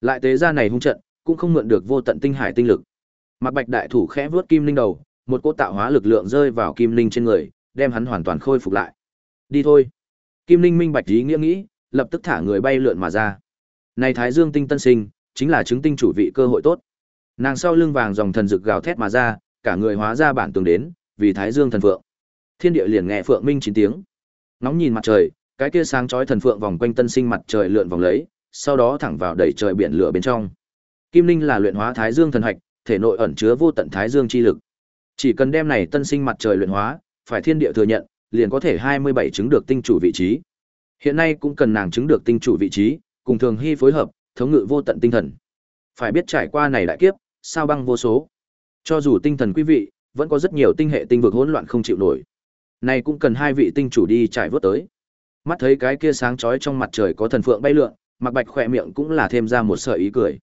Lại tế ra này hung trận, cũng không mượn được vô tận tinh hải tinh lực. Mạc Bạch đại thủ khẽ vuốt kim linh đầu, một cỗ tạo hóa lực lượng rơi vào kim linh trên người, đem hắn hoàn toàn khôi phục lại. Đi thôi. Kim linh minh bạch ý nghĩa nghĩ, lập tức thả người bay lượn mà ra. Này Thái Dương tinh tân sinh, chính là chứng tinh chủ vị cơ hội tốt. Nàng sau lưng vàng dòng thần rực gào thét mà ra, cả người hóa ra bản tường đến, vì Thái Dương thần phượng. Thiên địa liền nghe phượng minh chín tiếng. Nóng nhìn mặt trời, cái kia sáng chói thần phượng vòng quanh tân sinh mặt trời lượn vòng lấy, sau đó thẳng vào đầy trời biển lửa bên trong. Kim linh là luyện hóa Thái Dương thần hạch, thể nội ẩn chứa vô tận Thái Dương chi lực. Chỉ cần đem này tân sinh mặt trời luyện hóa, phải thiên địa thừa nhận, liền có thể 27 chứng được tinh chủ vị trí. Hiện nay cũng cần nàng chứng được tinh chủ vị trí, cùng thường hy phối hợp, thống ngự vô tận tinh thần. Phải biết trải qua này đại kiếp, sao băng vô số. Cho dù tinh thần quý vị, vẫn có rất nhiều tinh hệ tinh vực hỗn loạn không chịu nổi. Này cũng cần hai vị tinh chủ đi trải vớt tới. Mắt thấy cái kia sáng chói trong mặt trời có thần phượng bay lượn, Mặc Bạch khỏe miệng cũng là thêm ra một sợi ý cười.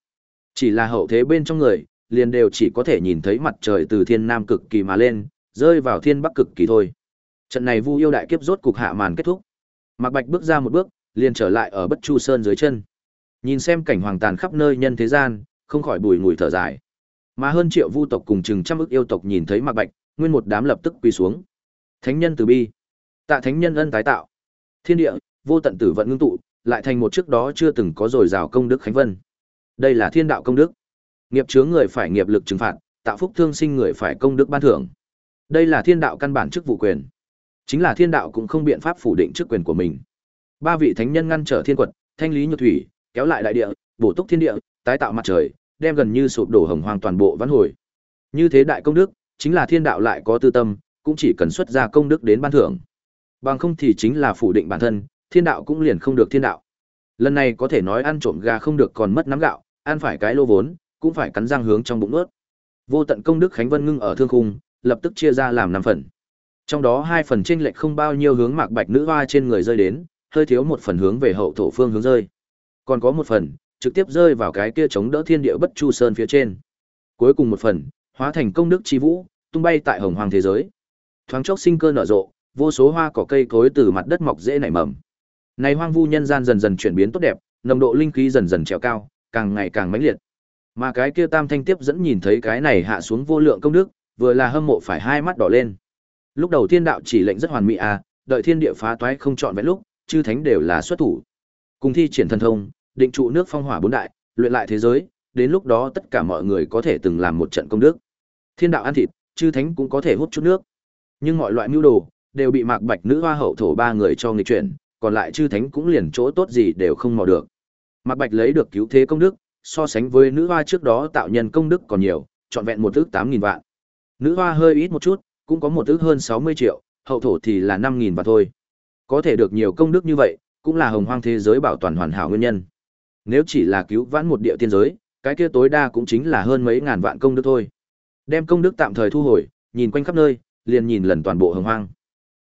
Chỉ là hậu thế bên trong người, liền đều chỉ có thể nhìn thấy mặt trời từ thiên nam cực kỳ mà lên, rơi vào thiên bắc cực kỳ thôi. Trận này Vu yêu đại kiếp rốt cục hạ màn kết thúc. Mạc Bạch bước ra một bước, liền trở lại ở Bất Chu Sơn dưới chân. Nhìn xem cảnh hoàng tàn khắp nơi nhân thế gian, không khỏi bùi ngùi thở dài. Mà hơn triệu vu tộc cùng chừng trăm ức yêu tộc nhìn thấy Mạc Bạch, nguyên một đám lập tức quỳ xuống. Thánh nhân từ bi, tạ thánh nhân ân tái tạo. Thiên địa, vô tận tử vận ngưng tụ, lại thành một trước đó chưa từng có rồi rào công đức khánh vân. Đây là thiên đạo công đức. Nghiệp chướng người phải nghiệp lực trừng phạt, tạo phúc thương sinh người phải công đức ban thưởng. Đây là thiên đạo căn bản chức vụ quyền. Chính là thiên đạo cũng không biện pháp phủ định chức quyền của mình. Ba vị thánh nhân ngăn trở thiên quật, thanh lý nhược thủy, kéo lại đại địa, bổ túc thiên địa, tái tạo mặt trời, đem gần như sụp đổ hồng hoang toàn bộ vãn hồi. Như thế đại công đức, chính là thiên đạo lại có tư tâm, cũng chỉ cần xuất ra công đức đến ban thưởng. Bằng không thì chính là phủ định bản thân, thiên đạo cũng liền không được thiên đạo. Lần này có thể nói ăn trộm gà không được còn mất nắm gạo, ăn phải cái lô vốn, cũng phải cắn răng hướng trong bụng nuốt. Vô tận công đức Khánh Vân ngưng ở thương khung, lập tức chia ra làm năm phần. Trong đó hai phần chênh lệch không bao nhiêu hướng Mạc Bạch nữ hoa trên người rơi đến, hơi thiếu một phần hướng về hậu thổ phương hướng rơi. Còn có một phần trực tiếp rơi vào cái kia chống đỡ thiên địa bất chu sơn phía trên. Cuối cùng một phần hóa thành công đức chi vũ, tung bay tại hồng hoàng thế giới. Thoáng chốc sinh cơ nở rộ, vô số hoa cỏ cây cối từ mặt đất mọc dễ nảy mầm. Này hoang vu nhân gian dần dần chuyển biến tốt đẹp, nồng độ linh khí dần dần trèo cao, càng ngày càng mãnh liệt. Mà cái kia Tam Thanh tiếp dẫn nhìn thấy cái này hạ xuống vô lượng công đức, vừa là hâm mộ phải hai mắt đỏ lên. Lúc đầu thiên đạo chỉ lệnh rất hoàn mỹ à, đợi thiên địa phá toái không chọn vẹn lúc, chư thánh đều là xuất thủ. Cùng thi triển thần thông, định trụ nước phong hỏa bốn đại, luyện lại thế giới, đến lúc đó tất cả mọi người có thể từng làm một trận công đức. Thiên đạo ăn thịt, chư thánh cũng có thể hút chút nước. Nhưng mọi loại mưu đồ đều bị Mạc Bạch nữ hoa hậu thổ ba người cho nghịch chuyển, còn lại chư thánh cũng liền chỗ tốt gì đều không mò được. Mạc Bạch lấy được cứu thế công đức, so sánh với nữ hoa trước đó tạo nhân công đức còn nhiều, trọn vẹn một ước tám nghìn vạn. Nữ hoa hơi ít một chút, cũng có một ước hơn sáu mươi triệu, hậu thổ thì là năm nghìn vạn thôi. Có thể được nhiều công đức như vậy, cũng là hồng hoang thế giới bảo toàn hoàn hảo nguyên nhân. Nếu chỉ là cứu vãn một địa tiên giới, cái kia tối đa cũng chính là hơn mấy ngàn vạn công đức thôi. Đem công đức tạm thời thu hồi, nhìn quanh khắp nơi, liền nhìn lần toàn bộ hồng hoang.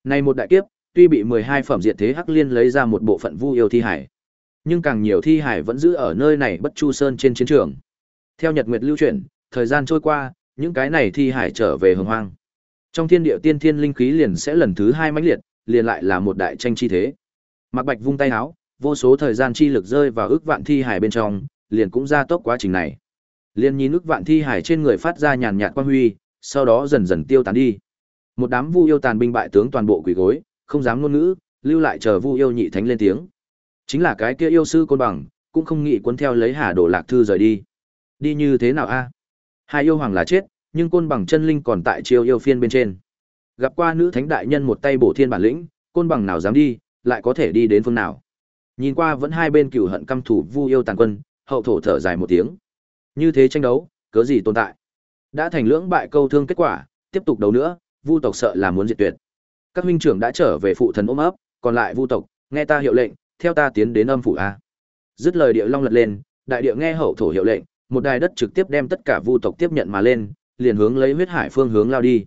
Này một đại kiếp, tuy bị 12 phẩm diệt thế hắc liên lấy ra một bộ phận vu yêu thi hải, nhưng càng nhiều thi hải vẫn giữ ở nơi này bất chu sơn trên chiến trường. Theo Nhật Nguyệt lưu chuyển, thời gian trôi qua, những cái này thi hải trở về hồng hoang. Trong thiên địa tiên thiên linh khí liền sẽ lần thứ hai mãnh liệt, liền lại là một đại tranh chi thế. Mạc Bạch vung tay áo, vô số thời gian chi lực rơi vào ước vạn thi hải bên trong, liền cũng ra tốc quá trình này. Liền nhìn ước vạn thi hải trên người phát ra nhàn nhạt quang huy, sau đó dần dần tiêu tán đi. Một đám vu yêu tàn binh bại tướng toàn bộ quỳ gối, không dám ngôn ngữ, lưu lại chờ vu yêu nhị thánh lên tiếng. Chính là cái kia yêu sư côn bằng, cũng không nghĩ cuốn theo lấy Hà Đồ Lạc thư rời đi. Đi như thế nào a? Hai yêu hoàng là chết, nhưng côn bằng chân linh còn tại chiêu yêu phiên bên trên. Gặp qua nữ thánh đại nhân một tay bổ thiên bản lĩnh, côn bằng nào dám đi, lại có thể đi đến phương nào. Nhìn qua vẫn hai bên cựu hận căm thủ vu yêu tàn quân, hậu thổ thở dài một tiếng. Như thế tranh đấu, cớ gì tồn tại? Đã thành lưỡng bại câu thương kết quả, tiếp tục đấu nữa, vu tộc sợ là muốn diệt tuyệt. Các huynh trưởng đã trở về phụ thần ôm ấp, còn lại vu tộc, nghe ta hiệu lệnh, theo ta tiến đến âm phủ a. Dứt lời địa long lật lên, đại địa nghe hậu thổ hiệu lệnh, một đài đất trực tiếp đem tất cả vu tộc tiếp nhận mà lên, liền hướng lấy huyết hải phương hướng lao đi.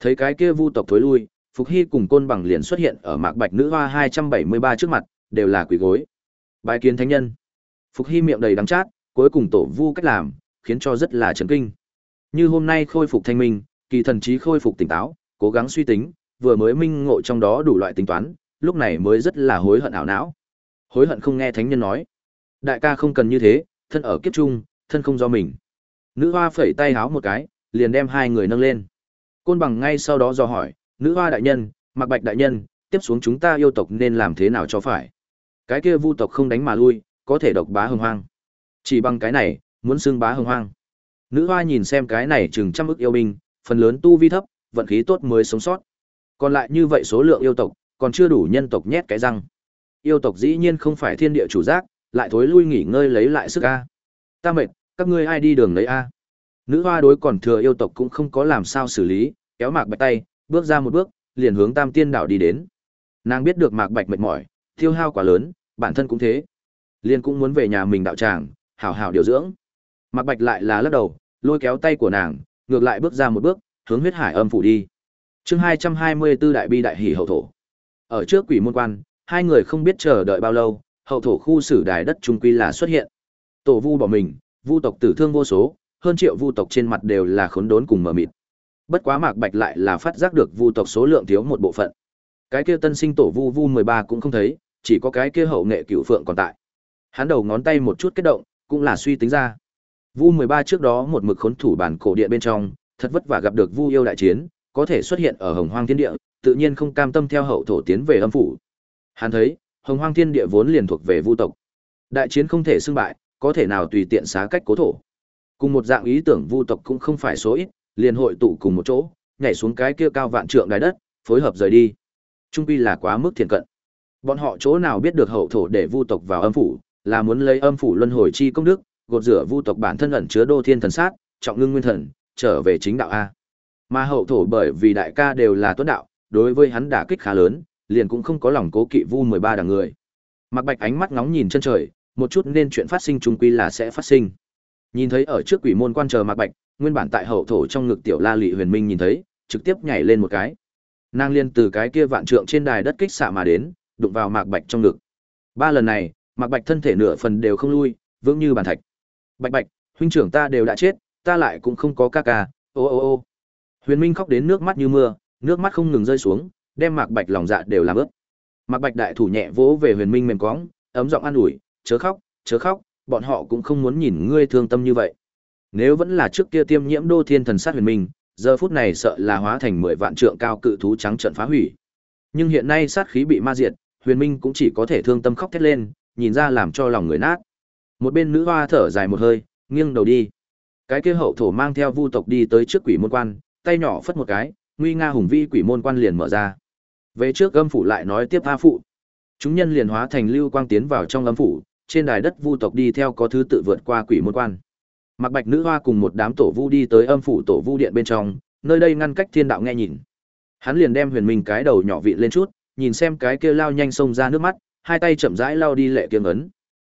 Thấy cái kia vu tộc thối lui, Phục Hy cùng côn bằng liền xuất hiện ở mạc bạch nữ hoa 273 trước mặt, đều là quỷ gối. Bái kiến thánh nhân. Phục Hy miệng đầy đắng chát, cuối cùng tổ vu cách làm, khiến cho rất là chấn kinh. Như hôm nay khôi phục thanh minh, kỳ thần trí khôi phục tỉnh táo, cố gắng suy tính, vừa mới minh ngộ trong đó đủ loại tính toán, lúc này mới rất là hối hận ảo não. Hối hận không nghe thánh nhân nói. Đại ca không cần như thế, thân ở kiếp trung, thân không do mình. Nữ hoa phẩy tay háo một cái, liền đem hai người nâng lên. Côn bằng ngay sau đó do hỏi, nữ hoa đại nhân, mặc bạch đại nhân, tiếp xuống chúng ta yêu tộc nên làm thế nào cho phải. Cái kia vu tộc không đánh mà lui, có thể độc bá hưng hoang. Chỉ bằng cái này, muốn xưng bá hưng hoang. Nữ hoa nhìn xem cái này chừng trăm ức yêu binh, phần lớn tu vi thấp, vận khí tốt mới sống sót. Còn lại như vậy số lượng yêu tộc, còn chưa đủ nhân tộc nhét cái răng. Yêu tộc dĩ nhiên không phải thiên địa chủ giác, lại thối lui nghỉ ngơi lấy lại sức a. Ta mệt, các ngươi ai đi đường lấy a? Nữ hoa đối còn thừa yêu tộc cũng không có làm sao xử lý, kéo Mạc Bạch tay, bước ra một bước, liền hướng Tam Tiên đảo đi đến. Nàng biết được Mạc Bạch mệt mỏi, tiêu hao quá lớn, bản thân cũng thế. Liên cũng muốn về nhà mình đạo tràng, hảo hảo điều dưỡng. Mạc Bạch lại là lắc đầu, lôi kéo tay của nàng, ngược lại bước ra một bước, hướng huyết hải âm phủ đi. Chương 224 đại bi đại hỉ hậu thổ. Ở trước quỷ môn quan, hai người không biết chờ đợi bao lâu, hậu thổ khu sử đài đất trung quy là xuất hiện. Tổ Vu bỏ mình, Vu tộc tử thương vô số, hơn triệu Vu tộc trên mặt đều là khốn đốn cùng mờ mịt. Bất quá Mạc Bạch lại là phát giác được Vu tộc số lượng thiếu một bộ phận. Cái kia tân sinh tổ Vu Vu 13 cũng không thấy, chỉ có cái kia hậu nghệ cửu phượng còn tại. Hắn đầu ngón tay một chút kết động, cũng là suy tính ra. Vu 13 trước đó một mực khốn thủ bản cổ điện bên trong, thật vất vả gặp được Vu yêu đại chiến, có thể xuất hiện ở Hồng Hoang Thiên Địa, tự nhiên không cam tâm theo hậu thổ tiến về âm phủ. Hắn thấy, Hồng Hoang Thiên Địa vốn liền thuộc về Vu tộc. Đại chiến không thể xưng bại, có thể nào tùy tiện xá cách cố thổ. Cùng một dạng ý tưởng Vu tộc cũng không phải số ít, liền hội tụ cùng một chỗ, nhảy xuống cái kia cao vạn trượng đại đất, phối hợp rời đi. Trung quy là quá mức thiện cận. Bọn họ chỗ nào biết được hậu thổ để Vu tộc vào âm phủ, là muốn lấy âm phủ luân hồi chi công đức, gột rửa Vu tộc bản thân ẩn chứa đô thiên thần sát, trọng ngưng nguyên thần, trở về chính đạo a. Mà hậu thổ bởi vì đại ca đều là tuấn đạo, đối với hắn đả kích khá lớn, liền cũng không có lòng cố kỵ Vu 13 đằng người. Mạc Bạch ánh mắt ngóng nhìn chân trời, một chút nên chuyện phát sinh trung quy là sẽ phát sinh. Nhìn thấy ở trước quỷ môn quan chờ Mạc Bạch, nguyên bản tại hậu thổ trong ngực tiểu La Lệ Huyền Minh nhìn thấy, trực tiếp nhảy lên một cái. Nàng liên từ cái kia vạn trượng trên đài đất kích xạ mà đến, đụng vào Mạc Bạch trong ngực. Ba lần này, Mạc Bạch thân thể nửa phần đều không lui, vững như bàn thạch. Bạch Bạch, huynh trưởng ta đều đã chết, ta lại cũng không có ca ca, ô ô ô. Huyền Minh khóc đến nước mắt như mưa, nước mắt không ngừng rơi xuống, đem Mạc Bạch lòng dạ đều làm ướt. Mạc Bạch đại thủ nhẹ vỗ về Huyền Minh mềm cóng, ấm giọng an ủi, chớ khóc, chớ khóc, bọn họ cũng không muốn nhìn ngươi thương tâm như vậy. Nếu vẫn là trước kia tiêm nhiễm đô thiên thần sát Huyền Minh, giờ phút này sợ là hóa thành mười vạn trượng cao cự thú trắng trận phá hủy. Nhưng hiện nay sát khí bị ma diệt, Huyền Minh cũng chỉ có thể thương tâm khóc thét lên, nhìn ra làm cho lòng người nát. Một bên nữ hoa thở dài một hơi, nghiêng đầu đi. Cái kia hậu thổ mang theo vu tộc đi tới trước quỷ môn quan, tay nhỏ phất một cái, nguy nga hùng vi quỷ môn quan liền mở ra. Về trước âm phủ lại nói tiếp tha phụ. Chúng nhân liền hóa thành lưu quang tiến vào trong âm phủ, trên đài đất vu tộc đi theo có thứ tự vượt qua quỷ môn quan. Mặc Bạch nữ hoa cùng một đám tổ vu đi tới âm phủ tổ vu điện bên trong, nơi đây ngăn cách thiên đạo nghe nhìn. Hắn liền đem Huyền Minh cái đầu nhỏ vị lên chút, nhìn xem cái kia lao nhanh xông ra nước mắt, hai tay chậm rãi lao đi lệ kiêng ấn.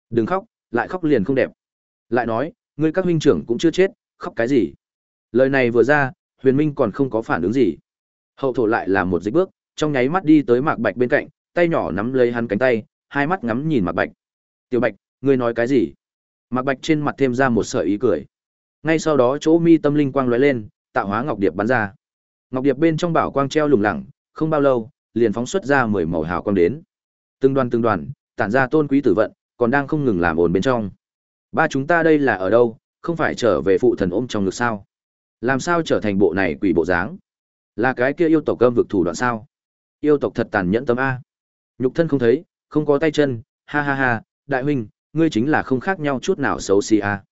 Đừng khóc, lại khóc liền không đẹp. Lại nói, ngươi các huynh trưởng cũng chưa chết, khóc cái gì? Lời này vừa ra, Huyền Minh còn không có phản ứng gì. Hậu thổ lại làm một dịch bước, trong nháy mắt đi tới Mạc Bạch bên cạnh, tay nhỏ nắm lấy hắn cánh tay, hai mắt ngắm nhìn Mạc Bạch. "Tiểu Bạch, ngươi nói cái gì?" Mạc Bạch trên mặt thêm ra một sợi ý cười. Ngay sau đó chỗ mi tâm linh quang lóe lên, tạo hóa ngọc điệp bắn ra. Ngọc điệp bên trong bảo quang treo lủng lẳng, không bao lâu, liền phóng xuất ra mười màu hào quang đến. Từng đoàn từng đoàn, tản ra tôn quý tử vận, còn đang không ngừng làm ồn bên trong. Ba chúng ta đây là ở đâu, không phải trở về phụ thần ôm trong ngực sao? Làm sao trở thành bộ này quỷ bộ dáng? Là cái kia yêu tộc cơm vực thủ đoạn sao? Yêu tộc thật tàn nhẫn tâm a. Nhục thân không thấy, không có tay chân, ha ha ha, đại huynh, ngươi chính là không khác nhau chút nào xấu xí a.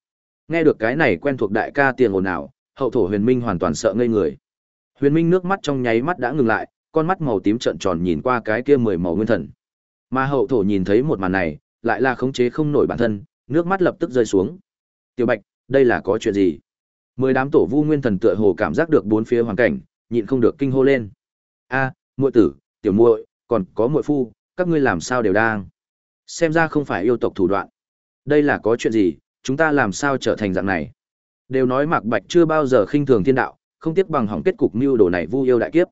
Nghe được cái này quen thuộc đại ca tiền ồn ào, hậu thổ huyền minh hoàn toàn sợ ngây người. Huyền minh nước mắt trong nháy mắt đã ngừng lại, con mắt màu tím trợn tròn nhìn qua cái kia mười màu nguyên thần. Mà hậu thổ nhìn thấy một màn này, lại là khống chế không nổi bản thân, nước mắt lập tức rơi xuống. Tiểu Bạch, đây là có chuyện gì? Mười đám tổ vu nguyên thần tựa hồ cảm giác được bốn phía hoàn cảnh, nhịn không được kinh hô lên. A, muội tử, tiểu muội, còn có muội phu, các ngươi làm sao đều đang? Xem ra không phải yêu tộc thủ đoạn. Đây là có chuyện gì, chúng ta làm sao trở thành dạng này? Đều nói Mạc Bạch chưa bao giờ khinh thường thiên đạo, không tiếc bằng hỏng kết cục mưu đồ này vu yêu đại kiếp.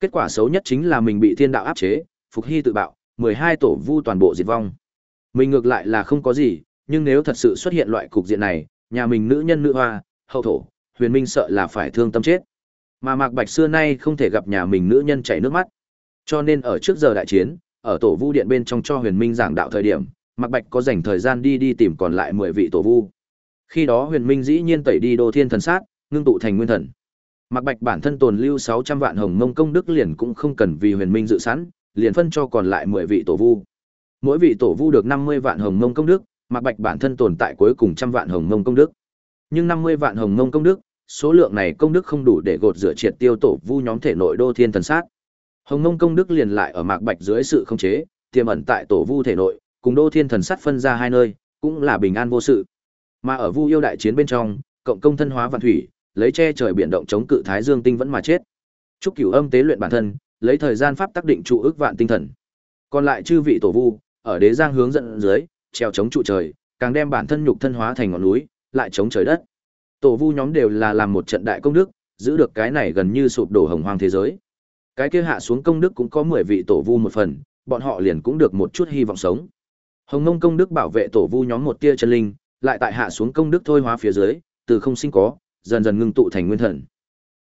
Kết quả xấu nhất chính là mình bị thiên đạo áp chế, phục hy tự bạo, mười hai tổ vu toàn bộ diệt vong. Mình ngược lại là không có gì, nhưng nếu thật sự xuất hiện loại cục diện này, nhà mình nữ nhân nữ hoa, hậu thổ, huyền minh sợ là phải thương tâm chết. Mà Mạc Bạch xưa nay không thể gặp nhà mình nữ nhân chảy nước mắt. Cho nên ở trước giờ đại chiến, ở tổ vu điện bên trong cho huyền minh giảng đạo thời điểm, Mạc Bạch có dành thời gian đi đi tìm còn lại 10 vị tổ vu. Khi đó Huyền Minh dĩ nhiên tẩy đi Đô Thiên thần sát, ngưng tụ thành nguyên thần. Mạc Bạch bản thân tồn lưu 600 vạn hồng mông công đức liền cũng không cần vì Huyền Minh dự sẵn, liền phân cho còn lại 10 vị tổ vu. Mỗi vị tổ vu được 50 vạn hồng mông công đức, Mạc Bạch bản thân tồn tại cuối cùng trăm vạn hồng mông công đức. Nhưng 50 vạn hồng mông công đức, số lượng này công đức không đủ để gột rửa triệt tiêu tổ vu nhóm thể nội đô thiên thần sát. Hồng mông công đức liền lại ở Mạc Bạch dưới sự khống chế, tiềm ẩn tại tổ vu thể nội, cùng đô thiên thần sát phân ra hai nơi, cũng là bình an vô sự. Mà ở Vu yêu đại chiến bên trong, cộng công thân hóa vạn thủy, lấy che trời biển động chống cự thái dương tinh vẫn mà chết. Trúc Cửu Âm tế luyện bản thân, lấy thời gian pháp tác định trụ ước vạn tinh thần. Còn lại chư vị tổ vu, ở đế giang hướng dẫn dưới, treo chống trụ trời, càng đem bản thân nhục thân hóa thành ngọn núi, lại chống trời đất. Tổ vu nhóm đều là làm một trận đại công đức, giữ được cái này gần như sụp đổ hồng hoang thế giới. Cái kia hạ xuống công đức cũng có 10 vị tổ vu một phần, bọn họ liền cũng được một chút hy vọng sống. Hồng Mông công đức bảo vệ tổ vu nhóm một tia chân linh, lại tại hạ xuống công đức thôi hóa phía dưới, từ không sinh có, dần dần ngưng tụ thành nguyên thần.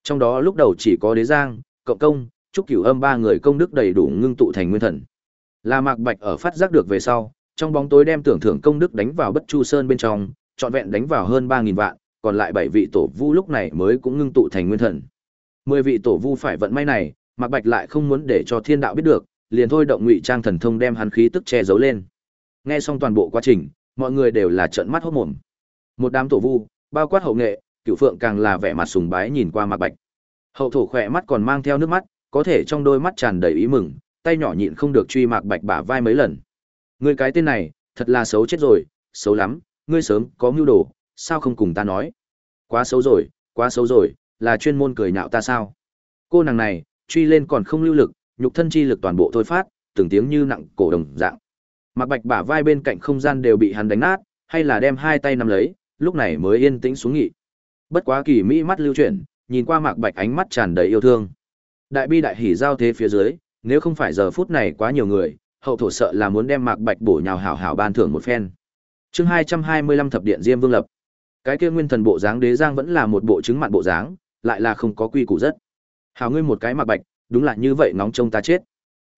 Trong đó lúc đầu chỉ có Đế Giang, Cộng Công, Trúc Cửu Âm ba người công đức đầy đủ ngưng tụ thành nguyên thần. La Mạc Bạch ở phát giác được về sau, trong bóng tối đem tưởng thưởng công đức đánh vào Bất Chu Sơn bên trong, trọn vẹn đánh vào hơn 3000 vạn, còn lại 7 vị tổ vu lúc này mới cũng ngưng tụ thành nguyên thần. 10 vị tổ vu phải vận may này, Mạc Bạch lại không muốn để cho thiên đạo biết được, liền thôi động ngụy trang thần thông đem hắn khí tức che giấu lên. Nghe xong toàn bộ quá trình, mọi người đều là trợn mắt hốt mồm. Một đám tổ vu, bao quát hậu nghệ, cửu phượng càng là vẻ mặt sùng bái nhìn qua Mạc Bạch. Hậu thổ khỏe mắt còn mang theo nước mắt, có thể trong đôi mắt tràn đầy ý mừng, tay nhỏ nhịn không được truy Mạc Bạch bả vai mấy lần. người cái tên này, thật là xấu chết rồi, xấu lắm, ngươi sớm có mưu đồ, sao không cùng ta nói? Quá xấu rồi, quá xấu rồi, là chuyên môn cười nhạo ta sao? Cô nàng này, truy lên còn không lưu lực, nhục thân chi lực toàn bộ thôi phát, từng tiếng như nặng cổ đồng dạng. Mạc Bạch bả vai bên cạnh không gian đều bị hắn đánh nát, hay là đem hai tay nắm lấy, lúc này mới yên tĩnh xuống nghị. Bất quá kỳ mỹ mắt lưu chuyển, nhìn qua Mạc Bạch ánh mắt tràn đầy yêu thương. Đại bi đại hỉ giao thế phía dưới, nếu không phải giờ phút này quá nhiều người, hậu thổ sợ là muốn đem Mạc Bạch bổ nhào hảo hảo ban thưởng một phen. Chương hai hai mươi lăm thập điện Diêm Vương lập. Cái kia nguyên thần bộ dáng đế giang vẫn là một bộ chứng mặn bộ dáng, lại là không có quy củ rất. Hảo ngươi một cái mặc Bạch, đúng là như vậy nóng trông ta chết.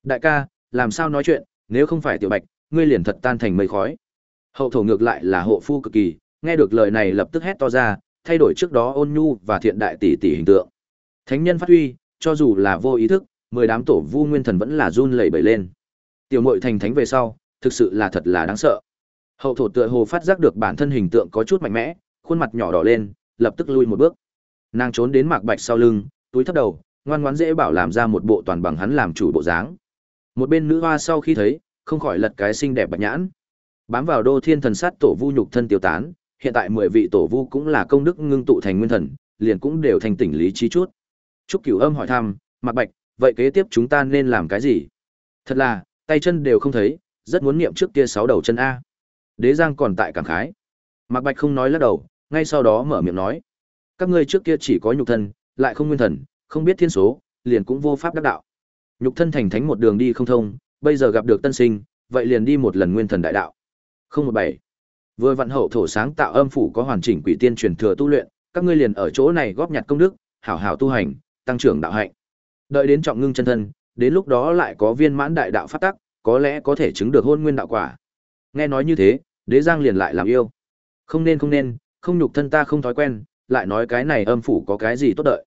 Đại ca, làm sao nói chuyện, nếu không phải tiểu Bạch, ngươi liền thật tan thành mây khói. Hậu thổ ngược lại là hộ phu cực kỳ, nghe được lời này lập tức hét to ra, thay đổi trước đó ôn nhu và thiện đại tỷ tỷ hình tượng. Thánh nhân phát huy, cho dù là vô ý thức, mười đám tổ vu nguyên thần vẫn là run lẩy bẩy lên. Tiểu muội thành thánh về sau, thực sự là thật là đáng sợ. Hậu thổ tựa hồ phát giác được bản thân hình tượng có chút mạnh mẽ, khuôn mặt nhỏ đỏ lên, lập tức lui một bước. Nàng trốn đến Mạc Bạch sau lưng, túi thấp đầu, ngoan ngoãn dễ bảo làm ra một bộ toàn bằng hắn làm chủ bộ dáng. Một bên nữ hoa sau khi thấy, không khỏi lật cái xinh đẹp bạch nhãn. Bám vào đô thiên thần sát tổ vu nhục thân tiêu tán, hiện tại mười vị tổ vu cũng là công đức ngưng tụ thành nguyên thần, liền cũng đều thành tỉnh lý trí chút. Trúc Cửu Âm hỏi thăm, Mạc Bạch, vậy kế tiếp chúng ta nên làm cái gì? Thật là, tay chân đều không thấy, rất muốn niệm trước kia sáu đầu chân a. Đế Giang còn tại cảm khái. Mạc Bạch không nói lắc đầu, ngay sau đó mở miệng nói: Các ngươi trước kia chỉ có nhục thân, lại không nguyên thần, không biết thiên số, liền cũng vô pháp đắc đạo. Nhục thân thành thánh một đường đi không thông, bây giờ gặp được tân sinh, vậy liền đi một lần nguyên thần đại đạo. Không một bảy. Vừa vận hậu thổ sáng tạo âm phủ có hoàn chỉnh quỷ tiên truyền thừa tu luyện, các ngươi liền ở chỗ này góp nhặt công đức, hảo hảo tu hành, tăng trưởng đạo hạnh. Đợi đến trọng ngưng chân thân, đến lúc đó lại có viên mãn đại đạo phát tắc, có lẽ có thể chứng được hôn nguyên đạo quả. Nghe nói như thế, Đế Giang liền lại làm yêu. Không nên không nên, không nhục thân ta không thói quen, lại nói cái này âm phủ có cái gì tốt đợi.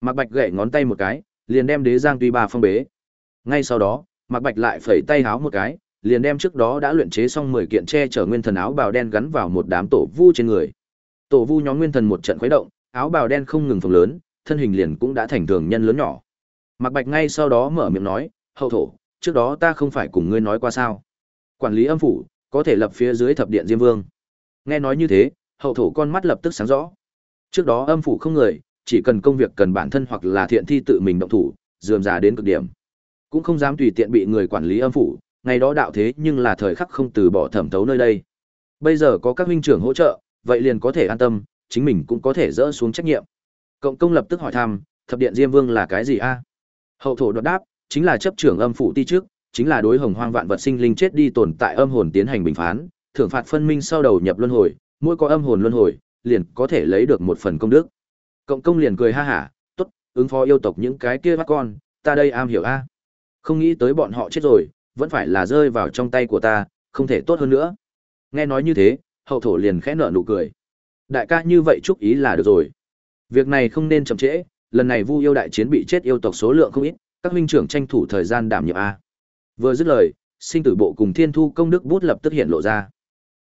Mạc Bạch gậy ngón tay một cái, liền đem Đế Giang tuy ba phong bế. Ngay sau đó, Mạc Bạch lại phẩy tay háo một cái, liền đem trước đó đã luyện chế xong 10 kiện che chở nguyên thần áo bào đen gắn vào một đám tổ vu trên người. Tổ vu nhóm nguyên thần một trận khuấy động, áo bào đen không ngừng phồng lớn, thân hình liền cũng đã thành thường nhân lớn nhỏ. Mạc Bạch ngay sau đó mở miệng nói, "Hậu thổ, trước đó ta không phải cùng ngươi nói qua sao? Quản lý âm phủ, có thể lập phía dưới thập điện Diêm Vương." Nghe nói như thế, hậu thổ con mắt lập tức sáng rõ. Trước đó âm phủ không người, chỉ cần công việc cần bản thân hoặc là thiện thi tự mình động thủ, dườm già đến cực điểm. Cũng không dám tùy tiện bị người quản lý âm phủ, ngày đó đạo thế nhưng là thời khắc không từ bỏ thẩm thấu nơi đây. Bây giờ có các huynh trưởng hỗ trợ, vậy liền có thể an tâm, chính mình cũng có thể dỡ xuống trách nhiệm. Cộng công lập tức hỏi thăm, thập điện Diêm Vương là cái gì a? Hậu thổ đoạt đáp, chính là chấp trưởng âm phủ ti trước, chính là đối hồng hoang vạn vật sinh linh chết đi tồn tại âm hồn tiến hành bình phán, thưởng phạt phân minh sau đầu nhập luân hồi, mỗi có âm hồn luân hồi, liền có thể lấy được một phần công đức. Cộng công liền cười ha hả, tốt, ứng phó yêu tộc những cái kia bắt con, ta đây am hiểu a. Không nghĩ tới bọn họ chết rồi, vẫn phải là rơi vào trong tay của ta, không thể tốt hơn nữa. Nghe nói như thế, hậu thổ liền khẽ nở nụ cười. Đại ca như vậy chúc ý là được rồi. Việc này không nên chậm trễ, lần này Vu yêu đại chiến bị chết yêu tộc số lượng không ít, các huynh trưởng tranh thủ thời gian đảm nhiệm a. Vừa dứt lời, sinh tử bộ cùng thiên thu công đức bút lập tức hiện lộ ra.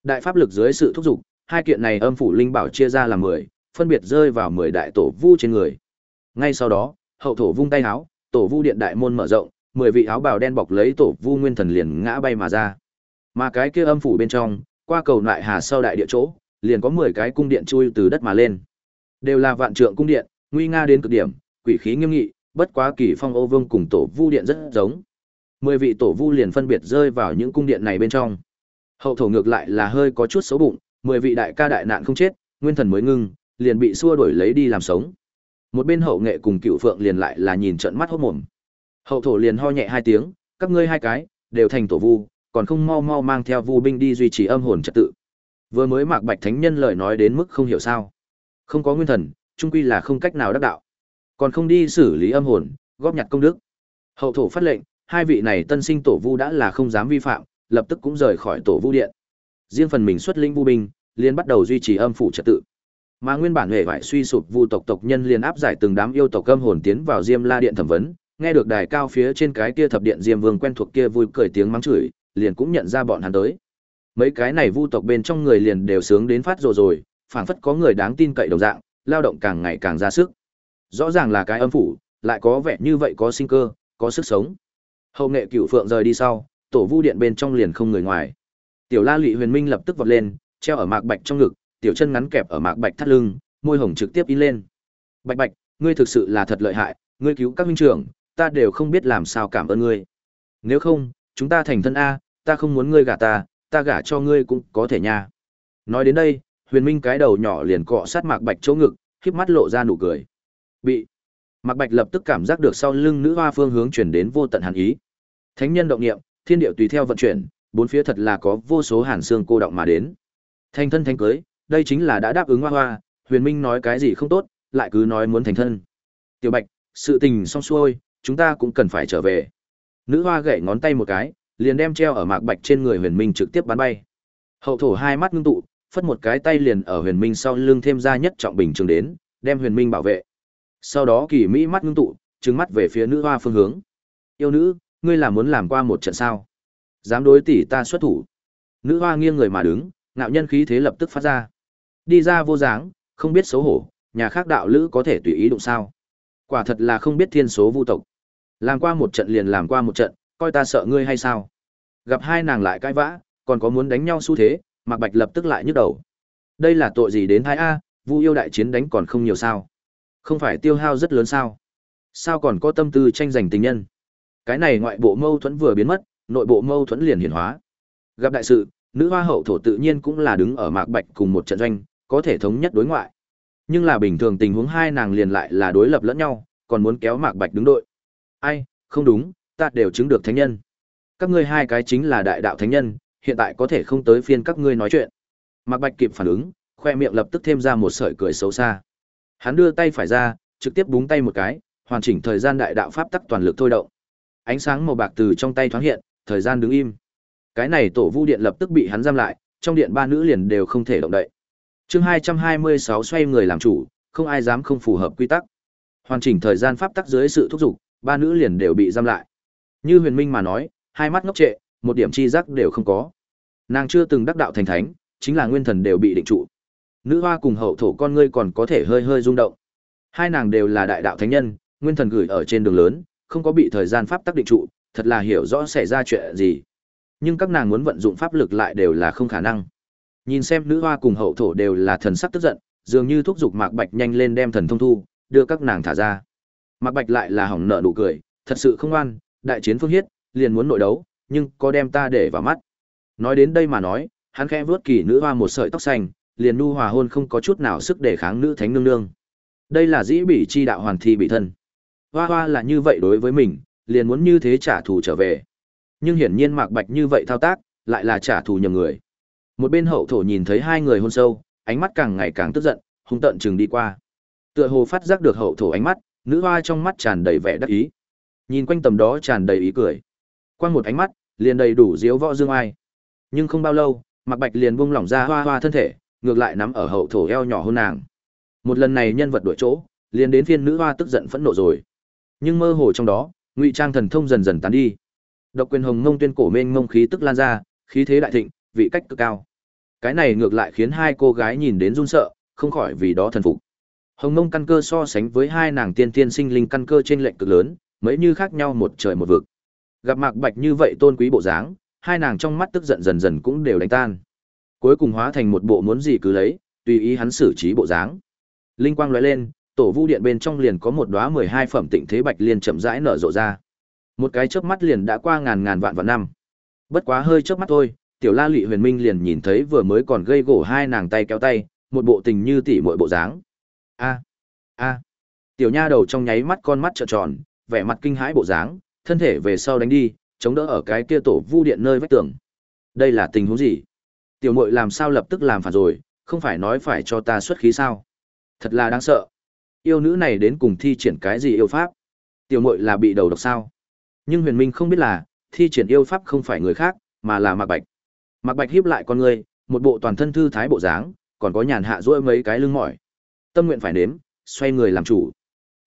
Đại pháp lực dưới sự thúc giục, hai kiện này âm phủ linh bảo chia ra làm mười, phân biệt rơi vào mười đại tổ vu trên người. Ngay sau đó, hậu thổ vung tay áo, tổ vu điện đại môn mở rộng, mười vị áo bào đen bọc lấy tổ vu nguyên thần liền ngã bay mà ra. Mà cái kia âm phủ bên trong, qua cầu lại hà sau đại địa chỗ, liền có mười cái cung điện chui từ đất mà lên. Đều là vạn trượng cung điện, nguy nga đến cực điểm, quỷ khí nghiêm nghị, bất quá kỳ phong ô vương cùng tổ vu điện rất giống. Mười vị tổ vu liền phân biệt rơi vào những cung điện này bên trong. Hậu thổ ngược lại là hơi có chút xấu bụng, mười vị đại ca đại nạn không chết, nguyên thần mới ngưng, liền bị xua đuổi lấy đi làm sống. Một bên hậu nghệ cùng cựu phượng liền lại là nhìn trận mắt hốt mồm. Hậu thổ liền ho nhẹ hai tiếng, các ngươi hai cái đều thành tổ vu, còn không mau mau mang theo vu binh đi duy trì âm hồn trật tự. Vừa mới Mạc Bạch Thánh Nhân lời nói đến mức không hiểu sao. Không có nguyên thần, trung quy là không cách nào đắc đạo. Còn không đi xử lý âm hồn, góp nhặt công đức. Hậu thổ phát lệnh, hai vị này tân sinh tổ vu đã là không dám vi phạm, lập tức cũng rời khỏi tổ vu điện. Riêng phần mình xuất linh vu binh, liền bắt đầu duy trì âm phủ trật tự. Mà nguyên bản hệ vải suy sụp vu tộc tộc nhân liền áp giải từng đám yêu tộc âm hồn tiến vào Diêm La điện thẩm vấn, nghe được đài cao phía trên cái kia thập điện Diêm Vương quen thuộc kia vui cười tiếng mắng chửi, liền cũng nhận ra bọn hắn tới. Mấy cái này vu tộc bên trong người liền đều sướng đến phát rồi rồi, phảng phất có người đáng tin cậy đồng dạng, lao động càng ngày càng ra sức. Rõ ràng là cái âm phủ, lại có vẻ như vậy có sinh cơ, có sức sống. Hậu nghệ cửu phượng rời đi sau, tổ vu điện bên trong liền không người ngoài. Tiểu La Lụy Huyền Minh lập tức vọt lên, treo ở mạc bạch trong ngực, tiểu chân ngắn kẹp ở mạc bạch thắt lưng, môi hồng trực tiếp in lên. Bạch Bạch, ngươi thực sự là thật lợi hại, ngươi cứu các minh trưởng, ta đều không biết làm sao cảm ơn ngươi. Nếu không, chúng ta thành thân a, ta không muốn ngươi gả ta, ta gả cho ngươi cũng có thể nha. Nói đến đây, Huyền Minh cái đầu nhỏ liền cọ sát Mạc Bạch chỗ ngực, híp mắt lộ ra nụ cười. Bị Mạc Bạch lập tức cảm giác được sau lưng nữ hoa phương hướng chuyển đến vô tận hàn ý. Thánh nhân động niệm, thiên điệu tùy theo vận chuyển, bốn phía thật là có vô số hàn xương cô động mà đến. Thành thân thánh cưới, đây chính là đã đáp ứng hoa hoa, Huyền Minh nói cái gì không tốt, lại cứ nói muốn thành thân. Tiểu Bạch, sự tình xong xuôi, chúng ta cũng cần phải trở về. Nữ hoa gậy ngón tay một cái, liền đem treo ở mạc bạch trên người Huyền Minh trực tiếp bắn bay. Hậu thổ hai mắt ngưng tụ, phất một cái tay liền ở Huyền Minh sau lưng thêm ra nhất trọng bình trường đến, đem Huyền Minh bảo vệ. Sau đó kỳ mỹ mắt ngưng tụ, trừng mắt về phía nữ hoa phương hướng. Yêu nữ, ngươi là muốn làm qua một trận sao? Dám đối tỷ ta xuất thủ. Nữ hoa nghiêng người mà đứng, ngạo nhân khí thế lập tức phát ra. Đi ra vô dáng, không biết xấu hổ, nhà khác đạo lữ có thể tùy ý đụng sao. Quả thật là không biết thiên số vu tộc. Làm qua một trận liền làm qua một trận, coi ta sợ ngươi hay sao? Gặp hai nàng lại cãi vã, còn có muốn đánh nhau xu thế, Mạc Bạch lập tức lại nhức đầu. Đây là tội gì đến thái a, Vu yêu đại chiến đánh còn không nhiều sao? Không phải tiêu hao rất lớn sao? Sao còn có tâm tư tranh giành tình nhân? Cái này ngoại bộ mâu thuẫn vừa biến mất, nội bộ mâu thuẫn liền hiển hóa. Gặp đại sự, nữ hoa hậu thổ tự nhiên cũng là đứng ở Mạc Bạch cùng một trận doanh, có thể thống nhất đối ngoại. Nhưng là bình thường tình huống hai nàng liền lại là đối lập lẫn nhau, còn muốn kéo Mạc Bạch đứng đội. Ai, không đúng, ta đều chứng được thánh nhân. Các ngươi hai cái chính là đại đạo thánh nhân, hiện tại có thể không tới phiên các ngươi nói chuyện. Mạc Bạch kịp phản ứng, khoe miệng lập tức thêm ra một sợi cười xấu xa. Hắn đưa tay phải ra, trực tiếp búng tay một cái, hoàn chỉnh thời gian đại đạo pháp tắc toàn lực thôi động. Ánh sáng màu bạc từ trong tay thoáng hiện, thời gian đứng im. Cái này tổ vu điện lập tức bị hắn giam lại, trong điện ba nữ liền đều không thể động đậy. Chương hai trăm hai mươi sáu xoay người làm chủ không ai dám không phù hợp quy tắc. Hoàn chỉnh thời gian pháp tắc dưới sự thúc giục ba nữ liền đều bị giam lại. Như huyền minh mà nói hai mắt ngốc trệ một điểm chi giác đều không có. Nàng chưa từng đắc đạo thành thánh chính là nguyên thần đều bị định trụ nữ hoa cùng hậu thổ con ngươi còn có thể hơi hơi rung động hai nàng đều là đại đạo thánh nhân nguyên thần gửi ở trên đường lớn không có bị thời gian pháp tắc định trụ thật là hiểu rõ xảy ra chuyện gì nhưng các nàng muốn vận dụng pháp lực lại đều là không khả năng Nhìn xem nữ hoa cùng hậu thổ đều là thần sắc tức giận, dường như thúc giục Mạc Bạch nhanh lên đem thần thông thu, đưa các nàng thả ra. Mạc Bạch lại là hỏng nợ nụ cười, thật sự không ngoan, đại chiến phương hiết, liền muốn nội đấu, nhưng có đem ta để vào mắt. Nói đến đây mà nói, hắn khẽ vuốt kỳ nữ hoa một sợi tóc xanh, liền nu hòa hôn không có chút nào sức để kháng nữ thánh nương nương. Đây là dĩ bỉ chi đạo hoàn thi bị thân. Hoa hoa là như vậy đối với mình, liền muốn như thế trả thù trở về. Nhưng hiển nhiên Mạc Bạch như vậy thao tác, lại là trả thù nhầm người. Một bên hậu thổ nhìn thấy hai người hôn sâu, ánh mắt càng ngày càng tức giận, hung tợn chừng đi qua. Tựa hồ phát giác được hậu thổ ánh mắt, nữ hoa trong mắt tràn đầy vẻ đắc ý. Nhìn quanh tầm đó tràn đầy ý cười. Quang một ánh mắt, liền đầy đủ diếu võ dương ai. Nhưng không bao lâu, Mạc Bạch liền buông lỏng ra hoa hoa thân thể, ngược lại nắm ở hậu thổ eo nhỏ hơn nàng. Một lần này nhân vật đổi chỗ, liền đến phiên nữ hoa tức giận phẫn nộ rồi. Nhưng mơ hồ trong đó, ngụy trang thần thông dần dần tán đi. Độc quyền hồng ngông tuyên cổ mênh ngông khí tức lan ra, khí thế đại thịnh, vị cách cực cao. Cái này ngược lại khiến hai cô gái nhìn đến run sợ, không khỏi vì đó thần phục. Hồng ngông căn cơ so sánh với hai nàng tiên tiên sinh linh căn cơ trên lệnh cực lớn, mấy như khác nhau một trời một vực. Gặp Mạc Bạch như vậy tôn quý bộ dáng, hai nàng trong mắt tức giận dần dần cũng đều đánh tan. Cuối cùng hóa thành một bộ muốn gì cứ lấy, tùy ý hắn xử trí bộ dáng. Linh quang lóe lên, tổ vu điện bên trong liền có một đóa 12 phẩm tịnh thế bạch liên chậm rãi nở rộ ra. Một cái chớp mắt liền đã qua ngàn ngàn vạn vạn năm. Bất quá hơi chớp mắt thôi, Tiểu La Lệ Huyền Minh liền nhìn thấy vừa mới còn gây gổ hai nàng tay kéo tay, một bộ tình như tỷ muội bộ dáng. A, a. Tiểu nha đầu trong nháy mắt con mắt trợn tròn, vẻ mặt kinh hãi bộ dáng, thân thể về sau đánh đi, chống đỡ ở cái kia tổ vu điện nơi vách tường. Đây là tình huống gì? Tiểu muội làm sao lập tức làm phản rồi, không phải nói phải cho ta xuất khí sao? Thật là đáng sợ. Yêu nữ này đến cùng thi triển cái gì yêu pháp? Tiểu muội là bị đầu độc sao? Nhưng Huyền Minh không biết là, thi triển yêu pháp không phải người khác, mà là Mạc Bạch. Mạc Bạch hiếp lại con người, một bộ toàn thân thư thái bộ dáng, còn có nhàn hạ duỗi mấy cái lưng mỏi. Tâm nguyện phải nếm, xoay người làm chủ.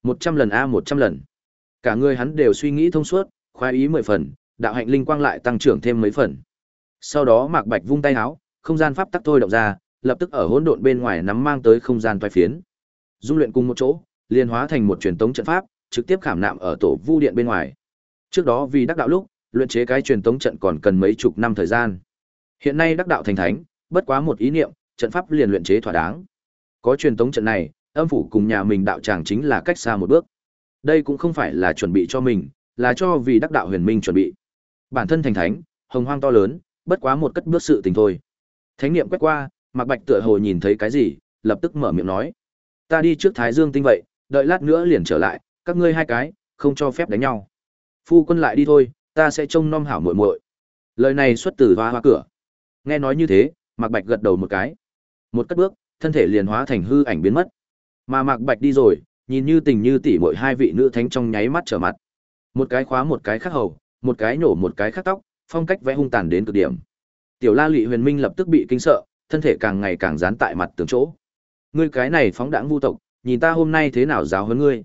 Một trăm lần a một trăm lần. Cả người hắn đều suy nghĩ thông suốt, khoái ý mười phần, đạo hạnh linh quang lại tăng trưởng thêm mấy phần. Sau đó Mạc Bạch vung tay áo, không gian pháp tắc thôi động ra, lập tức ở hỗn độn bên ngoài nắm mang tới không gian toái phiến. Dung luyện cùng một chỗ, liên hóa thành một truyền tống trận pháp, trực tiếp khảm nạm ở tổ vu điện bên ngoài. Trước đó vì đắc đạo lúc, luyện chế cái truyền tống trận còn cần mấy chục năm thời gian. Hiện nay đắc đạo thành thánh, bất quá một ý niệm, trận pháp liền luyện chế thỏa đáng. Có truyền tống trận này, âm phủ cùng nhà mình đạo tràng chính là cách xa một bước. Đây cũng không phải là chuẩn bị cho mình, là cho vì đắc đạo huyền minh chuẩn bị. Bản thân thành thánh, hồng hoang to lớn, bất quá một cất bước sự tình thôi. Thánh niệm quét qua, Mạc Bạch tựa hồ nhìn thấy cái gì, lập tức mở miệng nói: "Ta đi trước Thái Dương tinh vậy, đợi lát nữa liền trở lại, các ngươi hai cái, không cho phép đánh nhau. Phu quân lại đi thôi, ta sẽ trông nom hảo muội muội." Lời này xuất từ hoa hoa cửa. Nghe nói như thế, Mạc Bạch gật đầu một cái. Một cất bước, thân thể liền hóa thành hư ảnh biến mất. Mà Mạc Bạch đi rồi, nhìn như tình như tỷ muội hai vị nữ thánh trong nháy mắt trở mặt. Một cái khóa một cái khác hầu, một cái nổ một cái khác tóc, phong cách vẽ hung tàn đến cực điểm. Tiểu La Lệ Huyền Minh lập tức bị kinh sợ, thân thể càng ngày càng dán tại mặt tường chỗ. Ngươi cái này phóng đãng vu tộc, nhìn ta hôm nay thế nào giáo huấn ngươi?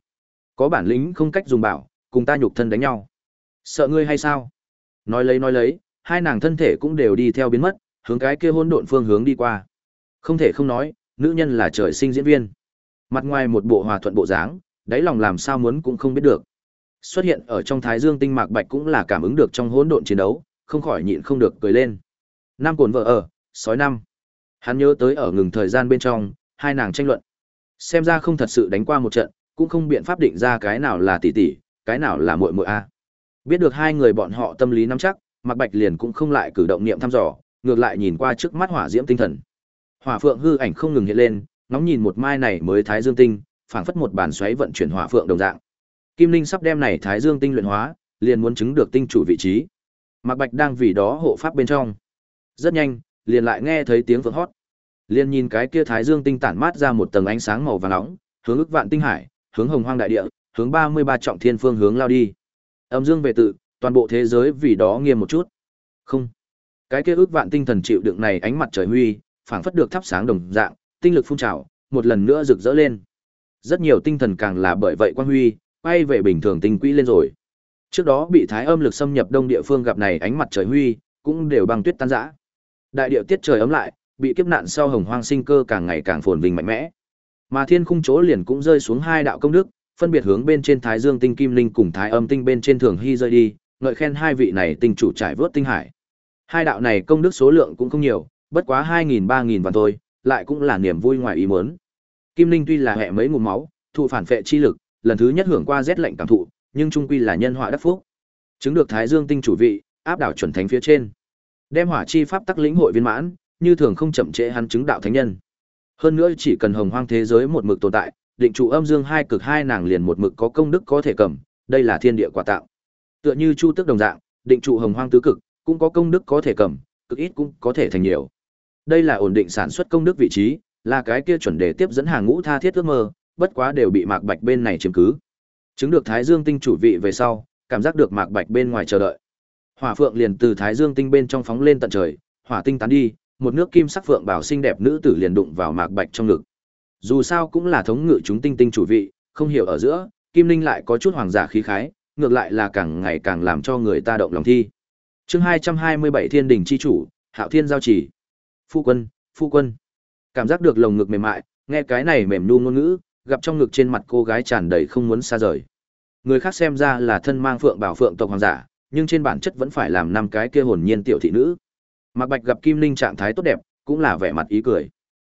Có bản lĩnh không cách dùng bảo, cùng ta nhục thân đánh nhau. Sợ ngươi hay sao? Nói lấy nói lấy, hai nàng thân thể cũng đều đi theo biến mất, hướng cái kia hỗn độn phương hướng đi qua. Không thể không nói, nữ nhân là trời sinh diễn viên. Mặt ngoài một bộ hòa thuận bộ dáng, đáy lòng làm sao muốn cũng không biết được. Xuất hiện ở trong Thái Dương tinh mạc bạch cũng là cảm ứng được trong hỗn độn chiến đấu, không khỏi nhịn không được cười lên. Nam cồn vợ ở, sói năm. Hắn nhớ tới ở ngừng thời gian bên trong, hai nàng tranh luận. Xem ra không thật sự đánh qua một trận, cũng không biện pháp định ra cái nào là tỷ tỷ, cái nào là muội muội a. Biết được hai người bọn họ tâm lý nắm chắc, Mặc Bạch liền cũng không lại cử động niệm thăm dò, ngược lại nhìn qua trước mắt hỏa diễm tinh thần. Hỏa phượng hư ảnh không ngừng hiện lên, ngóng nhìn một mai này mới thái dương tinh, phảng phất một bàn xoáy vận chuyển hỏa phượng đồng dạng. Kim Linh sắp đem này thái dương tinh luyện hóa, liền muốn chứng được tinh chủ vị trí. Mặc Bạch đang vì đó hộ pháp bên trong. Rất nhanh, liền lại nghe thấy tiếng vượng hót. Liền nhìn cái kia thái dương tinh tản mát ra một tầng ánh sáng màu vàng nóng, hướng ức vạn tinh hải, hướng hồng hoang đại địa, hướng 33 trọng thiên phương hướng lao đi. Âm dương về tự, toàn bộ thế giới vì đó nghiêm một chút. Không. Cái kia ước vạn tinh thần chịu đựng này ánh mặt trời huy, phảng phất được thắp sáng đồng dạng, tinh lực phun trào, một lần nữa rực rỡ lên. Rất nhiều tinh thần càng là bởi vậy quan huy, quay về bình thường tinh quỹ lên rồi. Trước đó bị thái âm lực xâm nhập đông địa phương gặp này ánh mặt trời huy, cũng đều băng tuyết tan rã. Đại địa tiết trời ấm lại, bị kiếp nạn sau hồng hoang sinh cơ càng ngày càng phồn vinh mạnh mẽ. Mà thiên khung chỗ liền cũng rơi xuống hai đạo công đức, phân biệt hướng bên trên Thái Dương tinh kim linh cùng Thái Âm tinh bên trên Thường Hy rơi đi, ngợi khen hai vị này tinh chủ trải vớt tinh hải. Hai đạo này công đức số lượng cũng không nhiều, bất quá 2000 3000 vạn thôi, lại cũng là niềm vui ngoài ý muốn. Kim Linh tuy là hệ mấy ngụm máu, thụ phản phệ chi lực, lần thứ nhất hưởng qua rét lạnh cảm thụ, nhưng trung quy là nhân họa đắc phúc. Chứng được Thái Dương tinh chủ vị, áp đảo chuẩn thánh phía trên. Đem hỏa chi pháp tắc lĩnh hội viên mãn, như thường không chậm trễ hắn chứng đạo thánh nhân. Hơn nữa chỉ cần hồng hoang thế giới một mực tồn tại, định trụ âm dương hai cực hai nàng liền một mực có công đức có thể cầm, đây là thiên địa quả tạo. Tựa như chu tức đồng dạng, định trụ hồng hoang tứ cực, cũng có công đức có thể cầm, cực ít cũng có thể thành nhiều. Đây là ổn định sản xuất công đức vị trí, là cái kia chuẩn đề tiếp dẫn hàng ngũ tha thiết ước mơ, bất quá đều bị Mạc Bạch bên này chiếm cứ. Chứng được Thái Dương tinh chủ vị về sau, cảm giác được Mạc Bạch bên ngoài chờ đợi. Hỏa Phượng liền từ Thái Dương tinh bên trong phóng lên tận trời, hỏa tinh tán đi, một nước kim sắc phượng bảo xinh đẹp nữ tử liền đụng vào Mạc Bạch trong ngực. Dù sao cũng là thống ngự chúng tinh tinh chủ vị, không hiểu ở giữa, Kim Linh lại có chút hoàng giả khí khái, ngược lại là càng ngày càng làm cho người ta động lòng thi. Chương hai hai mươi bảy Thiên đỉnh chi chủ, Hạo Thiên giao chỉ. Phu quân, phu quân. Cảm giác được lồng ngực mềm mại, nghe cái này mềm nu ngôn ngữ, gặp trong ngực trên mặt cô gái tràn đầy không muốn xa rời. Người khác xem ra là thân mang phượng bảo phượng tộc hoàng giả, nhưng trên bản chất vẫn phải làm năm cái kia hồn nhiên tiểu thị nữ. Mạc Bạch gặp Kim Linh trạng thái tốt đẹp, cũng là vẻ mặt ý cười.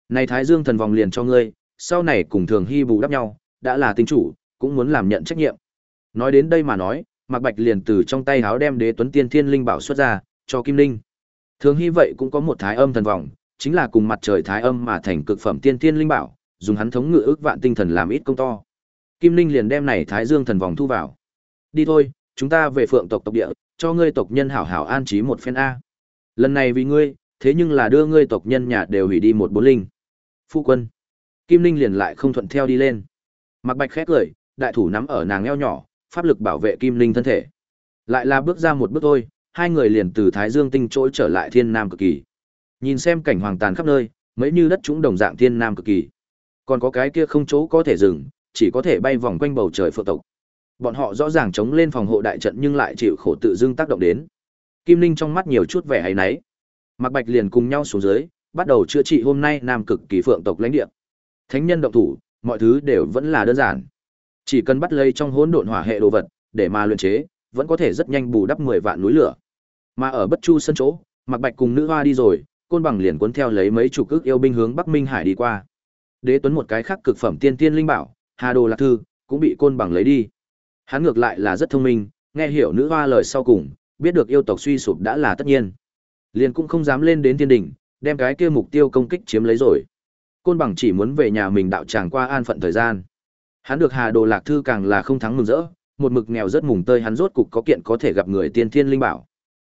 Này Thái Dương thần vòng liền cho ngươi, sau này cùng Thường Hy bù đắp nhau, đã là tinh chủ, cũng muốn làm nhận trách nhiệm. Nói đến đây mà nói, Mạc Bạch liền từ trong tay háo đem Đế Tuấn Tiên Thiên Linh bảo xuất ra, cho Kim Linh. Thường Hy vậy cũng có một Thái Âm thần vòng, chính là cùng mặt trời Thái Âm mà thành cực phẩm Tiên Thiên Linh bảo, dùng hắn thống ngự ước vạn tinh thần làm ít công to. Kim Linh liền đem này Thái Dương thần vòng thu vào. Đi thôi, chúng ta về Phượng tộc tộc địa, cho ngươi tộc nhân hảo hảo an trí một phen a. Lần này vì ngươi, thế nhưng là đưa ngươi tộc nhân nhà đều hủy đi một bốn linh. Phu quân. Kim Linh liền lại không thuận theo đi lên. Mặc Bạch khét cười, đại thủ nắm ở nàng eo nhỏ, pháp lực bảo vệ Kim Linh thân thể. Lại là bước ra một bước thôi, hai người liền từ Thái Dương tinh trỗi trở lại Thiên Nam cực kỳ. Nhìn xem cảnh hoàng tàn khắp nơi, mấy như đất trũng đồng dạng Thiên Nam cực kỳ. Còn có cái kia không chỗ có thể dừng, chỉ có thể bay vòng quanh bầu trời phượng tộc. Bọn họ rõ ràng chống lên phòng hộ đại trận nhưng lại chịu khổ tự dưng tác động đến. Kim Linh trong mắt nhiều chút vẻ hay náy. Mạc Bạch liền cùng nhau xuống dưới, bắt đầu chữa trị hôm nay Nam Cực Kỳ Phượng tộc lãnh địa. Thánh nhân động thủ, mọi thứ đều vẫn là đơn giản. Chỉ cần bắt lấy trong hỗn độn hỏa hệ đồ vật, để mà luyện chế, vẫn có thể rất nhanh bù đắp 10 vạn núi lửa. Mà ở Bất Chu sân chỗ, Mạc Bạch cùng nữ hoa đi rồi, côn bằng liền cuốn theo lấy mấy chủ cước yêu binh hướng Bắc Minh Hải đi qua. Đế Tuấn một cái khác cực phẩm tiên tiên linh bảo, Hà Đồ Lạc Thư, cũng bị côn bằng lấy đi. Hắn ngược lại là rất thông minh, nghe hiểu nữ hoa lời sau cùng, biết được yêu tộc suy sụp đã là tất nhiên. Liền cũng không dám lên đến thiên đỉnh, đem cái kia mục tiêu công kích chiếm lấy rồi. Côn bằng chỉ muốn về nhà mình đạo tràng qua an phận thời gian. Hắn được Hà Đồ Lạc Thư càng là không thắng mừng rỡ, một mực nghèo rất mùng tơi hắn rốt cục có kiện có thể gặp người tiên thiên linh bảo.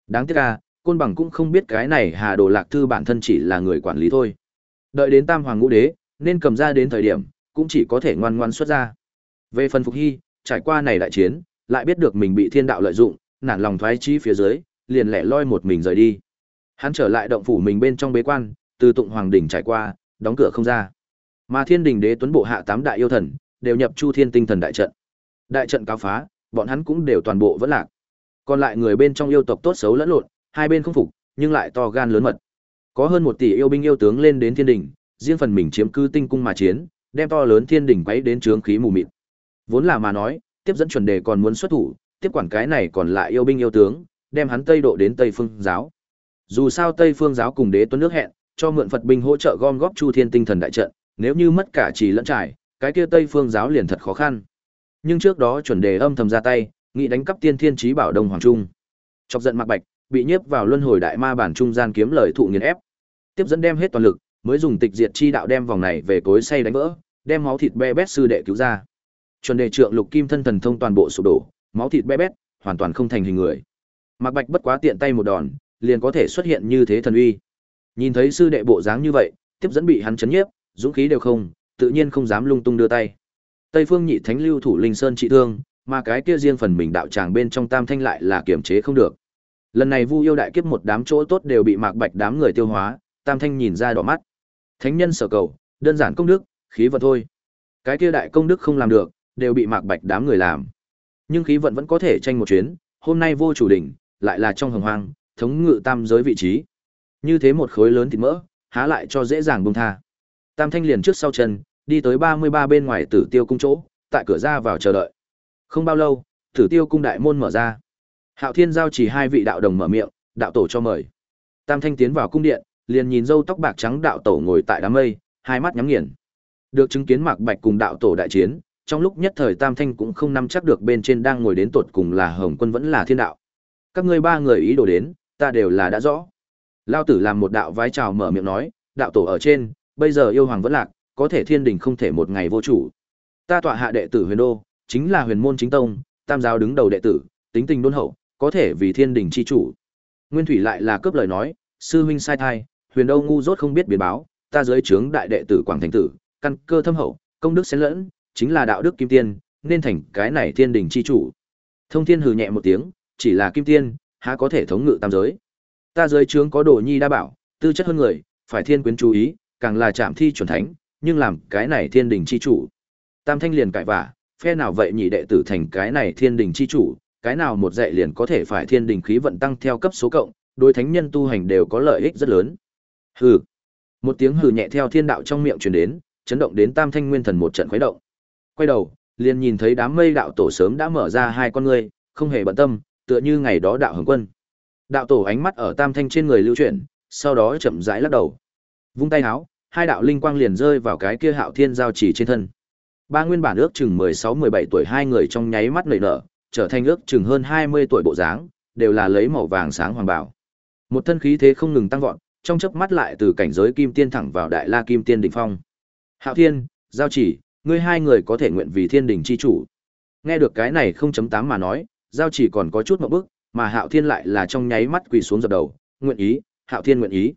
Đáng tiếc à, côn bằng cũng không biết cái này Hà Đồ Lạc Thư bản thân chỉ là người quản lý thôi. Đợi đến Tam Hoàng Ngũ Đế, nên cầm ra đến thời điểm, cũng chỉ có thể ngoan ngoan xuất ra. Về phần Phục Hy, trải qua này đại chiến, lại biết được mình bị thiên đạo lợi dụng, nản lòng thoái chí phía dưới, liền lẻ loi một mình rời đi. Hắn trở lại động phủ mình bên trong bế quan, từ tụng hoàng đỉnh trải qua, đóng cửa không ra. Mà Thiên Đình Đế Tuấn bộ hạ tám đại yêu thần, đều nhập Chu Thiên Tinh Thần đại trận. Đại trận cao phá, bọn hắn cũng đều toàn bộ vẫn lạc. Còn lại người bên trong yêu tộc tốt xấu lẫn lộn, hai bên không phục, nhưng lại to gan lớn mật. Có hơn một tỷ yêu binh yêu tướng lên đến Thiên Đình, riêng phần mình chiếm cứ tinh cung mà chiến, đem to lớn Thiên Đình quấy đến trướng khí mù mịt. Vốn là mà nói, tiếp dẫn chuẩn đề còn muốn xuất thủ, tiếp quản cái này còn lại yêu binh yêu tướng, đem hắn Tây độ đến Tây Phương giáo. Dù sao Tây Phương giáo cùng đế tuấn nước hẹn, cho mượn Phật binh hỗ trợ gom góp Chu Thiên tinh thần đại trận, nếu như mất cả chỉ lẫn trải, cái kia Tây Phương giáo liền thật khó khăn. Nhưng trước đó chuẩn đề âm thầm ra tay, nghĩ đánh cắp Tiên Thiên Chí Bảo Đông Hoàng Trung. Chọc giận Mạc Bạch, bị nhiếp vào luân hồi đại ma bản trung gian kiếm lời thụ nghiền ép. Tiếp dẫn đem hết toàn lực, mới dùng tịch diệt chi đạo đem vòng này về cối say đánh vỡ, đem máu thịt bè bét sư đệ cứu ra. Chuẩn đề trượng lục kim thân thần thông toàn bộ sụp đổ, máu thịt bé bét, hoàn toàn không thành hình người. Mạc Bạch bất quá tiện tay một đòn, liền có thể xuất hiện như thế thần uy. Nhìn thấy sư đệ bộ dáng như vậy, tiếp dẫn bị hắn chấn nhiếp, dũng khí đều không, tự nhiên không dám lung tung đưa tay. Tây Phương Nhị Thánh lưu thủ Linh Sơn trị thương, mà cái kia riêng phần mình đạo tràng bên trong Tam Thanh lại là kiểm chế không được. Lần này Vu Yêu đại kiếp một đám chỗ tốt đều bị Mạc Bạch đám người tiêu hóa, Tam Thanh nhìn ra đỏ mắt. Thánh nhân sở cầu, đơn giản công đức, khí vật thôi. Cái kia đại công đức không làm được, đều bị Mạc Bạch đám người làm. Nhưng khí vận vẫn có thể tranh một chuyến, hôm nay vô chủ đỉnh, lại là trong hồng hoang, thống ngự tam giới vị trí. Như thế một khối lớn thịt mỡ, há lại cho dễ dàng buông tha. Tam Thanh liền trước sau chân, đi tới 33 bên ngoài Tử Tiêu cung chỗ, tại cửa ra vào chờ đợi. Không bao lâu, Tử Tiêu cung đại môn mở ra. Hạo Thiên giao chỉ hai vị đạo đồng mở miệng, đạo tổ cho mời. Tam Thanh tiến vào cung điện, liền nhìn dâu tóc bạc trắng đạo tổ ngồi tại đám mây, hai mắt nhắm nghiền. Được chứng kiến Mạc Bạch cùng đạo tổ đại chiến, trong lúc nhất thời Tam Thanh cũng không nắm chắc được bên trên đang ngồi đến tột cùng là Hồng Quân vẫn là Thiên Đạo. Các ngươi ba người ý đồ đến, ta đều là đã rõ. Lao tử làm một đạo vái chào mở miệng nói, đạo tổ ở trên, bây giờ yêu hoàng vẫn lạc, có thể thiên đình không thể một ngày vô chủ. Ta tọa hạ đệ tử huyền đô, chính là huyền môn chính tông, tam giáo đứng đầu đệ tử, tính tình đôn hậu, có thể vì thiên đình chi chủ. Nguyên Thủy lại là cướp lời nói, sư huynh sai thai, huyền đô ngu dốt không biết biến báo, ta giới trướng đại đệ tử Quảng Thành Tử, căn cơ thâm hậu, công đức xen lẫn, chính là đạo đức kim tiên, nên thành cái này thiên đình chi chủ. Thông Thiên hừ nhẹ một tiếng, chỉ là kim tiên, há có thể thống ngự tam giới. Ta giới trướng có đồ nhi đa bảo, tư chất hơn người, phải thiên quyến chú ý, càng là chạm thi chuẩn thánh, nhưng làm cái này thiên đình chi chủ. Tam thanh liền cãi vả, phe nào vậy nhị đệ tử thành cái này thiên đình chi chủ, cái nào một dạy liền có thể phải thiên đình khí vận tăng theo cấp số cộng, đối thánh nhân tu hành đều có lợi ích rất lớn. Hừ. Một tiếng hừ nhẹ theo thiên đạo trong miệng truyền đến, chấn động đến Tam Thanh Nguyên Thần một trận khuấy động. Quay đầu, liền nhìn thấy đám mây đạo tổ sớm đã mở ra hai con ngươi, không hề bận tâm, tựa như ngày đó đạo hồng quân. Đạo tổ ánh mắt ở Tam Thanh trên người lưu chuyển, sau đó chậm rãi lắc đầu. Vung tay háo, hai đạo linh quang liền rơi vào cái kia Hạo Thiên giao chỉ trên thân. Ba nguyên bản ước chừng 16-17 tuổi hai người trong nháy mắt nảy nở, trở thành ước chừng hơn 20 tuổi bộ dáng, đều là lấy màu vàng sáng hoàng bảo. Một thân khí thế không ngừng tăng vọt, trong chớp mắt lại từ cảnh giới kim tiên thẳng vào đại la kim tiên đỉnh phong. Hạo Thiên, giao chỉ, ngươi hai người có thể nguyện vì thiên đình chi chủ. Nghe được cái này 0.8 mà nói, giao chỉ còn có chút một bước, mà Hạo Thiên lại là trong nháy mắt quỳ xuống dập đầu, nguyện ý, Hạo Thiên nguyện ý.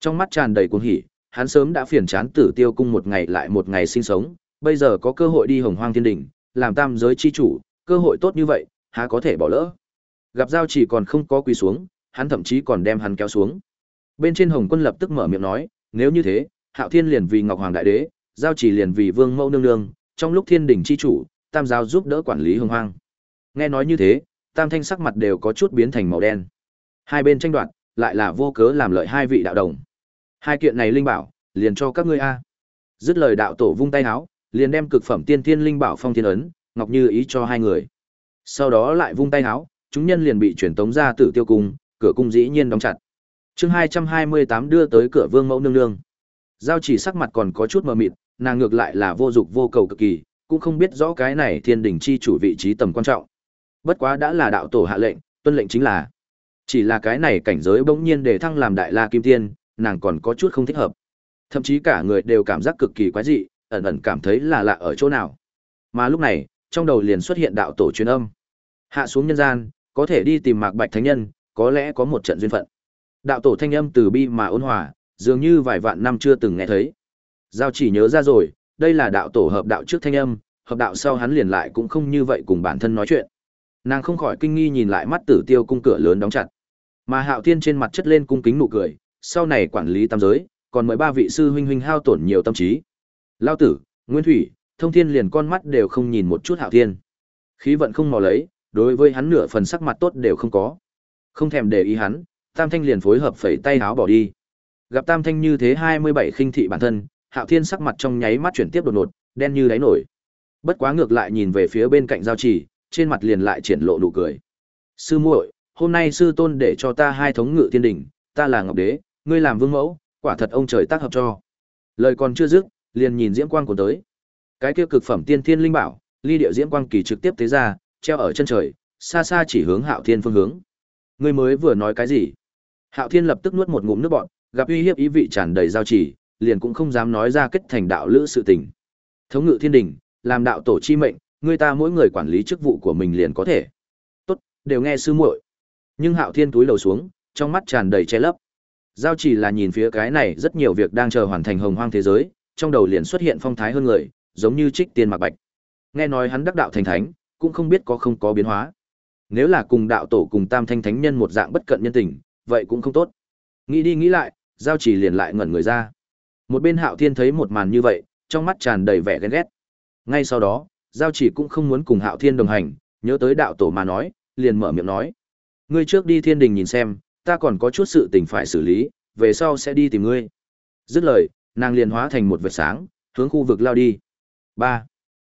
Trong mắt tràn đầy cuồng hỉ, hắn sớm đã phiền chán Tử Tiêu cung một ngày lại một ngày sinh sống, bây giờ có cơ hội đi Hồng Hoang Thiên Đình, làm tam giới chi chủ, cơ hội tốt như vậy, há có thể bỏ lỡ. Gặp giao chỉ còn không có quỳ xuống, hắn thậm chí còn đem hắn kéo xuống. Bên trên Hồng Quân lập tức mở miệng nói, nếu như thế, Hạo Thiên liền vì Ngọc Hoàng Đại Đế, giao chỉ liền vì Vương Mẫu nương nương, trong lúc Thiên Đình chi chủ, tam giao giúp đỡ quản lý Hồng Hoang. Nghe nói như thế, tam thanh sắc mặt đều có chút biến thành màu đen. Hai bên tranh đoạt, lại là vô cớ làm lợi hai vị đạo đồng. Hai kiện này linh bảo, liền cho các ngươi a. Dứt lời đạo tổ vung tay áo, liền đem cực phẩm tiên thiên linh bảo phong thiên ấn, ngọc như ý cho hai người. Sau đó lại vung tay áo, chúng nhân liền bị chuyển tống ra tử tiêu cung, cửa cung dĩ nhiên đóng chặt. Chương hai hai mươi tám đưa tới cửa Vương Mẫu nương nương. Giao chỉ sắc mặt còn có chút mờ mịt, nàng ngược lại là vô dục vô cầu cực kỳ, cũng không biết rõ cái này thiên đình chi chủ vị trí tầm quan trọng. Bất quá đã là đạo tổ hạ lệnh, tuân lệnh chính là. Chỉ là cái này cảnh giới bỗng nhiên để thăng làm đại la kim tiên, nàng còn có chút không thích hợp. Thậm chí cả người đều cảm giác cực kỳ quái dị, ẩn ẩn cảm thấy là lạ ở chỗ nào. Mà lúc này, trong đầu liền xuất hiện đạo tổ truyền âm. Hạ xuống nhân gian, có thể đi tìm Mạc Bạch Thánh Nhân, có lẽ có một trận duyên phận. Đạo tổ thanh âm từ bi mà ôn hòa, dường như vài vạn năm chưa từng nghe thấy. Giao chỉ nhớ ra rồi, đây là đạo tổ hợp đạo trước thanh âm, hợp đạo sau hắn liền lại cũng không như vậy cùng bản thân nói chuyện. Nàng không khỏi kinh nghi nhìn lại mắt Tử Tiêu cung cửa lớn đóng chặt. Mà Hạo Thiên trên mặt chất lên cung kính nụ cười, sau này quản lý tam giới, còn mời ba vị sư huynh huynh hao tổn nhiều tâm trí. Lao tử, Nguyên Thủy, Thông Thiên liền con mắt đều không nhìn một chút Hạo Thiên. Khí vận không mò lấy, đối với hắn nửa phần sắc mặt tốt đều không có. Không thèm để ý hắn, Tam Thanh liền phối hợp phẩy tay áo bỏ đi. Gặp Tam Thanh như thế 27 khinh thị bản thân, Hạo Thiên sắc mặt trong nháy mắt chuyển tiếp đột ngột, đen như đáy nổi. Bất quá ngược lại nhìn về phía bên cạnh giao chỉ, trên mặt liền lại triển lộ nụ cười. Sư muội, hôm nay sư tôn để cho ta hai thống ngự thiên đỉnh, ta là Ngọc Đế, ngươi làm vương mẫu, quả thật ông trời tác hợp cho. Lời còn chưa dứt, liền nhìn diễm quang của tới. Cái kia cực phẩm tiên thiên linh bảo, ly điệu diễm quang kỳ trực tiếp tế ra, treo ở chân trời, xa xa chỉ hướng Hạo Thiên phương hướng. Ngươi mới vừa nói cái gì? Hạo Thiên lập tức nuốt một ngụm nước bọt, gặp uy hiếp ý vị tràn đầy giao chỉ, liền cũng không dám nói ra kết thành đạo lữ sự tình. Thống ngự thiên đình, làm đạo tổ chi mệnh, người ta mỗi người quản lý chức vụ của mình liền có thể. Tốt, đều nghe sư muội. Nhưng Hạo Thiên túi lầu xuống, trong mắt tràn đầy che lấp. Giao chỉ là nhìn phía cái này rất nhiều việc đang chờ hoàn thành hồng hoang thế giới, trong đầu liền xuất hiện phong thái hơn người, giống như trích tiên mặc bạch. Nghe nói hắn đắc đạo thành thánh, cũng không biết có không có biến hóa. Nếu là cùng đạo tổ cùng tam thanh thánh nhân một dạng bất cận nhân tình, vậy cũng không tốt. Nghĩ đi nghĩ lại, giao chỉ liền lại ngẩn người ra. Một bên hạo thiên thấy một màn như vậy, trong mắt tràn đầy vẻ ghen ghét. Ngay sau đó, giao chỉ cũng không muốn cùng hạo thiên đồng hành, nhớ tới đạo tổ mà nói, liền mở miệng nói. Ngươi trước đi thiên đình nhìn xem, ta còn có chút sự tình phải xử lý, về sau sẽ đi tìm ngươi. Dứt lời, nàng liền hóa thành một vệt sáng, hướng khu vực lao đi. 3.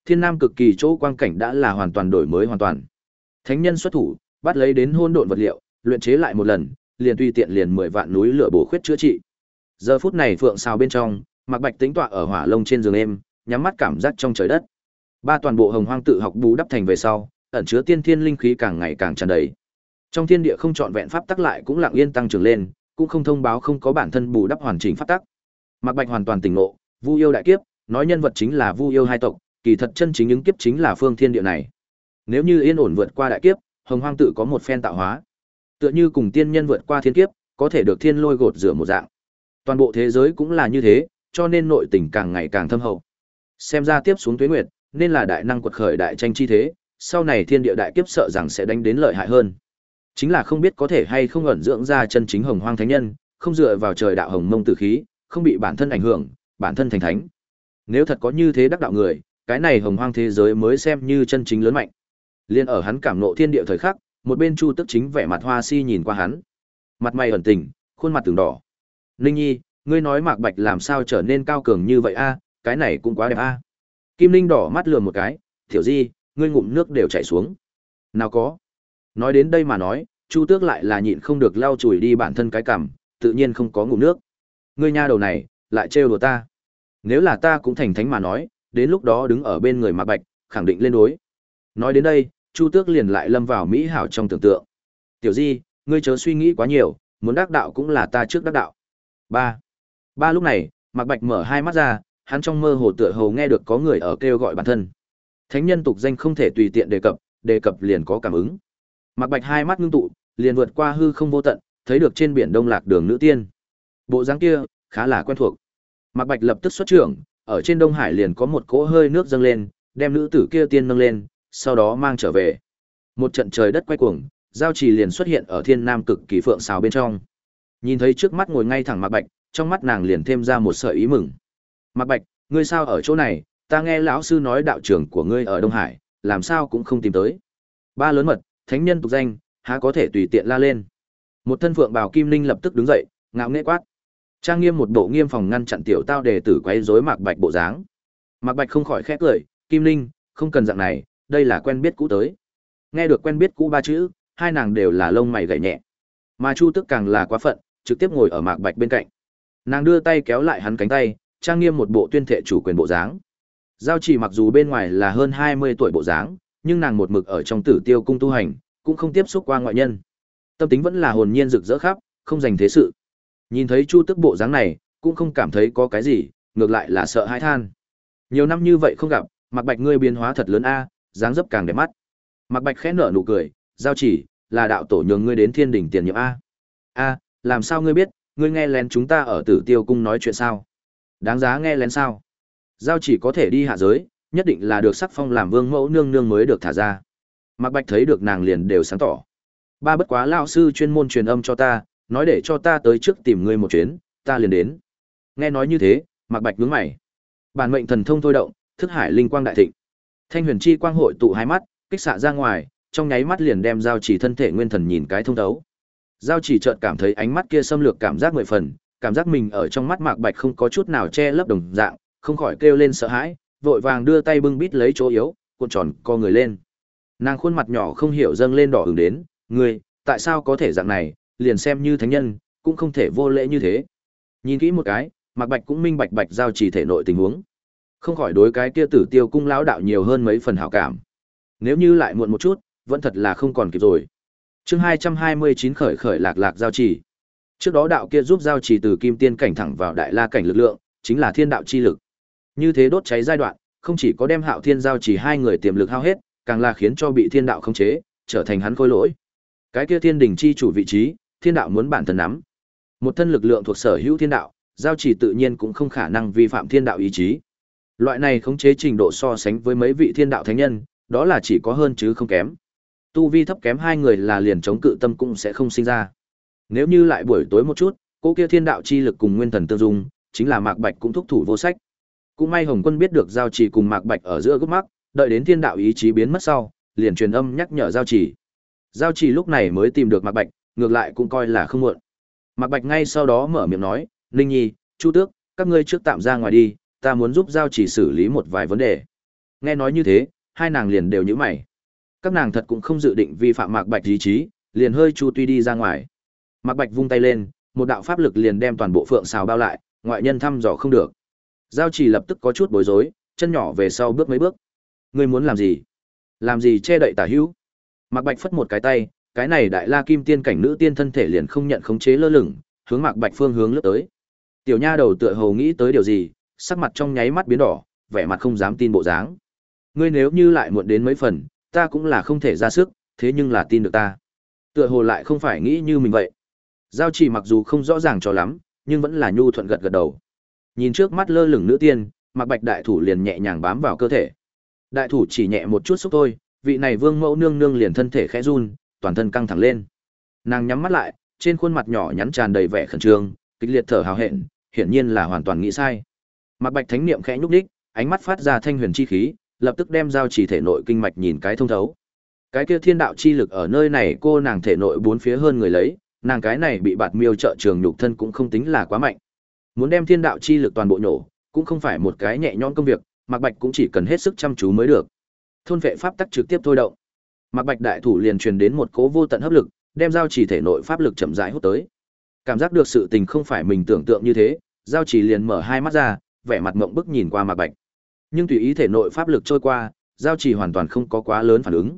Thiên Nam cực kỳ chỗ quang cảnh đã là hoàn toàn đổi mới hoàn toàn. Thánh nhân xuất thủ, bắt lấy đến hôn độn vật liệu, luyện chế lại một lần, liền tùy tiện liền 10 vạn núi lửa bổ khuyết chữa trị. Giờ phút này phượng sao bên trong, mặc Bạch tính tọa ở hỏa lông trên giường em, nhắm mắt cảm giác trong trời đất. Ba toàn bộ hồng hoang tự học bù đắp thành về sau, ẩn chứa tiên thiên linh khí càng ngày càng tràn đầy. Trong thiên địa không chọn vẹn pháp tắc lại cũng lặng yên tăng trưởng lên, cũng không thông báo không có bản thân bù đắp hoàn chỉnh pháp tắc. mặc Bạch hoàn toàn tỉnh ngộ, Vu yêu đại kiếp, nói nhân vật chính là Vu yêu hai tộc, kỳ thật chân chính những kiếp chính là phương thiên địa này. Nếu như yên ổn vượt qua đại kiếp, Hồng Hoang tự có một phen tạo hóa. Tựa như cùng tiên nhân vượt qua thiên kiếp, có thể được thiên lôi gột rửa một dạng. Toàn bộ thế giới cũng là như thế, cho nên nội tình càng ngày càng thâm hậu. Xem ra tiếp xuống tuế nguyệt, nên là đại năng quật khởi đại tranh chi thế, sau này thiên địa đại kiếp sợ rằng sẽ đánh đến lợi hại hơn. Chính là không biết có thể hay không ẩn dưỡng ra chân chính hồng hoang thánh nhân, không dựa vào trời đạo hồng mông tử khí, không bị bản thân ảnh hưởng, bản thân thành thánh. Nếu thật có như thế đắc đạo người, cái này hồng hoang thế giới mới xem như chân chính lớn mạnh. Liên ở hắn cảm nộ thiên địa thời khắc, một bên Chu Tức chính vẻ mặt hoa si nhìn qua hắn. Mặt mày ẩn tình, khuôn mặt từng đỏ. Ninh Nhi, ngươi nói Mạc Bạch làm sao trở nên cao cường như vậy a, cái này cũng quá đẹp a. Kim Linh đỏ mắt lườm một cái, "Tiểu Di, ngươi ngụm nước đều chảy xuống." "Nào có." Nói đến đây mà nói, Chu Tước lại là nhịn không được lau chùi đi bản thân cái cằm, tự nhiên không có ngụm nước. "Ngươi nha đầu này, lại trêu đùa ta. Nếu là ta cũng thành thánh mà nói, đến lúc đó đứng ở bên người Mạc Bạch, khẳng định lên đối." Nói đến đây, Chu Tước liền lại lâm vào mỹ hảo trong tưởng tượng. "Tiểu Di, ngươi chớ suy nghĩ quá nhiều, muốn đắc đạo cũng là ta trước đắc đạo." Ba. Ba lúc này, Mạc Bạch mở hai mắt ra, hắn trong mơ hồ tựa hồ nghe được có người ở kêu gọi bản thân. Thánh nhân tục danh không thể tùy tiện đề cập, đề cập liền có cảm ứng. Mạc Bạch hai mắt ngưng tụ, liền vượt qua hư không vô tận, thấy được trên biển Đông Lạc Đường nữ tiên. Bộ dáng kia khá là quen thuộc. Mạc Bạch lập tức xuất trưởng, ở trên Đông Hải liền có một cỗ hơi nước dâng lên, đem nữ tử kia tiên nâng lên, sau đó mang trở về. Một trận trời đất quay cuồng, giao trì liền xuất hiện ở thiên nam cực kỳ phượng xào bên trong. Nhìn thấy trước mắt ngồi ngay thẳng Mạc Bạch, trong mắt nàng liền thêm ra một sợi ý mừng. Mạc Bạch, ngươi sao ở chỗ này, ta nghe lão sư nói đạo trưởng của ngươi ở Đông Hải, làm sao cũng không tìm tới. Ba lớn mật, thánh nhân tục danh, há có thể tùy tiện la lên. Một thân phượng bào kim linh lập tức đứng dậy, ngạo nghễ quát. Trang nghiêm một bộ nghiêm phòng ngăn chặn tiểu tao đề tử quấy rối Mạc Bạch bộ dáng. Mạc Bạch không khỏi khẽ cười, "Kim Linh, không cần dạng này, đây là quen biết cũ tới." Nghe được quen biết cũ ba chữ, hai nàng đều là lông mày gảy nhẹ. Mà Chu Tức càng là quá phận, trực tiếp ngồi ở Mạc Bạch bên cạnh. Nàng đưa tay kéo lại hắn cánh tay, trang nghiêm một bộ tuyên thệ chủ quyền bộ dáng. Giao chỉ mặc dù bên ngoài là hơn 20 tuổi bộ dáng, nhưng nàng một mực ở trong tử tiêu cung tu hành, cũng không tiếp xúc qua ngoại nhân. Tâm tính vẫn là hồn nhiên rực rỡ khắp, không dành thế sự. Nhìn thấy Chu Tức bộ dáng này, cũng không cảm thấy có cái gì, ngược lại là sợ hãi than. Nhiều năm như vậy không gặp, Mạc Bạch ngươi biến hóa thật lớn a, dáng dấp càng đẹp mắt. Mạc Bạch khẽ nở nụ cười, giao chỉ, là đạo tổ nhường ngươi đến thiên đỉnh tiền nhiệm a. A, làm sao ngươi biết, ngươi nghe lén chúng ta ở Tử Tiêu cung nói chuyện sao? Đáng giá nghe lén sao? Giao chỉ có thể đi hạ giới, nhất định là được sắc phong làm vương mẫu nương nương mới được thả ra. Mạc Bạch thấy được nàng liền đều sáng tỏ. Ba bất quá lão sư chuyên môn truyền âm cho ta, nói để cho ta tới trước tìm ngươi một chuyến, ta liền đến. Nghe nói như thế, Mạc Bạch nhướng mày. Bản mệnh thần thông thôi động, thức hải linh quang đại thịnh. Thanh huyền chi quang hội tụ hai mắt, kích xạ ra ngoài, trong nháy mắt liền đem giao chỉ thân thể nguyên thần nhìn cái thông thấu. Giao chỉ chợt cảm thấy ánh mắt kia xâm lược cảm giác mười phần, cảm giác mình ở trong mắt Mạc Bạch không có chút nào che lấp đồng dạng, không khỏi kêu lên sợ hãi, vội vàng đưa tay bưng bít lấy chỗ yếu, cuộn tròn co người lên. Nàng khuôn mặt nhỏ không hiểu dâng lên đỏ ửng đến, "Ngươi, tại sao có thể dạng này, liền xem như thánh nhân, cũng không thể vô lễ như thế." Nhìn kỹ một cái, Mạc Bạch cũng minh bạch bạch giao chỉ thể nội tình huống. Không khỏi đối cái kia Tử Tiêu cung lão đạo nhiều hơn mấy phần hảo cảm. Nếu như lại muộn một chút, vẫn thật là không còn kịp rồi. Chương hai hai mươi chín khởi khởi lạc lạc giao trì Trước đó đạo kia giúp giao trì từ kim tiên cảnh thẳng vào đại la cảnh lực lượng, chính là thiên đạo chi lực. Như thế đốt cháy giai đoạn, không chỉ có đem Hạo Thiên giao trì hai người tiềm lực hao hết, càng là khiến cho bị thiên đạo khống chế, trở thành hắn khôi lỗi. Cái kia thiên đỉnh chi chủ vị trí, thiên đạo muốn bản thân nắm. Một thân lực lượng thuộc sở hữu thiên đạo, giao trì tự nhiên cũng không khả năng vi phạm thiên đạo ý chí. Loại này khống chế trình độ so sánh với mấy vị thiên đạo thánh nhân, đó là chỉ có hơn chứ không kém. Tu vi thấp kém hai người là liền chống cự tâm cũng sẽ không sinh ra. Nếu như lại buổi tối một chút, cô kia thiên đạo chi lực cùng nguyên thần tương dung, chính là Mạc Bạch cũng thúc thủ vô sách. Cũng may Hồng Quân biết được giao chỉ cùng Mạc Bạch ở giữa gấp mắc, đợi đến thiên đạo ý chí biến mất sau, liền truyền âm nhắc nhở giao chỉ. Giao chỉ lúc này mới tìm được Mạc Bạch, ngược lại cũng coi là không muộn. Mạc Bạch ngay sau đó mở miệng nói, Linh Nhi, Chu Tước, các ngươi trước tạm ra ngoài đi, ta muốn giúp giao chỉ xử lý một vài vấn đề." Nghe nói như thế, hai nàng liền đều nhíu mày. Các nàng thật cũng không dự định vi phạm Mạc Bạch ý chí, liền hơi chu tuy đi ra ngoài. Mạc Bạch vung tay lên, một đạo pháp lực liền đem toàn bộ phượng xào bao lại, ngoại nhân thăm dò không được. Giao chỉ lập tức có chút bối rối, chân nhỏ về sau bước mấy bước. Ngươi muốn làm gì? Làm gì che đậy tả hữu? Mạc Bạch phất một cái tay, cái này đại la kim tiên cảnh nữ tiên thân thể liền không nhận khống chế lơ lửng, hướng Mạc Bạch phương hướng lướt tới. Tiểu nha đầu tựa hồ nghĩ tới điều gì, sắc mặt trong nháy mắt biến đỏ, vẻ mặt không dám tin bộ dáng. Ngươi nếu như lại muộn đến mấy phần, ta cũng là không thể ra sức, thế nhưng là tin được ta. Tựa hồ lại không phải nghĩ như mình vậy. Giao chỉ mặc dù không rõ ràng cho lắm, nhưng vẫn là nhu thuận gật gật đầu. Nhìn trước mắt lơ lửng nữ tiên, mặc Bạch đại thủ liền nhẹ nhàng bám vào cơ thể. Đại thủ chỉ nhẹ một chút xúc thôi, vị này vương mẫu nương nương liền thân thể khẽ run, toàn thân căng thẳng lên. Nàng nhắm mắt lại, trên khuôn mặt nhỏ nhắn tràn đầy vẻ khẩn trương, kịch liệt thở hào hẹn, hiển nhiên là hoàn toàn nghĩ sai. Mặc Bạch Thánh niệm khẽ nhúc đích, ánh mắt phát ra thanh huyền chi khí, lập tức đem giao chỉ thể nội kinh mạch nhìn cái thông thấu. Cái kia thiên đạo chi lực ở nơi này cô nàng thể nội bốn phía hơn người lấy, nàng cái này bị bạt miêu trợ trường nhục thân cũng không tính là quá mạnh. Muốn đem thiên đạo chi lực toàn bộ nhổ, cũng không phải một cái nhẹ nhõm công việc, Mạc Bạch cũng chỉ cần hết sức chăm chú mới được. Thôn vệ pháp tắc trực tiếp thôi động. Mạc Bạch đại thủ liền truyền đến một cố vô tận hấp lực, đem giao chỉ thể nội pháp lực chậm rãi hút tới. Cảm giác được sự tình không phải mình tưởng tượng như thế, giao chỉ liền mở hai mắt ra, vẻ mặt ngậm bức nhìn qua Mạc Bạch. Nhưng tùy ý thể nội pháp lực trôi qua, giao chỉ hoàn toàn không có quá lớn phản ứng.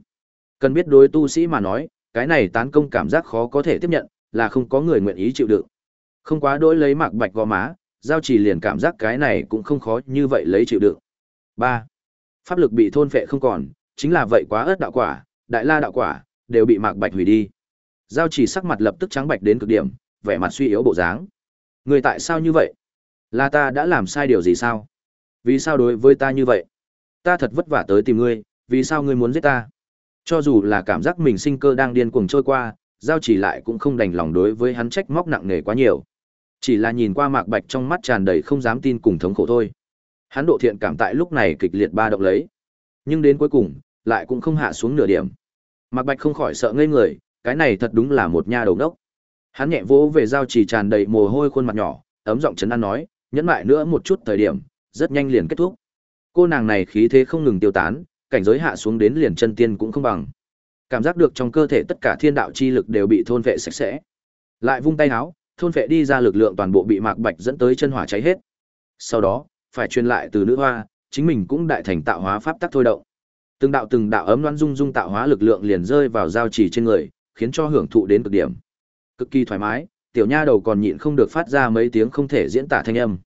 Cần biết đối tu sĩ mà nói, cái này tán công cảm giác khó có thể tiếp nhận, là không có người nguyện ý chịu đựng. Không quá đối lấy Mạc Bạch gò má, giao chỉ liền cảm giác cái này cũng không khó như vậy lấy chịu đựng. ba Pháp lực bị thôn phệ không còn, chính là vậy quá ớt đạo quả, đại la đạo quả, đều bị Mạc Bạch hủy đi. Giao chỉ sắc mặt lập tức trắng bạch đến cực điểm, vẻ mặt suy yếu bộ dáng. Người tại sao như vậy? Là ta đã làm sai điều gì sao? Vì sao đối với ta như vậy? Ta thật vất vả tới tìm ngươi, vì sao ngươi muốn giết ta? Cho dù là cảm giác mình sinh cơ đang điên cuồng trôi qua, giao chỉ lại cũng không đành lòng đối với hắn trách móc nặng nề quá nhiều. Chỉ là nhìn qua Mạc Bạch trong mắt tràn đầy không dám tin cùng thống khổ thôi. Hắn độ thiện cảm tại lúc này kịch liệt ba động lấy. Nhưng đến cuối cùng, lại cũng không hạ xuống nửa điểm. Mạc Bạch không khỏi sợ ngây người, cái này thật đúng là một nha đầu đốc. Hắn nhẹ vỗ về giao chỉ tràn đầy mồ hôi khuôn mặt nhỏ, ấm giọng chấn an nói, nhẫn lại nữa một chút thời điểm, rất nhanh liền kết thúc. Cô nàng này khí thế không ngừng tiêu tán, cảnh giới hạ xuống đến liền chân tiên cũng không bằng. Cảm giác được trong cơ thể tất cả thiên đạo chi lực đều bị thôn vệ sạch sẽ. Lại vung tay áo, thôn vệ đi ra lực lượng toàn bộ bị Mạc Bạch dẫn tới chân hỏa cháy hết. Sau đó, phải truyền lại từ nữ hoa, chính mình cũng đại thành tạo hóa pháp tắc thôi động. Từng đạo từng đạo ấm loan dung dung tạo hóa lực lượng liền rơi vào giao chỉ trên người, khiến cho hưởng thụ đến cực điểm. Cực kỳ thoải mái, tiểu nha đầu còn nhịn không được phát ra mấy tiếng không thể diễn tả thanh âm.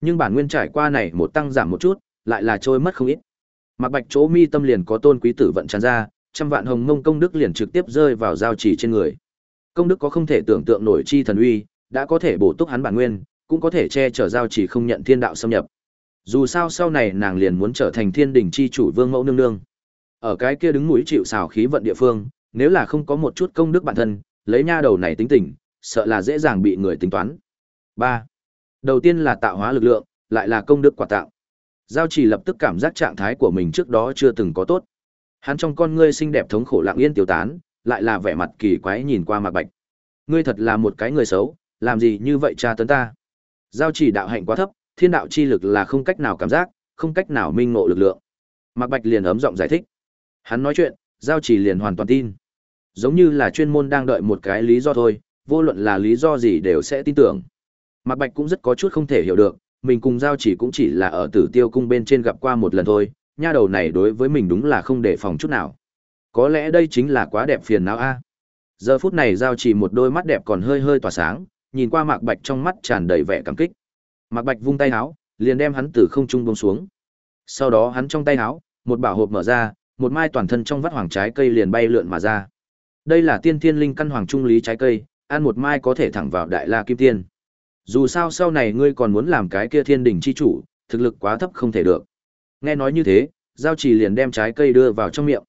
Nhưng bản nguyên trải qua này một tăng giảm một chút, lại là trôi mất không ít. mặc Bạch chỗ mi tâm liền có tôn quý tử vận tràn ra, trăm vạn hồng mông công đức liền trực tiếp rơi vào giao chỉ trên người. Công đức có không thể tưởng tượng nổi chi thần uy, đã có thể bổ túc hắn bản nguyên, cũng có thể che chở giao chỉ không nhận thiên đạo xâm nhập. Dù sao sau này nàng liền muốn trở thành thiên đỉnh chi chủ vương mẫu nương nương. Ở cái kia đứng mũi chịu xào khí vận địa phương, nếu là không có một chút công đức bản thân, lấy nha đầu này tính tình, sợ là dễ dàng bị người tính toán. ba Đầu tiên là tạo hóa lực lượng, lại là công đức quả tạo. Giao chỉ lập tức cảm giác trạng thái của mình trước đó chưa từng có tốt. Hắn trong con ngươi xinh đẹp thống khổ lặng yên tiêu tán, lại là vẻ mặt kỳ quái nhìn qua Mạc Bạch. Ngươi thật là một cái người xấu, làm gì như vậy cha tấn ta? Giao chỉ đạo hạnh quá thấp, thiên đạo chi lực là không cách nào cảm giác, không cách nào minh ngộ lực lượng. Mạc Bạch liền ấm giọng giải thích. Hắn nói chuyện, giao chỉ liền hoàn toàn tin. Giống như là chuyên môn đang đợi một cái lý do thôi, vô luận là lý do gì đều sẽ tin tưởng. Mạc Bạch cũng rất có chút không thể hiểu được, mình cùng giao chỉ cũng chỉ là ở tử tiêu cung bên trên gặp qua một lần thôi, nha đầu này đối với mình đúng là không để phòng chút nào. Có lẽ đây chính là quá đẹp phiền não a. Giờ phút này giao chỉ một đôi mắt đẹp còn hơi hơi tỏa sáng, nhìn qua Mạc Bạch trong mắt tràn đầy vẻ cảm kích. Mạc Bạch vung tay áo, liền đem hắn từ không trung buông xuống. Sau đó hắn trong tay áo, một bảo hộp mở ra, một mai toàn thân trong vắt hoàng trái cây liền bay lượn mà ra. Đây là tiên thiên linh căn hoàng trung lý trái cây, ăn một mai có thể thẳng vào đại la kim tiên. Dù sao sau này ngươi còn muốn làm cái kia thiên đỉnh chi chủ, thực lực quá thấp không thể được. Nghe nói như thế, giao trì liền đem trái cây đưa vào trong miệng.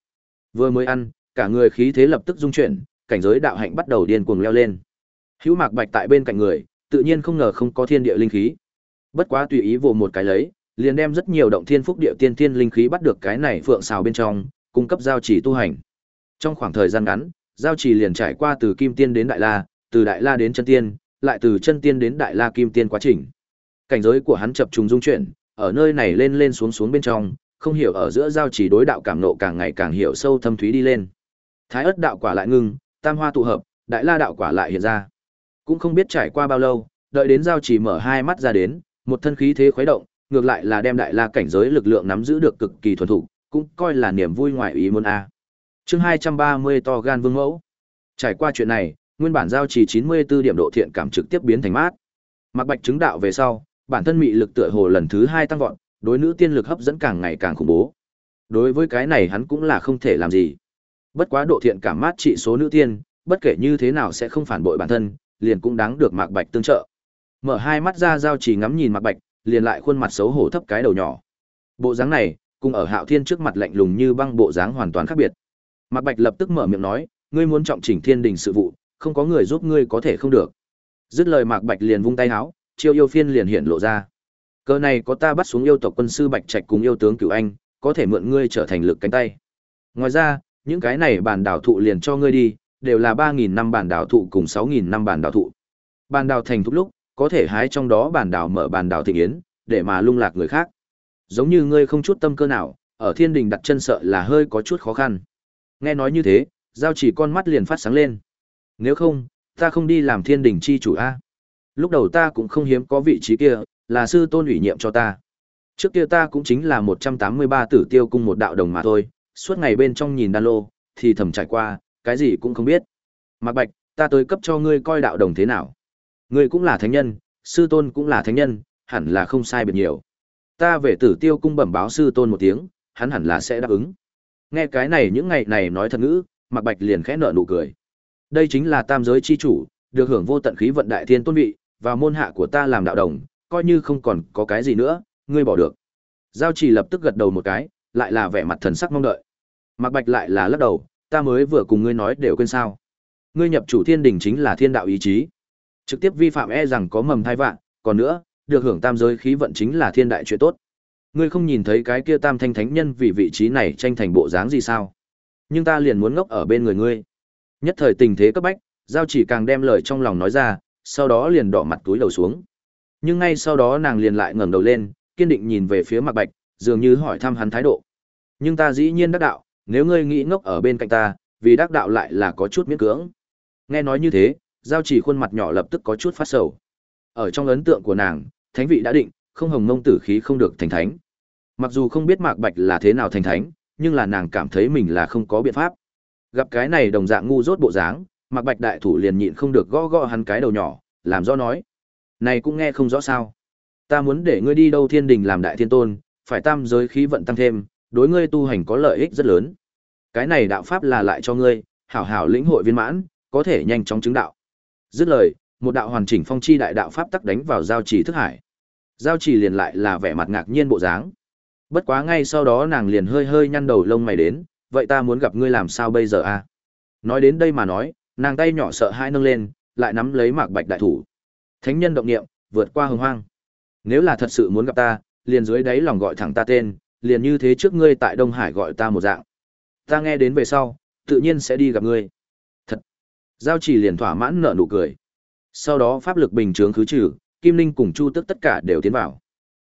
Vừa mới ăn, cả người khí thế lập tức dung chuyển, cảnh giới đạo hạnh bắt đầu điên cuồng leo lên. Hữu Mạc Bạch tại bên cạnh người, tự nhiên không ngờ không có thiên địa linh khí. Bất quá tùy ý vồ một cái lấy, liền đem rất nhiều động thiên phúc địa tiên thiên linh khí bắt được cái này phượng xào bên trong, cung cấp giao chỉ tu hành. Trong khoảng thời gian ngắn, giao chỉ liền trải qua từ kim tiên đến đại la, từ đại la đến chân tiên, lại từ chân tiên đến đại la kim tiên quá trình. Cảnh giới của hắn chập trùng dung chuyển, ở nơi này lên lên xuống xuống bên trong, không hiểu ở giữa giao chỉ đối đạo cảm nộ càng ngày càng hiểu sâu thâm thúy đi lên. Thái ất đạo quả lại ngưng, tam hoa tụ hợp, đại la đạo quả lại hiện ra. Cũng không biết trải qua bao lâu, đợi đến giao chỉ mở hai mắt ra đến, một thân khí thế khuấy động, ngược lại là đem đại la cảnh giới lực lượng nắm giữ được cực kỳ thuần thủ cũng coi là niềm vui ngoài ý muốn a. Chương 230 to gan vương mẫu. Trải qua chuyện này, nguyên bản giao chỉ 94 điểm độ thiện cảm trực tiếp biến thành mát. Mặc Bạch chứng đạo về sau, bản thân mị lực tựa hồ lần thứ hai tăng vọt, đối nữ tiên lực hấp dẫn càng ngày càng khủng bố. Đối với cái này hắn cũng là không thể làm gì. Bất quá độ thiện cảm mát trị số nữ tiên, bất kể như thế nào sẽ không phản bội bản thân, liền cũng đáng được Mạc Bạch tương trợ. Mở hai mắt ra giao chỉ ngắm nhìn Mạc Bạch, liền lại khuôn mặt xấu hổ thấp cái đầu nhỏ. Bộ dáng này, cùng ở Hạo Thiên trước mặt lạnh lùng như băng bộ dáng hoàn toàn khác biệt. Mạc Bạch lập tức mở miệng nói, ngươi muốn trọng chỉnh thiên đình sự vụ, không có người giúp ngươi có thể không được. Dứt lời Mạc Bạch liền vung tay háo, chiêu yêu phiên liền hiện lộ ra. Cơ này có ta bắt xuống yêu tộc quân sư Bạch Trạch cùng yêu tướng Cửu Anh, có thể mượn ngươi trở thành lực cánh tay. Ngoài ra, những cái này bản đảo thụ liền cho ngươi đi, đều là 3000 năm bản đảo thụ cùng 6000 năm bản đảo thụ. Bản đảo thành thúc lúc, có thể hái trong đó bản đảo mở bản đảo thịnh yến, để mà lung lạc người khác. Giống như ngươi không chút tâm cơ nào, ở thiên đình đặt chân sợ là hơi có chút khó khăn. Nghe nói như thế, giao chỉ con mắt liền phát sáng lên. Nếu không, ta không đi làm thiên đình chi chủ a. Lúc đầu ta cũng không hiếm có vị trí kia, là sư tôn ủy nhiệm cho ta. Trước kia ta cũng chính là 183 tử tiêu cung một đạo đồng mà thôi, suốt ngày bên trong nhìn đan lô, thì thầm trải qua, cái gì cũng không biết. Mạc Bạch, ta tới cấp cho ngươi coi đạo đồng thế nào. Ngươi cũng là thánh nhân, sư tôn cũng là thánh nhân, hẳn là không sai biệt nhiều. Ta về tử tiêu cung bẩm báo sư tôn một tiếng, hắn hẳn là sẽ đáp ứng. Nghe cái này những ngày này nói thật ngữ, Mạc Bạch liền khẽ nở nụ cười. Đây chính là tam giới chi chủ, được hưởng vô tận khí vận đại thiên tôn vị, và môn hạ của ta làm đạo đồng, coi như không còn có cái gì nữa, ngươi bỏ được. Giao chỉ lập tức gật đầu một cái, lại là vẻ mặt thần sắc mong đợi. Mạc Bạch lại là lắc đầu, ta mới vừa cùng ngươi nói đều quên sao. Ngươi nhập chủ thiên đình chính là thiên đạo ý chí. Trực tiếp vi phạm e rằng có mầm thai vạn, còn nữa, được hưởng tam giới khí vận chính là thiên đại chuyện tốt. Ngươi không nhìn thấy cái kia tam thanh thánh nhân vì vị trí này tranh thành bộ dáng gì sao? Nhưng ta liền muốn ngốc ở bên người ngươi. Nhất thời tình thế cấp bách, giao chỉ càng đem lời trong lòng nói ra, sau đó liền đỏ mặt túi đầu xuống. Nhưng ngay sau đó nàng liền lại ngẩng đầu lên, kiên định nhìn về phía Mạc Bạch, dường như hỏi thăm hắn thái độ. Nhưng ta dĩ nhiên đắc đạo, nếu ngươi nghĩ ngốc ở bên cạnh ta, vì đắc đạo lại là có chút miễn cưỡng. Nghe nói như thế, giao chỉ khuôn mặt nhỏ lập tức có chút phát sầu. Ở trong ấn tượng của nàng, thánh vị đã định, không hồng mông tử khí không được thành thánh. Mặc dù không biết Mạc Bạch là thế nào thành thánh, nhưng là nàng cảm thấy mình là không có biện pháp. Gặp cái này đồng dạng ngu dốt bộ dáng, Mạc Bạch đại thủ liền nhịn không được gõ gõ hắn cái đầu nhỏ, làm rõ nói. Này cũng nghe không rõ sao. Ta muốn để ngươi đi đâu thiên đình làm đại thiên tôn, phải tam giới khí vận tăng thêm, đối ngươi tu hành có lợi ích rất lớn. Cái này đạo pháp là lại cho ngươi, hảo hảo lĩnh hội viên mãn, có thể nhanh chóng chứng đạo. Dứt lời, một đạo hoàn chỉnh phong chi đại đạo pháp tắc đánh vào giao trì thức hải. Giao trì liền lại là vẻ mặt ngạc nhiên bộ dáng. Bất quá ngay sau đó nàng liền hơi hơi nhăn đầu lông mày đến, vậy ta muốn gặp ngươi làm sao bây giờ a? Nói đến đây mà nói, nàng tay nhỏ sợ hãi nâng lên, lại nắm lấy Mạc Bạch đại thủ. Thánh nhân động niệm, vượt qua hồng hoang. Nếu là thật sự muốn gặp ta, liền dưới đáy lòng gọi thẳng ta tên, liền như thế trước ngươi tại Đông Hải gọi ta một dạng. Ta nghe đến về sau, tự nhiên sẽ đi gặp ngươi. Thật. Giao chỉ liền thỏa mãn nở nụ cười. Sau đó pháp lực bình chướng khứ trừ, Kim Linh cùng Chu Tức tất cả đều tiến vào.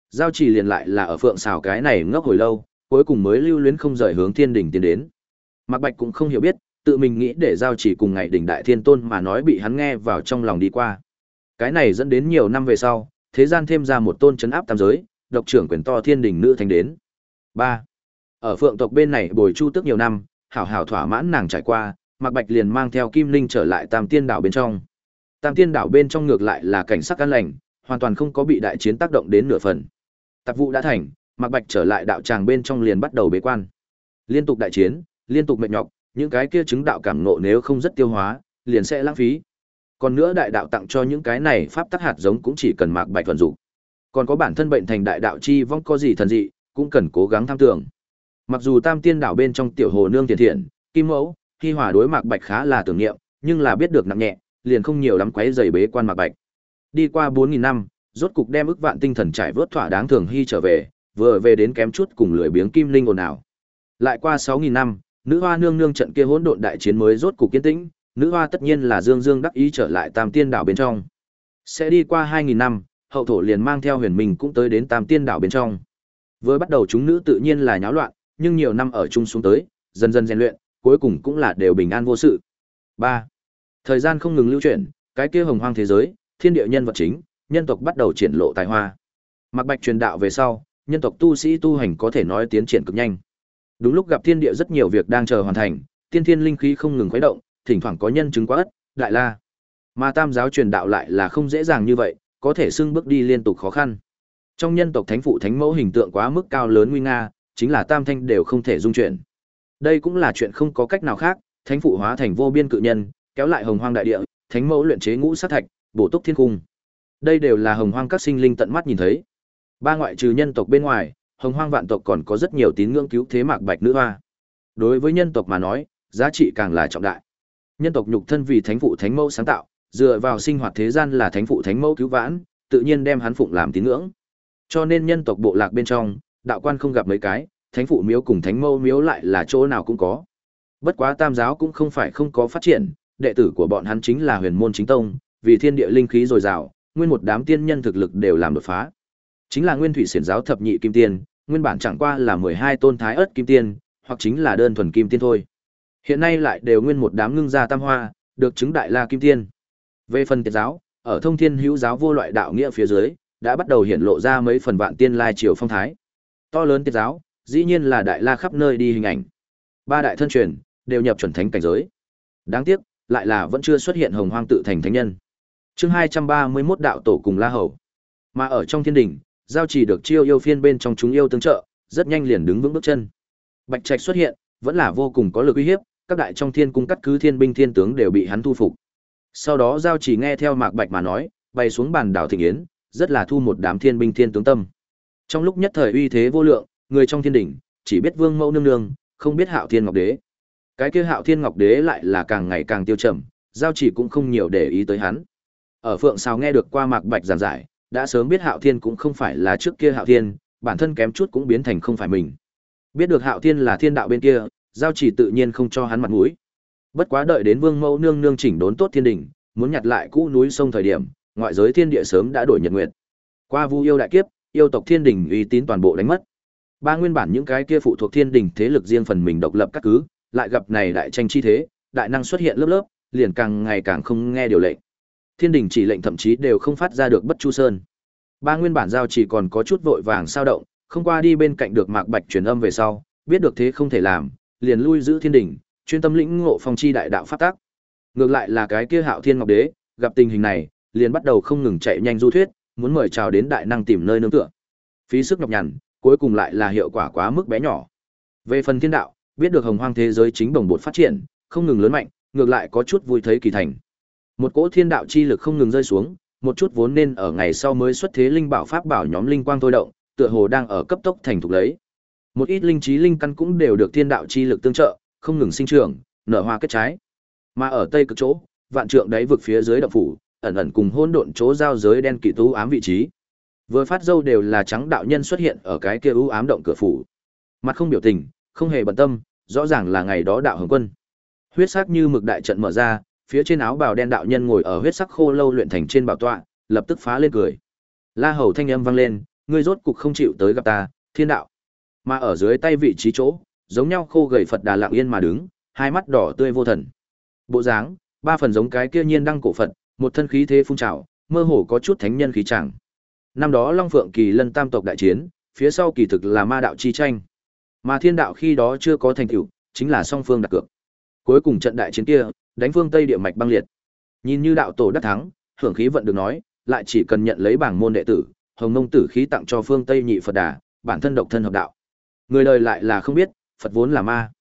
Giao chỉ liền lại là ở phượng xào cái này ngốc hồi lâu, cuối cùng mới lưu luyến không rời hướng thiên đỉnh tiến đến. Mạc Bạch cũng không hiểu biết, tự mình nghĩ để giao chỉ cùng ngày đỉnh đại thiên tôn mà nói bị hắn nghe vào trong lòng đi qua. Cái này dẫn đến nhiều năm về sau, thế gian thêm ra một tôn chấn áp tam giới, độc trưởng quyền to thiên đỉnh nữ thành đến. 3. Ở phượng tộc bên này bồi chu tước nhiều năm, hảo hảo thỏa mãn nàng trải qua, Mạc Bạch liền mang theo Kim Linh trở lại Tam Tiên đảo bên trong. Tam Tiên đảo bên trong ngược lại là cảnh sắc an lành, hoàn toàn không có bị đại chiến tác động đến nửa phần. Tạp vụ đã thành, Mạc Bạch trở lại đạo tràng bên trong liền bắt đầu bế quan. Liên tục đại chiến, liên tục mệt nhọc, những cái kia chứng đạo cảm ngộ nếu không rất tiêu hóa, liền sẽ lãng phí. Còn nữa đại đạo tặng cho những cái này pháp tắc hạt giống cũng chỉ cần Mạc Bạch vận dụng. Còn có bản thân bệnh thành đại đạo chi vong có gì thần dị, cũng cần cố gắng tham tưởng. Mặc dù Tam Tiên đảo bên trong tiểu hồ nương tiền thiện, Kim Mẫu, khi hòa đối Mạc Bạch khá là tưởng niệm, nhưng là biết được nặng nhẹ, liền không nhiều lắm quấy rầy bế quan Mạc Bạch. Đi qua 4000 năm, rốt cục đem ức vạn tinh thần trải vớt thỏa đáng thường hy trở về, vừa về đến kém chút cùng lười biếng kim linh ồn ào. Lại qua 6000 năm, nữ hoa nương nương trận kia hỗn độn đại chiến mới rốt cục kiên tĩnh, nữ hoa tất nhiên là dương dương đắc ý trở lại Tam Tiên đảo bên trong. Sẽ đi qua 2000 năm, hậu thổ liền mang theo huyền mình cũng tới đến Tam Tiên đảo bên trong. Vừa bắt đầu chúng nữ tự nhiên là nháo loạn, nhưng nhiều năm ở chung xuống tới, dần dần rèn luyện, cuối cùng cũng là đều bình an vô sự. 3. Thời gian không ngừng lưu chuyển, cái kia hồng hoang thế giới, thiên địa nhân vật chính, nhân tộc bắt đầu triển lộ tài hoa. Mặc Bạch truyền đạo về sau, nhân tộc tu sĩ tu hành có thể nói tiến triển cực nhanh. Đúng lúc gặp thiên địa rất nhiều việc đang chờ hoàn thành, tiên thiên linh khí không ngừng khuấy động, thỉnh thoảng có nhân chứng quá ất, đại la. Mà tam giáo truyền đạo lại là không dễ dàng như vậy, có thể xưng bước đi liên tục khó khăn. Trong nhân tộc thánh phụ thánh mẫu hình tượng quá mức cao lớn nguy nga, chính là tam thanh đều không thể dung chuyện. Đây cũng là chuyện không có cách nào khác, thánh phụ hóa thành vô biên cự nhân, kéo lại hồng hoang đại địa, thánh mẫu luyện chế ngũ sát thạch, bổ túc thiên cung. Đây đều là hồng hoang các sinh linh tận mắt nhìn thấy. Ba ngoại trừ nhân tộc bên ngoài, hồng hoang vạn tộc còn có rất nhiều tín ngưỡng cứu thế mạc bạch nữ hoa. Đối với nhân tộc mà nói, giá trị càng là trọng đại. Nhân tộc nhục thân vì thánh phụ thánh mẫu sáng tạo, dựa vào sinh hoạt thế gian là thánh phụ thánh mẫu cứu vãn, tự nhiên đem hắn phụng làm tín ngưỡng. Cho nên nhân tộc bộ lạc bên trong, đạo quan không gặp mấy cái, thánh phụ miếu cùng thánh mẫu miếu lại là chỗ nào cũng có. Bất quá tam giáo cũng không phải không có phát triển, đệ tử của bọn hắn chính là huyền môn chính tông, vì thiên địa linh khí dồi dào, nguyên một đám tiên nhân thực lực đều làm đột phá. Chính là nguyên thủy xiển giáo thập nhị kim tiên, nguyên bản chẳng qua là 12 tôn thái ớt kim tiên, hoặc chính là đơn thuần kim tiên thôi. Hiện nay lại đều nguyên một đám ngưng gia tam hoa, được chứng đại la kim tiên. Về phần tiệt giáo, ở thông thiên hữu giáo vô loại đạo nghĩa phía dưới, đã bắt đầu hiện lộ ra mấy phần vạn tiên lai triều phong thái. To lớn tiệt giáo, dĩ nhiên là đại la khắp nơi đi hình ảnh. Ba đại thân truyền đều nhập chuẩn thánh cảnh giới. Đáng tiếc, lại là vẫn chưa xuất hiện hồng hoang tự thành thánh nhân. Chương 231 đạo tổ cùng La Hầu. Mà ở trong thiên đình giao chỉ được chiêu yêu phiên bên trong chúng yêu tương trợ, rất nhanh liền đứng vững bước chân. Bạch Trạch xuất hiện, vẫn là vô cùng có lực uy hiếp, các đại trong thiên cung cắt cứ thiên binh thiên tướng đều bị hắn thu phục. Sau đó giao chỉ nghe theo Mạc Bạch mà nói, bay xuống bàn đảo Thịnh Yến, rất là thu một đám thiên binh thiên tướng tâm. Trong lúc nhất thời uy thế vô lượng, người trong thiên đỉnh chỉ biết Vương Mẫu nương nương, không biết Hạo Thiên Ngọc Đế. Cái kia Hạo Thiên Ngọc Đế lại là càng ngày càng tiêu trầm, giao chỉ cũng không nhiều để ý tới hắn. Ở Phượng Sào nghe được qua Mạc Bạch giảng giải, đã sớm biết Hạo Thiên cũng không phải là trước kia Hạo Thiên, bản thân kém chút cũng biến thành không phải mình. Biết được Hạo Thiên là thiên đạo bên kia, giao chỉ tự nhiên không cho hắn mặt mũi. Bất quá đợi đến Vương Mẫu nương nương chỉnh đốn tốt thiên Đình, muốn nhặt lại cũ núi sông thời điểm, ngoại giới thiên địa sớm đã đổi nhật nguyệt. Qua Vu yêu đại kiếp, yêu tộc thiên Đình uy tín toàn bộ đánh mất. Ba nguyên bản những cái kia phụ thuộc thiên Đình thế lực riêng phần mình độc lập các cứ, lại gặp này đại tranh chi thế, đại năng xuất hiện lớp lớp, liền càng ngày càng không nghe điều lệnh. Thiên Đình chỉ lệnh thậm chí đều không phát ra được bất chu sơn. Ba nguyên bản giao chỉ còn có chút vội vàng sao động, không qua đi bên cạnh được Mạc Bạch truyền âm về sau, biết được thế không thể làm, liền lui giữ thiên Đình, chuyên tâm lĩnh ngộ phong chi đại đạo phát tác. Ngược lại là cái kia Hạo Thiên Ngọc Đế, gặp tình hình này, liền bắt đầu không ngừng chạy nhanh du thuyết, muốn mời chào đến đại năng tìm nơi nương tựa. Phí sức nhọc nhằn, cuối cùng lại là hiệu quả quá mức bé nhỏ. Về phần thiên đạo, biết được hồng hoang thế giới chính đồng bột phát triển, không ngừng lớn mạnh, ngược lại có chút vui thấy kỳ thành. Một cỗ thiên đạo chi lực không ngừng rơi xuống, một chút vốn nên ở ngày sau mới xuất thế linh bảo pháp bảo nhóm linh quang thôi động, tựa hồ đang ở cấp tốc thành thục lấy. Một ít linh trí linh căn cũng đều được thiên đạo chi lực tương trợ, không ngừng sinh trưởng, nở hoa kết trái. Mà ở tây cực chỗ, vạn trượng đáy vực phía dưới động phủ, ẩn ẩn cùng hỗn độn chỗ giao giới đen kỵ tú ám vị trí. Vừa phát dâu đều là trắng đạo nhân xuất hiện ở cái kia u ám động cửa phủ. Mặt không biểu tình, không hề bận tâm, rõ ràng là ngày đó đạo hồng quân. Huyết sắc như mực đại trận mở ra, phía trên áo bào đen đạo nhân ngồi ở huyết sắc khô lâu luyện thành trên bảo tọa, lập tức phá lên cười. La Hầu thanh âm vang lên, ngươi rốt cục không chịu tới gặp ta, thiên đạo. Mà ở dưới tay vị trí chỗ, giống nhau khô gầy Phật Đà lặng yên mà đứng, hai mắt đỏ tươi vô thần. Bộ dáng, ba phần giống cái kia nhiên đăng cổ Phật, một thân khí thế phun trào, mơ hồ có chút thánh nhân khí chẳng. Năm đó Long Phượng Kỳ Lân Tam tộc đại chiến, phía sau kỳ thực là ma đạo chi tranh. Mà thiên đạo khi đó chưa có thành tựu, chính là song phương đặt cược. Cuối cùng trận đại chiến kia, đánh phương Tây địa mạch băng liệt. Nhìn như đạo tổ đắc thắng, hưởng khí vận được nói, lại chỉ cần nhận lấy bảng môn đệ tử, Hồng Mông tử khí tặng cho phương Tây nhị Phật Đà, bản thân độc thân hợp đạo. Người đời lại là không biết, Phật vốn là ma.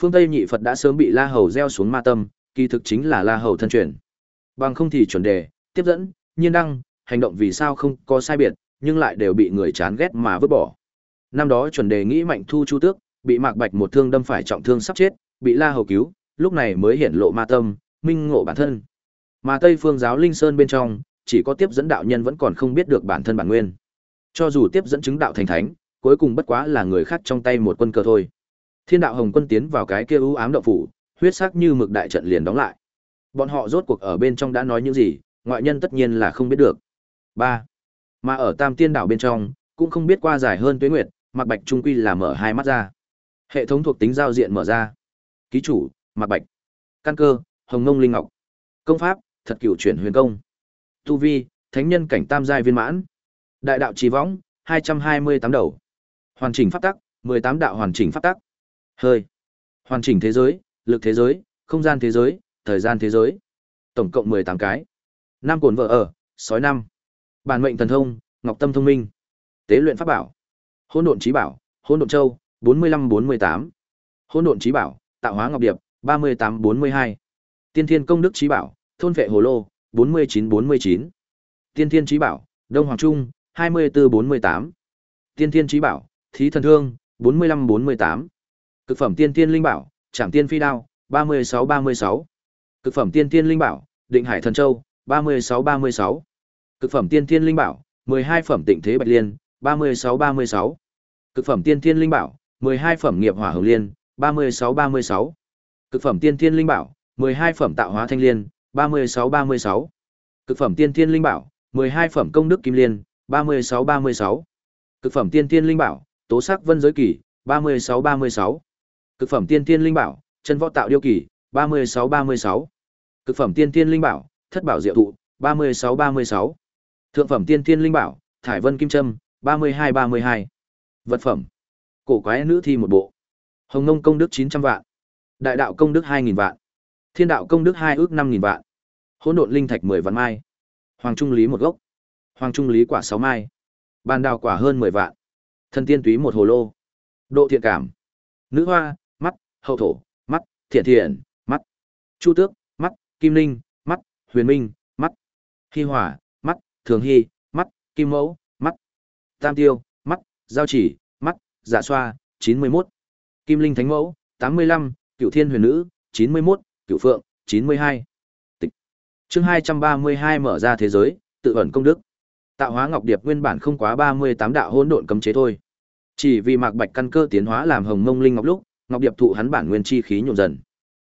Phương Tây nhị Phật đã sớm bị La Hầu gieo xuống ma tâm, kỳ thực chính là La Hầu thân truyền. Bằng không thì chuẩn đề, tiếp dẫn, nhiên đăng, hành động vì sao không có sai biệt, nhưng lại đều bị người chán ghét mà vứt bỏ. Năm đó chuẩn đề nghĩ mạnh thu chu tước, bị Mạc Bạch một thương đâm phải trọng thương sắp chết, bị La Hầu cứu, lúc này mới hiện lộ ma tâm, minh ngộ bản thân. Mà Tây Phương giáo Linh Sơn bên trong, chỉ có tiếp dẫn đạo nhân vẫn còn không biết được bản thân bản nguyên. Cho dù tiếp dẫn chứng đạo thành thánh, cuối cùng bất quá là người khác trong tay một quân cờ thôi. Thiên đạo Hồng Quân tiến vào cái kia u ám động phủ, huyết sắc như mực đại trận liền đóng lại. Bọn họ rốt cuộc ở bên trong đã nói những gì, ngoại nhân tất nhiên là không biết được. 3. Mà ở Tam Tiên đảo bên trong, cũng không biết qua dài hơn tuế nguyệt, Mạc Bạch trung quy là mở hai mắt ra. Hệ thống thuộc tính giao diện mở ra. Ký chủ, Mạc Bạch. Căn cơ, Hồng Ngông Linh Ngọc. Công pháp, Thật Cửu Chuyển Huyền Công. Tu vi, Thánh nhân cảnh tam giai viên mãn. Đại đạo trí võng, 228 đầu. Hoàn chỉnh pháp tắc, 18 đạo hoàn chỉnh pháp tắc. Hơi. Hoàn chỉnh thế giới, lực thế giới, không gian thế giới, thời gian thế giới. Tổng cộng 18 cái. Năm cồn vợ ở, sói năm. Bản mệnh thần thông, Ngọc Tâm thông minh. Tế luyện pháp bảo. Hỗn độn trí bảo, Hỗn độn châu, 4548. Hỗn độn trí bảo, Tạo hóa ngọc điệp, 3842. Tiên thiên công đức chí bảo, Thôn vệ hồ lô, 4949. Tiên thiên chí bảo, Đông Hoàng Trung, 2448. Tiên thiên chí bảo, Thí thần thương, 4548. Cực phẩm tiên thiên linh bảo, Trảm tiên phi đao, 3636. Cực phẩm tiên Thiên linh bảo, Định Hải thần châu, 3636. Cực phẩm tiên Thiên linh bảo, 12 phẩm Tịnh Thế Bạch Liên, 3636. Cực phẩm tiên Thiên linh bảo, 12 phẩm Nghiệp Hỏa Hồng Liên, 3636. Cực phẩm tiên thiên linh bảo, 12 phẩm Tạo Hóa Thanh Liên, 36-36. Cực phẩm tiên thiên linh bảo, 12 phẩm Công Đức Kim Liên, 36-36. Cực phẩm tiên thiên linh bảo, Tố Sắc Vân Giới Kỳ, 3636. Cực phẩm tiên thiên linh bảo, Chân Võ Tạo Điêu Kỳ, 3636. Cực phẩm tiên thiên linh bảo, Thất Bảo Diệu Thụ, 36-36. Thượng phẩm tiên thiên linh bảo, Thải Vân Kim Trâm, 32-32. Vật phẩm. Cổ quái nữ thi một bộ. Hồng Nông công đức 900 vạn. Đại đạo công đức 2000 vạn. Thiên đạo công đức 2 ước 5000 vạn. Hỗn độn linh thạch 10 vạn mai. Hoàng trung lý một gốc. Hoàng trung lý quả 6 mai. Bàn đào quả hơn 10 vạn. Thần tiên túy một hồ lô. Độ thiện cảm. Nữ hoa, mắt, hậu thổ, mắt, thiện thiện, mắt. Chu tước, mắt, kim linh, mắt, huyền minh, mắt. Hi hỏa, mắt, thường hy, mắt, kim mẫu, mắt. Tam tiêu, mắt, giao chỉ, mắt, dạ xoa, 91. Kim linh thánh mẫu, 85, cựu thiên huyền nữ, 91, cựu phượng, 92. Tịch. Chương 232 mở ra thế giới, tự ẩn công đức. Tạo hóa ngọc điệp nguyên bản không quá 38 đạo hỗn độn cấm chế thôi. Chỉ vì Mạc Bạch căn cơ tiến hóa làm hồng mông linh ngọc lúc, ngọc điệp thụ hắn bản nguyên chi khí nhộn dần.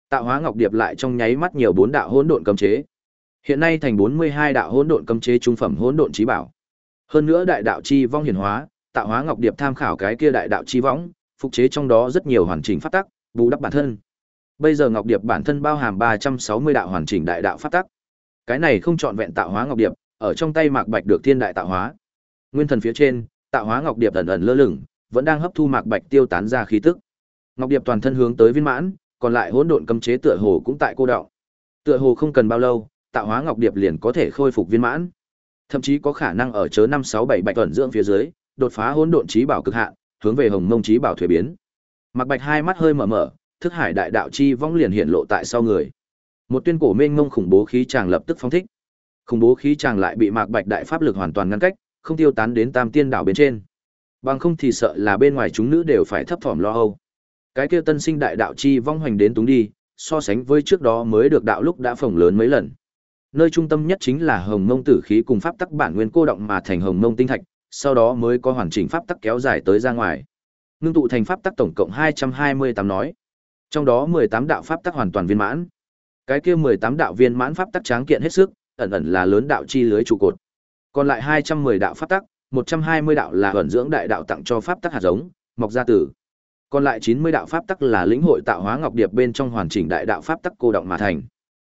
Tạo hóa ngọc điệp lại trong nháy mắt nhiều bốn đạo hỗn độn cấm chế. Hiện nay thành 42 đạo hỗn độn cấm chế trung phẩm hỗn độn chí bảo. Hơn nữa đại đạo chi vong hiển hóa, tạo hóa ngọc điệp tham khảo cái kia đại đạo chi võng, phục chế trong đó rất nhiều hoàn chỉnh phát tắc, bù đắp bản thân. Bây giờ ngọc điệp bản thân bao hàm 360 đạo hoàn chỉnh đại đạo pháp tắc. Cái này không chọn vẹn tạo hóa ngọc điệp, ở trong tay Mạc Bạch được thiên đại tạo hóa. Nguyên thần phía trên, tạo hóa ngọc điệp ẩn ẩn lơ lửng, vẫn đang hấp thu Mạc Bạch tiêu tán ra khí tức. Ngọc điệp toàn thân hướng tới viên mãn, còn lại hỗn độn cấm chế tựa hồ cũng tại cô đọng. Tựa hồ không cần bao lâu, tạo hóa ngọc điệp liền có thể khôi phục viên mãn. Thậm chí có khả năng ở chớ 567 bạch tuần dưỡng phía dưới, đột phá hỗn độn trí bảo cực hạn, hướng về hồng mông trí bảo thuế biến. Mạc Bạch hai mắt hơi mở mở, thức hải đại đạo chi vong liền hiện lộ tại sau người. Một tuyên cổ mênh mông khủng bố khí chàng lập tức phóng thích. Khủng bố khí chàng lại bị Mạc Bạch đại pháp lực hoàn toàn ngăn cách, không tiêu tán đến Tam Tiên đảo bên trên. Bằng không thì sợ là bên ngoài chúng nữ đều phải thấp thỏm lo âu. Cái kia tân sinh đại đạo chi vong hoành đến túng đi, so sánh với trước đó mới được đạo lúc đã phồng lớn mấy lần. Nơi trung tâm nhất chính là Hồng Mông tử khí cùng pháp tắc bản nguyên cô động mà thành Hồng Mông tinh thạch, sau đó mới có hoàn chỉnh pháp tắc kéo dài tới ra ngoài. Ngưng tụ thành pháp tắc tổng cộng 228 nói. Trong đó 18 đạo pháp tắc hoàn toàn viên mãn. Cái kia 18 đạo viên mãn pháp tắc tráng kiện hết sức, ẩn ẩn là lớn đạo chi lưới trụ cột. Còn lại 210 đạo pháp tắc, 120 đạo là ẩn dưỡng đại đạo tặng cho pháp tắc hạt giống, mọc ra tử. Còn lại 90 đạo pháp tắc là lĩnh hội tạo hóa ngọc điệp bên trong hoàn chỉnh đại đạo pháp tắc cô động mà thành.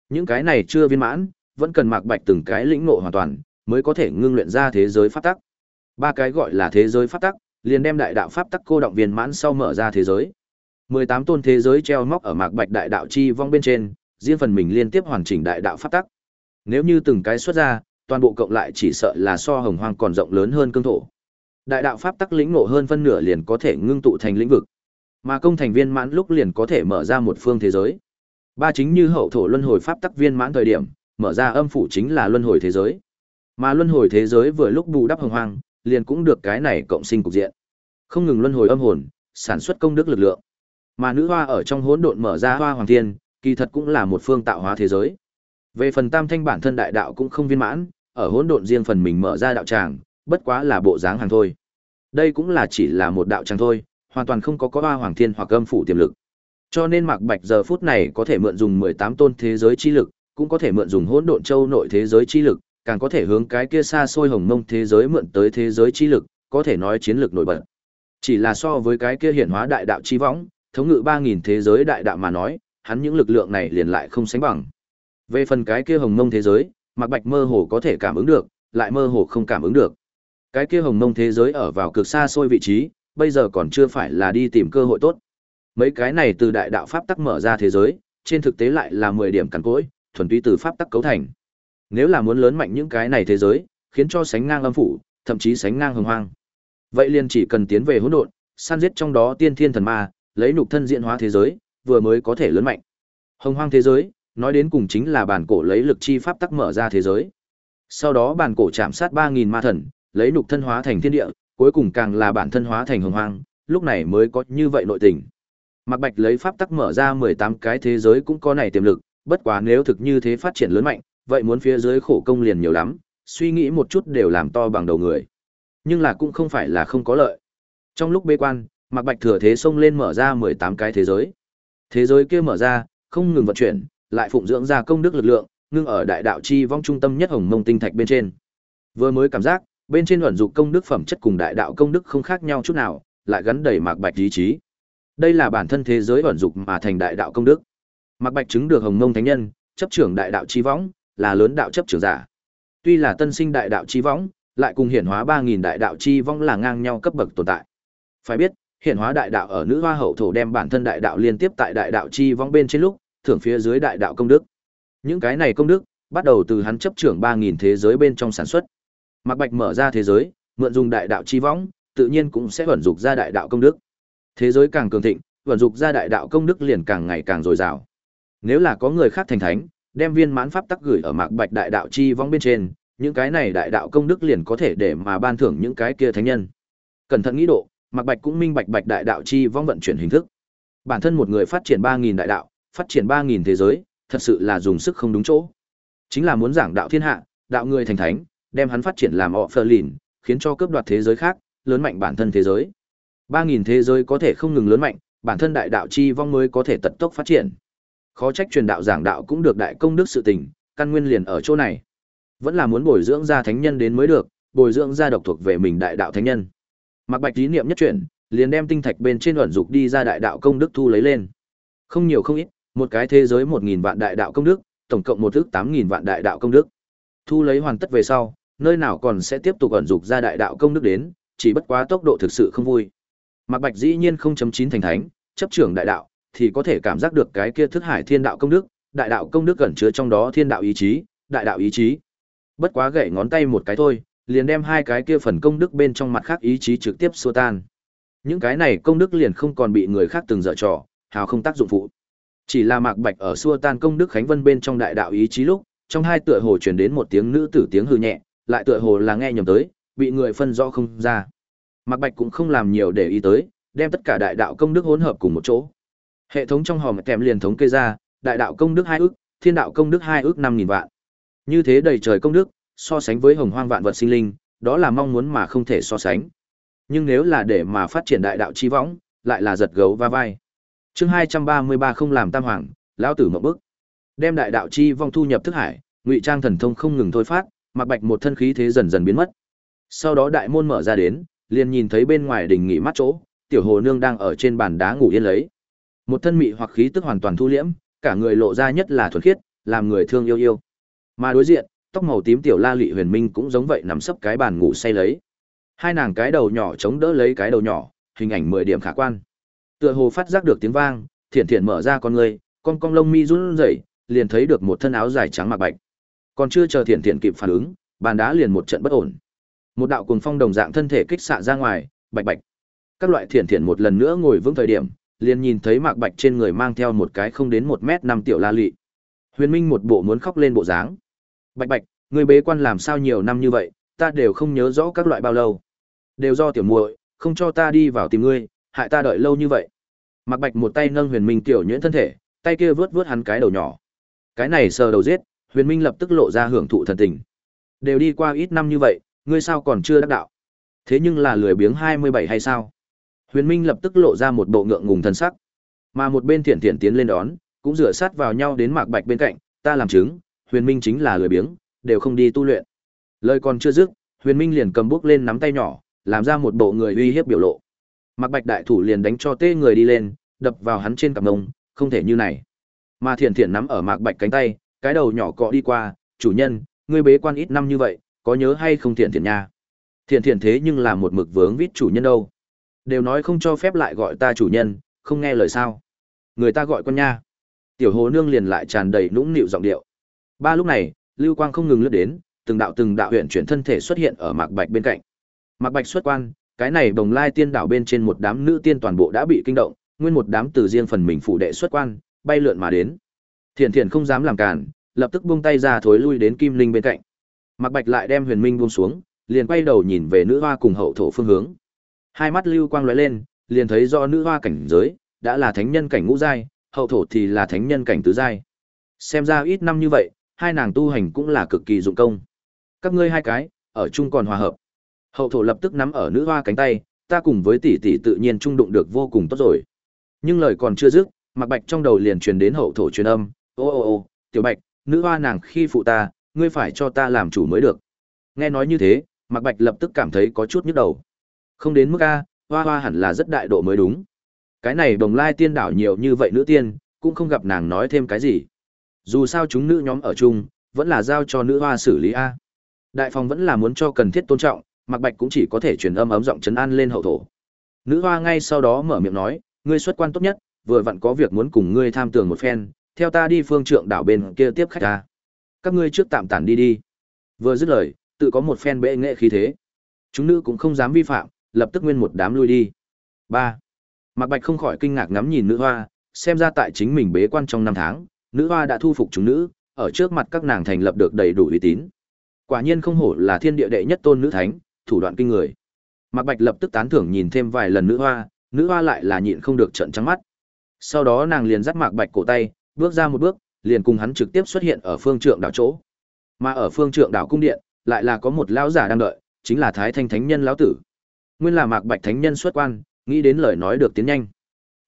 Những cái này chưa viên mãn, vẫn cần Mạc Bạch từng cái lĩnh ngộ hoàn toàn, mới có thể ngưng luyện ra thế giới pháp tắc. Ba cái gọi là thế giới pháp tắc, liền đem đại đạo pháp tắc cô động viên mãn sau mở ra thế giới. 18 tôn thế giới treo móc ở Mạc Bạch đại đạo chi vong bên trên, riêng phần mình liên tiếp hoàn chỉnh đại đạo pháp tắc. Nếu như từng cái xuất ra, toàn bộ cộng lại chỉ sợ là so hồng hoang còn rộng lớn hơn cương thổ. Đại đạo pháp tắc lĩnh ngộ hơn phân nửa liền có thể ngưng tụ thành lĩnh vực, mà công thành viên mãn lúc liền có thể mở ra một phương thế giới. Ba chính như hậu thổ luân hồi pháp tắc viên mãn thời điểm, mở ra âm phủ chính là luân hồi thế giới. Mà luân hồi thế giới vừa lúc bù đắp hồng hoang, liền cũng được cái này cộng sinh cục diện. Không ngừng luân hồi âm hồn, sản xuất công đức lực lượng. Mà nữ hoa ở trong hỗn độn mở ra hoa hoàng thiên, kỳ thật cũng là một phương tạo hóa thế giới. Về phần tam thanh bản thân đại đạo cũng không viên mãn, ở hỗn độn riêng phần mình mở ra đạo tràng, bất quá là bộ dáng hàng thôi. Đây cũng là chỉ là một đạo tràng thôi, hoàn toàn không có có hoa hoàng thiên hoặc âm phủ tiềm lực. Cho nên Mạc Bạch giờ phút này có thể mượn dùng 18 tôn thế giới chi lực, cũng có thể mượn dùng hỗn độn châu nội thế giới chi lực, càng có thể hướng cái kia xa xôi hồng mông thế giới mượn tới thế giới chi lực, có thể nói chiến lược nổi bật. Chỉ là so với cái kia hiển hóa đại đạo chi võng, thống ngự 3000 thế giới đại đạo mà nói, hắn những lực lượng này liền lại không sánh bằng. Về phần cái kia hồng mông thế giới, Mạc Bạch mơ hồ có thể cảm ứng được, lại mơ hồ không cảm ứng được. Cái kia hồng mông thế giới ở vào cực xa xôi vị trí, bây giờ còn chưa phải là đi tìm cơ hội tốt. Mấy cái này từ đại đạo pháp tắc mở ra thế giới, trên thực tế lại là 10 điểm cằn cỗi, thuần túy từ pháp tắc cấu thành. Nếu là muốn lớn mạnh những cái này thế giới, khiến cho sánh ngang âm phủ, thậm chí sánh ngang hồng hoang. Vậy liền chỉ cần tiến về hỗn độn, san giết trong đó tiên thiên thần ma, lấy nhục thân diễn hóa thế giới, vừa mới có thể lớn mạnh. Hồng hoang thế giới, nói đến cùng chính là bản cổ lấy lực chi pháp tắc mở ra thế giới. Sau đó bản cổ chạm sát ba nghìn ma thần, lấy nhục thân hóa thành thiên địa, cuối cùng càng là bản thân hóa thành hồng hoang, lúc này mới có như vậy nội tình. Mạc Bạch lấy pháp tắc mở ra 18 cái thế giới cũng có này tiềm lực, bất quá nếu thực như thế phát triển lớn mạnh, vậy muốn phía dưới khổ công liền nhiều lắm, suy nghĩ một chút đều làm to bằng đầu người. Nhưng là cũng không phải là không có lợi. Trong lúc bế quan, Mạc Bạch thừa thế xông lên mở ra 18 cái thế giới. Thế giới kia mở ra, không ngừng vận chuyển, lại phụng dưỡng ra công đức lực lượng, ngưng ở đại đạo chi vong trung tâm nhất hồng mông tinh thạch bên trên. Vừa mới cảm giác, bên trên ẩn dục công đức phẩm chất cùng đại đạo công đức không khác nhau chút nào, lại gắn đầy Mạc Bạch ý chí. Đây là bản thân thế giới ẩn dục mà thành đại đạo công đức. Mạc Bạch chứng được hồng mông thánh nhân, chấp trưởng đại đạo chi võng, là lớn đạo chấp trưởng giả. Tuy là tân sinh đại đạo chi võng, lại cùng hiển hóa 3000 đại đạo chi võng là ngang nhau cấp bậc tồn tại. Phải biết, hiển hóa đại đạo ở nữ hoa hậu thổ đem bản thân đại đạo liên tiếp tại đại đạo chi võng bên trên lúc, thưởng phía dưới đại đạo công đức. Những cái này công đức, bắt đầu từ hắn chấp trưởng 3000 thế giới bên trong sản xuất. Mạc Bạch mở ra thế giới, mượn dùng đại đạo chi võng, tự nhiên cũng sẽ vận dục ra đại đạo công đức. Thế giới càng cường thịnh, vận dục ra đại đạo công đức liền càng ngày càng dồi dào. Nếu là có người khác thành thánh, đem viên mãn pháp tắc gửi ở Mạc Bạch đại đạo chi vong bên trên, những cái này đại đạo công đức liền có thể để mà ban thưởng những cái kia thánh nhân. Cẩn thận nghĩ độ, Mạc Bạch cũng minh bạch bạch đại đạo chi vong vận chuyển hình thức. Bản thân một người phát triển 3000 đại đạo, phát triển 3000 thế giới, thật sự là dùng sức không đúng chỗ. Chính là muốn giảng đạo thiên hạ, đạo người thành thánh, đem hắn phát triển làm họ phơ lìn, khiến cho cướp đoạt thế giới khác, lớn mạnh bản thân thế giới. 3000 thế giới có thể không ngừng lớn mạnh, bản thân đại đạo chi vong mới có thể tận tốc phát triển. Khó trách truyền đạo giảng đạo cũng được đại công đức sự tình, căn nguyên liền ở chỗ này. Vẫn là muốn bồi dưỡng ra thánh nhân đến mới được, bồi dưỡng ra độc thuộc về mình đại đạo thánh nhân. Mặc Bạch ý niệm nhất chuyển, liền đem tinh thạch bên trên ẩn dục đi ra đại đạo công đức thu lấy lên. Không nhiều không ít, một cái thế giới 1000 vạn đại đạo công đức, tổng cộng một thước tám nghìn vạn đại đạo công đức. Thu lấy hoàn tất về sau, nơi nào còn sẽ tiếp tục ẩn dục ra đại đạo công đức đến, chỉ bất quá tốc độ thực sự không vui. Mặc Bạch dĩ nhiên không chấm chín thành thánh, chấp trưởng đại đạo, thì có thể cảm giác được cái kia thức hải thiên đạo công đức, đại đạo công đức gần chứa trong đó thiên đạo ý chí, đại đạo ý chí. Bất quá gậy ngón tay một cái thôi, liền đem hai cái kia phần công đức bên trong mặt khác ý chí trực tiếp xua tan. Những cái này công đức liền không còn bị người khác từng dở trò, hào không tác dụng phụ. Chỉ là Mạc Bạch ở xua tan công đức Khánh Vân bên trong đại đạo ý chí lúc, trong hai tựa hồ truyền đến một tiếng nữ tử tiếng hư nhẹ, lại tựa hồ là nghe nhầm tới, bị người phân rõ không ra. Mạc Bạch cũng không làm nhiều để ý tới, đem tất cả đại đạo công đức hỗn hợp cùng một chỗ. Hệ thống trong hòm kèm liền thống kê ra, đại đạo công đức hai ước, thiên đạo công đức hai ước năm nghìn vạn. Như thế đầy trời công đức, so sánh với hồng hoang vạn vật sinh linh, đó là mong muốn mà không thể so sánh. Nhưng nếu là để mà phát triển đại đạo chi võng, lại là giật gấu va vai. Chương hai trăm ba mươi ba không làm tam hoàng, lão tử một bức. Đem đại đạo chi vong thu nhập thức hải, ngụy trang thần thông không ngừng thôi phát, mặc bạch một thân khí thế dần dần biến mất. Sau đó đại môn mở ra đến, liền nhìn thấy bên ngoài đình nghỉ mắt chỗ, tiểu hồ nương đang ở trên bàn đá ngủ yên lấy. Một thân mị hoặc khí tức hoàn toàn thu liễm, cả người lộ ra nhất là thuần khiết, làm người thương yêu yêu. Mà đối diện, tóc màu tím tiểu La Lệ Huyền Minh cũng giống vậy nằm sấp cái bàn ngủ say lấy. Hai nàng cái đầu nhỏ chống đỡ lấy cái đầu nhỏ, hình ảnh mười điểm khả quan. Tựa hồ phát giác được tiếng vang, Thiện Thiện mở ra con người, con cong lông mi run rẩy, liền thấy được một thân áo dài trắng mặc bạch. Còn chưa chờ Thiện Thiện kịp phản ứng, bàn đá liền một trận bất ổn. Một đạo cuồng phong đồng dạng thân thể kích xạ ra ngoài, bạch bạch. Các loại Thiện Thiện một lần nữa ngồi vững thời điểm, liền nhìn thấy Mạc Bạch trên người mang theo một cái không đến một mét năm tiểu la lị. Huyền Minh một bộ muốn khóc lên bộ dáng. Bạch Bạch, người bế quan làm sao nhiều năm như vậy, ta đều không nhớ rõ các loại bao lâu. Đều do tiểu muội, không cho ta đi vào tìm ngươi, hại ta đợi lâu như vậy. Mạc Bạch một tay nâng Huyền Minh tiểu nhuyễn thân thể, tay kia vớt vớt hắn cái đầu nhỏ. Cái này sờ đầu giết, Huyền Minh lập tức lộ ra hưởng thụ thần tình. Đều đi qua ít năm như vậy, ngươi sao còn chưa đắc đạo? Thế nhưng là lười biếng 27 hay sao? Huyền Minh lập tức lộ ra một bộ ngượng ngùng thân sắc. Mà một bên Thiển Thiển tiến lên đón, cũng dựa sát vào nhau đến Mạc Bạch bên cạnh, ta làm chứng, Huyền Minh chính là lười biếng, đều không đi tu luyện. Lời còn chưa dứt, Huyền Minh liền cầm bước lên nắm tay nhỏ, làm ra một bộ người uy hiếp biểu lộ. Mạc Bạch đại thủ liền đánh cho tê người đi lên, đập vào hắn trên cằm ngông, không thể như này. Mà Thiển Thiển nắm ở Mạc Bạch cánh tay, cái đầu nhỏ cọ đi qua, "Chủ nhân, ngươi bế quan ít năm như vậy, có nhớ hay không Thiển Thiển nha?" Thiển Thiển thế nhưng là một mực vướng vít chủ nhân đâu. Đều nói không cho phép lại gọi ta chủ nhân, không nghe lời sao. Người ta gọi con nha. Tiểu hồ nương liền lại tràn đầy nũng nịu giọng điệu. Ba lúc này, lưu quang không ngừng lướt đến, từng đạo từng đạo huyện chuyển thân thể xuất hiện ở mạc bạch bên cạnh. Mạc bạch xuất quan, cái này bồng lai tiên đảo bên trên một đám nữ tiên toàn bộ đã bị kinh động, nguyên một đám từ riêng phần mình phụ đệ xuất quan, bay lượn mà đến. Thiện thiện không dám làm cản, lập tức buông tay ra thối lui đến kim linh bên cạnh. Mạc bạch lại đem huyền minh buông xuống, liền quay đầu nhìn về nữ hoa cùng hậu thổ phương hướng. Hai mắt lưu quang lóe lên, liền thấy do nữ hoa cảnh giới, đã là thánh nhân cảnh ngũ giai, hậu thổ thì là thánh nhân cảnh tứ giai. Xem ra ít năm như vậy, hai nàng tu hành cũng là cực kỳ dụng công. Các ngươi hai cái, ở chung còn hòa hợp. Hậu thổ lập tức nắm ở nữ hoa cánh tay, ta cùng với tỷ tỷ tự nhiên trung đụng được vô cùng tốt rồi. Nhưng lời còn chưa dứt, Mạc Bạch trong đầu liền truyền đến hậu thổ truyền âm, "Ô ô ô, tiểu Bạch, nữ hoa nàng khi phụ ta, ngươi phải cho ta làm chủ mới được." Nghe nói như thế, Mạc Bạch lập tức cảm thấy có chút nhức đầu. Không đến mức a, hoa hoa hẳn là rất đại độ mới đúng. Cái này đồng lai tiên đảo nhiều như vậy nữ tiên, cũng không gặp nàng nói thêm cái gì. Dù sao chúng nữ nhóm ở chung, vẫn là giao cho nữ hoa xử lý a. Đại phòng vẫn là muốn cho cần thiết tôn trọng, Mạc Bạch cũng chỉ có thể truyền âm ấm giọng trấn an lên hậu thổ. Nữ hoa ngay sau đó mở miệng nói, ngươi xuất quan tốt nhất, vừa vặn có việc muốn cùng ngươi tham tường một phen, theo ta đi phương trượng đảo bên kia tiếp khách ta. Các ngươi trước tạm tản đi đi. Vừa dứt lời, tự có một phen bệ nghệ khí thế. Chúng nữ cũng không dám vi phạm, lập tức nguyên một đám lui đi. Ba, Mạc Bạch không khỏi kinh ngạc ngắm nhìn nữ hoa, xem ra tại chính mình bế quan trong năm tháng, nữ hoa đã thu phục chúng nữ, ở trước mặt các nàng thành lập được đầy đủ uy tín. Quả nhiên không hổ là thiên địa đệ nhất tôn nữ thánh, thủ đoạn kinh người. Mạc Bạch lập tức tán thưởng nhìn thêm vài lần nữ hoa, nữ hoa lại là nhịn không được trợn trắng mắt. Sau đó nàng liền dắt Mạc Bạch cổ tay, bước ra một bước, liền cùng hắn trực tiếp xuất hiện ở phương trượng đảo chỗ. Mà ở phương trượng đảo cung điện, lại là có một lão giả đang đợi, chính là Thái Thanh Thánh Nhân lão tử. Nguyên là Mạc Bạch Thánh Nhân xuất quan, nghĩ đến lời nói được tiến nhanh.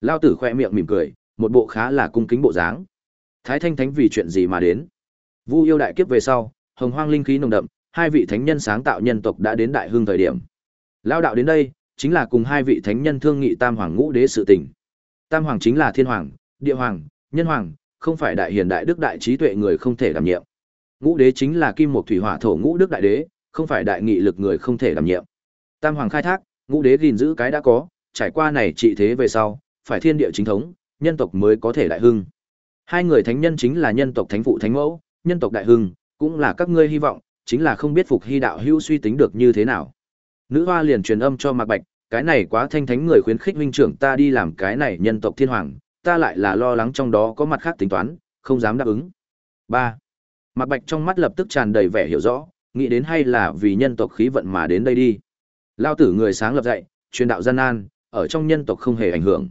Lão tử khoe miệng mỉm cười, một bộ khá là cung kính bộ dáng. Thái Thanh Thánh vì chuyện gì mà đến? Vu yêu đại kiếp về sau, hồng hoang linh khí nồng đậm, hai vị thánh nhân sáng tạo nhân tộc đã đến đại hưng thời điểm. Lão đạo đến đây, chính là cùng hai vị thánh nhân thương nghị Tam Hoàng Ngũ Đế sự tình. Tam Hoàng chính là Thiên Hoàng, Địa Hoàng, Nhân Hoàng, không phải đại hiền đại đức đại trí tuệ người không thể đảm nhiệm. Ngũ Đế chính là Kim Mộc Thủy Hỏa Thổ Ngũ Đức đại đế, không phải đại nghị lực người không thể đảm nhiệm. Tam Hoàng khai thác, Ngũ Đế gìn giữ cái đã có, trải qua này trị thế về sau, phải thiên địa chính thống, nhân tộc mới có thể đại hưng. Hai người thánh nhân chính là nhân tộc thánh phụ thánh mẫu, nhân tộc đại hưng, cũng là các ngươi hy vọng, chính là không biết phục hy đạo hữu suy tính được như thế nào. Nữ hoa liền truyền âm cho Mạc Bạch, cái này quá thanh thánh người khuyến khích huynh trưởng ta đi làm cái này nhân tộc thiên hoàng, ta lại là lo lắng trong đó có mặt khác tính toán, không dám đáp ứng. 3. Mạc Bạch trong mắt lập tức tràn đầy vẻ hiểu rõ, nghĩ đến hay là vì nhân tộc khí vận mà đến đây đi. Lao tử người sáng lập dạy, truyền đạo gian nan, ở trong nhân tộc không hề ảnh hưởng.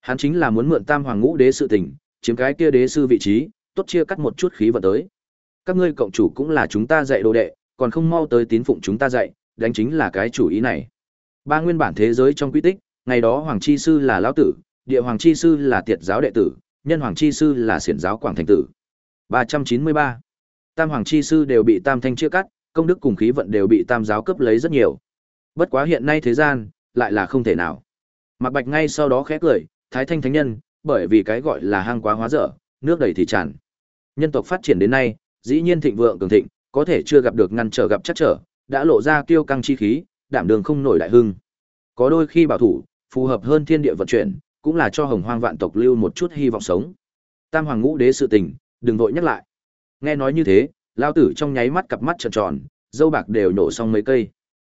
Hắn chính là muốn mượn Tam Hoàng Ngũ Đế sự tình, chiếm cái kia đế sư vị trí, tốt chia cắt một chút khí vận tới. Các ngươi cộng chủ cũng là chúng ta dạy đồ đệ, còn không mau tới tín phụng chúng ta dạy, đánh chính là cái chủ ý này. Ba nguyên bản thế giới trong quy tích, ngày đó Hoàng Chi Sư là lão tử, địa Hoàng Chi Sư là tiệt giáo đệ tử, nhân Hoàng Chi Sư là xiển giáo quảng thành tử. 393. Tam Hoàng Chi Sư đều bị Tam Thanh chia cắt, công đức cùng khí vận đều bị Tam giáo cấp lấy rất nhiều. Bất quá hiện nay thế gian, lại là không thể nào. Mạc Bạch ngay sau đó khẽ cười, Thái Thanh Thánh Nhân, bởi vì cái gọi là hang quá hóa dở, nước đầy thì tràn. Nhân tộc phát triển đến nay, dĩ nhiên thịnh vượng cường thịnh, có thể chưa gặp được ngăn trở gặp chắc trở, đã lộ ra kiêu căng chi khí, đảm đường không nổi đại hưng. Có đôi khi bảo thủ, phù hợp hơn thiên địa vận chuyển, cũng là cho hồng hoang vạn tộc lưu một chút hy vọng sống. Tam hoàng ngũ đế sự tình, đừng vội nhắc lại. Nghe nói như thế, lao tử trong nháy mắt cặp mắt tròn tròn, dâu bạc đều nổ xong mấy cây.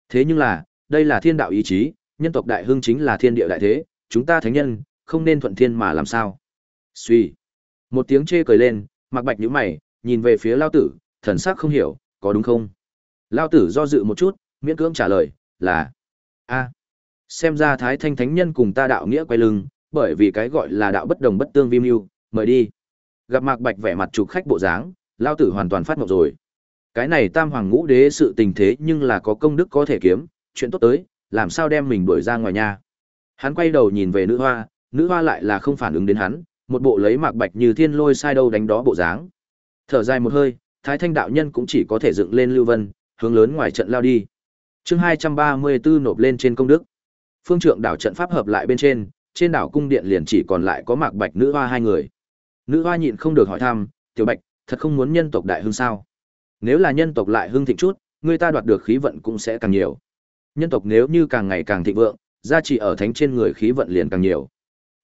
Thế nhưng là, đây là thiên đạo ý chí, nhân tộc đại hưng chính là thiên địa đại thế, chúng ta thánh nhân, không nên thuận thiên mà làm sao. Suy. Một tiếng chê cười lên, mặc bạch nhíu mày, nhìn về phía lao tử, thần sắc không hiểu, có đúng không? Lao tử do dự một chút, miễn cưỡng trả lời, là a Xem ra Thái Thanh Thánh Nhân cùng ta đạo nghĩa quay lưng, bởi vì cái gọi là đạo bất đồng bất tương vi mưu, mời đi. Gặp Mạc Bạch vẻ mặt trục khách bộ dáng, Lao tử hoàn toàn phát mộng rồi. Cái này Tam Hoàng Ngũ Đế sự tình thế nhưng là có công đức có thể kiếm, chuyện tốt tới, làm sao đem mình đuổi ra ngoài nhà. Hắn quay đầu nhìn về nữ hoa, nữ hoa lại là không phản ứng đến hắn, một bộ lấy Mạc Bạch như thiên lôi sai đâu đánh đó bộ dáng. Thở dài một hơi, Thái Thanh đạo nhân cũng chỉ có thể dựng lên lưu vân, hướng lớn ngoài trận lao đi. Chương 234 nộp lên trên công đức. Phương trượng đảo trận pháp hợp lại bên trên, trên đảo cung điện liền chỉ còn lại có Mạc Bạch nữ hoa hai người. Nữ hoa nhịn không được hỏi thăm, "Tiểu Bạch, thật không muốn nhân tộc đại hưng sao? Nếu là nhân tộc lại hưng thịnh chút, người ta đoạt được khí vận cũng sẽ càng nhiều. Nhân tộc nếu như càng ngày càng thịnh vượng, gia trị ở thánh trên người khí vận liền càng nhiều."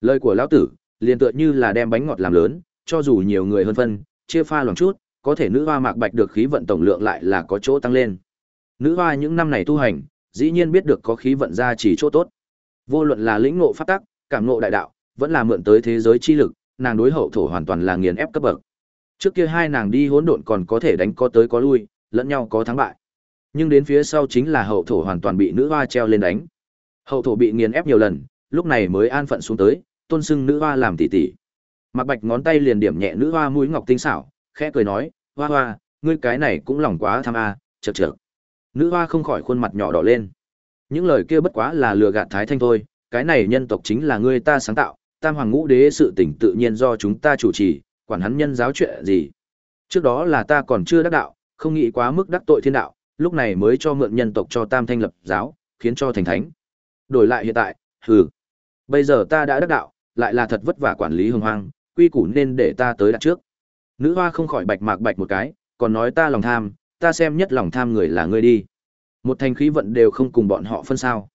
Lời của lão tử, liền tựa như là đem bánh ngọt làm lớn, cho dù nhiều người hơn phân, chia pha loãng chút, có thể nữ hoa mạc bạch được khí vận tổng lượng lại là có chỗ tăng lên. Nữ hoa những năm này tu hành, dĩ nhiên biết được có khí vận gia trì chỗ tốt. Vô luận là lĩnh ngộ pháp tắc, cảm ngộ đại đạo, vẫn là mượn tới thế giới chi lực, nàng đối hậu thổ hoàn toàn là nghiền ép cấp bậc. Trước kia hai nàng đi hỗn độn còn có thể đánh có tới có lui, lẫn nhau có thắng bại. Nhưng đến phía sau chính là hậu thổ hoàn toàn bị nữ hoa treo lên đánh. Hậu thổ bị nghiền ép nhiều lần, lúc này mới an phận xuống tới, tôn sưng nữ hoa làm tỷ tỷ. mặc Bạch ngón tay liền điểm nhẹ nữ hoa mũi ngọc tinh xảo, khẽ cười nói, "Hoa hoa, ngươi cái này cũng lòng quá tham a." À, chậc. Nữ hoa không khỏi khuôn mặt nhỏ đỏ lên. Những lời kia bất quá là lừa gạt Thái Thanh thôi, cái này nhân tộc chính là ngươi ta sáng tạo, Tam Hoàng Ngũ Đế sự tỉnh tự nhiên do chúng ta chủ trì, quản hắn nhân giáo chuyện gì. Trước đó là ta còn chưa đắc đạo, không nghĩ quá mức đắc tội thiên đạo, lúc này mới cho mượn nhân tộc cho Tam Thanh lập giáo, khiến cho thành thánh. Đổi lại hiện tại, hừ. Bây giờ ta đã đắc đạo, lại là thật vất vả quản lý hồng hoang, quy củ nên để ta tới đặt trước. Nữ hoa không khỏi bạch mạc bạch một cái, còn nói ta lòng tham, ta xem nhất lòng tham người là ngươi đi. Một thành khí vận đều không cùng bọn họ phân sao.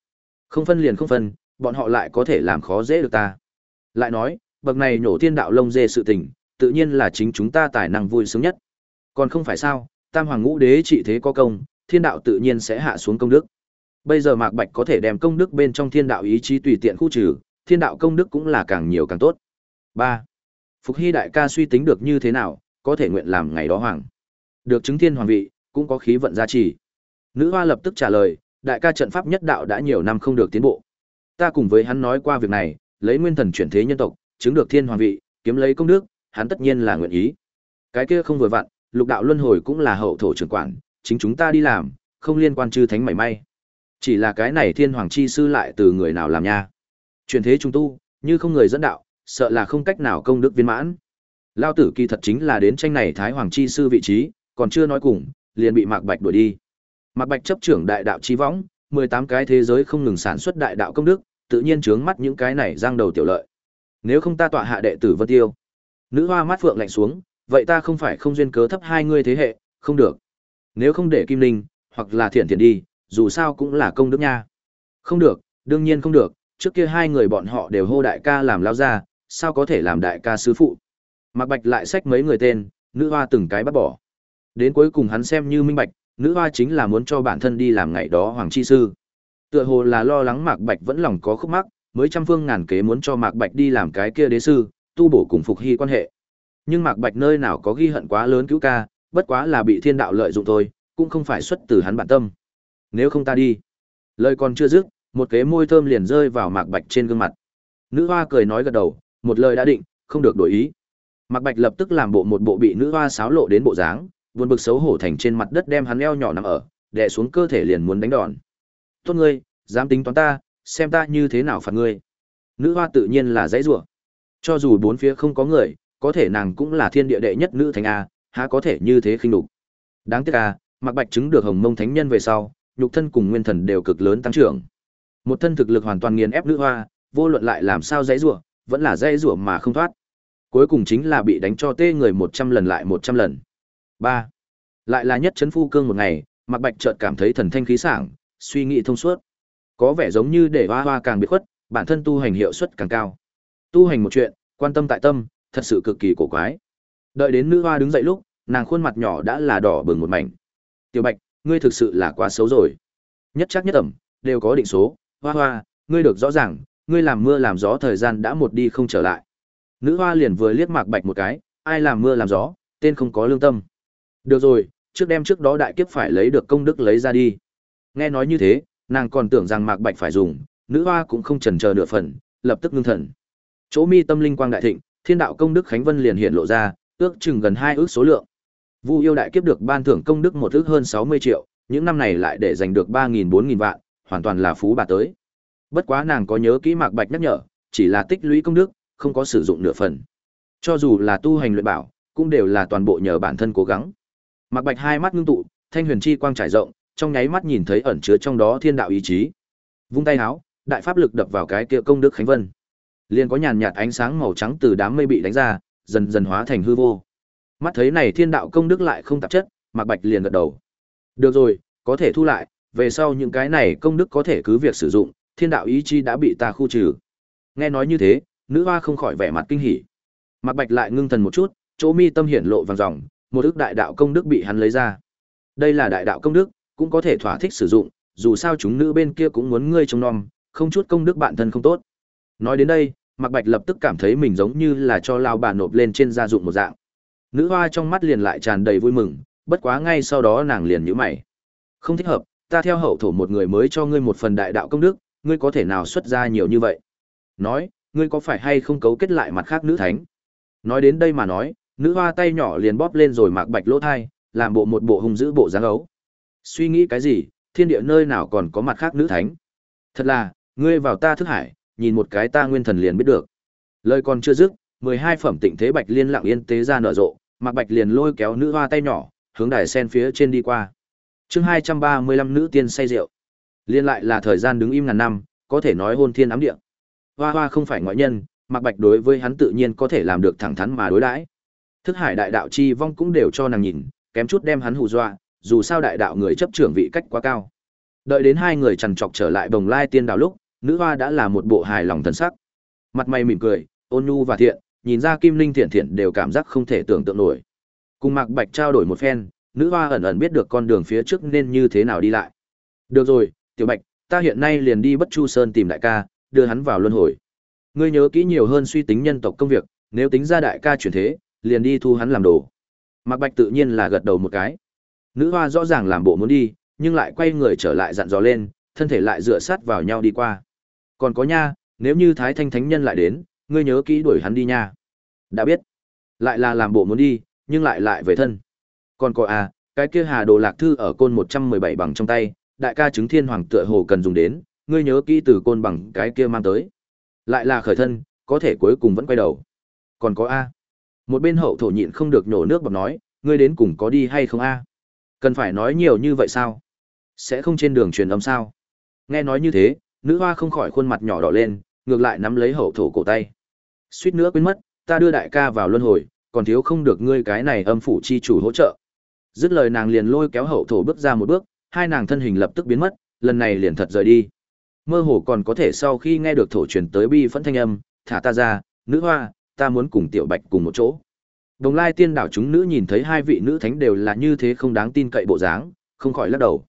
Không phân liền không phân, bọn họ lại có thể làm khó dễ được ta. Lại nói, bậc này nhổ thiên đạo lông dê sự tình, tự nhiên là chính chúng ta tài năng vui sướng nhất. Còn không phải sao, tam hoàng ngũ đế trị thế có công, thiên đạo tự nhiên sẽ hạ xuống công đức. Bây giờ Mạc Bạch có thể đem công đức bên trong thiên đạo ý chí tùy tiện khu trừ, thiên đạo công đức cũng là càng nhiều càng tốt. 3. Phục Hy đại ca suy tính được như thế nào, có thể nguyện làm ngày đó hoàng. Được chứng thiên hoàng vị, cũng có khí vận gia trì. Nữ hoa lập tức trả lời, đại ca trận pháp nhất đạo đã nhiều năm không được tiến bộ. Ta cùng với hắn nói qua việc này, lấy nguyên thần chuyển thế nhân tộc, chứng được thiên hoàng vị, kiếm lấy công đức, hắn tất nhiên là nguyện ý. Cái kia không vừa vặn, lục đạo luân hồi cũng là hậu thổ trưởng quản, chính chúng ta đi làm, không liên quan chư thánh mảy may. Chỉ là cái này thiên hoàng chi sư lại từ người nào làm nha. Chuyển thế chúng tu, như không người dẫn đạo, sợ là không cách nào công đức viên mãn. Lao tử kỳ thật chính là đến tranh này thái hoàng chi sư vị trí, còn chưa nói cùng, liền bị Mạc Bạch đuổi đi. Mạc Bạch chấp trưởng đại đạo chi võng, 18 cái thế giới không ngừng sản xuất đại đạo công đức, tự nhiên trướng mắt những cái này giang đầu tiểu lợi. Nếu không ta tọa hạ đệ tử Vân Tiêu. Nữ hoa mắt phượng lạnh xuống, vậy ta không phải không duyên cớ thấp hai ngươi thế hệ, không được. Nếu không để Kim Linh, hoặc là Thiện Thiện đi, dù sao cũng là công đức nha. Không được, đương nhiên không được, trước kia hai người bọn họ đều hô đại ca làm lao ra, sao có thể làm đại ca sứ phụ. Mặc Bạch lại xách mấy người tên, nữ hoa từng cái bắt bỏ. Đến cuối cùng hắn xem như minh bạch, nữ hoa chính là muốn cho bản thân đi làm ngày đó hoàng chi sư. Tựa hồ là lo lắng Mạc Bạch vẫn lòng có khúc mắc, mới trăm phương ngàn kế muốn cho Mạc Bạch đi làm cái kia đế sư, tu bổ cùng phục hy quan hệ. Nhưng Mạc Bạch nơi nào có ghi hận quá lớn cứu ca, bất quá là bị thiên đạo lợi dụng thôi, cũng không phải xuất từ hắn bản tâm. Nếu không ta đi. Lời còn chưa dứt, một kế môi thơm liền rơi vào Mạc Bạch trên gương mặt. Nữ hoa cười nói gật đầu, một lời đã định, không được đổi ý. Mạc Bạch lập tức làm bộ một bộ bị nữ hoa xáo lộ đến bộ dáng, buồn bực xấu hổ thành trên mặt đất đem hắn eo nhỏ nằm ở, đè xuống cơ thể liền muốn đánh đòn. "Tốt ngươi, dám tính toán ta, xem ta như thế nào phạt ngươi." Nữ hoa tự nhiên là dãy rủa. Cho dù bốn phía không có người, có thể nàng cũng là thiên địa đệ nhất nữ thánh a, há có thể như thế khinh đục. Đáng tiếc à, Mạc Bạch chứng được Hồng Mông Thánh Nhân về sau, nhục thân cùng nguyên thần đều cực lớn tăng trưởng. Một thân thực lực hoàn toàn nghiền ép nữ hoa, vô luận lại làm sao dãy rủa, vẫn là dãy rủa mà không thoát. Cuối cùng chính là bị đánh cho tê người 100 lần lại 100 lần. 3. Lại là nhất chấn phu cương một ngày, Mạc Bạch chợt cảm thấy thần thanh khí sảng, suy nghĩ thông suốt. Có vẻ giống như để hoa hoa càng biệt khuất, bản thân tu hành hiệu suất càng cao. Tu hành một chuyện, quan tâm tại tâm, thật sự cực kỳ cổ quái. Đợi đến nữ hoa đứng dậy lúc, nàng khuôn mặt nhỏ đã là đỏ bừng một mảnh. Tiểu Bạch, ngươi thực sự là quá xấu rồi. Nhất chắc nhất ẩm, đều có định số, hoa hoa, ngươi được rõ ràng, ngươi làm mưa làm gió thời gian đã một đi không trở lại. Nữ hoa liền vừa liếc Mạc Bạch một cái, ai làm mưa làm gió, tên không có lương tâm. Được rồi, trước đêm trước đó đại kiếp phải lấy được công đức lấy ra đi. Nghe nói như thế, nàng còn tưởng rằng Mạc Bạch phải dùng, nữ hoa cũng không chần chờ nửa phần, lập tức ngưng thần. Chỗ mi tâm linh quang đại thịnh, thiên đạo công đức khánh vân liền hiện lộ ra, ước chừng gần hai ước số lượng. Vu yêu đại kiếp được ban thưởng công đức một ước hơn 60 triệu, những năm này lại để giành được 3000 4000 vạn, hoàn toàn là phú bà tới. Bất quá nàng có nhớ kỹ Mạc Bạch nhắc nhở, chỉ là tích lũy công đức, không có sử dụng nửa phần. Cho dù là tu hành luyện bảo, cũng đều là toàn bộ nhờ bản thân cố gắng. Mạc Bạch hai mắt ngưng tụ, thanh huyền chi quang trải rộng, trong nháy mắt nhìn thấy ẩn chứa trong đó thiên đạo ý chí. Vung tay áo, đại pháp lực đập vào cái kia công đức khánh vân. Liền có nhàn nhạt ánh sáng màu trắng từ đám mây bị đánh ra, dần dần hóa thành hư vô. Mắt thấy này thiên đạo công đức lại không tạp chất, Mạc Bạch liền gật đầu. Được rồi, có thể thu lại, về sau những cái này công đức có thể cứ việc sử dụng, thiên đạo ý chí đã bị ta khu trừ. Nghe nói như thế, nữ hoa không khỏi vẻ mặt kinh hỉ. Mạc Bạch lại ngưng thần một chút, chỗ mi tâm hiển lộ vàng ròng, một ức đại đạo công đức bị hắn lấy ra. Đây là đại đạo công đức, cũng có thể thỏa thích sử dụng, dù sao chúng nữ bên kia cũng muốn ngươi trông nom, không chút công đức bản thân không tốt. Nói đến đây, Mạc Bạch lập tức cảm thấy mình giống như là cho lao bà nộp lên trên gia dụng một dạng. Nữ hoa trong mắt liền lại tràn đầy vui mừng, bất quá ngay sau đó nàng liền nhíu mày. Không thích hợp, ta theo hậu thổ một người mới cho ngươi một phần đại đạo công đức, ngươi có thể nào xuất ra nhiều như vậy? Nói, ngươi có phải hay không cấu kết lại mặt khác nữ thánh? Nói đến đây mà nói, nữ hoa tay nhỏ liền bóp lên rồi mạc bạch lỗ thai, làm bộ một bộ hung dữ bộ dáng ấu. Suy nghĩ cái gì, thiên địa nơi nào còn có mặt khác nữ thánh. Thật là, ngươi vào ta thức hải, nhìn một cái ta nguyên thần liền biết được. Lời còn chưa dứt, mười hai phẩm tịnh thế bạch liên lặng yên tế ra nở rộ, mạc bạch liền lôi kéo nữ hoa tay nhỏ, hướng đài sen phía trên đi qua. chương hai trăm ba mươi lăm nữ tiên say rượu. Liên lại là thời gian đứng im ngàn năm, có thể nói hôn thiên ám địa. Hoa hoa không phải ngoại nhân, Mạc Bạch đối với hắn tự nhiên có thể làm được thẳng thắn mà đối đãi. Thức Hải đại đạo chi vong cũng đều cho nàng nhìn, kém chút đem hắn hù dọa, dù sao đại đạo người chấp trưởng vị cách quá cao. Đợi đến hai người trằn trọc trở lại Bồng Lai Tiên Đảo lúc, nữ hoa đã là một bộ hài lòng thần sắc. Mặt mày mỉm cười, ôn nhu và thiện, nhìn ra Kim Linh thiện thiện đều cảm giác không thể tưởng tượng nổi. Cùng Mạc Bạch trao đổi một phen, nữ hoa ẩn ẩn biết được con đường phía trước nên như thế nào đi lại. Được rồi, Tiểu Bạch, ta hiện nay liền đi Bất Chu Sơn tìm đại ca, đưa hắn vào luân hồi. Ngươi nhớ kỹ nhiều hơn suy tính nhân tộc công việc, nếu tính ra đại ca chuyển thế, liền đi thu hắn làm đồ. Mạc Bạch tự nhiên là gật đầu một cái. Nữ hoa rõ ràng làm bộ muốn đi, nhưng lại quay người trở lại dặn dò lên, thân thể lại dựa sát vào nhau đi qua. Còn có nha, nếu như Thái Thanh Thánh Nhân lại đến, ngươi nhớ kỹ đuổi hắn đi nha. Đã biết. Lại là làm bộ muốn đi, nhưng lại lại về thân. Còn có à, cái kia Hà Đồ Lạc thư ở côn 117 bằng trong tay, đại ca chứng thiên hoàng tựa hồ cần dùng đến, ngươi nhớ kỹ từ côn bằng cái kia mang tới. Lại là khởi thân, có thể cuối cùng vẫn quay đầu. Còn có a. Một bên hậu thổ nhịn không được nhổ nước bọt nói, ngươi đến cùng có đi hay không a? Cần phải nói nhiều như vậy sao? Sẽ không trên đường truyền âm sao? Nghe nói như thế, nữ hoa không khỏi khuôn mặt nhỏ đỏ lên, ngược lại nắm lấy hậu thổ cổ tay. Suýt nữa quên mất, ta đưa đại ca vào luân hồi, còn thiếu không được ngươi cái này âm phủ chi chủ hỗ trợ. Dứt lời nàng liền lôi kéo hậu thổ bước ra một bước, hai nàng thân hình lập tức biến mất, lần này liền thật rời đi. Mơ hồ còn có thể sau khi nghe được thổ truyền tới bi phẫn thanh âm, thả ta ra, nữ hoa, ta muốn cùng tiểu bạch cùng một chỗ. Đồng lai tiên đảo chúng nữ nhìn thấy hai vị nữ thánh đều là như thế không đáng tin cậy bộ dáng, không khỏi lắc đầu.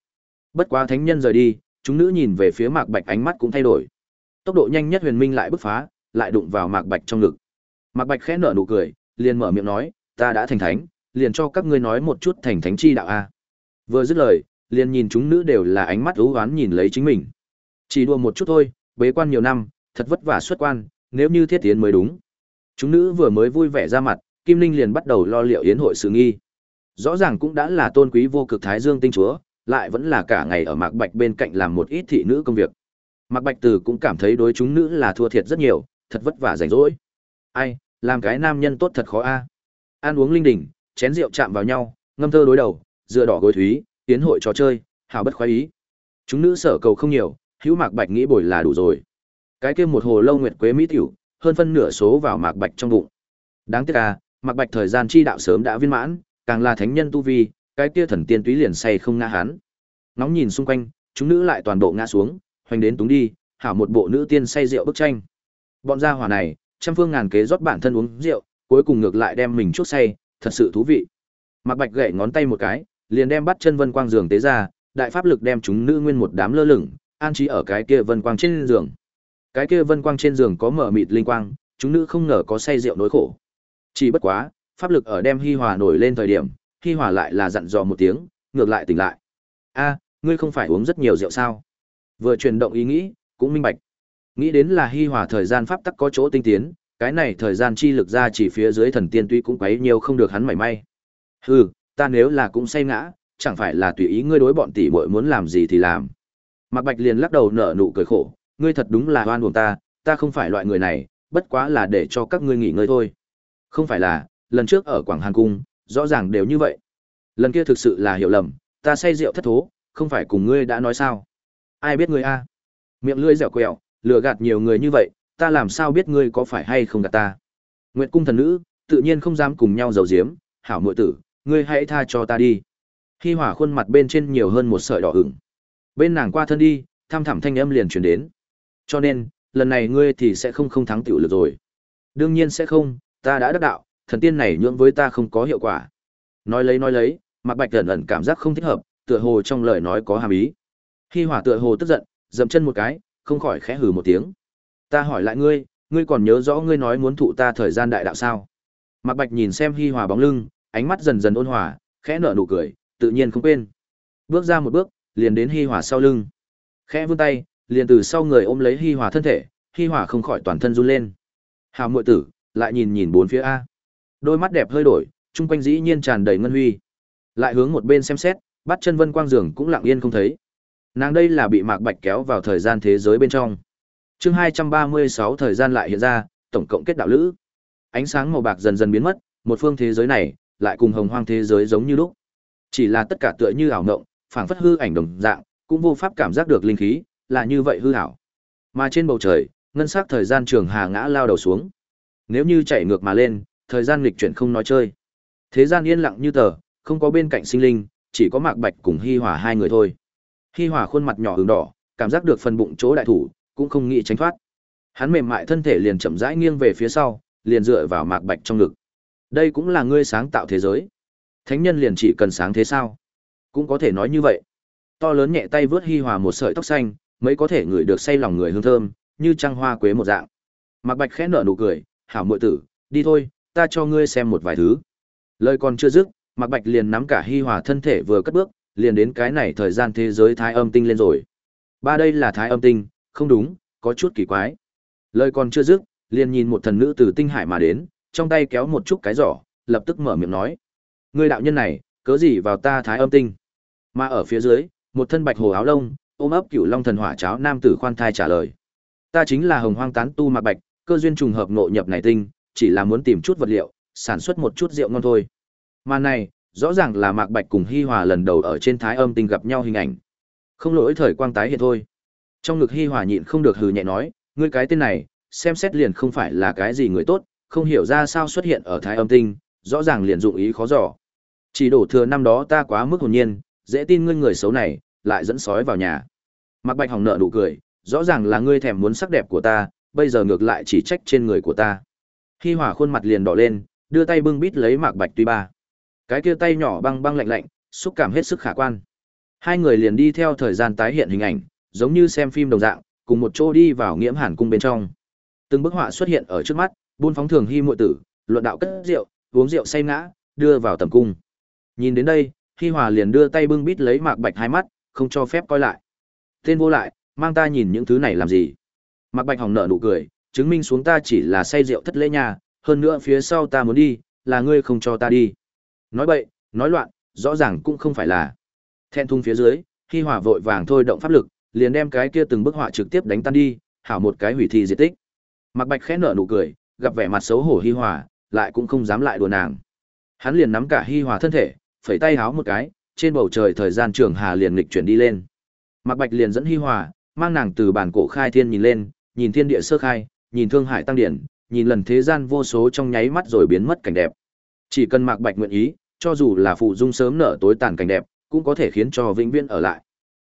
Bất quá thánh nhân rời đi, chúng nữ nhìn về phía mạc bạch ánh mắt cũng thay đổi. Tốc độ nhanh nhất huyền minh lại bứt phá, lại đụng vào mạc bạch trong ngực. Mạc bạch khẽ nở nụ cười, liền mở miệng nói, ta đã thành thánh, liền cho các ngươi nói một chút thành thánh chi đạo a. Vừa dứt lời, liền nhìn chúng nữ đều là ánh mắt ú oán nhìn lấy chính mình. Chỉ đùa một chút thôi, bế quan nhiều năm, thật vất vả xuất quan, nếu như thiết tiến mới đúng. Chúng nữ vừa mới vui vẻ ra mặt, Kim Linh liền bắt đầu lo liệu yến hội sự nghi. Rõ ràng cũng đã là tôn quý vô cực thái dương tinh chúa, lại vẫn là cả ngày ở Mạc Bạch bên cạnh làm một ít thị nữ công việc. Mạc Bạch Từ cũng cảm thấy đối chúng nữ là thua thiệt rất nhiều, thật vất vả rảnh rỗi. Ai, làm cái nam nhân tốt thật khó a. Ăn uống linh đình, chén rượu chạm vào nhau, ngâm thơ đối đầu, dựa đỏ gối thúy, tiến hội trò chơi, hào bất khoái ý. Chúng nữ sở cầu không nhiều, hữu mạc bạch nghĩ bồi là đủ rồi cái kia một hồ lâu nguyệt quế mỹ tiểu hơn phân nửa số vào mạc bạch trong bụng đáng tiếc à mạc bạch thời gian chi đạo sớm đã viên mãn càng là thánh nhân tu vi cái kia thần tiên túy liền say không ngã hắn nóng nhìn xung quanh chúng nữ lại toàn bộ ngã xuống hoành đến túng đi hảo một bộ nữ tiên say rượu bức tranh bọn gia hỏa này trăm phương ngàn kế rót bản thân uống rượu cuối cùng ngược lại đem mình chuốc say thật sự thú vị mạc bạch gậy ngón tay một cái liền đem bắt chân vân quang giường tế ra đại pháp lực đem chúng nữ nguyên một đám lơ lửng an trí ở cái kia vân quang trên giường. Cái kia vân quang trên giường có mở mịt linh quang, chúng nữ không ngờ có say rượu nỗi khổ. Chỉ bất quá, pháp lực ở đem Hi Hòa nổi lên thời điểm, Hi Hòa lại là dặn dò một tiếng, ngược lại tỉnh lại. A, ngươi không phải uống rất nhiều rượu sao? Vừa chuyển động ý nghĩ, cũng minh bạch. Nghĩ đến là Hi Hòa thời gian pháp tắc có chỗ tinh tiến, cái này thời gian chi lực ra chỉ phía dưới thần tiên tuy cũng quấy nhiều không được hắn mảy may. Hừ, ta nếu là cũng say ngã, chẳng phải là tùy ý ngươi đối bọn tỷ muội muốn làm gì thì làm. Mạc Bạch liền lắc đầu nở nụ cười khổ, ngươi thật đúng là oan uổng ta, ta không phải loại người này, bất quá là để cho các ngươi nghỉ ngơi thôi. Không phải là, lần trước ở Quảng Hàn Cung, rõ ràng đều như vậy. Lần kia thực sự là hiểu lầm, ta say rượu thất thố, không phải cùng ngươi đã nói sao? Ai biết ngươi a? Miệng lưỡi dẻo quẹo, lừa gạt nhiều người như vậy, ta làm sao biết ngươi có phải hay không gạt ta? Nguyệt cung thần nữ, tự nhiên không dám cùng nhau giàu diếm hảo muội tử, ngươi hãy tha cho ta đi. Hi Hỏa khuôn mặt bên trên nhiều hơn một sợi đỏ ửng bên nàng qua thân đi tham thẳm thanh âm liền truyền đến cho nên lần này ngươi thì sẽ không không thắng tiểu lực rồi đương nhiên sẽ không ta đã đắc đạo thần tiên này nhượng với ta không có hiệu quả. Nói lấy nói lấy, mạc bạch ẩn ẩn cảm giác không thích hợp, tựa hồ trong lời nói có hàm ý. Hi hỏa tựa hồ tức giận, dậm chân một cái, không khỏi khẽ hừ một tiếng. Ta hỏi lại ngươi ngươi còn nhớ rõ ngươi nói muốn thụ ta thời gian đại đạo sao? Mạc bạch nhìn xem hi hòa bóng lưng, ánh mắt dần dần ôn hòa, khẽ nở nụ cười, tự nhiên không quên. Bước ra một bước, liền đến hi hòa sau lưng. Khẽ vươn tay, liền từ sau người ôm lấy hi hòa thân thể, hi hòa không khỏi toàn thân run lên. Hào muội tử, lại nhìn nhìn bốn phía a. Đôi mắt đẹp hơi đổi, chung quanh dĩ nhiên tràn đầy ngân huy. Lại hướng một bên xem xét, bắt chân Vân Quang giường cũng lặng yên không thấy. Nàng đây là bị Mạc Bạch kéo vào thời gian thế giới bên trong. Chương 236 thời gian lại hiện ra, tổng cộng kết đạo lữ. Ánh sáng màu bạc dần dần biến mất, một phương thế giới này lại cùng hồng hoang thế giới giống như lúc. Chỉ là tất cả tựa như ảo ngộng, phảng phất hư ảnh đồng dạng, cũng vô pháp cảm giác được linh khí, là như vậy hư ảo. Mà trên bầu trời, ngân sắc thời gian trường hà ngã lao đầu xuống. Nếu như chạy ngược mà lên, thời gian lịch chuyển không nói chơi. Thế gian yên lặng như tờ, không có bên cạnh sinh linh, chỉ có Mạc Bạch cùng Hi Hòa hai người thôi. Hi Hòa khuôn mặt nhỏ ửng đỏ, cảm giác được phần bụng chỗ đại thủ, cũng không nghĩ tránh thoát. Hắn mềm mại thân thể liền chậm rãi nghiêng về phía sau, liền dựa vào Mạc Bạch trong ngực. Đây cũng là ngươi sáng tạo thế giới. Thánh nhân liền chỉ cần sáng thế sao? Cũng có thể nói như vậy. To lớn nhẹ tay vướt Hi Hòa một sợi tóc xanh, mới có thể ngửi được say lòng người hương thơm, như trăng hoa quế một dạng. Mạc Bạch khẽ nở nụ cười, "Hảo muội tử, đi thôi, ta cho ngươi xem một vài thứ." Lời còn chưa dứt, Mạc Bạch liền nắm cả Hi Hòa thân thể vừa cất bước, liền đến cái này thời gian thế giới thái âm tinh lên rồi. Ba đây là thái âm tinh, không đúng, có chút kỳ quái. Lời còn chưa dứt, liền nhìn một thần nữ từ tinh hải mà đến, trong tay kéo một chút cái giỏ, lập tức mở miệng nói: "Ngươi đạo nhân này, cớ gì vào ta thái âm tinh?" Mà ở phía dưới, một thân bạch hồ áo lông, ôm ấp cửu long thần hỏa cháo nam tử khoan thai trả lời: "Ta chính là Hồng Hoang tán tu Mạc Bạch, cơ duyên trùng hợp ngộ nhập này tinh, chỉ là muốn tìm chút vật liệu, sản xuất một chút rượu ngon thôi." Mà này, rõ ràng là Mạc Bạch cùng Hi Hòa lần đầu ở trên Thái Âm Tinh gặp nhau hình ảnh. Không lỗi thời quang tái hiện thôi. Trong ngực Hi Hòa nhịn không được hừ nhẹ nói, ngươi cái tên này, xem xét liền không phải là cái gì người tốt, không hiểu ra sao xuất hiện ở Thái Âm Tinh, rõ ràng liền dụng ý khó dò. Chỉ đổ thừa năm đó ta quá mức hồn nhiên, dễ tin ngươi người xấu này, lại dẫn sói vào nhà. Mạc Bạch hỏng nợ nụ cười, rõ ràng là ngươi thèm muốn sắc đẹp của ta, bây giờ ngược lại chỉ trách trên người của ta. Hi Hòa khuôn mặt liền đỏ lên, đưa tay bưng bít lấy Mạc Bạch tuy ba. Cái kia tay nhỏ băng băng lạnh lạnh, xúc cảm hết sức khả quan. Hai người liền đi theo thời gian tái hiện hình ảnh, giống như xem phim đồng dạng, cùng một chỗ đi vào nghiễm hàn cung bên trong. Từng bức họa xuất hiện ở trước mắt, buôn phóng thường hi muội tử, luận đạo cất rượu, uống rượu say ngã, đưa vào tầm cung. Nhìn đến đây, Hi Hòa liền đưa tay bưng bít lấy Mạc Bạch hai mắt, không cho phép coi lại. Tên vô lại, mang ta nhìn những thứ này làm gì? Mạc Bạch hồng nợ nụ cười, chứng minh xuống ta chỉ là say rượu thất lễ nhà, hơn nữa phía sau ta muốn đi, là ngươi không cho ta đi. Nói bậy, nói loạn, rõ ràng cũng không phải là. Thẹn thùng phía dưới, Hi Hòa vội vàng thôi động pháp lực, liền đem cái kia từng bức họa trực tiếp đánh tan đi, hảo một cái hủy thi diệt tích. Mạc Bạch khẽ nở nụ cười, gặp vẻ mặt xấu hổ Hi Hòa, lại cũng không dám lại đùa nàng. Hắn liền nắm cả Hi Hòa thân thể, phẩy tay háo một cái, trên bầu trời thời gian trường hà liền nghịch chuyển đi lên. Mạc Bạch liền dẫn Hi Hòa, mang nàng từ bản cổ khai thiên nhìn lên, nhìn thiên địa sơ khai, nhìn thương hải tăng điển, nhìn lần thế gian vô số trong nháy mắt rồi biến mất cảnh đẹp. Chỉ cần Mạc Bạch nguyện ý, cho dù là phụ dung sớm nở tối tàn cảnh đẹp, cũng có thể khiến cho vĩnh viễn ở lại.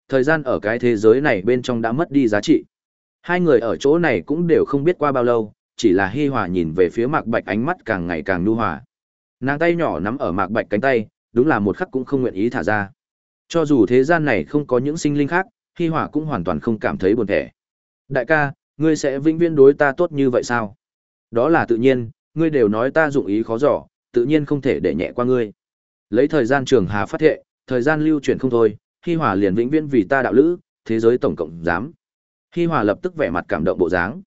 Thời gian ở cái thế giới này bên trong đã mất đi giá trị. Hai người ở chỗ này cũng đều không biết qua bao lâu, chỉ là Hi Hòa nhìn về phía Mạc Bạch ánh mắt càng ngày càng nhu hòa. Nàng tay nhỏ nắm ở Mạc Bạch cánh tay, đúng là một khắc cũng không nguyện ý thả ra. Cho dù thế gian này không có những sinh linh khác, Hi Hòa cũng hoàn toàn không cảm thấy buồn thẻ. Đại ca, ngươi sẽ vĩnh viễn đối ta tốt như vậy sao? Đó là tự nhiên, ngươi đều nói ta dụng ý khó dò, tự nhiên không thể để nhẹ qua ngươi. Lấy thời gian trường hà phát thệ, thời gian lưu chuyển không thôi, Hi Hòa liền vĩnh viễn vì ta đạo lữ, thế giới tổng cộng dám. Hi Hòa lập tức vẻ mặt cảm động bộ dáng.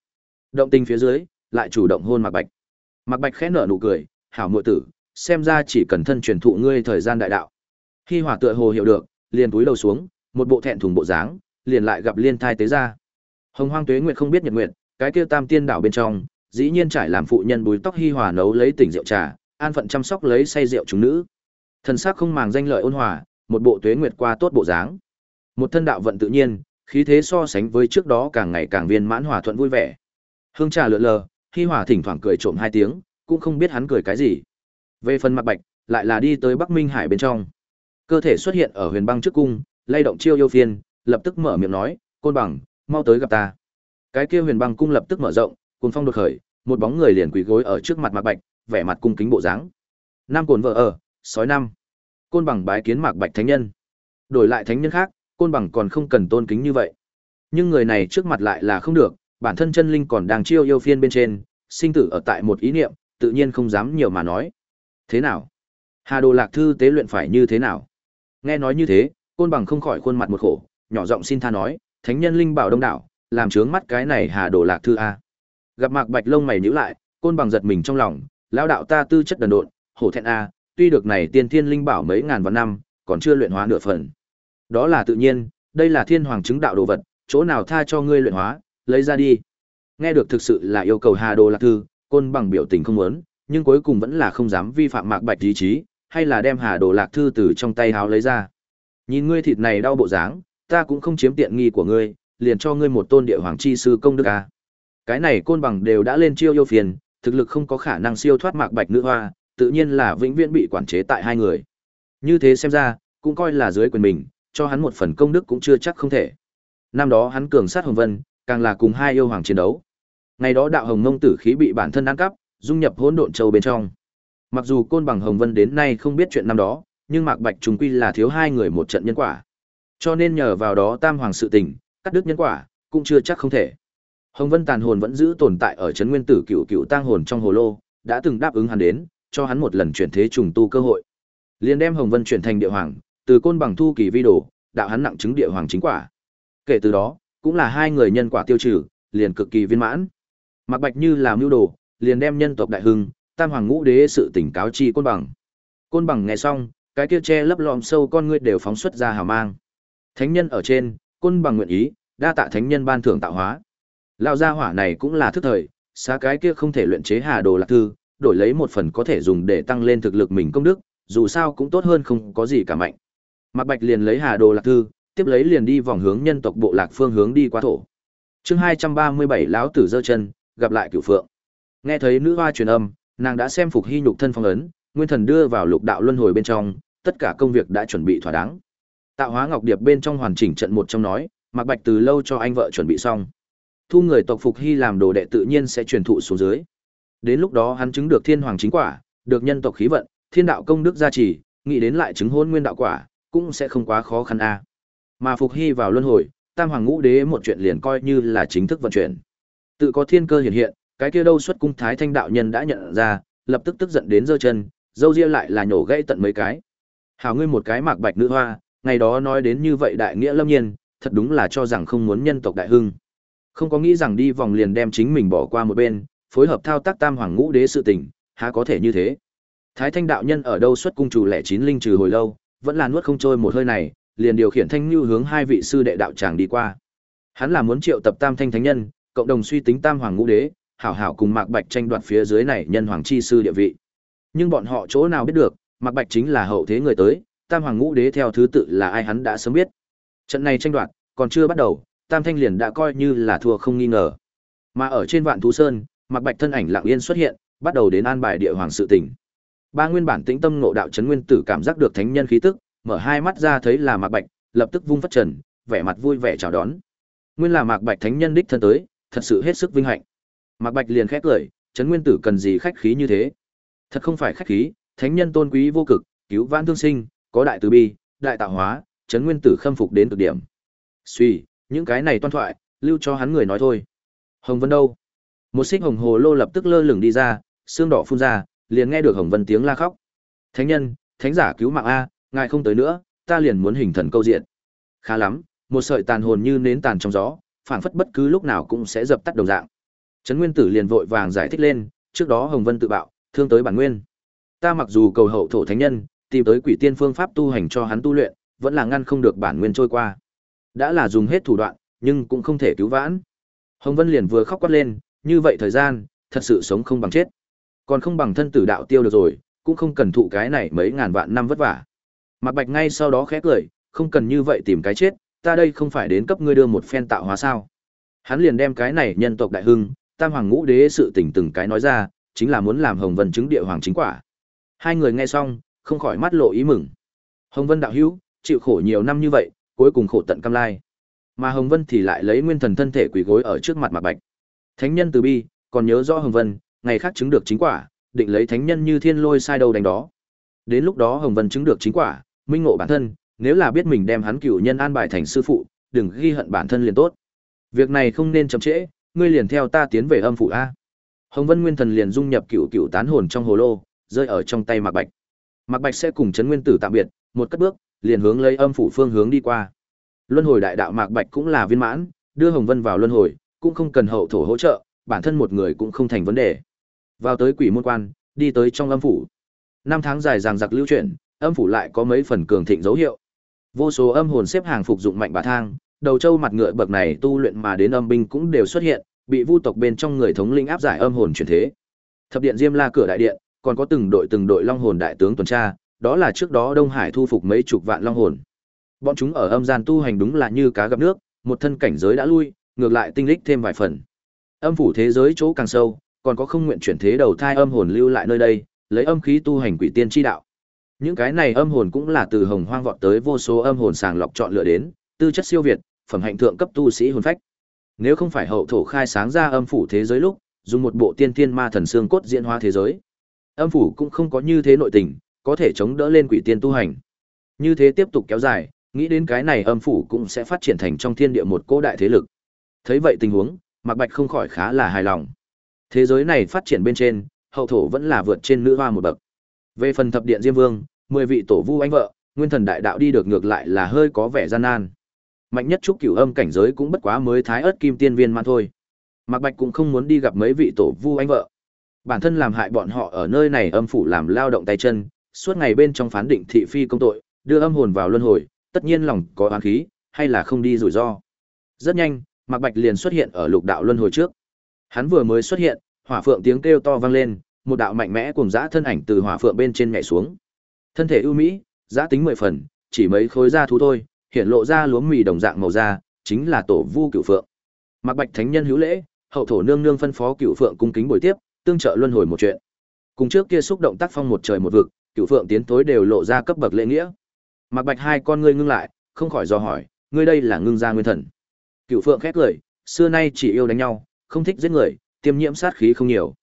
Động tình phía dưới, lại chủ động hôn Mạc Bạch. Mạc Bạch khẽ nở nụ cười, "Hảo muội tử, xem ra chỉ cần thân truyền thụ ngươi thời gian đại đạo." Hi Hòa tựa hồ hiểu được, liền túi đầu xuống, một bộ thẹn thùng bộ dáng, liền lại gặp liên thai tế ra. Hồng Hoang Tuế Nguyệt không biết nhật nguyệt, cái kia Tam Tiên đảo bên trong, dĩ nhiên trải làm phụ nhân bùi tóc Hi Hòa nấu lấy tỉnh rượu trà, an phận chăm sóc lấy say rượu chúng nữ. Thần sắc không màng danh lợi ôn hòa, một bộ tuế nguyệt qua tốt bộ dáng. Một thân đạo vận tự nhiên, khí thế so sánh với trước đó càng ngày càng viên mãn hòa thuận vui vẻ. Hương trà lượn lờ, Hi Hòa thỉnh thoảng cười trộm hai tiếng, cũng không biết hắn cười cái gì. Về phần mặt bạch, lại là đi tới Bắc Minh Hải bên trong. Cơ thể xuất hiện ở huyền băng trước cung, lay động chiêu yêu phiên, lập tức mở miệng nói, "Côn bằng, mau tới gặp ta." Cái kia huyền băng cung lập tức mở rộng, cuồng phong đột khởi, một bóng người liền quỳ gối ở trước mặt Mạc Bạch, vẻ mặt cung kính bộ dáng. Nam cồn vợ ở, sói năm. Côn bằng bái kiến Mạc Bạch thánh nhân. Đổi lại thánh nhân khác, côn bằng còn không cần tôn kính như vậy. Nhưng người này trước mặt lại là không được, bản thân chân linh còn đang chiêu yêu phiên bên trên, sinh tử ở tại một ý niệm, tự nhiên không dám nhiều mà nói. Thế nào? Hà Đồ Lạc thư tế luyện phải như thế nào? Nghe nói như thế, côn bằng không khỏi khuôn mặt một khổ, nhỏ giọng xin tha nói, thánh nhân linh bảo đông đảo, làm trướng mắt cái này Hà Đồ Lạc thư a. Gặp Mạc Bạch lông mày nhíu lại, côn bằng giật mình trong lòng, Lão đạo ta tư chất đần độn, hổ thẹn a, tuy được này tiên thiên linh bảo mấy ngàn vạn năm, còn chưa luyện hóa nửa phần. Đó là tự nhiên, đây là thiên hoàng chứng đạo đồ vật, chỗ nào tha cho ngươi luyện hóa, lấy ra đi. Nghe được thực sự là yêu cầu Hà Đồ Lạc Thư, côn bằng biểu tình không muốn, nhưng cuối cùng vẫn là không dám vi phạm Mạc Bạch ý chí, hay là đem Hà Đồ Lạc Thư từ trong tay háo lấy ra. Nhìn ngươi thịt này đau bộ dáng, ta cũng không chiếm tiện nghi của ngươi, liền cho ngươi một tôn địa hoàng chi sư công đức a. Cái này côn bằng đều đã lên chiêu yêu phiền, thực lực không có khả năng siêu thoát Mạc Bạch nữ hoa, tự nhiên là vĩnh viễn bị quản chế tại hai người. Như thế xem ra, cũng coi là dưới quyền mình, cho hắn một phần công đức cũng chưa chắc không thể. Năm đó hắn cường sát Hồng Vân, càng là cùng hai yêu hoàng chiến đấu. Ngày đó đạo hồng ngông tử khí bị bản thân ăn cắp, dung nhập hỗn độn châu bên trong. Mặc dù côn bằng Hồng Vân đến nay không biết chuyện năm đó, nhưng Mạc Bạch trùng quy là thiếu hai người một trận nhân quả. Cho nên nhờ vào đó tam hoàng sự tình, cắt đứt nhân quả, cũng chưa chắc không thể. Hồng Vân tàn hồn vẫn giữ tồn tại ở trấn nguyên tử cựu cựu tang hồn trong hồ lô, đã từng đáp ứng hắn đến, cho hắn một lần chuyển thế trùng tu cơ hội. Liền đem Hồng Vân chuyển thành địa hoàng, từ côn bằng thu kỳ vi đồ, đạo hắn nặng chứng địa hoàng chính quả. Kể từ đó, cũng là hai người nhân quả tiêu trừ, liền cực kỳ viên mãn. Mạc Bạch như làm mưu đồ, liền đem nhân tộc đại hưng, tam hoàng ngũ đế sự tỉnh cáo chi côn bằng. Côn bằng nghe xong, cái kia che lấp lòm sâu con ngươi đều phóng xuất ra hào mang. Thánh nhân ở trên, côn bằng nguyện ý, đa tạ thánh nhân ban thưởng tạo hóa. Lão gia hỏa này cũng là thức thời, xá cái kia không thể luyện chế hà đồ lạc thư, đổi lấy một phần có thể dùng để tăng lên thực lực mình công đức, dù sao cũng tốt hơn không có gì cả mạnh. Mạc Bạch liền lấy hà đồ lạc thư, tiếp lấy liền đi vòng hướng nhân tộc bộ lạc phương hướng đi qua thổ. Chương hai trăm ba mươi bảy lão tử giơ chân, gặp lại cửu phượng. Nghe thấy nữ hoa truyền âm, nàng đã xem phục hy nhục thân phong ấn, nguyên thần đưa vào lục đạo luân hồi bên trong, tất cả công việc đã chuẩn bị thỏa đáng. Tạo hóa ngọc điệp bên trong hoàn chỉnh trận một trong nói, Mạc Bạch từ lâu cho anh vợ chuẩn bị xong. Thu người tộc phục hy làm đồ đệ tự nhiên sẽ truyền thụ xuống dưới. Đến lúc đó hắn chứng được thiên hoàng chính quả, được nhân tộc khí vận, thiên đạo công đức gia trì, nghĩ đến lại chứng hôn nguyên đạo quả, cũng sẽ không quá khó khăn a. Mà phục hy vào luân hồi, tam hoàng ngũ đế một chuyện liền coi như là chính thức vận chuyển. Tự có thiên cơ hiện hiện, cái kia đâu xuất cung thái thanh đạo nhân đã nhận ra, lập tức tức giận đến giơ chân, dâu ria lại là nhổ gãy tận mấy cái. Hảo ngươi một cái mạc bạch nữ hoa, ngày đó nói đến như vậy đại nghĩa lâm nhiên, thật đúng là cho rằng không muốn nhân tộc đại hưng. Không có nghĩ rằng đi vòng liền đem chính mình bỏ qua một bên, phối hợp thao tác tam hoàng ngũ đế sự tình, há có thể như thế. Thái thanh đạo nhân ở đâu xuất cung chủ lẻ chín linh trừ hồi lâu, vẫn là nuốt không trôi một hơi này, liền điều khiển thanh lưu hướng hai vị sư đệ đạo tràng đi qua. Hắn là muốn triệu tập tam thanh thánh nhân, cộng đồng suy tính tam hoàng ngũ đế, hảo hảo cùng Mạc Bạch tranh đoạt phía dưới này nhân hoàng chi sư địa vị. Nhưng bọn họ chỗ nào biết được, Mạc Bạch chính là hậu thế người tới, tam hoàng ngũ đế theo thứ tự là ai hắn đã sớm biết. Trận này tranh đoạt còn chưa bắt đầu, tam thanh liền đã coi như là thua không nghi ngờ. Mà ở trên Vạn Thú Sơn, Mặc Bạch thân ảnh lặng yên xuất hiện, bắt đầu đến an bài địa hoàng sự tình. Ba nguyên bản tĩnh tâm ngộ đạo chấn nguyên tử cảm giác được thánh nhân khí tức, mở hai mắt ra thấy là Mạc Bạch, lập tức vung phất trần, vẻ mặt vui vẻ chào đón. Nguyên là Mạc Bạch thánh nhân đích thân tới, thật sự hết sức vinh hạnh. Mạc Bạch liền khép cười, chấn nguyên tử cần gì khách khí như thế? Thật không phải khách khí, thánh nhân tôn quý vô cực, cứu vãn thương sinh, có đại từ bi, đại tạo hóa, chấn nguyên tử khâm phục đến cực điểm. Suy, những cái này toan thoại, lưu cho hắn người nói thôi. Hồng Vân đâu? Một xích hồng hồ lô lập tức lơ lửng đi ra, xương đỏ phun ra, liền nghe được Hồng Vân tiếng la khóc. Thánh nhân, thánh giả cứu mạng a, ngài không tới nữa, ta liền muốn hình thần câu diện. Khá lắm, một sợi tàn hồn như nến tàn trong gió, phảng phất bất cứ lúc nào cũng sẽ dập tắt đồng dạng. Trấn Nguyên Tử liền vội vàng giải thích lên, trước đó Hồng Vân tự bạo, thương tới bản nguyên. Ta mặc dù cầu hậu thổ thánh nhân, tìm tới quỷ tiên phương pháp tu hành cho hắn tu luyện, vẫn là ngăn không được bản nguyên trôi qua. Đã là dùng hết thủ đoạn, nhưng cũng không thể cứu vãn. Hồng Vân liền vừa khóc quát lên, như vậy thời gian, thật sự sống không bằng chết. Còn không bằng thân tử đạo tiêu được rồi, cũng không cần thụ cái này mấy ngàn vạn năm vất vả. Mạc Bạch ngay sau đó khẽ cười, không cần như vậy tìm cái chết, ta đây không phải đến cấp ngươi đưa một phen tạo hóa sao? Hắn liền đem cái này nhân tộc đại hưng, tam hoàng ngũ đế sự tình từng cái nói ra, chính là muốn làm Hồng Vân chứng địa hoàng chính quả. Hai người nghe xong, không khỏi mắt lộ ý mừng. Hồng Vân đạo hữu, chịu khổ nhiều năm như vậy, cuối cùng khổ tận cam lai. Mà Hồng Vân thì lại lấy nguyên thần thân thể quỳ gối ở trước mặt Mạc Bạch. Thánh nhân từ bi, còn nhớ rõ Hồng Vân, ngày khác chứng được chính quả, định lấy thánh nhân như thiên lôi sai đầu đánh đó. Đến lúc đó Hồng Vân chứng được chính quả, minh ngộ bản thân, nếu là biết mình đem hắn cửu nhân an bài thành sư phụ, đừng ghi hận bản thân liền tốt. Việc này không nên chậm trễ, ngươi liền theo ta tiến về âm phủ a. Hồng Vân Nguyên Thần liền dung nhập cửu cửu tán hồn trong hồ lô, rơi ở trong tay Mạc Bạch. Mạc Bạch sẽ cùng Trấn Nguyên Tử tạm biệt, một cất bước, liền hướng lấy âm phủ phương hướng đi qua. Luân hồi đại đạo Mạc Bạch cũng là viên mãn, đưa Hồng Vân vào luân hồi, cũng không cần hậu thổ hỗ trợ, bản thân một người cũng không thành vấn đề. Vào tới quỷ môn quan, đi tới trong âm phủ. Năm tháng dài dằng dặc lưu chuyển, âm phủ lại có mấy phần cường thịnh dấu hiệu. Vô số âm hồn xếp hàng phục dụng mạnh bà thang, đầu châu mặt ngựa bậc này tu luyện mà đến âm binh cũng đều xuất hiện, bị vu tộc bên trong người thống linh áp giải âm hồn chuyển thế. Thập điện Diêm La cửa đại điện, còn có từng đội từng đội long hồn đại tướng tuần tra, đó là trước đó Đông Hải thu phục mấy chục vạn long hồn. Bọn chúng ở âm gian tu hành đúng là như cá gặp nước, một thân cảnh giới đã lui, ngược lại tinh lích thêm vài phần. Âm phủ thế giới chỗ càng sâu, còn có không nguyện chuyển thế đầu thai âm hồn lưu lại nơi đây, lấy âm khí tu hành quỷ tiên chi đạo. Những cái này âm hồn cũng là từ hồng hoang vọt tới vô số âm hồn sàng lọc chọn lựa đến, tư chất siêu việt, phẩm hạnh thượng cấp tu sĩ hồn phách. Nếu không phải hậu thổ khai sáng ra âm phủ thế giới lúc, dùng một bộ tiên tiên ma thần xương cốt diễn hóa thế giới. Âm phủ cũng không có như thế nội tình, có thể chống đỡ lên quỷ tiên tu hành. Như thế tiếp tục kéo dài, nghĩ đến cái này âm phủ cũng sẽ phát triển thành trong thiên địa một cỗ đại thế lực. Thấy vậy tình huống, Mạc Bạch không khỏi khá là hài lòng. Thế giới này phát triển bên trên, hậu thổ vẫn là vượt trên nữ hoa một bậc. Về phần thập điện Diêm Vương, mười vị tổ vu anh vợ, nguyên thần đại đạo đi được ngược lại là hơi có vẻ gian nan. Mạnh nhất trúc cửu âm cảnh giới cũng bất quá mới thái ớt kim tiên viên mà thôi. Mạc Bạch cũng không muốn đi gặp mấy vị tổ vu anh vợ. Bản thân làm hại bọn họ ở nơi này âm phủ làm lao động tay chân, suốt ngày bên trong phán định thị phi công tội, đưa âm hồn vào luân hồi, tất nhiên lòng có oán khí, hay là không đi rủi ro. Rất nhanh, Mạc Bạch liền xuất hiện ở lục đạo luân hồi trước. Hắn vừa mới xuất hiện, hỏa phượng tiếng kêu to vang lên, một đạo mạnh mẽ cùng dã thân ảnh từ hỏa phượng bên trên nhảy xuống. Thân thể ưu mỹ, dã tính mười phần, chỉ mấy khối da thú thôi, hiện lộ ra lúa mì đồng dạng màu da, chính là tổ vu cửu phượng. Mạc Bạch thánh nhân hữu lễ, hậu thổ nương nương phân phó cửu phượng cung kính buổi tiếp, tương trợ luân hồi một chuyện. Cùng trước kia xúc động tác phong một trời một vực, cửu phượng tiến tối đều lộ ra cấp bậc lễ nghĩa. Mạc Bạch hai con ngươi ngưng lại, không khỏi do hỏi, ngươi đây là ngưng gia nguyên thần. Cửu phượng khét lời, xưa nay chỉ yêu đánh nhau, không thích giết người, tiêm nhiễm sát khí không nhiều.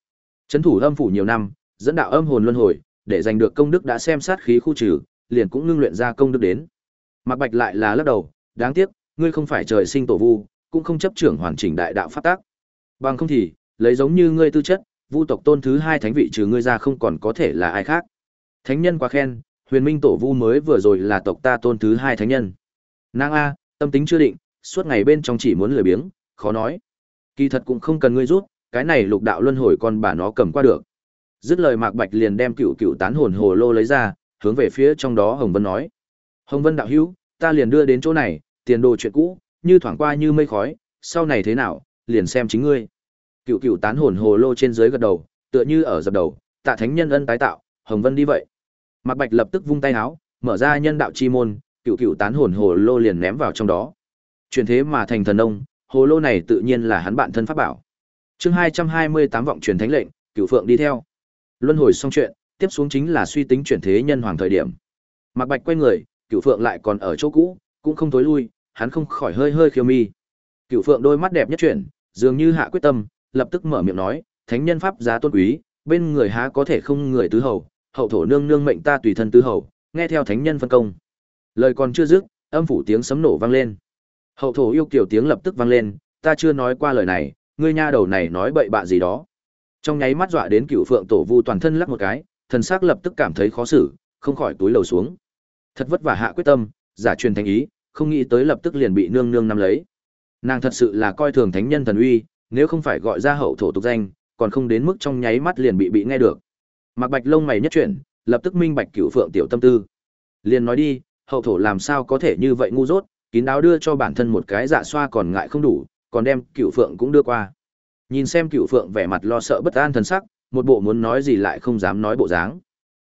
Trấn thủ âm phủ nhiều năm, dẫn đạo âm hồn luân hồi, để giành được công đức đã xem sát khí khu trừ, liền cũng ngưng luyện ra công đức đến. Mạc Bạch lại là lắc đầu, đáng tiếc, ngươi không phải trời sinh tổ vu, cũng không chấp trưởng hoàn chỉnh đại đạo pháp tác. Bằng không thì, lấy giống như ngươi tư chất, vu tộc tôn thứ hai thánh vị trừ ngươi ra không còn có thể là ai khác. Thánh nhân quá khen, huyền minh tổ vu mới vừa rồi là tộc ta tôn thứ hai thánh nhân. Nang A, tâm tính chưa định, suốt ngày bên trong chỉ muốn lười biếng, khó nói. Kỳ thật cũng không cần ngươi rút, cái này lục đạo luân hồi con bà nó cầm qua được. Dứt lời Mạc Bạch liền đem cựu cựu tán hồn hồ lô lấy ra, hướng về phía trong đó Hồng Vân nói. Hồng Vân đạo hữu, ta liền đưa đến chỗ này, tiền đồ chuyện cũ, như thoảng qua như mây khói, sau này thế nào, liền xem chính ngươi. Cựu cựu tán hồn hồ lô trên dưới gật đầu, tựa như ở dập đầu, tạ thánh nhân ân tái tạo, Hồng Vân đi vậy. Mạc Bạch lập tức vung tay áo, mở ra nhân đạo chi môn, cựu cựu tán hồn hồ lô liền ném vào trong đó. Chuyển thế mà thành thần nông, hồ lô này tự nhiên là hắn bạn thân pháp bảo. Chương hai hai mươi tám vọng truyền thánh lệnh, cựu Phượng đi theo. Luân hồi xong chuyện, tiếp xuống chính là suy tính chuyển thế nhân hoàng thời điểm. Mạc Bạch quay người, cựu Phượng lại còn ở chỗ cũ, cũng không tối lui, hắn không khỏi hơi hơi khiêu mi. cựu Phượng đôi mắt đẹp nhất chuyển, dường như hạ quyết tâm, lập tức mở miệng nói, thánh nhân pháp giá tôn quý, bên người há có thể không người tứ hầu, hậu thổ nương nương mệnh ta tùy thân tứ hầu, nghe theo thánh nhân phân công. Lời còn chưa dứt, âm phủ tiếng sấm nổ vang lên. Hậu thổ yêu kiều tiếng lập tức vang lên, ta chưa nói qua lời này, ngươi nha đầu này nói bậy bạ gì đó. Trong nháy mắt dọa đến cửu phượng tổ vu toàn thân lắc một cái, thần sắc lập tức cảm thấy khó xử, không khỏi túi lầu xuống. Thật vất vả hạ quyết tâm, giả truyền thành ý, không nghĩ tới lập tức liền bị nương nương nắm lấy. Nàng thật sự là coi thường thánh nhân thần uy, nếu không phải gọi ra hậu thổ tục danh, còn không đến mức trong nháy mắt liền bị bị nghe được. Mạc Bạch lông mày nhất chuyển, lập tức minh bạch cựu phượng tiểu tâm tư. Liền nói đi, hậu thổ làm sao có thể như vậy ngu dốt, kín đáo đưa cho bản thân một cái dạ xoa còn ngại không đủ, còn đem cựu phượng cũng đưa qua. Nhìn xem cựu phượng vẻ mặt lo sợ bất an thần sắc, một bộ muốn nói gì lại không dám nói bộ dáng.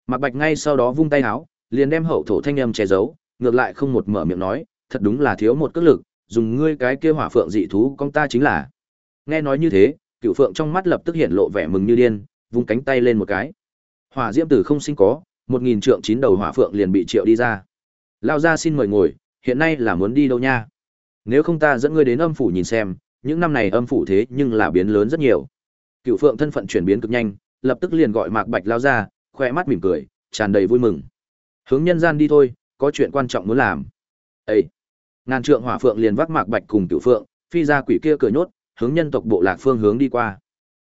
Mạc Bạch ngay sau đó vung tay áo, liền đem hậu thổ thanh âm che giấu, ngược lại không một mở miệng nói, thật đúng là thiếu một cước lực, dùng ngươi cái kia hỏa phượng dị thú con ta chính là. Nghe nói như thế, cựu phượng trong mắt lập tức hiện lộ vẻ mừng như điên, vung cánh tay lên một cái. Hỏa diễm tử không sinh có, một nghìn trượng chín đầu hỏa phượng liền bị triệu đi ra. Lao ra xin mời ngồi, hiện nay là muốn đi đâu nha? Nếu không ta dẫn ngươi đến âm phủ nhìn xem, những năm này âm phủ thế nhưng là biến lớn rất nhiều. Cựu Phượng thân phận chuyển biến cực nhanh, lập tức liền gọi Mạc Bạch lao ra, khoe mắt mỉm cười, tràn đầy vui mừng. Hướng nhân gian đi thôi, có chuyện quan trọng muốn làm. Ê! Ngàn trượng hỏa phượng liền vác Mạc Bạch cùng Cựu Phượng, phi ra quỷ kia cửa nhốt, hướng nhân tộc bộ lạc phương hướng đi qua.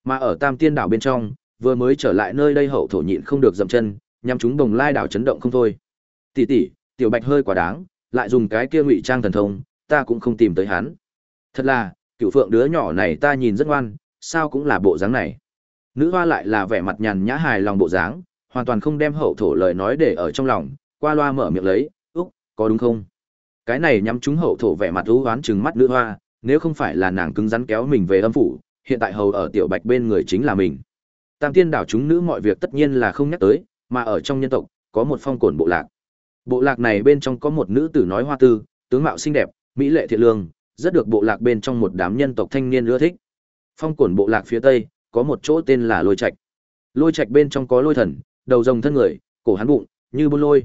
Mà ở Tam Tiên đảo bên trong, vừa mới trở lại nơi đây hậu thổ nhịn không được dậm chân, nhằm chúng đồng lai đảo chấn động không thôi. Tỷ tỷ, tiểu Bạch hơi quá đáng, lại dùng cái kia ngụy trang thần thông, ta cũng không tìm tới hắn. Thật là, cựu phượng đứa nhỏ này ta nhìn rất ngoan, sao cũng là bộ dáng này. Nữ hoa lại là vẻ mặt nhàn nhã hài lòng bộ dáng, hoàn toàn không đem hậu thổ lời nói để ở trong lòng, qua loa mở miệng lấy, "Úc, có đúng không?" Cái này nhắm chúng hậu thổ vẻ mặt u hoán trừng mắt nữ hoa, nếu không phải là nàng cứng rắn kéo mình về âm phủ, hiện tại hầu ở tiểu bạch bên người chính là mình. Tam tiên đảo chúng nữ mọi việc tất nhiên là không nhắc tới, mà ở trong nhân tộc, có một phong cổn bộ lạc. Bộ lạc này bên trong có một nữ tử nói hoa tư, tướng mạo xinh đẹp, mỹ lệ thiện lương, rất được bộ lạc bên trong một đám nhân tộc thanh niên ưa thích. Phong cổn bộ lạc phía tây, có một chỗ tên là Lôi Trạch. Lôi Trạch bên trong có lôi thần, đầu rồng thân người, cổ hắn bụng, như buôn lôi.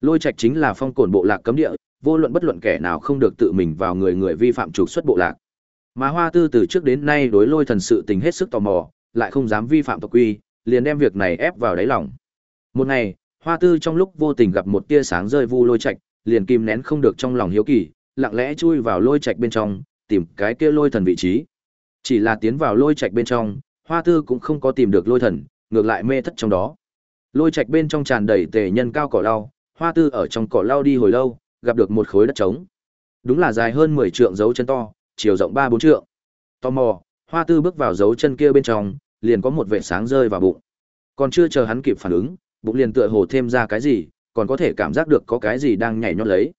Lôi Trạch chính là phong cổn bộ lạc cấm địa, vô luận bất luận kẻ nào không được tự mình vào người người vi phạm trục xuất bộ lạc. Mà Hoa Tư từ trước đến nay đối lôi thần sự tình hết sức tò mò, lại không dám vi phạm tộc quy, liền đem việc này ép vào đáy lòng. Một ngày, Hoa Tư trong lúc vô tình gặp một tia sáng rơi vu lôi trạch, liền kìm nén không được trong lòng hiếu kỳ, lặng lẽ chui vào lôi trạch bên trong, tìm cái kia lôi thần vị trí. Chỉ là tiến vào lôi trạch bên trong, Hoa Tư cũng không có tìm được lôi thần, ngược lại mê thất trong đó. Lôi trạch bên trong tràn đầy tề nhân cao cỏ lau, Hoa Tư ở trong cỏ lau đi hồi lâu, gặp được một khối đất trống. Đúng là dài hơn 10 trượng dấu chân to, chiều rộng 3 4 trượng. Tò mò, Hoa Tư bước vào dấu chân kia bên trong, liền có một vệt sáng rơi vào bụng. Còn chưa chờ hắn kịp phản ứng, bụng liền tựa hồ thêm ra cái gì, còn có thể cảm giác được có cái gì đang nhảy nhót lấy.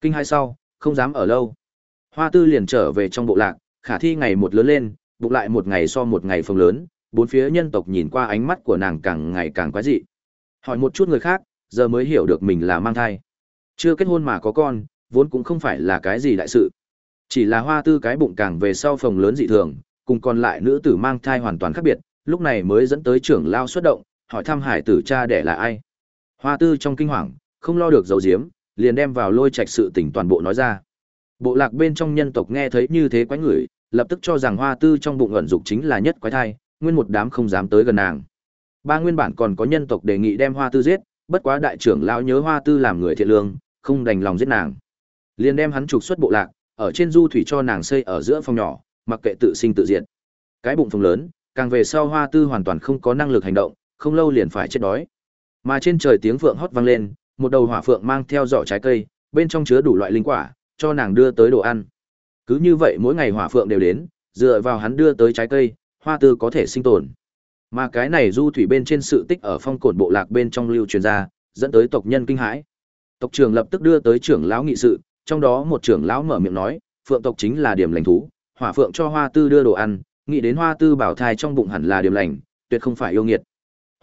Kinh hai sau, không dám ở lâu. Hoa Tư liền trở về trong bộ lạc, khả thi ngày một lớn lên, bụng lại một ngày so một ngày phồng lớn, bốn phía nhân tộc nhìn qua ánh mắt của nàng càng ngày càng quái dị. Hỏi một chút người khác, giờ mới hiểu được mình là mang thai. Chưa kết hôn mà có con, vốn cũng không phải là cái gì đại sự. Chỉ là hoa tư cái bụng càng về sau phòng lớn dị thường, cùng còn lại nữ tử mang thai hoàn toàn khác biệt, lúc này mới dẫn tới trưởng lao xuất động, hỏi thăm hải tử cha đẻ là ai. Hoa tư trong kinh hoàng, không lo được dấu diếm, liền đem vào lôi trạch sự tình toàn bộ nói ra. Bộ lạc bên trong nhân tộc nghe thấy như thế quái ngửi, lập tức cho rằng hoa tư trong bụng ẩn dục chính là nhất quái thai, nguyên một đám không dám tới gần nàng. Ba nguyên bản còn có nhân tộc đề nghị đem hoa tư giết, bất quá đại trưởng lão nhớ hoa tư làm người thiện lương, không đành lòng giết nàng. Liền đem hắn trục xuất bộ lạc, ở trên du thủy cho nàng xây ở giữa phòng nhỏ, mặc kệ tự sinh tự diệt. Cái bụng phồng lớn, càng về sau hoa tư hoàn toàn không có năng lực hành động, không lâu liền phải chết đói. Mà trên trời tiếng phượng hót vang lên, một đầu hỏa phượng mang theo giỏ trái cây, bên trong chứa đủ loại linh quả, cho nàng đưa tới đồ ăn. Cứ như vậy mỗi ngày hỏa phượng đều đến, dựa vào hắn đưa tới trái cây, hoa tư có thể sinh tồn. Mà cái này du thủy bên trên sự tích ở phong cổn bộ lạc bên trong lưu truyền ra, dẫn tới tộc nhân kinh hãi. Tộc trưởng lập tức đưa tới trưởng lão nghị sự, trong đó một trưởng lão mở miệng nói, phượng tộc chính là điểm lành thú, hỏa phượng cho hoa tư đưa đồ ăn, nghĩ đến hoa tư bảo thai trong bụng hẳn là điểm lành, tuyệt không phải yêu nghiệt.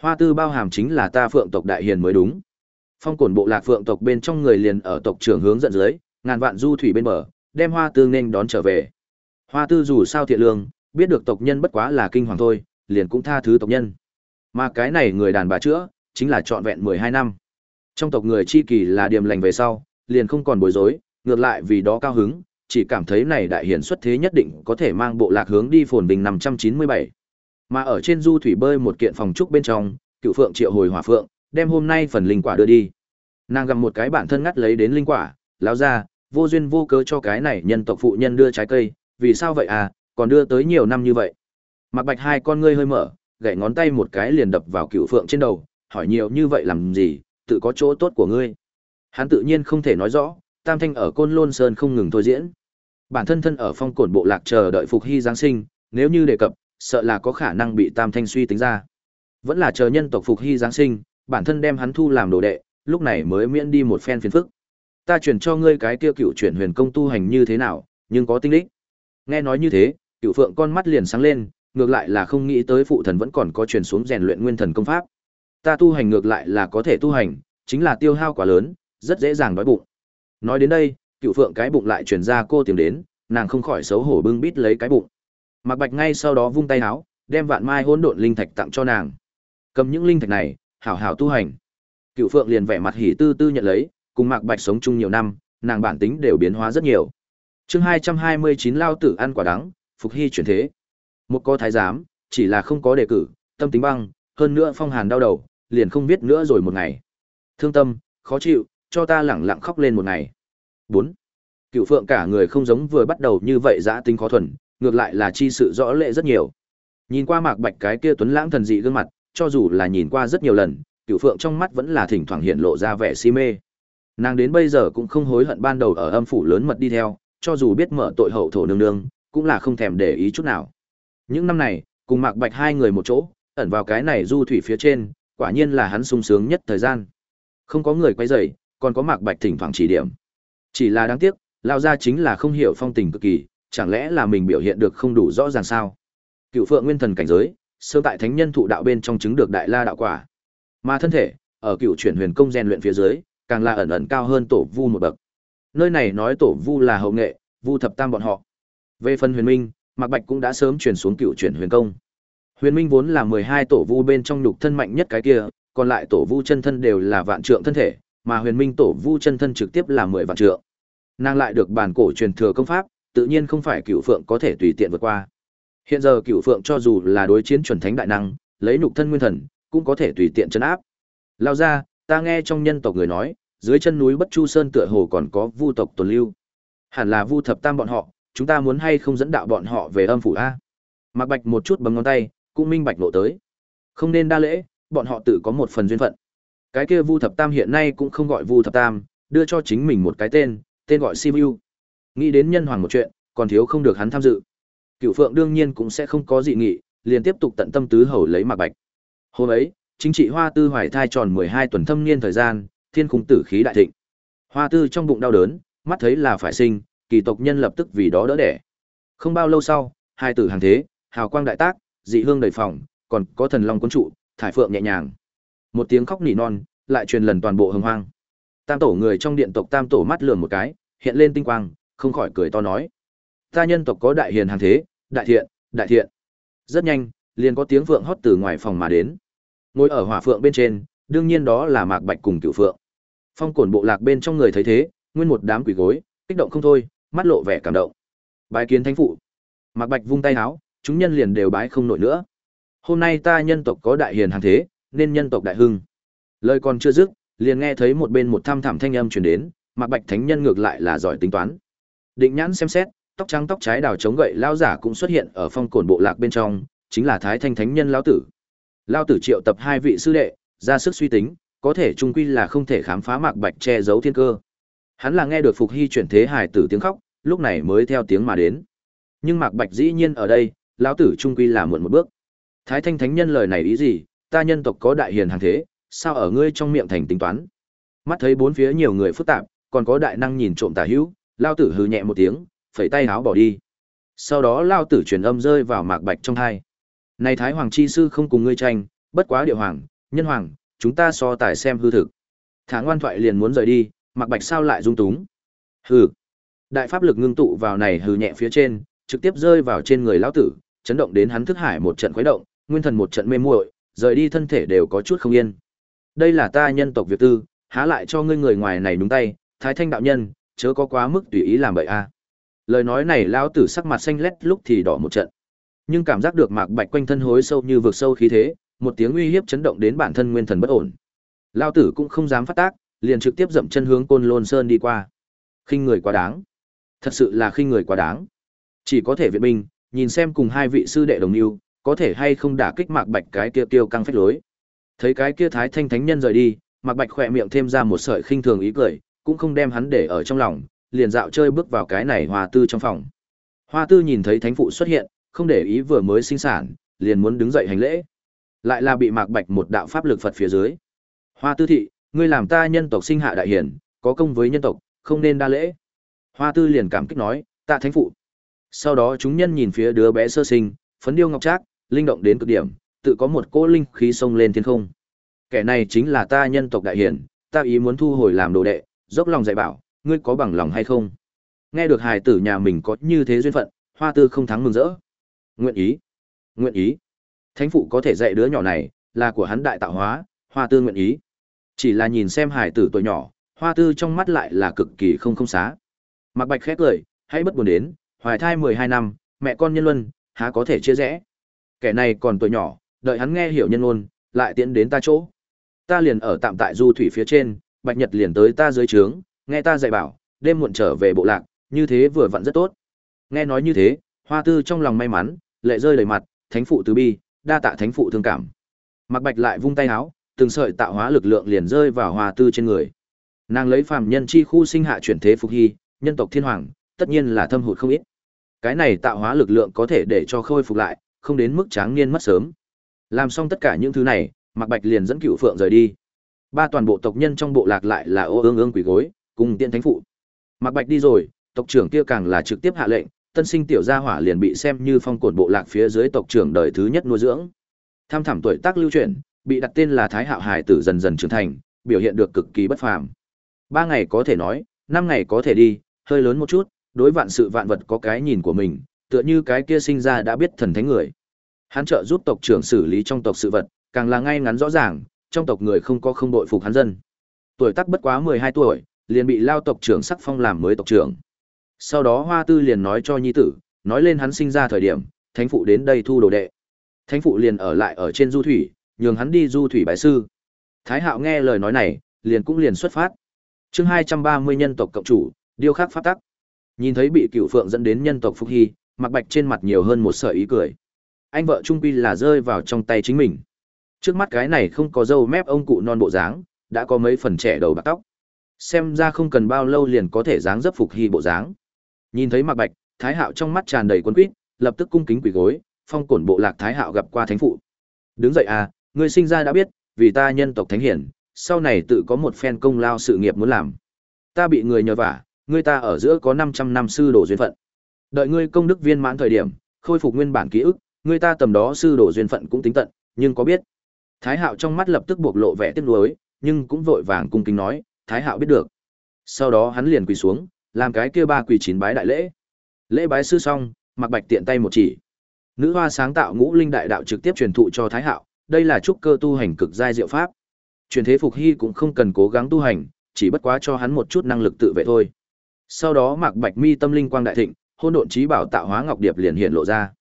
Hoa tư bao hàm chính là ta phượng tộc đại hiền mới đúng. Phong cổn bộ lạc phượng tộc bên trong người liền ở tộc trưởng hướng dẫn dưới, ngàn vạn du thủy bên bờ, đem hoa tư nên đón trở về. Hoa tư dù sao thiện lương, biết được tộc nhân bất quá là kinh hoàng thôi, liền cũng tha thứ tộc nhân. Mà cái này người đàn bà chữa, chính là trọn vẹn 12 năm. Trong tộc người chi kỳ là điềm lành về sau, liền không còn bối rối, ngược lại vì đó cao hứng, chỉ cảm thấy này đại hiển xuất thế nhất định có thể mang bộ lạc hướng đi phồn bình 597. Mà ở trên du thủy bơi một kiện phòng trúc bên trong, cựu phượng triệu hồi hỏa phượng, đem hôm nay phần linh quả đưa đi. Nàng gặp một cái bản thân ngắt lấy đến linh quả, lão ra, vô duyên vô cớ cho cái này nhân tộc phụ nhân đưa trái cây, vì sao vậy à, còn đưa tới nhiều năm như vậy. Mạc bạch hai con ngươi hơi mở, gậy ngón tay một cái liền đập vào cựu phượng trên đầu, hỏi nhiều như vậy làm gì, tự có chỗ tốt của ngươi. Hắn tự nhiên không thể nói rõ, Tam Thanh ở Côn Lôn Sơn không ngừng thôi diễn. Bản thân thân ở phong cổn bộ lạc chờ đợi phục hy Giáng sinh, nếu như đề cập, sợ là có khả năng bị Tam Thanh suy tính ra. Vẫn là chờ nhân tộc phục hy Giáng sinh, bản thân đem hắn thu làm đồ đệ, lúc này mới miễn đi một phen phiền phức. Ta chuyển cho ngươi cái kia cựu chuyển huyền công tu hành như thế nào, nhưng có tinh đích. Nghe nói như thế, cựu phượng con mắt liền sáng lên, ngược lại là không nghĩ tới phụ thần vẫn còn có truyền xuống rèn luyện nguyên thần công pháp. Ta tu hành ngược lại là có thể tu hành, chính là tiêu hao quá lớn, rất dễ dàng đói bụng. Nói đến đây, cựu phượng cái bụng lại truyền ra cô tìm đến, nàng không khỏi xấu hổ bưng bít lấy cái bụng. Mạc Bạch ngay sau đó vung tay áo, đem vạn mai hỗn độn linh thạch tặng cho nàng. Cầm những linh thạch này, hảo hảo tu hành. Cựu phượng liền vẻ mặt hỉ tư tư nhận lấy, cùng Mạc Bạch sống chung nhiều năm, nàng bản tính đều biến hóa rất nhiều. Chương hai hai mươi chín lao tử ăn quả đắng, phục hy chuyển thế. Một có thái giám, chỉ là không có đề cử, tâm tính băng, hơn nữa phong hàn đau đầu, liền không biết nữa rồi một ngày. Thương tâm, khó chịu, cho ta lẳng lặng khóc lên một ngày. 4. Cựu phượng cả người không giống vừa bắt đầu như vậy dã tính khó thuần, ngược lại là chi sự rõ lệ rất nhiều. Nhìn qua mạc bạch cái kia tuấn lãng thần dị gương mặt, cho dù là nhìn qua rất nhiều lần, cựu phượng trong mắt vẫn là thỉnh thoảng hiện lộ ra vẻ si mê. Nàng đến bây giờ cũng không hối hận ban đầu ở âm phủ lớn mật đi theo, cho dù biết mở tội hậu thổ nương nương, cũng là không thèm để ý chút nào. Những năm này, cùng mạc bạch hai người một chỗ, ẩn vào cái này du thủy phía trên, quả nhiên là hắn sung sướng nhất thời gian. Không có người quay rầy, còn có Mạc Bạch thỉnh thoảng chỉ điểm. Chỉ là đáng tiếc, lao ra chính là không hiểu phong tình cực kỳ, chẳng lẽ là mình biểu hiện được không đủ rõ ràng sao? Cựu Phượng Nguyên Thần cảnh giới, sơ tại thánh nhân thụ đạo bên trong chứng được đại la đạo quả. Mà thân thể, ở cựu chuyển huyền công rèn luyện phía dưới, càng là ẩn ẩn cao hơn tổ vu một bậc. Nơi này nói tổ vu là hậu nghệ, vu thập tam bọn họ. Về phần huyền minh, Mạc Bạch cũng đã sớm chuyển xuống cựu chuyển huyền công. Huyền minh vốn là mười hai tổ vu bên trong nhục thân mạnh nhất cái kia, còn lại tổ vu chân thân đều là vạn trượng thân thể, mà huyền minh tổ vu chân thân trực tiếp là mười vạn trượng. Nàng lại được bản cổ truyền thừa công pháp, tự nhiên không phải cựu phượng có thể tùy tiện vượt qua. Hiện giờ cựu phượng cho dù là đối chiến chuẩn thánh đại năng, lấy nhục thân nguyên thần, cũng có thể tùy tiện chấn áp. Lao ra, ta nghe trong nhân tộc người nói, dưới chân núi Bất Chu Sơn tựa hồ còn có vu tộc tồn lưu. Hẳn là vu thập tam bọn họ, chúng ta muốn hay không dẫn đạo bọn họ về âm phủ a? Mạc Bạch một chút bấm ngón tay, cũng minh bạch lộ tới. Không nên đa lễ, bọn họ tự có một phần duyên phận. Cái kia Vu Thập Tam hiện nay cũng không gọi Vu Thập Tam, đưa cho chính mình một cái tên, tên gọi sivu Nghĩ đến nhân hoàng một chuyện, còn thiếu không được hắn tham dự. Cựu Phượng đương nhiên cũng sẽ không có dị nghị, liền tiếp tục tận tâm tứ hầu lấy Mạc Bạch. Hôm ấy, chính trị Hoa Tư hoài thai tròn 12 tuần thâm niên thời gian, thiên khung tử khí đại thịnh. Hoa Tư trong bụng đau đớn, mắt thấy là phải sinh, kỳ tộc nhân lập tức vì đó đỡ đẻ. Không bao lâu sau, hai tử hàng thế, hào quang đại tác, dị hương đầy phòng, còn có thần long cuốn trụ, thải phượng nhẹ nhàng. Một tiếng khóc nỉ non, lại truyền lần toàn bộ hưng hoang. Tam tổ người trong điện tộc Tam tổ mắt lườm một cái, hiện lên tinh quang, không khỏi cười to nói: "Ta nhân tộc có đại hiền hàng thế, đại thiện, đại thiện." Rất nhanh, liền có tiếng phượng hót từ ngoài phòng mà đến. Ngồi ở hỏa phượng bên trên, đương nhiên đó là Mạc Bạch cùng Cửu Phượng. Phong cổn bộ lạc bên trong người thấy thế, nguyên một đám quỷ gối, kích động không thôi, mắt lộ vẻ cảm động. Bái kiến thánh phụ. Mạc Bạch vung tay áo, chúng nhân liền đều bái không nổi nữa. Hôm nay ta nhân tộc có đại hiền hàng thế, nên nhân tộc đại hưng. Lời còn chưa dứt, liền nghe thấy một bên một tham thảm thanh âm truyền đến, Mạc Bạch thánh nhân ngược lại là giỏi tính toán. Định nhãn xem xét, tóc trắng tóc trái đào chống gậy lão giả cũng xuất hiện ở phong cồn bộ lạc bên trong, chính là Thái Thanh thánh nhân lão tử. Lão tử triệu tập hai vị sư đệ, ra sức suy tính, có thể trung quy là không thể khám phá Mạc Bạch che giấu thiên cơ. Hắn là nghe được Phục Hy chuyển thế hài tử tiếng khóc, lúc này mới theo tiếng mà đến. Nhưng Mạc Bạch dĩ nhiên ở đây, lão tử trung quy là muộn một bước. Thái Thanh Thánh Nhân lời này ý gì, ta nhân tộc có đại hiền hàng thế, sao ở ngươi trong miệng thành tính toán? Mắt thấy bốn phía nhiều người phức tạp, còn có đại năng nhìn trộm tà hữu, lão tử hừ nhẹ một tiếng, phẩy tay háo bỏ đi. Sau đó lão tử truyền âm rơi vào Mạc Bạch trong tai. Này Thái Hoàng chi sư không cùng ngươi tranh, bất quá địa hoàng, nhân hoàng, chúng ta so tài xem hư thực. Thả ngoan thoại liền muốn rời đi, Mạc Bạch sao lại dung túng? Hừ. Đại pháp lực ngưng tụ vào này hừ nhẹ phía trên, trực tiếp rơi vào trên người lão tử, chấn động đến hắn thức hải một trận khuấy động, nguyên thần một trận mê muội, rời đi thân thể đều có chút không yên. Đây là ta nhân tộc Việt tư, há lại cho ngươi người ngoài này đúng tay, Thái Thanh đạo nhân, chớ có quá mức tùy ý làm bậy a. Lời nói này lão tử sắc mặt xanh lét lúc thì đỏ một trận. Nhưng cảm giác được Mạc Bạch quanh thân hối sâu như vực sâu khí thế, một tiếng uy hiếp chấn động đến bản thân nguyên thần bất ổn. Lão tử cũng không dám phát tác, liền trực tiếp dậm chân hướng Côn Lôn Sơn đi qua. Khinh người quá đáng. Thật sự là khinh người quá đáng. Chỉ có thể viện binh, nhìn xem cùng hai vị sư đệ đồng lưu, có thể hay không đả kích Mạc Bạch cái kia tiêu căng phách lối. Thấy cái kia Thái Thanh Thánh Nhân rời đi, Mạc Bạch khỏe miệng thêm ra một sợi khinh thường ý cười, cũng không đem hắn để ở trong lòng, liền dạo chơi bước vào cái này Hoa Tư trong phòng. Hoa Tư nhìn thấy thánh phụ xuất hiện, không để ý vừa mới sinh sản, liền muốn đứng dậy hành lễ. Lại là bị Mạc Bạch một đạo pháp lực Phật phía dưới. Hoa Tư thị, ngươi làm ta nhân tộc sinh hạ đại hiển, có công với nhân tộc, không nên đa lễ. Hoa Tư liền cảm kích nói, tạ thánh phụ. Sau đó chúng nhân nhìn phía đứa bé sơ sinh, phấn điêu ngọc trác, linh động đến cực điểm, tự có một cỗ linh khí sông lên thiên không. Kẻ này chính là ta nhân tộc đại hiển, ta ý muốn thu hồi làm đồ đệ, dốc lòng dạy bảo, ngươi có bằng lòng hay không? Nghe được hài tử nhà mình có như thế duyên phận, Hoa Tư không thắng mừng rỡ. Nguyện ý. Nguyện ý. Thánh phụ có thể dạy đứa nhỏ này, là của hắn đại tạo hóa, Hoa Tư nguyện ý. Chỉ là nhìn xem hải tử tuổi nhỏ, Hoa Tư trong mắt lại là cực kỳ không không xá. Mạc Bạch khét cười, hãy bất buồn đến, hoài thai 12 năm, mẹ con nhân luân, há có thể chia rẽ. Kẻ này còn tuổi nhỏ, đợi hắn nghe hiểu nhân luân, lại tiến đến ta chỗ. Ta liền ở tạm tại du thủy phía trên, Bạch Nhật liền tới ta dưới trướng, nghe ta dạy bảo, đêm muộn trở về bộ lạc, như thế vừa vặn rất tốt. Nghe nói như thế, Hoa Tư trong lòng may mắn, lệ rơi đầy mặt, thánh phụ từ bi, đa tạ thánh phụ thương cảm. Mạc Bạch lại vung tay áo, từng sợi tạo hóa lực lượng liền rơi vào Hoa Tư trên người. Nàng lấy phàm nhân chi khu sinh hạ chuyển thế phục hy, nhân tộc thiên hoàng, tất nhiên là thâm hụt không ít. Cái này tạo hóa lực lượng có thể để cho khôi phục lại, không đến mức tráng niên mất sớm. Làm xong tất cả những thứ này, Mạc Bạch liền dẫn cựu Phượng rời đi. Ba toàn bộ tộc nhân trong bộ lạc lại là ô ương ương quỷ gối, cùng tiên thánh phụ. Mạc Bạch đi rồi, tộc trưởng kia càng là trực tiếp hạ lệnh, tân sinh tiểu gia hỏa liền bị xem như phong cột bộ lạc phía dưới tộc trưởng đời thứ nhất nuôi dưỡng. Tham thẳm tuổi tác lưu truyền, bị đặt tên là Thái Hạo Hải tử dần dần trưởng thành, biểu hiện được cực kỳ bất phàm. Ba ngày có thể nói, năm ngày có thể đi, hơi lớn một chút, đối vạn sự vạn vật có cái nhìn của mình, tựa như cái kia sinh ra đã biết thần thánh người. Hắn trợ giúp tộc trưởng xử lý trong tộc sự vật, càng là ngay ngắn rõ ràng, trong tộc người không có không đội phục hắn dân. Tuổi tác bất quá 12 tuổi, liền bị lao tộc trưởng sắc phong làm mới tộc trưởng. Sau đó Hoa Tư liền nói cho nhi tử, nói lên hắn sinh ra thời điểm, thánh phụ đến đây thu đồ đệ. Thánh phụ liền ở lại ở trên du thủy, nhường hắn đi du thủy bái sư. Thái Hạo nghe lời nói này, liền cũng liền xuất phát. Chương 230 nhân tộc cộng chủ, điêu khắc pháp tắc. Nhìn thấy bị Cửu Phượng dẫn đến nhân tộc phục Hy, Mặc Bạch trên mặt nhiều hơn một sợi ý cười. Anh vợ trung quy là rơi vào trong tay chính mình. Trước mắt cái này không có râu mép ông cụ non bộ dáng, đã có mấy phần trẻ đầu bạc tóc. Xem ra không cần bao lâu liền có thể dáng dấp Phục Hy bộ dáng. Nhìn thấy Mạc Bạch, Thái Hạo trong mắt tràn đầy quân quýt, lập tức cung kính quỳ gối, phong cổn bộ lạc Thái Hạo gặp qua thánh phụ. Đứng dậy à, ngươi sinh ra đã biết, vì ta nhân tộc thánh hiển, sau này tự có một phen công lao sự nghiệp muốn làm. Ta bị người nhờ vả, ngươi ta ở giữa có 500 năm sư đồ duyên phận. Đợi ngươi công đức viên mãn thời điểm, khôi phục nguyên bản ký ức, ngươi ta tầm đó sư đồ duyên phận cũng tính tận, nhưng có biết. Thái Hạo trong mắt lập tức buộc lộ vẻ tiếc nuối, nhưng cũng vội vàng cung kính nói, Thái Hạo biết được. Sau đó hắn liền quỳ xuống, làm cái kia ba quỳ chín bái đại lễ. Lễ bái sư xong, Mặc Bạch tiện tay một chỉ. Nữ hoa sáng tạo ngũ linh đại đạo trực tiếp truyền thụ cho Thái Hạo, đây là trúc cơ tu hành cực giai diệu pháp. Truyền thế phục hy cũng không cần cố gắng tu hành, chỉ bất quá cho hắn một chút năng lực tự vệ thôi. Sau đó Mạc Bạch Mi tâm linh quang đại thịnh, hôn độn trí bảo tạo hóa ngọc điệp liền hiện lộ ra.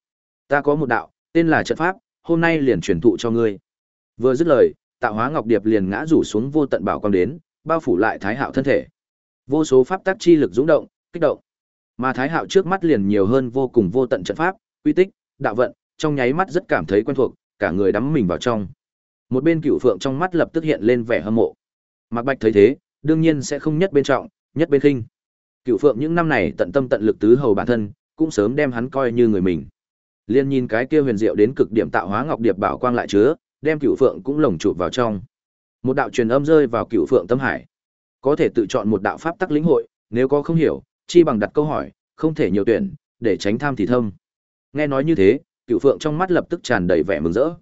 Ta có một đạo, tên là trận pháp, hôm nay liền truyền thụ cho ngươi. Vừa dứt lời, tạo hóa ngọc điệp liền ngã rủ xuống vô tận bảo quang đến, bao phủ lại Thái Hạo thân thể. Vô số pháp tắc chi lực dũng động, kích động. Mà Thái Hạo trước mắt liền nhiều hơn vô cùng vô tận trận pháp, uy tích, đạo vận, trong nháy mắt rất cảm thấy quen thuộc, cả người đắm mình vào trong. Một bên cựu Phượng trong mắt lập tức hiện lên vẻ hâm mộ. Mạc Bạch thấy thế, đương nhiên sẽ không nhất bên trọng, nhất bên khinh. cựu Phượng những năm này tận tâm tận lực tứ hầu bản thân, cũng sớm đem hắn coi như người mình. Liên nhìn cái kia huyền diệu đến cực điểm tạo hóa ngọc điệp bảo quang lại chứa, đem cựu Phượng cũng lồng chụp vào trong. Một đạo truyền âm rơi vào cựu Phượng tâm hải. Có thể tự chọn một đạo pháp tắc lĩnh hội, nếu có không hiểu, chi bằng đặt câu hỏi, không thể nhiều tuyển, để tránh tham thì thâm. Nghe nói như thế, Cựu Phượng trong mắt lập tức tràn đầy vẻ mừng rỡ.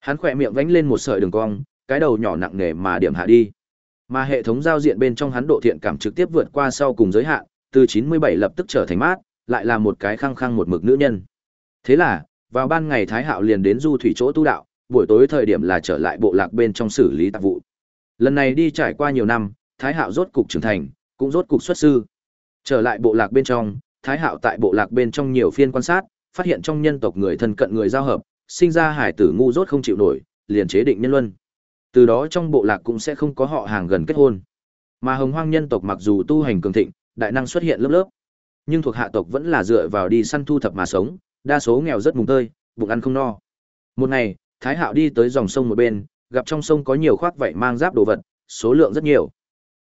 Hắn khỏe miệng vánh lên một sợi đường cong, cái đầu nhỏ nặng nề mà điểm hạ đi. Mà hệ thống giao diện bên trong hắn độ thiện cảm trực tiếp vượt qua sau cùng giới hạn, từ 97 lập tức trở thành mát, lại là một cái khăng khăng một mực nữ nhân. Thế là, vào ban ngày Thái Hạo liền đến du thủy chỗ tu đạo, buổi tối thời điểm là trở lại bộ lạc bên trong xử lý tạp vụ. Lần này đi trải qua nhiều năm, Thái Hạo rốt cục trưởng thành, cũng rốt cục xuất sư. Trở lại bộ lạc bên trong, Thái Hạo tại bộ lạc bên trong nhiều phiên quan sát, phát hiện trong nhân tộc người thân cận người giao hợp, sinh ra hải tử ngu dốt không chịu nổi, liền chế định nhân luân. Từ đó trong bộ lạc cũng sẽ không có họ hàng gần kết hôn. Mà hồng hoang nhân tộc mặc dù tu hành cường thịnh, đại năng xuất hiện lớp lớp, nhưng thuộc hạ tộc vẫn là dựa vào đi săn thu thập mà sống, đa số nghèo rất mùng tơi, bụng ăn không no. Một ngày, Thái Hạo đi tới dòng sông một bên, gặp trong sông có nhiều khoác vảy mang giáp đồ vật, số lượng rất nhiều.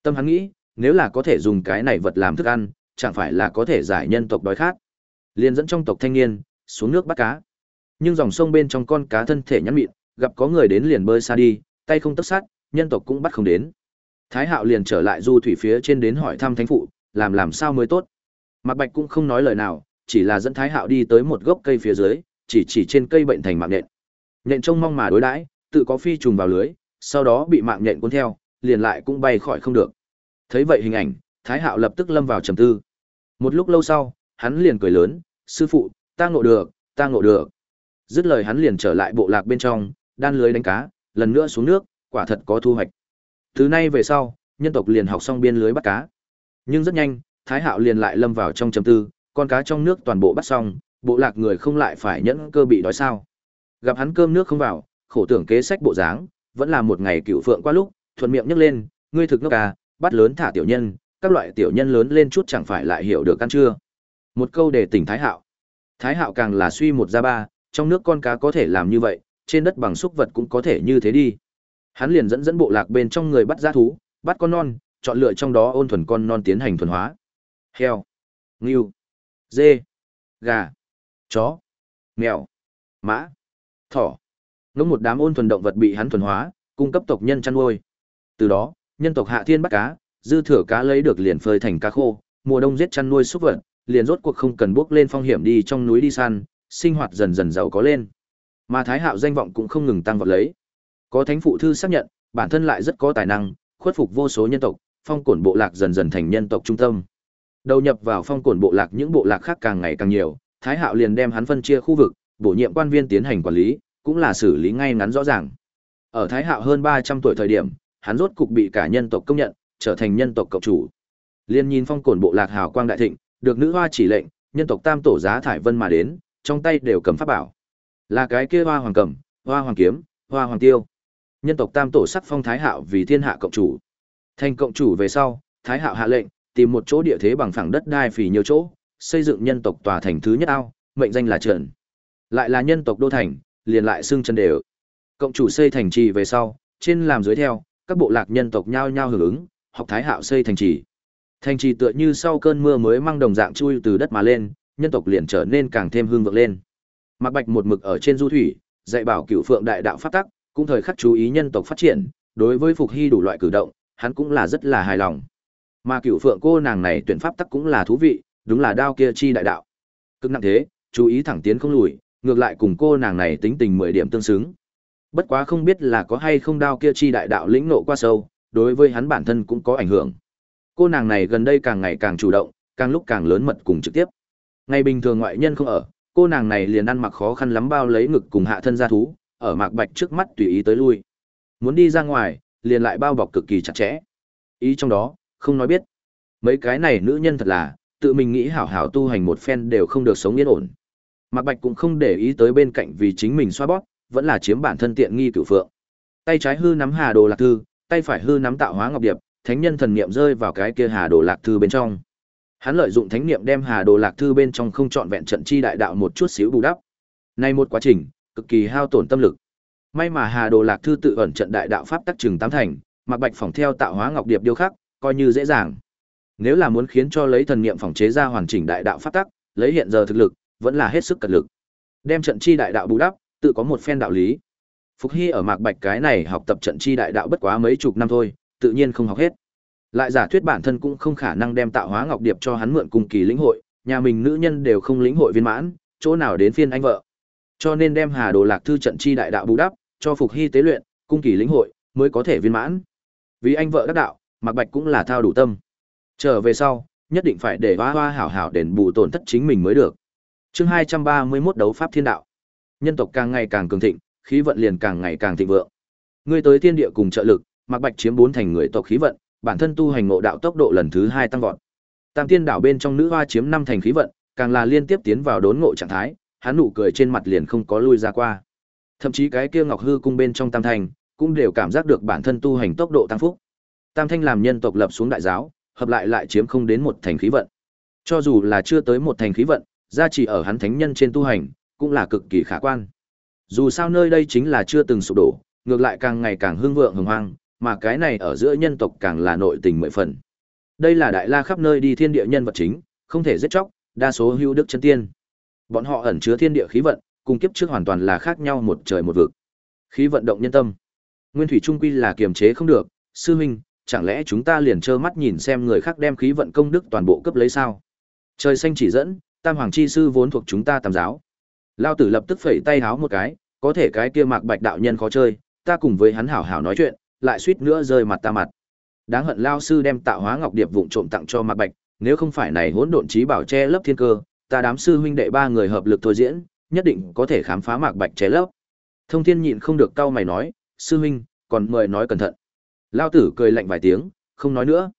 Tâm hắn nghĩ, nếu là có thể dùng cái này vật làm thức ăn, chẳng phải là có thể giải nhân tộc đói khát. Liền dẫn trong tộc thanh niên xuống nước bắt cá. Nhưng dòng sông bên trong con cá thân thể nhắn mịn, gặp có người đến liền bơi xa đi, tay không tấc sát, nhân tộc cũng bắt không đến. Thái Hạo liền trở lại du thủy phía trên đến hỏi thăm thánh phụ, làm làm sao mới tốt. Mạc Bạch cũng không nói lời nào, chỉ là dẫn Thái Hạo đi tới một gốc cây phía dưới, chỉ chỉ trên cây bệnh thành mạng nhện. Nhện trông mong mà đối đãi, tự có phi trùng vào lưới, sau đó bị mạng nhện cuốn theo, liền lại cũng bay khỏi không được. Thấy vậy hình ảnh, Thái Hạo lập tức lâm vào trầm tư. Một lúc lâu sau, hắn liền cười lớn, "Sư phụ, ta ngộ được, ta ngộ được." Dứt lời hắn liền trở lại bộ lạc bên trong, đan lưới đánh cá, lần nữa xuống nước, quả thật có thu hoạch. Từ nay về sau, nhân tộc liền học xong biên lưới bắt cá. Nhưng rất nhanh, Thái Hạo liền lại lâm vào trong trầm tư, con cá trong nước toàn bộ bắt xong, bộ lạc người không lại phải nhẫn cơ bị đói sao? Gặp hắn cơm nước không vào, khổ tưởng kế sách bộ dáng, vẫn là một ngày cựu phượng qua lúc, thuận miệng nhấc lên, ngươi thực nước à, bắt lớn thả tiểu nhân, các loại tiểu nhân lớn lên chút chẳng phải lại hiểu được ăn chưa? Một câu để tỉnh Thái Hạo. Thái Hạo càng là suy một ra ba, trong nước con cá có thể làm như vậy, trên đất bằng xúc vật cũng có thể như thế đi. Hắn liền dẫn dẫn bộ lạc bên trong người bắt giá thú, bắt con non, chọn lựa trong đó ôn thuần con non tiến hành thuần hóa. Heo, ngưu, dê, gà, chó, mèo, mã, thỏ, Ngỗng một đám ôn thuần động vật bị hắn thuần hóa, cung cấp tộc nhân chăn nuôi. Từ đó, nhân tộc hạ thiên bắt cá, dư thừa cá lấy được liền phơi thành cá khô, mùa đông giết chăn nuôi súc vật, liền rốt cuộc không cần bước lên phong hiểm đi trong núi đi săn, sinh hoạt dần dần giàu có lên. Mà Thái Hạo danh vọng cũng không ngừng tăng vọt lấy. Có thánh phụ thư xác nhận, bản thân lại rất có tài năng, khuất phục vô số nhân tộc, phong cổn bộ lạc dần dần thành nhân tộc trung tâm. Đầu nhập vào phong cổn bộ lạc những bộ lạc khác càng ngày càng nhiều, Thái Hạo liền đem hắn phân chia khu vực, bổ nhiệm quan viên tiến hành quản lý, cũng là xử lý ngay ngắn rõ ràng. Ở Thái Hạo hơn 300 tuổi thời điểm, hắn rốt cục bị cả nhân tộc công nhận, trở thành nhân tộc cộng chủ. Liên nhìn phong cổn bộ lạc hào quang đại thịnh, được nữ hoa chỉ lệnh, nhân tộc tam tổ giá thải vân mà đến, trong tay đều cầm pháp bảo. Là cái kia hoa hoàng cầm, hoa hoàng kiếm, hoa hoàng tiêu. Nhân tộc tam tổ sắc phong Thái Hạo vì thiên hạ cộng chủ. Thành cộng chủ về sau, Thái Hạo hạ lệnh, tìm một chỗ địa thế bằng phẳng đất đai phì nhiều chỗ, xây dựng nhân tộc tòa thành thứ nhất ao, mệnh danh là Trần. Lại là nhân tộc đô thành, liền lại xưng chân đều. Cộng chủ xây thành trì về sau, trên làm dưới theo, các bộ lạc nhân tộc nhao nhao hưởng ứng, học Thái Hạo xây thành trì. Thành trì tựa như sau cơn mưa mới mang đồng dạng chui từ đất mà lên, nhân tộc liền trở nên càng thêm hương vượng lên. Mạc Bạch một mực ở trên du thủy, dạy bảo Cửu Phượng đại đạo pháp tắc, cũng thời khắc chú ý nhân tộc phát triển, đối với Phục Hy đủ loại cử động, hắn cũng là rất là hài lòng. Mà Cửu Phượng cô nàng này tuyển pháp tắc cũng là thú vị, đúng là đao kia chi đại đạo. Cực nặng thế, chú ý thẳng tiến không lùi, ngược lại cùng cô nàng này tính tình mười điểm tương xứng. Bất quá không biết là có hay không đao kia chi đại đạo lĩnh nộ qua sâu, đối với hắn bản thân cũng có ảnh hưởng. Cô nàng này gần đây càng ngày càng chủ động, càng lúc càng lớn mật cùng trực tiếp. Ngày bình thường ngoại nhân không ở, cô nàng này liền ăn mặc khó khăn lắm bao lấy ngực cùng hạ thân ra thú, ở mạc bạch trước mắt tùy ý tới lui. Muốn đi ra ngoài, liền lại bao bọc cực kỳ chặt chẽ. Ý trong đó, không nói biết. Mấy cái này nữ nhân thật là, tự mình nghĩ hảo hảo tu hành một phen đều không được sống yên ổn. Mạc Bạch cũng không để ý tới bên cạnh vì chính mình xoa bóp, vẫn là chiếm bản thân tiện nghi cửu phượng. Tay trái hư nắm Hà Đồ Lạc Thư, tay phải hư nắm Tạo Hóa Ngọc Điệp, thánh nhân thần niệm rơi vào cái kia Hà Đồ Lạc Thư bên trong. Hắn lợi dụng thánh niệm đem Hà Đồ Lạc Thư bên trong không chọn vẹn trận chi đại đạo một chút xíu bù đắp. Này một quá trình, cực kỳ hao tổn tâm lực. May mà Hà Đồ Lạc Thư tự ẩn trận đại đạo pháp tắc chừng tám thành, Mạc Bạch phỏng theo Tạo Hóa Ngọc Điệp điêu khắc, coi như dễ dàng. Nếu là muốn khiến cho lấy thần niệm phòng chế ra hoàn chỉnh đại đạo pháp tắc, lấy hiện giờ thực lực, vẫn là hết sức cật lực. Đem trận chi đại đạo bù đắp, tự có một phen đạo lý. Phục Hy ở Mạc Bạch cái này học tập trận chi đại đạo bất quá mấy chục năm thôi, tự nhiên không học hết. Lại giả thuyết bản thân cũng không khả năng đem tạo hóa ngọc điệp cho hắn mượn cùng kỳ lĩnh hội, nhà mình nữ nhân đều không lĩnh hội viên mãn, chỗ nào đến phiên anh vợ. Cho nên đem Hà Đồ Lạc thư trận chi đại đạo bù đắp, cho Phục Hy tế luyện, cung kỳ lĩnh hội mới có thể viên mãn. Vì anh vợ đắc đạo, Mạc Bạch cũng là thao đủ tâm. Trở về sau, nhất định phải để Hoa Hoa hảo hảo đền bù tổn thất chính mình mới được. Chương 231 đấu pháp thiên đạo. Nhân tộc càng ngày càng cường thịnh, khí vận liền càng ngày càng thịnh vượng. Ngươi tới thiên địa cùng trợ lực, Mạc Bạch chiếm bốn thành người tộc khí vận, bản thân tu hành ngộ đạo tốc độ lần thứ hai tăng vọt. Tam tiên đảo bên trong nữ hoa chiếm năm thành khí vận, càng là liên tiếp tiến vào đốn ngộ trạng thái, hắn nụ cười trên mặt liền không có lui ra qua. Thậm chí cái kia Ngọc Hư cung bên trong Tam Thành, cũng đều cảm giác được bản thân tu hành tốc độ tăng phúc. Tam Thanh làm nhân tộc lập xuống đại giáo, hợp lại lại chiếm không đến một thành khí vận. Cho dù là chưa tới một thành khí vận, gia trì ở hắn thánh nhân trên tu hành, cũng là cực kỳ khả quan. Dù sao nơi đây chính là chưa từng sụp đổ, ngược lại càng ngày càng hưng vượng hùng hoang, mà cái này ở giữa nhân tộc càng là nội tình mười phần. Đây là đại la khắp nơi đi thiên địa nhân vật chính, không thể giết chóc, đa số hữu đức chân tiên. Bọn họ ẩn chứa thiên địa khí vận, cùng kiếp trước hoàn toàn là khác nhau một trời một vực. Khí vận động nhân tâm. Nguyên thủy trung quy là kiềm chế không được, sư huynh, chẳng lẽ chúng ta liền trơ mắt nhìn xem người khác đem khí vận công đức toàn bộ cấp lấy sao? Trời xanh chỉ dẫn, Tam Hoàng chi sư vốn thuộc chúng ta tam giáo. Lao tử lập tức phẩy tay háo một cái, có thể cái kia Mạc Bạch đạo nhân khó chơi, ta cùng với hắn hảo hảo nói chuyện, lại suýt nữa rơi mặt ta mặt. Đáng hận lao sư đem tạo hóa ngọc điệp vụng trộm tặng cho Mạc Bạch, nếu không phải này hỗn độn trí bảo che lấp thiên cơ, ta đám sư huynh đệ ba người hợp lực thôi diễn, nhất định có thể khám phá Mạc Bạch che lấp. Thông Thiên nhịn không được cau mày nói, sư huynh, còn mời nói cẩn thận. Lao tử cười lạnh vài tiếng, không nói nữa.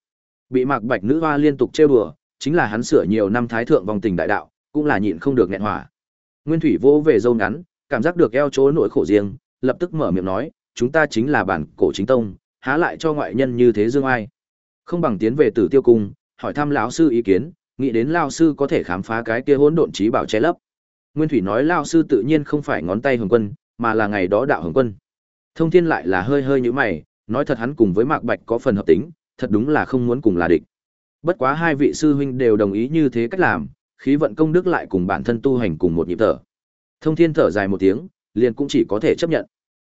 Bị Mạc Bạch nữ hoa liên tục trêu đùa, chính là hắn sửa nhiều năm thái thượng vòng tình đại đạo, cũng là nhịn không được nghẹn hỏa. Nguyên Thủy vô về dâu ngắn, cảm giác được eo chỗ nỗi khổ riêng, lập tức mở miệng nói, chúng ta chính là bản cổ chính tông, há lại cho ngoại nhân như thế dương ai. Không bằng tiến về Tử Tiêu cung, hỏi thăm lão sư ý kiến, nghĩ đến lão sư có thể khám phá cái kia hỗn độn trí bảo che lấp. Nguyên Thủy nói lão sư tự nhiên không phải ngón tay hồng quân, mà là ngày đó đạo hồng quân. Thông Thiên lại là hơi hơi như mày, nói thật hắn cùng với Mạc Bạch có phần hợp tính, thật đúng là không muốn cùng là địch. Bất quá hai vị sư huynh đều đồng ý như thế cách làm, khí vận công đức lại cùng bản thân tu hành cùng một nhịp thở. Thông Thiên thở dài một tiếng, liền cũng chỉ có thể chấp nhận.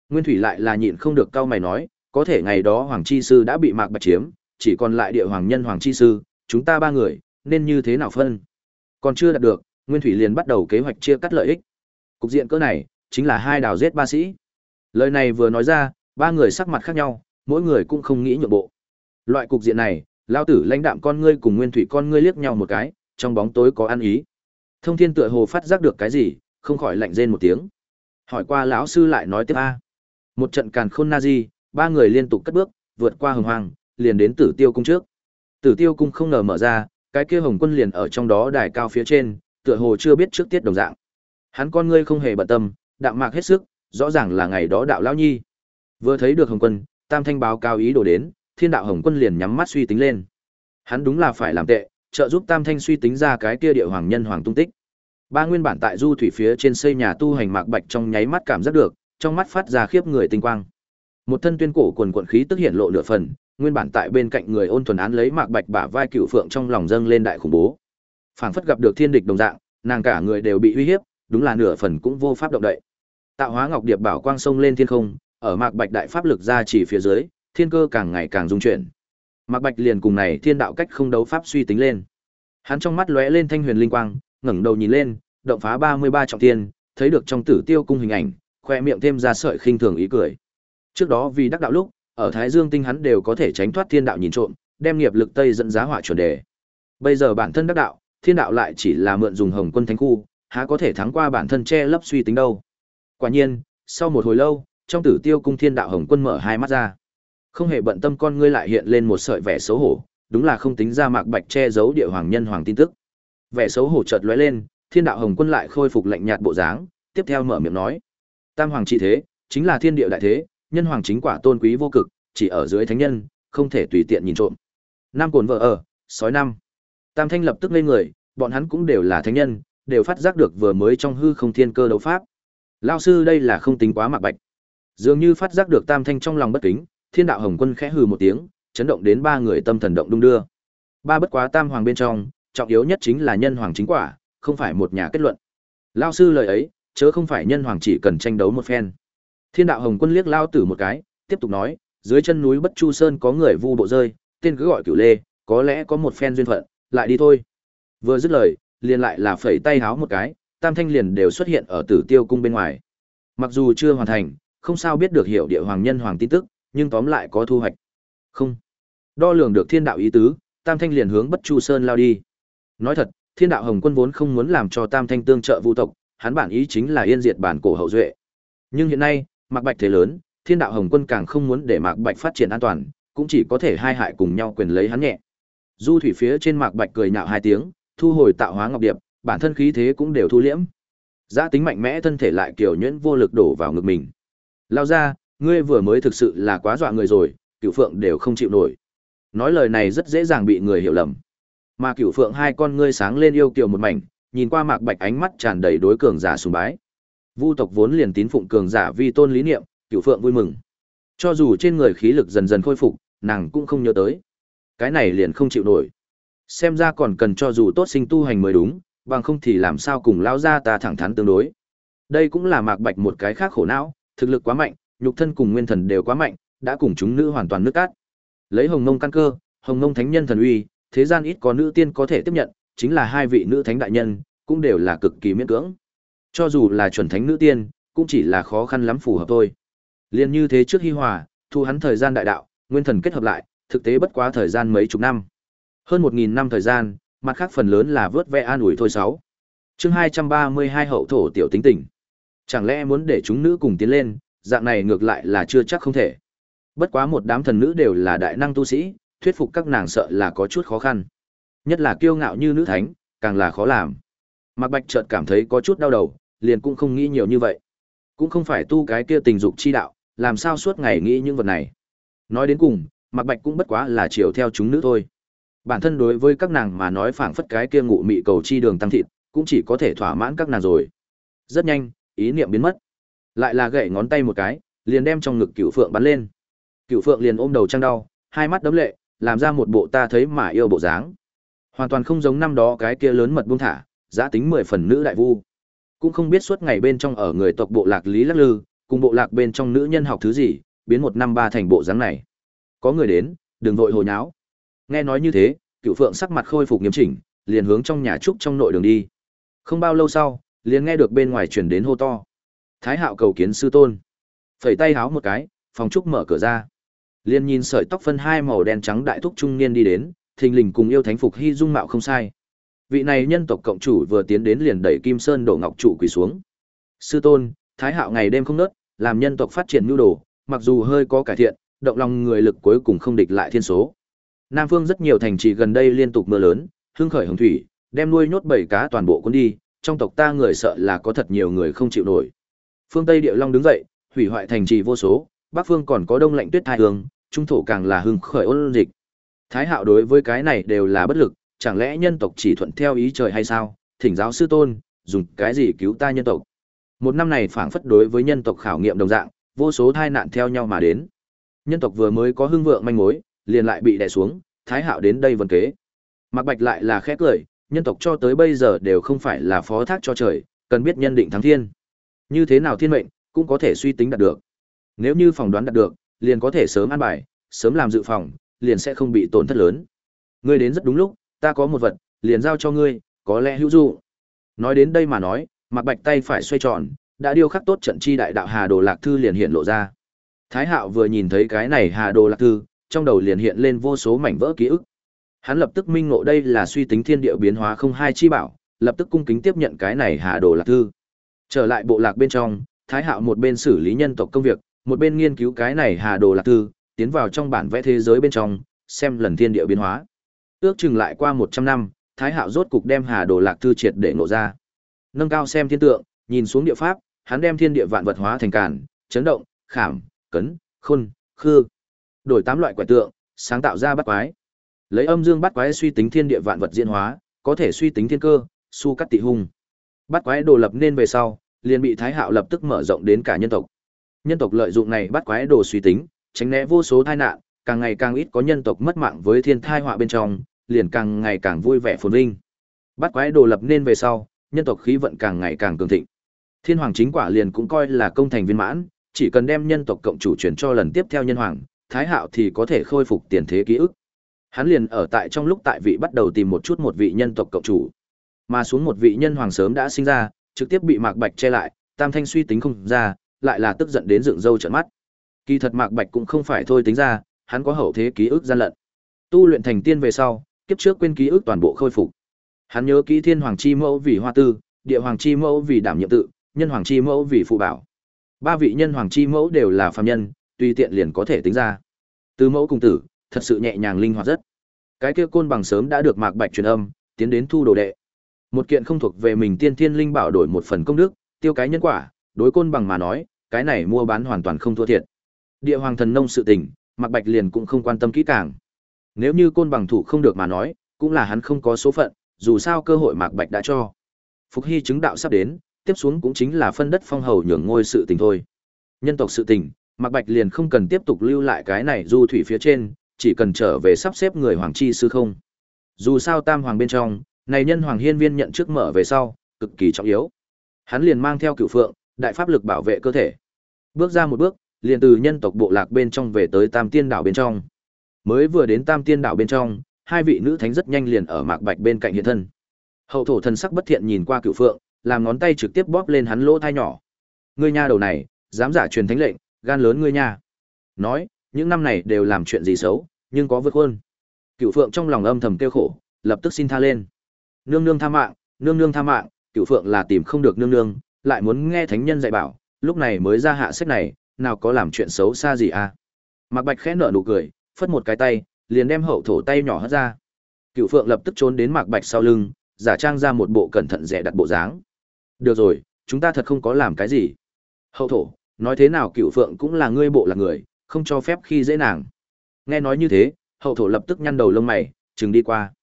Nguyên Thủy lại là nhịn không được cau mày nói, có thể ngày đó Hoàng Chi Sư đã bị Mạc Bạch chiếm, chỉ còn lại địa hoàng nhân Hoàng Chi Sư, chúng ta ba người, nên như thế nào phân? Còn chưa đạt được, Nguyên Thủy liền bắt đầu kế hoạch chia cắt lợi ích. Cục diện cỡ này, chính là hai đào giết ba sĩ. Lời này vừa nói ra, ba người sắc mặt khác nhau, mỗi người cũng không nghĩ nhượng bộ. Loại cục diện này, lao tử lãnh đạm con ngươi cùng Nguyên Thủy con ngươi liếc nhau một cái, trong bóng tối có ăn ý. Thông Thiên tựa hồ phát giác được cái gì, không khỏi lạnh rên một tiếng. Hỏi qua lão sư lại nói tiếp a. Một trận càn khôn na di, ba người liên tục cất bước, vượt qua hồng hoang, liền đến Tử Tiêu cung trước. Tử Tiêu cung không ngờ mở ra, cái kia Hồng Quân liền ở trong đó đài cao phía trên, tựa hồ chưa biết trước tiết đồng dạng. Hắn con ngươi không hề bận tâm, đạm mạc hết sức, rõ ràng là ngày đó đạo lão nhi. Vừa thấy được Hồng Quân, Tam Thanh báo cao ý đồ đến, Thiên đạo Hồng Quân liền nhắm mắt suy tính lên. Hắn đúng là phải làm tệ, trợ giúp Tam Thanh suy tính ra cái kia địa hoàng nhân hoàng tung tích. Ba nguyên bản tại du thủy phía trên xây nhà tu hành mạc bạch trong nháy mắt cảm giác được, trong mắt phát ra khiếp người tinh quang. Một thân tuyên cổ quần quần khí tức hiện lộ nửa phần, nguyên bản tại bên cạnh người ôn thuần án lấy mạc bạch bả vai cựu phượng trong lòng dâng lên đại khủng bố. Phảng phất gặp được thiên địch đồng dạng, nàng cả người đều bị uy hiếp, đúng là nửa phần cũng vô pháp động đậy. Tạo hóa ngọc điệp bảo quang sông lên thiên không, ở mạc bạch đại pháp lực ra chỉ phía dưới, thiên cơ càng ngày càng dung chuyển. Mạc Bạch liền cùng này thiên đạo cách không đấu pháp suy tính lên. Hắn trong mắt lóe lên thanh huyền linh quang, ngẩng đầu nhìn lên, động phá 33 trọng thiên, thấy được trong Tử Tiêu cung hình ảnh, khoe miệng thêm ra sợi khinh thường ý cười. Trước đó vì đắc đạo lúc, ở Thái Dương tinh hắn đều có thể tránh thoát thiên đạo nhìn trộm, đem nghiệp lực tây dẫn giá hỏa chuẩn đề. Bây giờ bản thân đắc đạo, thiên đạo lại chỉ là mượn dùng Hồng Quân Thánh khu, há có thể thắng qua bản thân che lấp suy tính đâu. Quả nhiên, sau một hồi lâu, trong Tử Tiêu cung thiên đạo Hồng Quân mở hai mắt ra. Không hề bận tâm con ngươi lại hiện lên một sợi vẻ xấu hổ, đúng là không tính ra Mạc Bạch che giấu địa hoàng nhân hoàng tin tức. Vẻ xấu hổ chợt lóe lên, Thiên đạo Hồng Quân lại khôi phục lạnh nhạt bộ dáng, tiếp theo mở miệng nói: "Tam hoàng trị thế, chính là thiên địa đại thế, nhân hoàng chính quả tôn quý vô cực, chỉ ở dưới thánh nhân, không thể tùy tiện nhìn trộm." Nam cồn vợ ở, sói năm. Tam Thanh lập tức lên người, bọn hắn cũng đều là thánh nhân, đều phát giác được vừa mới trong hư không thiên cơ đấu pháp. Lão sư đây là không tính quá Mạc Bạch. Dường như phát giác được Tam Thanh trong lòng bất kính, thiên đạo hồng quân khẽ hừ một tiếng chấn động đến ba người tâm thần động đung đưa ba bất quá tam hoàng bên trong trọng yếu nhất chính là nhân hoàng chính quả không phải một nhà kết luận lao sư lời ấy chớ không phải nhân hoàng chỉ cần tranh đấu một phen thiên đạo hồng quân liếc lao tử một cái tiếp tục nói dưới chân núi bất chu sơn có người vu bộ rơi tên cứ gọi cửu lê có lẽ có một phen duyên phận lại đi thôi vừa dứt lời liền lại là phẩy tay háo một cái tam thanh liền đều xuất hiện ở tử tiêu cung bên ngoài mặc dù chưa hoàn thành không sao biết được hiểu địa hoàng nhân hoàng tin tức nhưng tóm lại có thu hoạch. Không. Đo lường được thiên đạo ý tứ, Tam Thanh liền hướng Bất Chu Sơn lao đi. Nói thật, thiên đạo Hồng Quân vốn không muốn làm cho Tam Thanh tương trợ vu tộc, hắn bản ý chính là yên diệt bản cổ hậu duệ. Nhưng hiện nay, Mạc Bạch thế lớn, thiên đạo Hồng Quân càng không muốn để Mạc Bạch phát triển an toàn, cũng chỉ có thể hai hại cùng nhau quyền lấy hắn nhẹ. Du thủy phía trên Mạc Bạch cười nhạo hai tiếng, thu hồi tạo hóa ngọc điệp, bản thân khí thế cũng đều thu liễm. Giá tính mạnh mẽ thân thể lại kiểu nhuyễn vô lực đổ vào ngực mình. Lao ra, ngươi vừa mới thực sự là quá dọa người rồi, cửu phượng đều không chịu nổi. Nói lời này rất dễ dàng bị người hiểu lầm. Mà cửu phượng hai con ngươi sáng lên yêu kiều một mảnh, nhìn qua mạc bạch ánh mắt tràn đầy đối cường giả sùng bái. Vu tộc vốn liền tín phụng cường giả vi tôn lý niệm, cựu phượng vui mừng. Cho dù trên người khí lực dần dần khôi phục, nàng cũng không nhớ tới. Cái này liền không chịu nổi. Xem ra còn cần cho dù tốt sinh tu hành mới đúng, bằng không thì làm sao cùng lao ra ta thẳng thắn tương đối. Đây cũng là mạc bạch một cái khác khổ não, thực lực quá mạnh, nhục thân cùng nguyên thần đều quá mạnh, đã cùng chúng nữ hoàn toàn nước cát. Lấy Hồng Nông căn cơ, Hồng Nông thánh nhân thần uy, thế gian ít có nữ tiên có thể tiếp nhận, chính là hai vị nữ thánh đại nhân, cũng đều là cực kỳ miễn cưỡng. Cho dù là chuẩn thánh nữ tiên, cũng chỉ là khó khăn lắm phù hợp thôi. Liên như thế trước Hi Hòa, thu hắn thời gian đại đạo, nguyên thần kết hợp lại, thực tế bất quá thời gian mấy chục năm. Hơn một nghìn năm thời gian, mặt khác phần lớn là vớt ve an ủi thôi sáu. Chương hai trăm ba mươi hai hậu thổ tiểu tính tình. Chẳng lẽ muốn để chúng nữ cùng tiến lên, dạng này ngược lại là chưa chắc không thể. Bất quá một đám thần nữ đều là đại năng tu sĩ, thuyết phục các nàng sợ là có chút khó khăn. Nhất là kiêu ngạo như nữ thánh, càng là khó làm. Mạc Bạch chợt cảm thấy có chút đau đầu, liền cũng không nghĩ nhiều như vậy. Cũng không phải tu cái kia tình dục chi đạo, làm sao suốt ngày nghĩ những vật này. Nói đến cùng, Mạc Bạch cũng bất quá là chiều theo chúng nữ thôi. Bản thân đối với các nàng mà nói phảng phất cái kia ngụ mị cầu chi đường tăng thịt, cũng chỉ có thể thỏa mãn các nàng rồi. Rất nhanh, ý niệm biến mất lại là gậy ngón tay một cái liền đem trong ngực cựu phượng bắn lên cựu phượng liền ôm đầu trăng đau hai mắt đấm lệ làm ra một bộ ta thấy mà yêu bộ dáng hoàn toàn không giống năm đó cái kia lớn mật buông thả giã tính mười phần nữ đại vu cũng không biết suốt ngày bên trong ở người tộc bộ lạc lý lắc lư cùng bộ lạc bên trong nữ nhân học thứ gì, biến một năm ba thành bộ dáng này. Có người đến, đừng vội hồi nháo. Nghe nói như thế, Cựu Phượng sắc mặt khôi phục nghiêm chỉnh, liền hướng trong nhà trúc trong nội đường đi. Không bao lâu sau, liền nghe được bên ngoài truyền đến hô to. Thái Hạo cầu kiến sư tôn. Phẩy tay háo một cái, phòng trúc mở cửa ra. Liền nhìn sợi tóc phân hai màu đen trắng đại thúc trung niên đi đến, thình lình cùng yêu thánh phục hy dung mạo không sai. Vị này nhân tộc cộng chủ vừa tiến đến liền đẩy Kim Sơn đổ ngọc trụ quỳ xuống. Sư tôn, Thái Hạo ngày đêm không nớt, làm nhân tộc phát triển nhu đồ, mặc dù hơi có cải thiện, động lòng người lực cuối cùng không địch lại thiên số. Nam Phương rất nhiều thành trì gần đây liên tục mưa lớn, hưng khởi hồng thủy, đem nuôi nhốt bảy cá toàn bộ cuốn đi, trong tộc ta người sợ là có thật nhiều người không chịu nổi. Phương Tây địa Long đứng dậy, hủy hoại thành trì vô số, Bắc Phương còn có đông lạnh tuyết thai hương, trung thổ càng là hưng khởi ôn dịch. Thái Hạo đối với cái này đều là bất lực, chẳng lẽ nhân tộc chỉ thuận theo ý trời hay sao? Thỉnh giáo sư tôn, dùng cái gì cứu ta nhân tộc? Một năm này phảng phất đối với nhân tộc khảo nghiệm đồng dạng, vô số tai nạn theo nhau mà đến. Nhân tộc vừa mới có hưng vượng manh mối, liền lại bị đè xuống, Thái Hạo đến đây vần kế. Mạc Bạch lại là khẽ cười, nhân tộc cho tới bây giờ đều không phải là phó thác cho trời, cần biết nhân định thắng thiên. Như thế nào thiên mệnh, cũng có thể suy tính đạt được. Nếu như phỏng đoán đạt được, liền có thể sớm an bài, sớm làm dự phòng, liền sẽ không bị tổn thất lớn. Ngươi đến rất đúng lúc, ta có một vật, liền giao cho ngươi, có lẽ hữu dụng. Nói đến đây mà nói, Mạc Bạch tay phải xoay tròn, đã điêu khắc tốt trận chi đại đạo Hà Đồ Lạc Thư liền hiện lộ ra. Thái Hạo vừa nhìn thấy cái này Hà Đồ Lạc Thư, trong đầu liền hiện lên vô số mảnh vỡ ký ức. Hắn lập tức minh ngộ đây là suy tính thiên địa biến hóa không hai chi bảo, lập tức cung kính tiếp nhận cái này Hà Đồ Lạc Thư. Trở lại bộ lạc bên trong, Thái Hạo một bên xử lý nhân tộc công việc, một bên nghiên cứu cái này Hà Đồ Lạc Thư, tiến vào trong bản vẽ thế giới bên trong, xem lần thiên địa biến hóa. Ước chừng lại qua 100 năm, Thái Hạo rốt cục đem Hà Đồ Lạc Thư triệt để ngộ ra. Nâng cao xem thiên tượng, nhìn xuống địa pháp, hắn đem thiên địa vạn vật hóa thành càn, chấn động, khảm, cấn, khôn, khư. Đổi tám loại quẻ tượng, sáng tạo ra bắt quái. Lấy âm dương bắt quái suy tính thiên địa vạn vật diễn hóa, có thể suy tính thiên cơ, su cắt tị hung. Bắt quái đồ lập nên về sau, liền bị Thái Hạo lập tức mở rộng đến cả nhân tộc. Nhân tộc lợi dụng này bắt quái đồ suy tính, tránh né vô số tai nạn, càng ngày càng ít có nhân tộc mất mạng với thiên tai họa bên trong, liền càng ngày càng vui vẻ phồn vinh. Bắt quái đồ lập nên về sau, nhân tộc khí vận càng ngày càng cường thịnh. Thiên hoàng chính quả liền cũng coi là công thành viên mãn, chỉ cần đem nhân tộc cộng chủ chuyển cho lần tiếp theo nhân hoàng, Thái Hạo thì có thể khôi phục tiền thế ký ức. Hắn liền ở tại trong lúc tại vị bắt đầu tìm một chút một vị nhân tộc cộng chủ. Mà xuống một vị nhân hoàng sớm đã sinh ra, trực tiếp bị Mạc Bạch che lại, Tam Thanh suy tính không ra, lại là tức giận đến dựng râu trợn mắt. Kỳ thật Mạc Bạch cũng không phải thôi tính ra, hắn có hậu thế ký ức gian lận. Tu luyện thành tiên về sau, kiếp trước quên ký ức toàn bộ khôi phục. Hắn nhớ kỹ Thiên Hoàng chi mẫu vì Hoa Tư, Địa Hoàng chi mẫu vì đảm nhiệm tự, Nhân Hoàng chi mẫu vì phụ bảo. Ba vị Nhân Hoàng chi mẫu đều là phàm nhân, tùy tiện liền có thể tính ra. Từ mẫu cùng tử, thật sự nhẹ nhàng linh hoạt rất. Cái kia côn bằng sớm đã được Mạc Bạch truyền âm, tiến đến thu đồ đệ. Một kiện không thuộc về mình tiên thiên linh bảo đổi một phần công đức, tiêu cái nhân quả, đối côn bằng mà nói, cái này mua bán hoàn toàn không thua thiệt. Địa hoàng thần nông sự tình, Mạc Bạch liền cũng không quan tâm kỹ càng. Nếu như côn bằng thủ không được mà nói, cũng là hắn không có số phận, dù sao cơ hội Mạc Bạch đã cho. Phục Hy chứng đạo sắp đến, tiếp xuống cũng chính là phân đất phong hầu nhường ngôi sự tình thôi. Nhân tộc sự tình, Mạc Bạch liền không cần tiếp tục lưu lại cái này du thủy phía trên, chỉ cần trở về sắp xếp người hoàng chi sư không. Dù sao tam hoàng bên trong, này nhân hoàng hiên viên nhận trước mở về sau, cực kỳ trọng yếu. Hắn liền mang theo cửu phượng, đại pháp lực bảo vệ cơ thể. Bước ra một bước, liền từ nhân tộc bộ lạc bên trong về tới Tam Tiên đảo bên trong. Mới vừa đến Tam Tiên đảo bên trong, hai vị nữ thánh rất nhanh liền ở Mạc Bạch bên cạnh hiện thân. Hậu thổ thần sắc bất thiện nhìn qua Cửu Phượng, làm ngón tay trực tiếp bóp lên hắn lỗ thai nhỏ. Ngươi nha đầu này, dám giả truyền thánh lệnh, gan lớn ngươi nha. Nói, những năm này đều làm chuyện gì xấu, nhưng có vượt hơn. Cửu Phượng trong lòng âm thầm kêu khổ, lập tức xin tha lên. Nương nương tha mạng, nương nương tha mạng, Cửu Phượng là tìm không được nương nương, lại muốn nghe thánh nhân dạy bảo, lúc này mới ra hạ sách này, nào có làm chuyện xấu xa gì à. Mạc Bạch khẽ nở nụ cười, phất một cái tay, liền đem hậu thổ tay nhỏ hất ra. Cựu Phượng lập tức trốn đến Mạc Bạch sau lưng, giả trang ra một bộ cẩn thận rẻ đặt bộ dáng. Được rồi, chúng ta thật không có làm cái gì. Hậu thổ, nói thế nào Cựu Phượng cũng là ngươi bộ là người, không cho phép khi dễ nàng. Nghe nói như thế, hậu thổ lập tức nhăn đầu lông mày, chừng đi qua.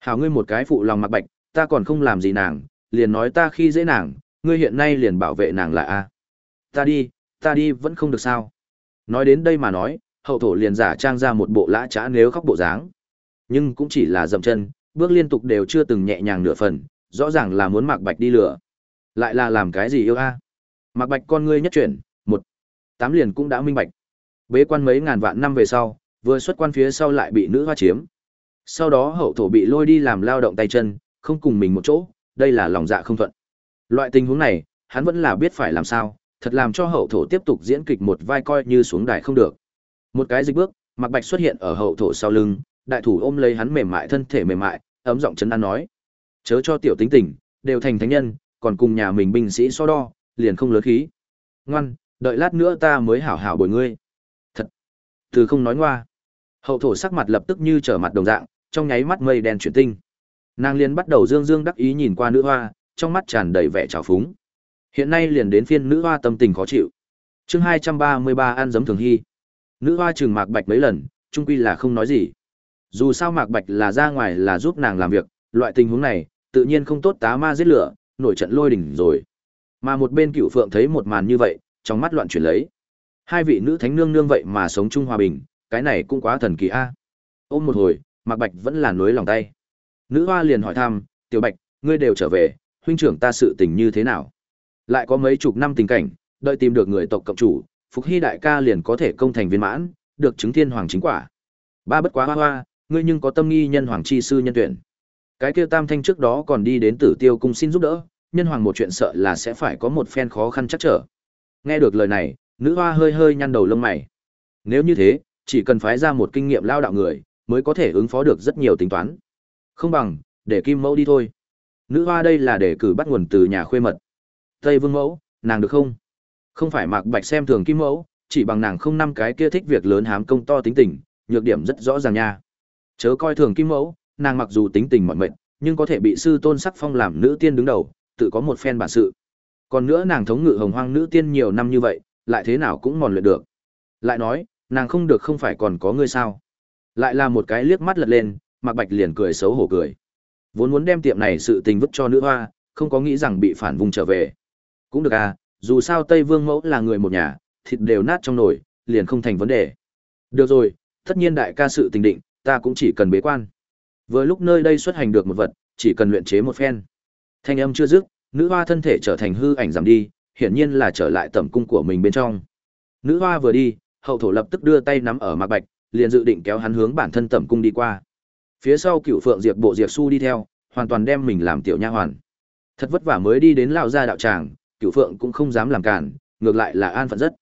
Hảo ngươi một cái phụ lòng Mạc Bạch, ta còn không làm gì nàng, liền nói ta khi dễ nàng, ngươi hiện nay liền bảo vệ nàng là a. Ta đi, ta đi vẫn không được sao. Nói đến đây mà nói, hậu thổ liền giả trang ra một bộ lã trá nếu khóc bộ dáng. Nhưng cũng chỉ là dậm chân, bước liên tục đều chưa từng nhẹ nhàng nửa phần, rõ ràng là muốn Mạc Bạch đi lửa. Lại là làm cái gì yêu a? Mạc Bạch con ngươi nhất chuyển, một. Tám liền cũng đã minh bạch. Bế quan mấy ngàn vạn năm về sau, vừa xuất quan phía sau lại bị nữ hoa chiếm. Sau đó hậu thổ bị lôi đi làm lao động tay chân, không cùng mình một chỗ, đây là lòng dạ không thuận. Loại tình huống này, hắn vẫn là biết phải làm sao, thật làm cho hậu thổ tiếp tục diễn kịch một vai coi như xuống đài không được. Một cái dịch bước, mặc Bạch xuất hiện ở hậu thổ sau lưng, đại thủ ôm lấy hắn mềm mại thân thể mềm mại, ấm giọng chấn an nói: "Chớ cho tiểu tính tình, đều thành thánh nhân, còn cùng nhà mình binh sĩ so đo, liền không lớn khí. Ngoan, đợi lát nữa ta mới hảo hảo bồi ngươi." Thật. Từ không nói ngoa. Hậu thổ sắc mặt lập tức như trở mặt đồng dạng, trong nháy mắt mây đen chuyển tinh. Nàng liền bắt đầu dương dương đắc ý nhìn qua nữ hoa, trong mắt tràn đầy vẻ trào phúng. Hiện nay liền đến phiên nữ hoa tâm tình khó chịu. Chương hai trăm ba mươi ba ăn giấm thường hy. Nữ hoa trừng Mạc Bạch mấy lần, trung quy là không nói gì. Dù sao Mạc Bạch là ra ngoài là giúp nàng làm việc, loại tình huống này, tự nhiên không tốt tá ma giết lửa, nổi trận lôi đỉnh rồi. Mà một bên Cửu Phượng thấy một màn như vậy, trong mắt loạn chuyển lấy. Hai vị nữ thánh nương nương vậy mà sống chung hòa bình, cái này cũng quá thần kỳ a. Ôm một hồi, Mạc Bạch vẫn là nối lòng tay. Nữ hoa liền hỏi thăm, "Tiểu Bạch, ngươi đều trở về, huynh trưởng ta sự tình như thế nào?" Lại có mấy chục năm tình cảnh, đợi tìm được người tộc cộng chủ, Phục Hy đại ca liền có thể công thành viên mãn, được chứng thiên hoàng chính quả. Ba bất quá hoa hoa, ngươi nhưng có tâm nghi nhân hoàng chi sư nhân tuyển. Cái kia Tam Thanh trước đó còn đi đến Tử Tiêu cung xin giúp đỡ, nhân hoàng một chuyện sợ là sẽ phải có một phen khó khăn chắc trở. Nghe được lời này, nữ hoa hơi hơi nhăn đầu lông mày. Nếu như thế, chỉ cần phái ra một kinh nghiệm lao đạo người, mới có thể ứng phó được rất nhiều tính toán. Không bằng, để Kim Mẫu đi thôi. Nữ hoa đây là để cử bắt nguồn từ nhà khuê mật. Tây Vương Mẫu, nàng được không? Không phải Mạc Bạch xem thường Kim Mẫu, chỉ bằng nàng không năm cái kia thích việc lớn hám công to tính tình, nhược điểm rất rõ ràng nha. Chớ coi thường Kim Mẫu, nàng mặc dù tính tình mọi mệnh, nhưng có thể bị sư tôn sắc phong làm nữ tiên đứng đầu, tự có một phen bản sự. Còn nữa nàng thống ngự hồng hoang nữ tiên nhiều năm như vậy, lại thế nào cũng mòn luyện được. Lại nói, nàng không được không phải còn có ngươi sao? Lại là một cái liếc mắt lật lên, Mạc Bạch liền cười xấu hổ cười. Vốn muốn đem tiệm này sự tình vứt cho nữ hoa, không có nghĩ rằng bị phản vùng trở về. Cũng được à, dù sao Tây Vương mẫu là người một nhà, thịt đều nát trong nồi, liền không thành vấn đề. Được rồi, tất nhiên đại ca sự tình định, ta cũng chỉ cần bế quan. Vừa lúc nơi đây xuất hành được một vật, chỉ cần luyện chế một phen. Thanh âm chưa dứt, nữ hoa thân thể trở thành hư ảnh giảm đi, hiển nhiên là trở lại tẩm cung của mình bên trong. Nữ hoa vừa đi, hậu thổ lập tức đưa tay nắm ở Mạc Bạch, liền dự định kéo hắn hướng bản thân tẩm cung đi qua. Phía sau Cửu Phượng Diệp bộ Diệp Su đi theo, hoàn toàn đem mình làm tiểu nha hoàn. Thật vất vả mới đi đến lão gia đạo tràng, Cửu Phượng cũng không dám làm cản, ngược lại là an phận rất.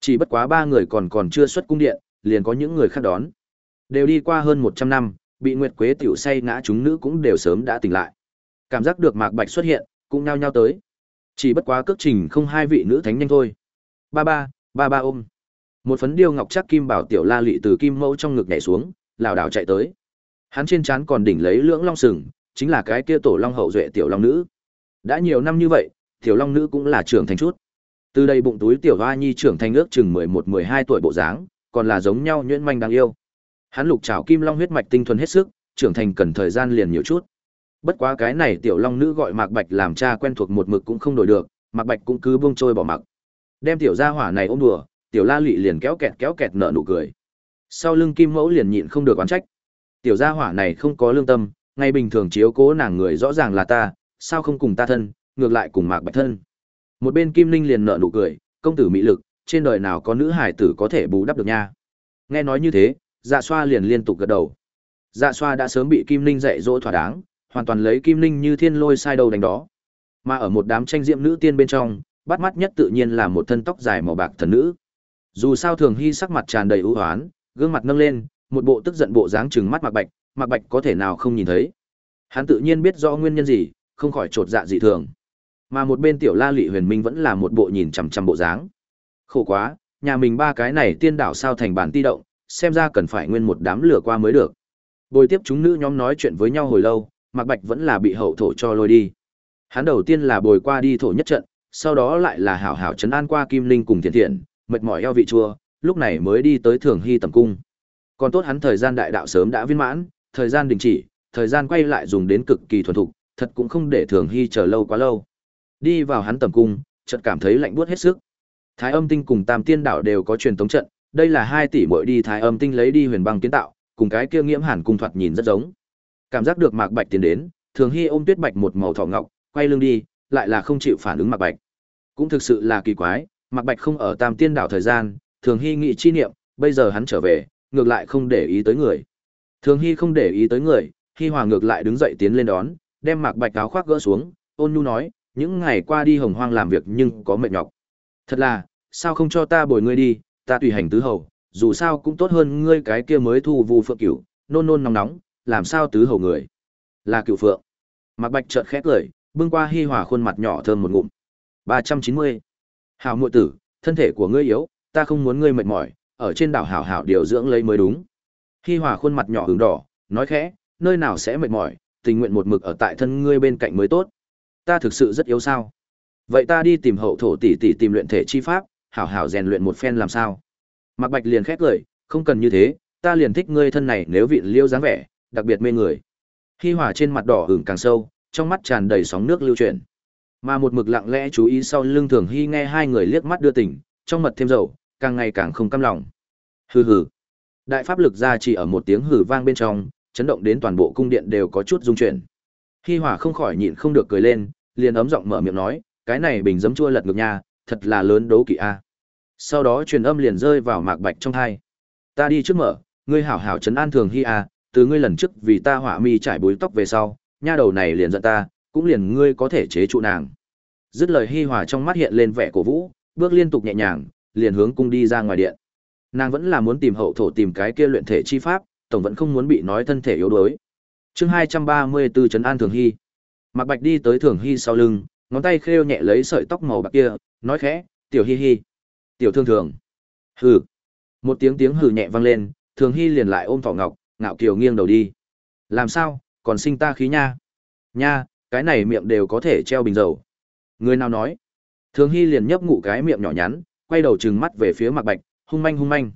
Chỉ bất quá ba người còn còn chưa xuất cung điện, liền có những người khác đón. Đều đi qua hơn 100 năm, bị Nguyệt Quế tiểu say ngã chúng nữ cũng đều sớm đã tỉnh lại. Cảm giác được Mạc Bạch xuất hiện, cũng nao nhao tới. Chỉ bất quá cước trình không hai vị nữ thánh nhanh thôi. Ba ba, ba ba ôm. Một phấn điêu ngọc chắc kim bảo tiểu la lị từ kim mẫu trong ngực nhảy xuống, lảo đảo chạy tới. Hắn trên trán còn đỉnh lấy lưỡng long sừng, chính là cái kia tổ long hậu duệ tiểu long nữ. Đã nhiều năm như vậy, tiểu long nữ cũng là trưởng thành chút. Từ đây bụng túi tiểu hoa nhi trưởng thành ước chừng mười một mười hai tuổi bộ dáng, còn là giống nhau nhuyễn manh đáng yêu. Hắn lục trảo kim long huyết mạch tinh thuần hết sức, trưởng thành cần thời gian liền nhiều chút. Bất quá cái này tiểu long nữ gọi Mạc Bạch làm cha quen thuộc một mực cũng không đổi được, Mạc Bạch cũng cứ buông trôi bỏ mặc. Đem tiểu gia hỏa này ôm đùa, tiểu La Lệ liền kéo kẹt kéo kẹt nở nụ cười. Sau lưng Kim Mẫu liền nhịn không được oán trách. Tiểu gia hỏa này không có lương tâm, ngay bình thường chiếu cố nàng người rõ ràng là ta, sao không cùng ta thân, ngược lại cùng Mạc Bạch thân. Một bên Kim Linh liền nở nụ cười, công tử mỹ lực, trên đời nào có nữ hải tử có thể bù đắp được nha. Nghe nói như thế, Dạ Xoa liền liên tục gật đầu. Dạ Xoa đã sớm bị Kim Linh dạy dỗ thỏa đáng, hoàn toàn lấy Kim Linh như thiên lôi sai đầu đánh đó. Mà ở một đám tranh diệm nữ tiên bên trong, bắt mắt nhất tự nhiên là một thân tóc dài màu bạc thần nữ. Dù sao Thường Hy sắc mặt tràn đầy ưu hoán, gương mặt nâng lên, một bộ tức giận bộ dáng chừng mắt Mạc Bạch, Mạc Bạch có thể nào không nhìn thấy. Hắn tự nhiên biết rõ nguyên nhân gì, không khỏi trột dạ dị thường. Mà một bên tiểu La lị Huyền Minh vẫn là một bộ nhìn chằm chằm bộ dáng. Khổ quá, nhà mình ba cái này tiên đảo sao thành bản ti động, xem ra cần phải nguyên một đám lửa qua mới được. Bồi tiếp chúng nữ nhóm nói chuyện với nhau hồi lâu, Mạc Bạch vẫn là bị hậu thổ cho lôi đi. Hắn đầu tiên là bồi qua đi thổ nhất trận, sau đó lại là hảo hảo trấn an qua Kim Linh cùng Thiện Thiện, mệt mỏi eo vị chua, lúc này mới đi tới Thường Hy tầm cung. Còn tốt hắn thời gian đại đạo sớm đã viên mãn, thời gian đình chỉ, thời gian quay lại dùng đến cực kỳ thuần thục, thật cũng không để Thường Hy chờ lâu quá lâu. Đi vào hắn tầm cung, chợt cảm thấy lạnh buốt hết sức. Thái Âm Tinh cùng Tam Tiên Đảo đều có truyền tống trận, đây là hai tỷ muội đi Thái Âm Tinh lấy đi huyền băng kiến tạo, cùng cái kia nghiễm hàn cung thoạt nhìn rất giống. Cảm giác được Mạc Bạch tiến đến, Thường Hy ôm Tuyết Bạch một màu thỏ ngọc, quay lưng đi, lại là không chịu phản ứng Mạc Bạch. Cũng thực sự là kỳ quái, Mạc Bạch không ở Tam Tiên đảo thời gian, Thường Hy nghĩ chi niệm, bây giờ hắn trở về, ngược lại không để ý tới người. Thường Hy không để ý tới người, Hy Hòa ngược lại đứng dậy tiến lên đón, đem Mạc Bạch áo khoác gỡ xuống, ôn nhu nói, những ngày qua đi hồng hoang làm việc nhưng có mệt nhọc. Thật là, sao không cho ta bồi ngươi đi, ta tùy hành tứ hầu, dù sao cũng tốt hơn ngươi cái kia mới thu vu phượng cửu, nôn nôn nóng nóng, làm sao tứ hầu người. Là cửu phượng. Mạc Bạch chợt khẽ cười, bưng qua Hi Hòa khuôn mặt nhỏ thơm một ngụm. 390. Hảo muội tử, thân thể của ngươi yếu, ta không muốn ngươi mệt mỏi, ở trên đảo hảo hảo điều dưỡng lấy mới đúng. Hi Hòa khuôn mặt nhỏ ửng đỏ, nói khẽ, nơi nào sẽ mệt mỏi, tình nguyện một mực ở tại thân ngươi bên cạnh mới tốt. Ta thực sự rất yếu sao? Vậy ta đi tìm hậu thổ tỷ tỷ tìm luyện thể chi pháp, hảo hảo rèn luyện một phen làm sao? Mạc Bạch liền khét cười, không cần như thế, ta liền thích ngươi thân này nếu vị liêu dáng vẻ, đặc biệt mê người. Hi Hòa trên mặt đỏ ửng càng sâu, trong mắt tràn đầy sóng nước lưu chuyển. Mà một mực lặng lẽ chú ý sau lưng Thường Hy nghe hai người liếc mắt đưa tình, trong mật thêm dầu, càng ngày càng không cam lòng. Hừ hừ. Đại pháp lực ra chỉ ở một tiếng hừ vang bên trong, chấn động đến toàn bộ cung điện đều có chút rung chuyển. Hi Hòa không khỏi nhịn không được cười lên, liền ấm giọng mở miệng nói, cái này bình giấm chua lật ngược nha, thật là lớn đấu kỵ a. Sau đó truyền âm liền rơi vào Mạc Bạch trong tai. Ta đi trước mở, ngươi hảo hảo trấn an Thường Hi a, từ ngươi lần trước vì ta hỏa mi trải búi tóc về sau, nha đầu này liền giận ta, cũng liền ngươi có thể chế trụ nàng. Dứt lời Hi Hòa trong mắt hiện lên vẻ cổ vũ, bước liên tục nhẹ nhàng, liền hướng cung đi ra ngoài điện. Nàng vẫn là muốn tìm hậu thổ tìm cái kia luyện thể chi pháp, tổng vẫn không muốn bị nói thân thể yếu đuối. Chương 234 trấn an Thường Hy. Mạc Bạch đi tới Thường Hy sau lưng, ngón tay khêu nhẹ lấy sợi tóc màu bạc kia, nói khẽ, "Tiểu Hi Hi." "Tiểu Thương Thường." Hừ. Một tiếng tiếng hừ nhẹ vang lên, Thường Hy liền lại ôm Thỏ Ngọc, ngạo kiều nghiêng đầu đi. "Làm sao, còn sinh ta khí nha?" "Nha, cái này miệng đều có thể treo bình dầu." Người nào nói? Thường Hy liền nhấp ngụ cái miệng nhỏ nhắn, quay đầu trừng mắt về phía Mạc Bạch, hung manh hung manh.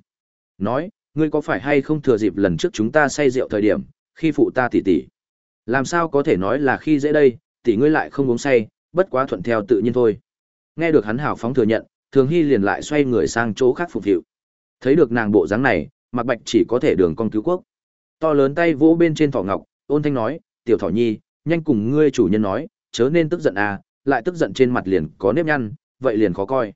Nói, ngươi có phải hay không thừa dịp lần trước chúng ta say rượu thời điểm, khi phụ ta tỉ tỉ. Làm sao có thể nói là khi dễ đây, tỷ ngươi lại không uống say, bất quá thuận theo tự nhiên thôi. Nghe được hắn hào phóng thừa nhận, Thường Hy liền lại xoay người sang chỗ khác phục vụ. Thấy được nàng bộ dáng này, Mạc Bạch chỉ có thể đường con cứu quốc. To lớn tay vỗ bên trên thỏ ngọc, ôn thanh nói, "Tiểu thỏ nhi, nhanh cùng ngươi chủ nhân nói, chớ nên tức giận à, lại tức giận trên mặt liền có nếp nhăn, vậy liền khó coi."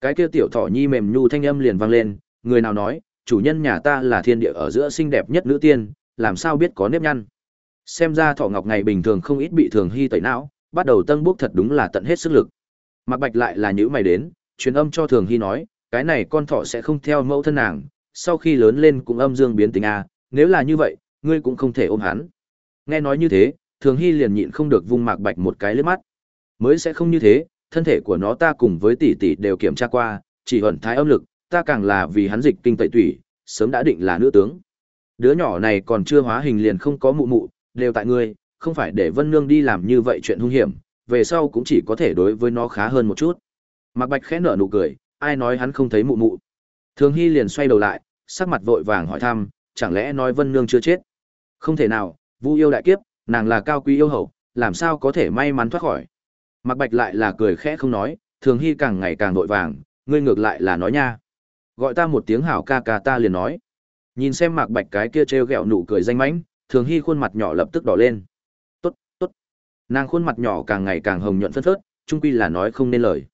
Cái kia tiểu thỏ nhi mềm nhu thanh âm liền vang lên, người nào nói, chủ nhân nhà ta là thiên địa ở giữa xinh đẹp nhất nữ tiên, làm sao biết có nếp nhăn. Xem ra thọ ngọc ngày bình thường không ít bị thường hy tẩy não, bắt đầu tân bốc thật đúng là tận hết sức lực. mặc Bạch lại là nhữ mày đến, truyền âm cho thường hy nói, cái này con thọ sẽ không theo mẫu thân nàng, sau khi lớn lên cũng âm dương biến tính a, nếu là như vậy, ngươi cũng không thể ôm hắn. Nghe nói như thế, thường hy liền nhịn không được vung Mạc Bạch một cái lướt mắt. Mới sẽ không như thế, thân thể của nó ta cùng với tỷ tỷ đều kiểm tra qua, chỉ ẩn thái âm lực, ta càng là vì hắn dịch kinh tẩy tủy, sớm đã định là nữ tướng. Đứa nhỏ này còn chưa hóa hình liền không có mụ mụ, đều tại ngươi, không phải để Vân Nương đi làm như vậy chuyện hung hiểm, về sau cũng chỉ có thể đối với nó khá hơn một chút. Mạc Bạch khẽ nở nụ cười, ai nói hắn không thấy mụ mụ. Thường Hy liền xoay đầu lại, sắc mặt vội vàng hỏi thăm, chẳng lẽ nói Vân Nương chưa chết? Không thể nào, Vu yêu đại kiếp, nàng là cao quý yêu hậu, làm sao có thể may mắn thoát khỏi. Mạc Bạch lại là cười khẽ không nói, Thường Hy càng ngày càng vội vàng, ngươi ngược lại là nói nha. Gọi ta một tiếng hảo ca ca ta liền nói. Nhìn xem Mạc Bạch cái kia trêu ghẹo nụ cười danh mãnh, Thường Hy khuôn mặt nhỏ lập tức đỏ lên. Tốt, tốt. Nàng khuôn mặt nhỏ càng ngày càng hồng nhuận phấn phớt, Trung quy là nói không nên lời.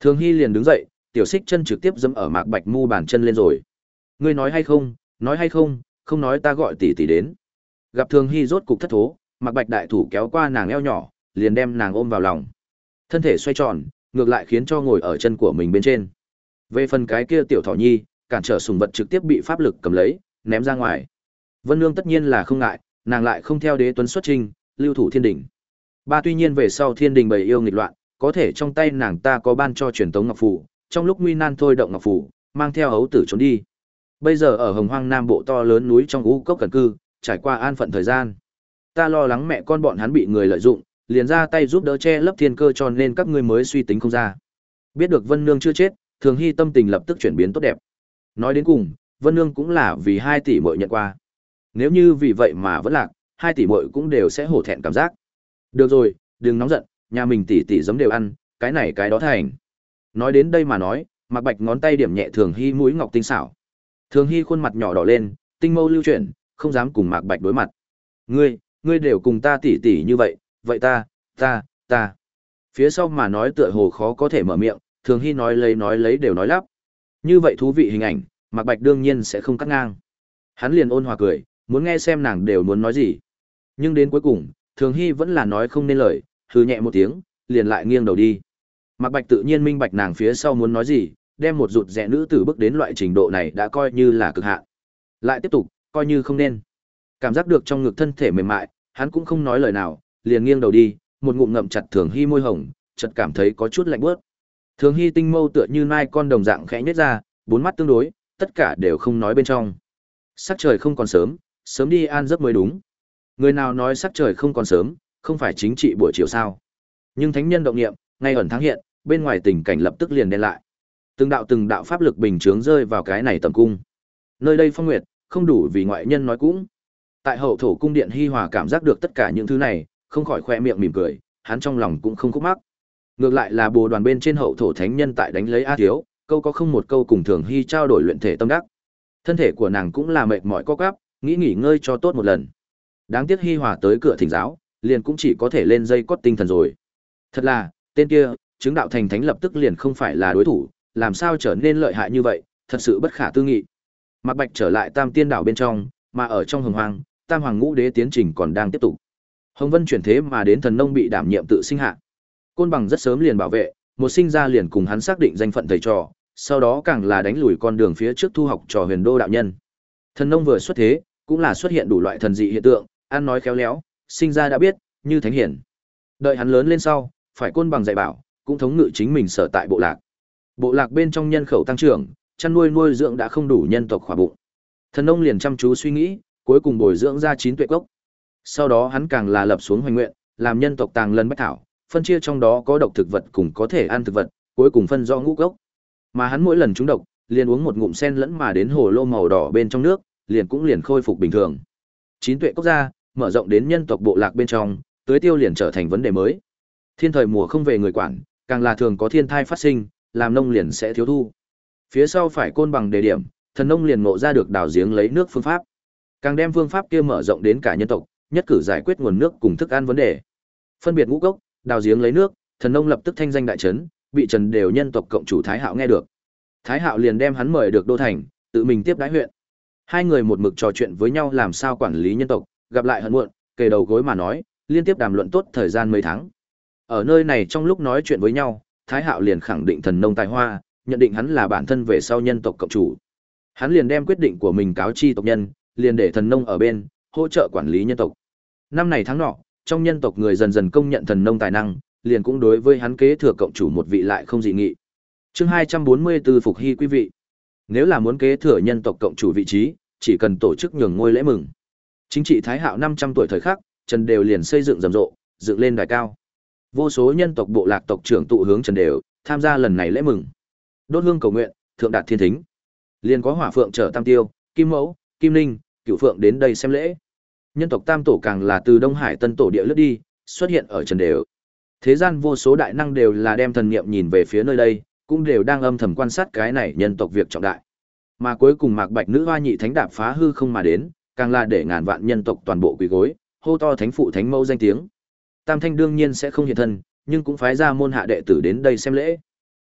Thường Hy liền đứng dậy, tiểu xích chân trực tiếp dẫm ở Mạc Bạch mu bàn chân lên rồi. Ngươi nói hay không, nói hay không, không nói ta gọi tỷ tỷ đến. Gặp Thường Hy rốt cục thất thố, Mạc Bạch đại thủ kéo qua nàng eo nhỏ, liền đem nàng ôm vào lòng. Thân thể xoay tròn, ngược lại khiến cho ngồi ở chân của mình bên trên. Về phần cái kia tiểu thỏ nhi, cản trở sùng vật trực tiếp bị pháp lực cầm lấy, ném ra ngoài. Vân Nương tất nhiên là không ngại, nàng lại không theo đế tuấn xuất trình, lưu thủ thiên đình. Ba tuy nhiên về sau thiên đình bảy yêu nghịch loạn, có thể trong tay nàng ta có ban cho truyền tống ngọc phù, trong lúc nguy nan thôi động ngọc phù, mang theo hấu tử trốn đi. Bây giờ ở Hồng Hoang Nam bộ to lớn núi trong u cốc cần cư, trải qua an phận thời gian. Ta lo lắng mẹ con bọn hắn bị người lợi dụng, liền ra tay giúp đỡ che lấp thiên cơ cho nên các ngươi mới suy tính không ra. Biết được Vân Nương chưa chết, Thường Hy tâm tình lập tức chuyển biến tốt đẹp. Nói đến cùng, Vân Nương cũng là vì hai tỷ muội nhận qua. Nếu như vì vậy mà vẫn lạc, hai tỷ muội cũng đều sẽ hổ thẹn cảm giác. Được rồi, đừng nóng giận, nhà mình tỷ tỷ giống đều ăn, cái này cái đó thành. Nói đến đây mà nói, Mạc Bạch ngón tay điểm nhẹ Thường Hy mũi ngọc tinh xảo. Thường Hy khuôn mặt nhỏ đỏ lên, tinh mâu lưu chuyển, không dám cùng Mạc Bạch đối mặt. Ngươi, ngươi đều cùng ta tỷ tỷ như vậy, vậy ta, ta, ta. Phía sau mà nói tựa hồ khó có thể mở miệng, Thường Hy nói lấy nói lấy đều nói lắp. Như vậy thú vị hình ảnh, Mạc Bạch đương nhiên sẽ không cắt ngang. Hắn liền ôn hòa cười, muốn nghe xem nàng đều muốn nói gì. Nhưng đến cuối cùng, Thường Hy vẫn là nói không nên lời, hừ nhẹ một tiếng, liền lại nghiêng đầu đi. Mạc Bạch tự nhiên minh bạch nàng phía sau muốn nói gì, đem một rụt rẻ nữ tử bước đến loại trình độ này đã coi như là cực hạn. Lại tiếp tục, coi như không nên. Cảm giác được trong ngực thân thể mềm mại, hắn cũng không nói lời nào, liền nghiêng đầu đi, một ngụm ngậm chặt Thường Hy môi hồng, chợt cảm thấy có chút lạnh bớt Thường Hy tinh mâu tựa như nai con đồng dạng khẽ nhếch ra, bốn mắt tương đối, tất cả đều không nói bên trong. Sắc trời không còn sớm, sớm đi an giấc mới đúng. Người nào nói sắc trời không còn sớm, không phải chính trị buổi chiều sao? Nhưng thánh nhân động niệm, ngay ẩn thắng hiện, bên ngoài tình cảnh lập tức liền đen lại. Từng đạo từng đạo pháp lực bình chướng rơi vào cái này tầm cung. Nơi đây phong nguyệt, không đủ vì ngoại nhân nói cũng. Tại hậu thổ cung điện hi hòa cảm giác được tất cả những thứ này, không khỏi khoe miệng mỉm cười, hắn trong lòng cũng không khúc mắc. Ngược lại là bồ đoàn bên trên hậu thổ thánh nhân tại đánh lấy A Thiếu, câu có không một câu cùng thường hy trao đổi luyện thể tâm đắc. Thân thể của nàng cũng là mệt mỏi co quắp, nghĩ nghỉ ngơi cho tốt một lần. Đáng tiếc hi hòa tới cửa thỉnh giáo, liền cũng chỉ có thể lên dây cót tinh thần rồi. Thật là, tên kia, chứng đạo thành thánh lập tức liền không phải là đối thủ, làm sao trở nên lợi hại như vậy, thật sự bất khả tư nghị. mặc Bạch trở lại Tam Tiên đảo bên trong, mà ở trong Hồng Hoàng, Tam Hoàng Ngũ Đế tiến trình còn đang tiếp tục. Hồng Vân chuyển thế mà đến thần nông bị đảm nhiệm tự sinh hạ. Côn bằng rất sớm liền bảo vệ, một sinh ra liền cùng hắn xác định danh phận thầy trò, sau đó càng là đánh lùi con đường phía trước thu học trò huyền đô đạo nhân. Thần nông vừa xuất thế, cũng là xuất hiện đủ loại thần dị hiện tượng, ăn nói khéo léo, sinh ra đã biết, như thánh hiển. Đợi hắn lớn lên sau, phải côn bằng dạy bảo, cũng thống ngự chính mình sở tại bộ lạc. Bộ lạc bên trong nhân khẩu tăng trưởng, chăn nuôi nuôi dưỡng đã không đủ nhân tộc khỏa bụng. Thần ông liền chăm chú suy nghĩ, cuối cùng bồi dưỡng ra chín tuệ cốc. Sau đó hắn càng là lập xuống hoành nguyện, làm nhân tộc tàng lần bách thảo, phân chia trong đó có độc thực vật cùng có thể ăn thực vật, cuối cùng phân do ngũ cốc. Mà hắn mỗi lần trúng độc, liền uống một ngụm sen lẫn mà đến hồ lô màu đỏ bên trong nước, liền cũng liền khôi phục bình thường. Chín tuệ quốc gia mở rộng đến nhân tộc bộ lạc bên trong, tưới tiêu liền trở thành vấn đề mới. Thiên thời mùa không về người quản, càng là thường có thiên thai phát sinh, làm nông liền sẽ thiếu thu. Phía sau phải côn bằng đề điểm, thần nông liền ngộ ra được đào giếng lấy nước phương pháp. Càng đem phương pháp kia mở rộng đến cả nhân tộc, nhất cử giải quyết nguồn nước cùng thức ăn vấn đề. Phân biệt ngũ cốc, đào giếng lấy nước, thần nông lập tức thanh danh đại trấn, bị Trần đều nhân tộc cộng chủ Thái Hạo nghe được. Thái Hạo liền đem hắn mời được đô thành, tự mình tiếp đái huyện. Hai người một mực trò chuyện với nhau làm sao quản lý nhân tộc, gặp lại hận muộn, kề đầu gối mà nói, liên tiếp đàm luận tốt thời gian mấy tháng. Ở nơi này trong lúc nói chuyện với nhau, Thái Hạo liền khẳng định thần nông tài hoa, nhận định hắn là bản thân về sau nhân tộc cộng chủ. Hắn liền đem quyết định của mình cáo chi tộc nhân, liền để thần nông ở bên, hỗ trợ quản lý nhân tộc. Năm này tháng nọ, trong nhân tộc người dần dần công nhận thần nông tài năng, liền cũng đối với hắn kế thừa cộng chủ một vị lại không dị nghị. Chương 244 phục hy quý vị. Nếu là muốn kế thừa nhân tộc cộng chủ vị trí, chỉ cần tổ chức nhường ngôi lễ mừng. Chính trị Thái Hạo 500 tuổi thời khắc, Trần Đều liền xây dựng rầm rộ, dựng lên đài cao. Vô số nhân tộc bộ lạc tộc trưởng tụ hướng Trần Đều, tham gia lần này lễ mừng. Đốt hương cầu nguyện, thượng đạt thiên thính. Liền có Hỏa Phượng trở Tam Tiêu, Kim Mẫu, Kim Linh, Cửu Phượng đến đây xem lễ. Nhân tộc Tam tổ càng là từ Đông Hải Tân tổ địa lướt đi, xuất hiện ở Trần Đều. Thế gian vô số đại năng đều là đem thần niệm nhìn về phía nơi đây, cũng đều đang âm thầm quan sát cái này nhân tộc việc trọng đại. Mà cuối cùng Mạc Bạch nữ hoa nhị thánh đạp phá hư không mà đến, càng là để ngàn vạn nhân tộc toàn bộ quỳ gối, hô to thánh phụ thánh mẫu danh tiếng. Tam Thanh đương nhiên sẽ không hiện thân, nhưng cũng phái ra môn hạ đệ tử đến đây xem lễ.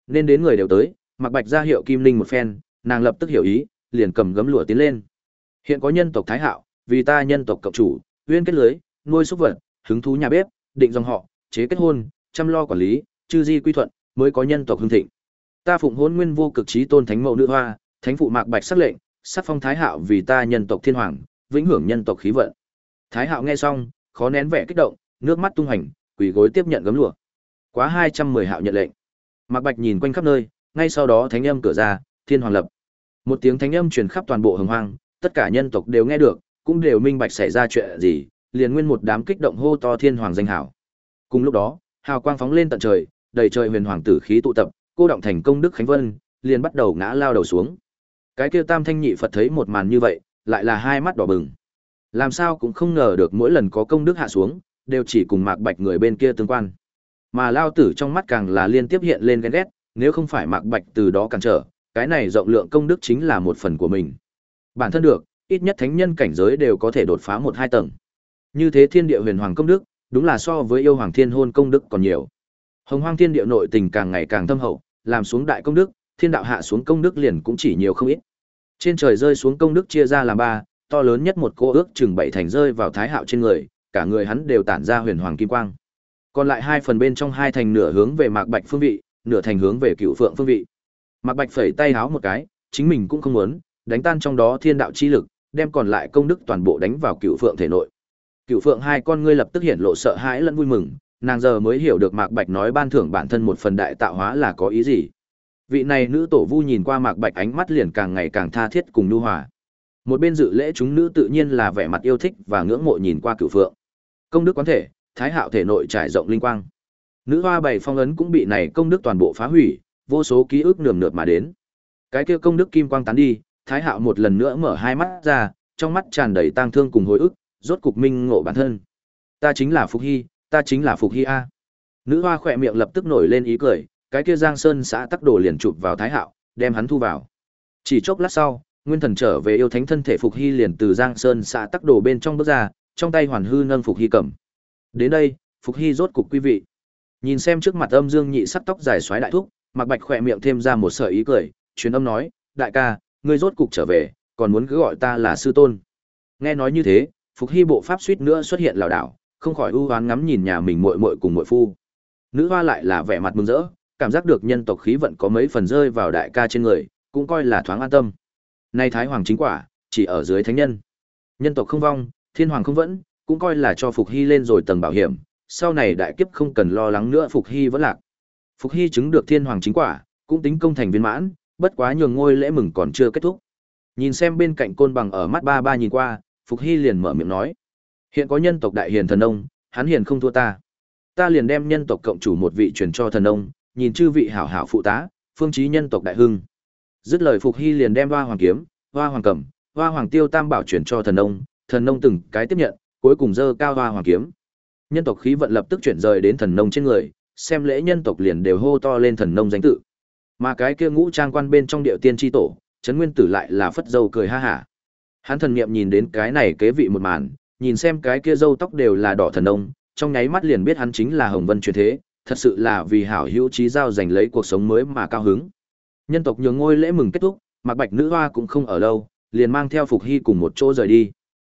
Nên đến người đều tới, Mạc Bạch ra hiệu Kim Linh một phen, nàng lập tức hiểu ý, liền cầm gấm lụa tiến lên. Hiện có nhân tộc Thái Hạo, vì ta nhân tộc cộng chủ, uyên kết lưới, nuôi súc vật, hứng thú nhà bếp, định dòng họ, chế kết hôn, chăm lo quản lý, chư di quy thuận, mới có nhân tộc hưng thịnh. Ta phụng hôn nguyên vô cực trí tôn thánh mẫu nữ hoa, thánh phụ Mạc Bạch sắc lệnh, sắc phong Thái Hạo vì ta nhân tộc thiên hoàng, vĩnh hưởng nhân tộc khí vận. Thái Hạo nghe xong, khó nén vẻ kích động, nước mắt tung hành, quỳ gối tiếp nhận gấm lụa. Quá hai trăm mười hạo nhận lệnh. Mạc Bạch nhìn quanh khắp nơi, ngay sau đó thánh âm cửa ra, thiên hoàng lập. Một tiếng thánh âm truyền khắp toàn bộ hồng hoang, tất cả nhân tộc đều nghe được, cũng đều minh bạch xảy ra chuyện gì, liền nguyên một đám kích động hô to thiên hoàng danh hảo. Cùng lúc đó, hào quang phóng lên tận trời, đầy trời huyền hoàng tử khí tụ tập, cô động thành công đức khánh vân, liền bắt đầu ngã lao đầu xuống. Cái kia Tam Thanh Nhị Phật thấy một màn như vậy, lại là hai mắt đỏ bừng. Làm sao cũng không ngờ được mỗi lần có công đức hạ xuống, đều chỉ cùng Mạc Bạch người bên kia tương quan. Mà lao tử trong mắt càng là liên tiếp hiện lên ghen ghét, nếu không phải Mạc Bạch từ đó càng trở, cái này rộng lượng công đức chính là một phần của mình. Bản thân được, ít nhất thánh nhân cảnh giới đều có thể đột phá một hai tầng. Như thế thiên địa huyền hoàng công đức, đúng là so với yêu hoàng thiên hôn công đức còn nhiều. Hồng Hoang thiên địa nội tình càng ngày càng thâm hậu, làm xuống đại công đức, thiên đạo hạ xuống công đức liền cũng chỉ nhiều không ít. Trên trời rơi xuống công đức chia ra làm ba, to lớn nhất một cô ước chừng bảy thành rơi vào Thái Hạo trên người, cả người hắn đều tản ra huyền hoàng kim quang. Còn lại hai phần bên trong hai thành nửa hướng về Mạc Bạch phương vị, nửa thành hướng về Cựu Phượng phương vị. Mạc Bạch phẩy tay háo một cái, chính mình cũng không muốn, đánh tan trong đó thiên đạo chi lực, đem còn lại công đức toàn bộ đánh vào Cựu Phượng thể nội. Cựu Phượng hai con ngươi lập tức hiện lộ sợ hãi lẫn vui mừng, nàng giờ mới hiểu được Mạc Bạch nói ban thưởng bản thân một phần đại tạo hóa là có ý gì. Vị này nữ tổ vu nhìn qua Mạc Bạch ánh mắt liền càng ngày càng tha thiết cùng nhu hòa. Một bên dự lễ chúng nữ tự nhiên là vẻ mặt yêu thích và ngưỡng mộ nhìn qua Cửu Phượng. Công đức quán thể, Thái Hạo thể nội trải rộng linh quang. Nữ hoa bảy phong ấn cũng bị này công đức toàn bộ phá hủy, vô số ký ức nườm nượp mà đến. Cái kia công đức kim quang tán đi, Thái Hạo một lần nữa mở hai mắt ra, trong mắt tràn đầy tang thương cùng hồi ức, rốt cục minh ngộ bản thân. Ta chính là phúc Hy, ta chính là Phục Hy a. Nữ hoa khỏe miệng lập tức nổi lên ý cười, cái kia Giang Sơn xã tắc đồ liền chụp vào Thái Hạo, đem hắn thu vào. Chỉ chốc lát sau, Nguyên Thần trở về yêu thánh thân thể Phục Hy liền từ Giang Sơn xã tắc đồ bên trong bước ra, trong tay hoàn hư nâng Phục Hy cầm. Đến đây, Phục Hy rốt cục quý vị. Nhìn xem trước mặt âm dương nhị sắc tóc dài xoáy đại thúc, mặc Bạch khỏe miệng thêm ra một sợi ý cười, truyền âm nói, đại ca, ngươi rốt cục trở về, còn muốn cứ gọi ta là sư tôn. Nghe nói như thế, Phục Hy bộ pháp suýt nữa xuất hiện lảo đảo, không khỏi ưu oán ngắm nhìn nhà mình muội muội cùng muội phu. Nữ hoa lại là vẻ mặt mừng rỡ, cảm giác được nhân tộc khí vận có mấy phần rơi vào đại ca trên người, cũng coi là thoáng an tâm. Nay Thái Hoàng chính quả, chỉ ở dưới thánh nhân. Nhân tộc không vong, thiên hoàng không vẫn, cũng coi là cho Phục Hy lên rồi tầng bảo hiểm, sau này đại kiếp không cần lo lắng nữa Phục Hy vẫn lạc. Phục Hy chứng được thiên hoàng chính quả, cũng tính công thành viên mãn, bất quá nhường ngôi lễ mừng còn chưa kết thúc. Nhìn xem bên cạnh côn bằng ở mắt ba ba nhìn qua, Phục Hy liền mở miệng nói: "Hiện có nhân tộc đại hiền thần ông, hắn hiền không thua ta. Ta liền đem nhân tộc cộng chủ một vị truyền cho thần ông, nhìn chư vị hảo hảo phụ tá, phương chí nhân tộc đại hưng." Dứt lời Phục Hy liền đem Hoa Hoàng kiếm, Hoa Hoàng cẩm, Hoa Hoàng tiêu tam bảo truyền cho thần ông, thần ông từng cái tiếp nhận, cuối cùng dơ cao Hoa Hoàng kiếm. Nhân tộc khí vận lập tức chuyển rời đến thần nông trên người, xem lễ nhân tộc liền đều hô to lên thần nông danh tự. Mà cái kia ngũ trang quan bên trong điệu tiên tri tổ, Trấn Nguyên Tử lại là phất dâu cười ha hả. Hắn thần niệm nhìn đến cái này kế vị một màn, nhìn xem cái kia râu tóc đều là đỏ thần nông, trong nháy mắt liền biết hắn chính là Hồng Vân truyền thế, thật sự là vì hảo hữu trí giao giành lấy cuộc sống mới mà cao hứng. Nhân tộc nhường ngôi lễ mừng kết thúc, Mạc Bạch nữ hoa cũng không ở lâu, liền mang theo Phục Hy cùng một chỗ rời đi.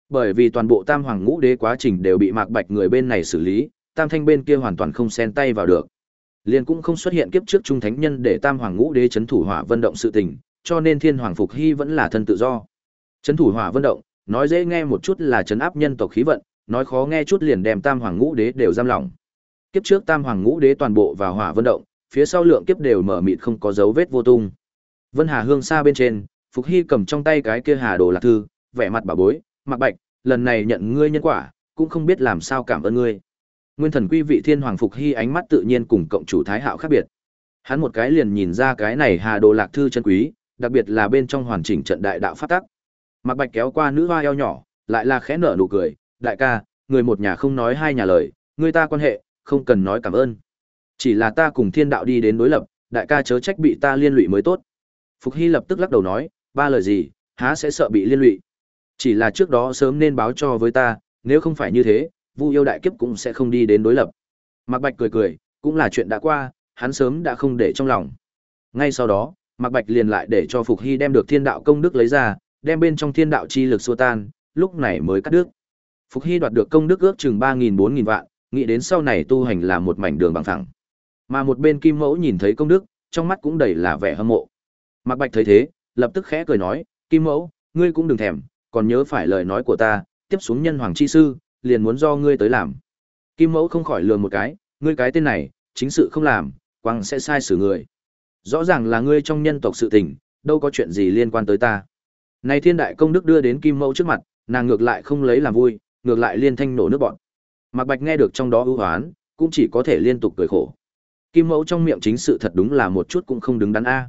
Bởi vì toàn bộ Tam Hoàng Ngũ Đế quá trình đều bị Mạc Bạch người bên này xử lý, Tam Thanh bên kia hoàn toàn không xen tay vào được. Liền cũng không xuất hiện kiếp trước trung thánh nhân để Tam Hoàng Ngũ Đế chấn thủ hỏa vân động sự tình, cho nên Thiên Hoàng Phục Hy vẫn là thân tự do. Chấn thủ hỏa vân động, nói dễ nghe một chút là chấn áp nhân tộc khí vận, nói khó nghe chút liền đem Tam Hoàng Ngũ Đế đều giam lỏng. Kiếp trước Tam Hoàng Ngũ Đế toàn bộ vào hỏa vận động, phía sau lượng kiếp đều mở mịt không có dấu vết vô tung. Vân Hà Hương xa bên trên, Phục Hy cầm trong tay cái kia Hà Đồ Lạc thư, vẻ mặt bà bối, mặc bạch, lần này nhận ngươi nhân quả, cũng không biết làm sao cảm ơn ngươi. Nguyên thần quy vị thiên hoàng Phục Hy ánh mắt tự nhiên cùng cộng chủ Thái Hạo khác biệt. Hắn một cái liền nhìn ra cái này Hà Đồ Lạc thư chân quý, đặc biệt là bên trong hoàn chỉnh trận đại đạo phát tắc. Mạc Bạch kéo qua nữ hoa eo nhỏ, lại là khẽ nở nụ cười, "Đại ca, người một nhà không nói hai nhà lời, người ta quan hệ, không cần nói cảm ơn. Chỉ là ta cùng thiên đạo đi đến đối lập, đại ca chớ trách bị ta liên lụy mới tốt." Phục Hy lập tức lắc đầu nói, ba lời gì, há sẽ sợ bị liên lụy. Chỉ là trước đó sớm nên báo cho với ta, nếu không phải như thế, Vu yêu đại kiếp cũng sẽ không đi đến đối lập. Mạc Bạch cười cười, cũng là chuyện đã qua, hắn sớm đã không để trong lòng. Ngay sau đó, Mạc Bạch liền lại để cho Phục Hy đem được Thiên Đạo công đức lấy ra, đem bên trong Thiên Đạo chi lực xua tan, lúc này mới cắt đứt. Phục Hy đoạt được công đức ước chừng 3000 4000 vạn, nghĩ đến sau này tu hành là một mảnh đường bằng phẳng. Mà một bên Kim Mẫu nhìn thấy công đức, trong mắt cũng đầy là vẻ hâm mộ. Mạc Bạch thấy thế, lập tức khẽ cười nói, Kim Mẫu, ngươi cũng đừng thèm, còn nhớ phải lời nói của ta, tiếp xuống nhân hoàng chi sư, liền muốn do ngươi tới làm. Kim Mẫu không khỏi lườm một cái, ngươi cái tên này, chính sự không làm, quang sẽ sai xử người. Rõ ràng là ngươi trong nhân tộc sự tình, đâu có chuyện gì liên quan tới ta. Này thiên đại công đức đưa đến Kim Mẫu trước mặt, nàng ngược lại không lấy làm vui, ngược lại liên thanh nổ nước bọn. Mạc Bạch nghe được trong đó ưu hoán, cũng chỉ có thể liên tục cười khổ. Kim Mẫu trong miệng chính sự thật đúng là một chút cũng không đứng đắn a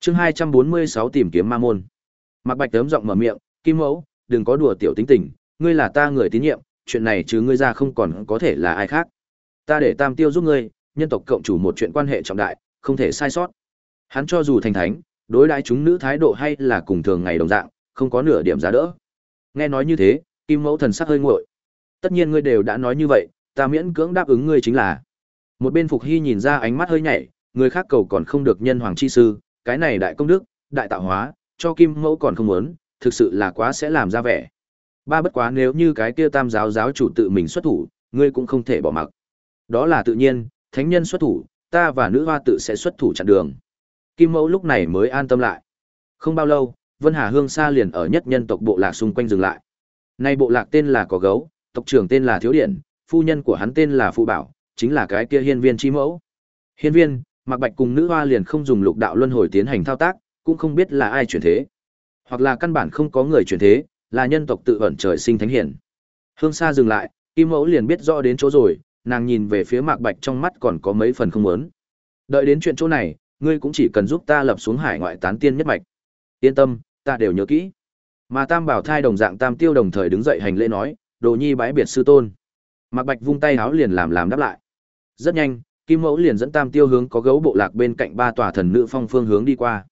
chương hai trăm bốn mươi sáu tìm kiếm ma môn mặc bạch tớm giọng mở miệng kim mẫu đừng có đùa tiểu tính tình ngươi là ta người tín nhiệm chuyện này chứ ngươi ra không còn có thể là ai khác ta để tam tiêu giúp ngươi nhân tộc cộng chủ một chuyện quan hệ trọng đại không thể sai sót hắn cho dù thành thánh đối đãi chúng nữ thái độ hay là cùng thường ngày đồng dạng không có nửa điểm giá đỡ nghe nói như thế kim mẫu thần sắc hơi nguội tất nhiên ngươi đều đã nói như vậy ta miễn cưỡng đáp ứng ngươi chính là một bên phục hy nhìn ra ánh mắt hơi nhảy người khác cầu còn không được nhân hoàng chi sư, cái này đại công đức, đại tạo hóa, cho kim mẫu còn không muốn, thực sự là quá sẽ làm ra vẻ. Ba bất quá nếu như cái kia tam giáo giáo chủ tự mình xuất thủ, ngươi cũng không thể bỏ mặc. Đó là tự nhiên, thánh nhân xuất thủ, ta và nữ hoa tự sẽ xuất thủ chặn đường. Kim mẫu lúc này mới an tâm lại. Không bao lâu, Vân Hà Hương Sa liền ở nhất nhân tộc bộ lạc xung quanh dừng lại. Nay bộ lạc tên là Có Gấu, tộc trưởng tên là Thiếu Điện, phu nhân của hắn tên là Phụ Bảo, chính là cái kia hiên viên chi mẫu. Hiên viên, Mạc Bạch cùng nữ hoa liền không dùng lục đạo luân hồi tiến hành thao tác, cũng không biết là ai chuyển thế. Hoặc là căn bản không có người chuyển thế, là nhân tộc tự ẩn trời sinh thánh hiển. Hương Sa dừng lại, Kim Mẫu liền biết rõ đến chỗ rồi, nàng nhìn về phía Mạc Bạch trong mắt còn có mấy phần không muốn. Đợi đến chuyện chỗ này, ngươi cũng chỉ cần giúp ta lập xuống hải ngoại tán tiên nhất mạch. Yên tâm, ta đều nhớ kỹ. Mà Tam Bảo thai đồng dạng Tam Tiêu đồng thời đứng dậy hành lễ nói, Đồ Nhi bái biệt sư tôn. Mạc Bạch vung tay háo liền làm làm đáp lại. Rất nhanh, Kim Mẫu liền dẫn Tam Tiêu hướng có gấu bộ lạc bên cạnh ba tòa thần nữ phong phương hướng đi qua.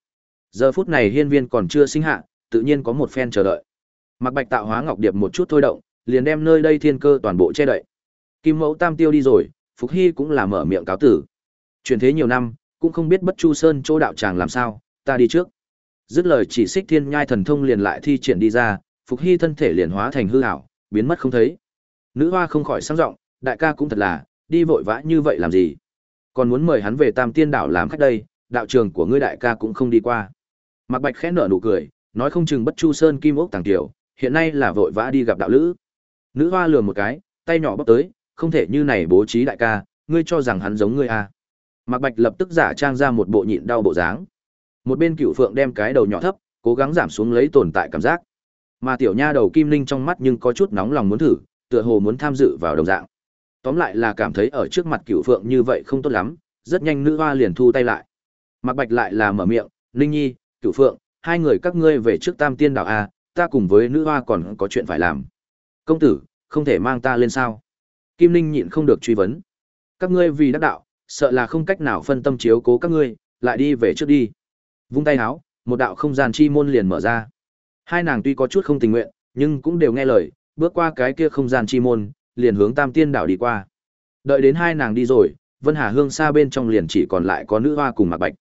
Giờ phút này hiên viên còn chưa sinh hạ, tự nhiên có một phen chờ đợi. Mạc Bạch tạo hóa ngọc điệp một chút thôi động, liền đem nơi đây thiên cơ toàn bộ che đậy. Kim Mẫu Tam Tiêu đi rồi, Phục Hy cũng là mở miệng cáo tử. Truyền thế nhiều năm, cũng không biết Bất Chu Sơn chỗ đạo tràng làm sao, ta đi trước. Dứt lời chỉ xích thiên nhai thần thông liền lại thi triển đi ra, Phục Hy thân thể liền hóa thành hư ảo, biến mất không thấy. Nữ hoa không khỏi sang giọng, đại ca cũng thật là, đi vội vã như vậy làm gì? Còn muốn mời hắn về Tam Tiên đảo làm khách đây, đạo trường của ngươi đại ca cũng không đi qua. mặc Bạch khẽ nở nụ cười, nói không chừng Bất Chu Sơn Kim Ốc Tàng Tiểu, hiện nay là vội vã đi gặp đạo lữ. Nữ hoa lườm một cái, tay nhỏ bóc tới, không thể như này bố trí đại ca, ngươi cho rằng hắn giống ngươi à. Mạc Bạch lập tức giả trang ra một bộ nhịn đau bộ dáng. Một bên Cựu Phượng đem cái đầu nhỏ thấp, cố gắng giảm xuống lấy tồn tại cảm giác. Mà tiểu nha đầu Kim Linh trong mắt nhưng có chút nóng lòng muốn thử, tựa hồ muốn tham dự vào đồng dạng. Tóm lại là cảm thấy ở trước mặt Cựu Phượng như vậy không tốt lắm, rất nhanh nữ hoa liền thu tay lại. Mạc Bạch lại là mở miệng, "Linh Nhi, Cựu Phượng, hai người các ngươi về trước Tam Tiên đảo a, ta cùng với nữ hoa còn có chuyện phải làm." "Công tử, không thể mang ta lên sao?" Kim Linh nhịn không được truy vấn. "Các ngươi vì đắc đạo, sợ là không cách nào phân tâm chiếu cố các ngươi, lại đi về trước đi." Vung tay áo, một đạo không gian chi môn liền mở ra. Hai nàng tuy có chút không tình nguyện, nhưng cũng đều nghe lời, bước qua cái kia không gian chi môn, liền hướng Tam Tiên đảo đi qua. Đợi đến hai nàng đi rồi, Vân Hà Hương xa bên trong liền chỉ còn lại có nữ hoa cùng Mạc Bạch.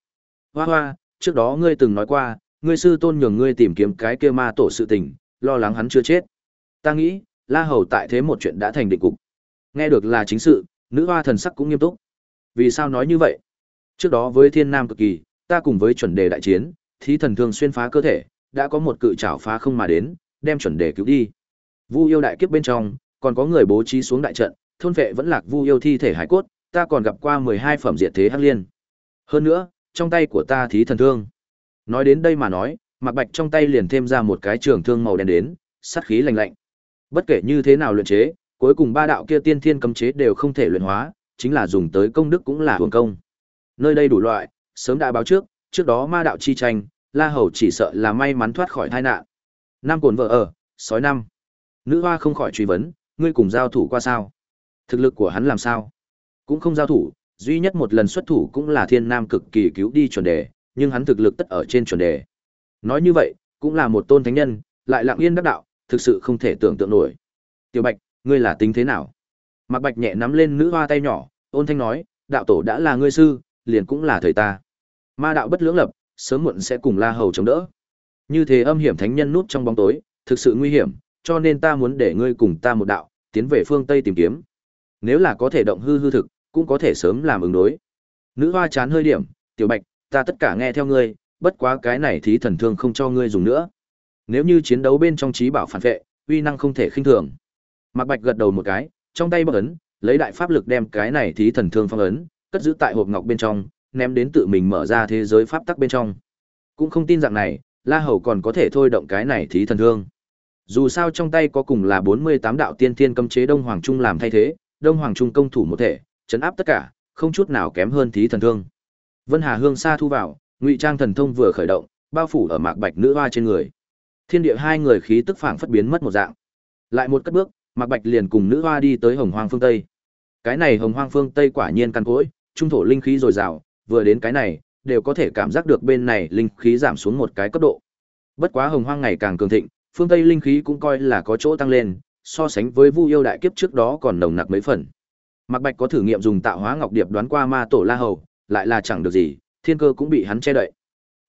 Hoa hoa, trước đó ngươi từng nói qua, ngươi sư tôn nhường ngươi tìm kiếm cái kia ma tổ sự tình, lo lắng hắn chưa chết. Ta nghĩ, La Hầu tại thế một chuyện đã thành định cục. Nghe được là chính sự, nữ hoa thần sắc cũng nghiêm túc. Vì sao nói như vậy? Trước đó với Thiên Nam cực kỳ, ta cùng với chuẩn đề đại chiến, thí thần thương xuyên phá cơ thể, đã có một cự trảo phá không mà đến, đem chuẩn đề cứu đi. Vu yêu đại kiếp bên trong, còn có người bố trí xuống đại trận, thôn vệ vẫn lạc Vu yêu thi thể hải cốt, ta còn gặp qua 12 phẩm diệt thế hắc liên. Hơn nữa, trong tay của ta thí thần thương. Nói đến đây mà nói, Mạc Bạch trong tay liền thêm ra một cái trường thương màu đen đến, sát khí lạnh lạnh. Bất kể như thế nào luyện chế, cuối cùng ba đạo kia tiên thiên cấm chế đều không thể luyện hóa, chính là dùng tới công đức cũng là hưởng công. Nơi đây đủ loại, sớm đã báo trước, trước đó ma đạo chi tranh, La Hầu chỉ sợ là may mắn thoát khỏi tai nạn. Nam cuốn vợ ở, sói năm. Nữ hoa không khỏi truy vấn, ngươi cùng giao thủ qua sao? Thực lực của hắn làm sao? Cũng không giao thủ, duy nhất một lần xuất thủ cũng là thiên nam cực kỳ cứu đi chuẩn đề, nhưng hắn thực lực tất ở trên chuẩn đề. Nói như vậy, cũng là một tôn thánh nhân, lại lặng yên đắc đạo, thực sự không thể tưởng tượng nổi. Tiểu Bạch, ngươi là tính thế nào? Mạc Bạch nhẹ nắm lên nữ hoa tay nhỏ, ôn thanh nói, đạo tổ đã là ngươi sư, liền cũng là thầy ta. Ma đạo bất lưỡng lập, sớm muộn sẽ cùng La Hầu chống đỡ. Như thế âm hiểm thánh nhân núp trong bóng tối, thực sự nguy hiểm, cho nên ta muốn để ngươi cùng ta một đạo, tiến về phương Tây tìm kiếm. Nếu là có thể động hư hư thực, cũng có thể sớm làm ứng đối. Nữ hoa chán hơi điểm, tiểu bạch, ta tất cả nghe theo ngươi, bất quá cái này thí thần thương không cho ngươi dùng nữa. Nếu như chiến đấu bên trong trí bảo phản vệ, uy năng không thể khinh thường. Mạc Bạch gật đầu một cái, trong tay bất ấn, lấy đại pháp lực đem cái này thí thần thương phong ấn, cất giữ tại hộp ngọc bên trong, ném đến tự mình mở ra thế giới pháp tắc bên trong. Cũng không tin rằng này, La Hầu còn có thể thôi động cái này thí thần thương. Dù sao trong tay có cùng là 48 đạo tiên tiên cấm chế Đông Hoàng Trung làm thay thế, Đông Hoàng Trung công thủ một thể, chấn áp tất cả, không chút nào kém hơn thí thần thương. Vân Hà Hương xa thu vào, Ngụy Trang thần thông vừa khởi động, bao phủ ở Mạc Bạch nữ hoa trên người. Thiên địa hai người khí tức phảng phất biến mất một dạng. Lại một cất bước, Mạc Bạch liền cùng nữ hoa đi tới Hồng Hoang phương Tây. Cái này Hồng Hoang phương Tây quả nhiên căn cỗi, trung thổ linh khí dồi dào, vừa đến cái này, đều có thể cảm giác được bên này linh khí giảm xuống một cái cấp độ. Bất quá Hồng Hoang ngày càng cường thịnh, phương Tây linh khí cũng coi là có chỗ tăng lên, so sánh với Vu yêu đại kiếp trước đó còn nồng nặc mấy phần. Mạc Bạch có thử nghiệm dùng tạo hóa ngọc điệp đoán qua ma tổ La Hầu, lại là chẳng được gì, thiên cơ cũng bị hắn che đậy.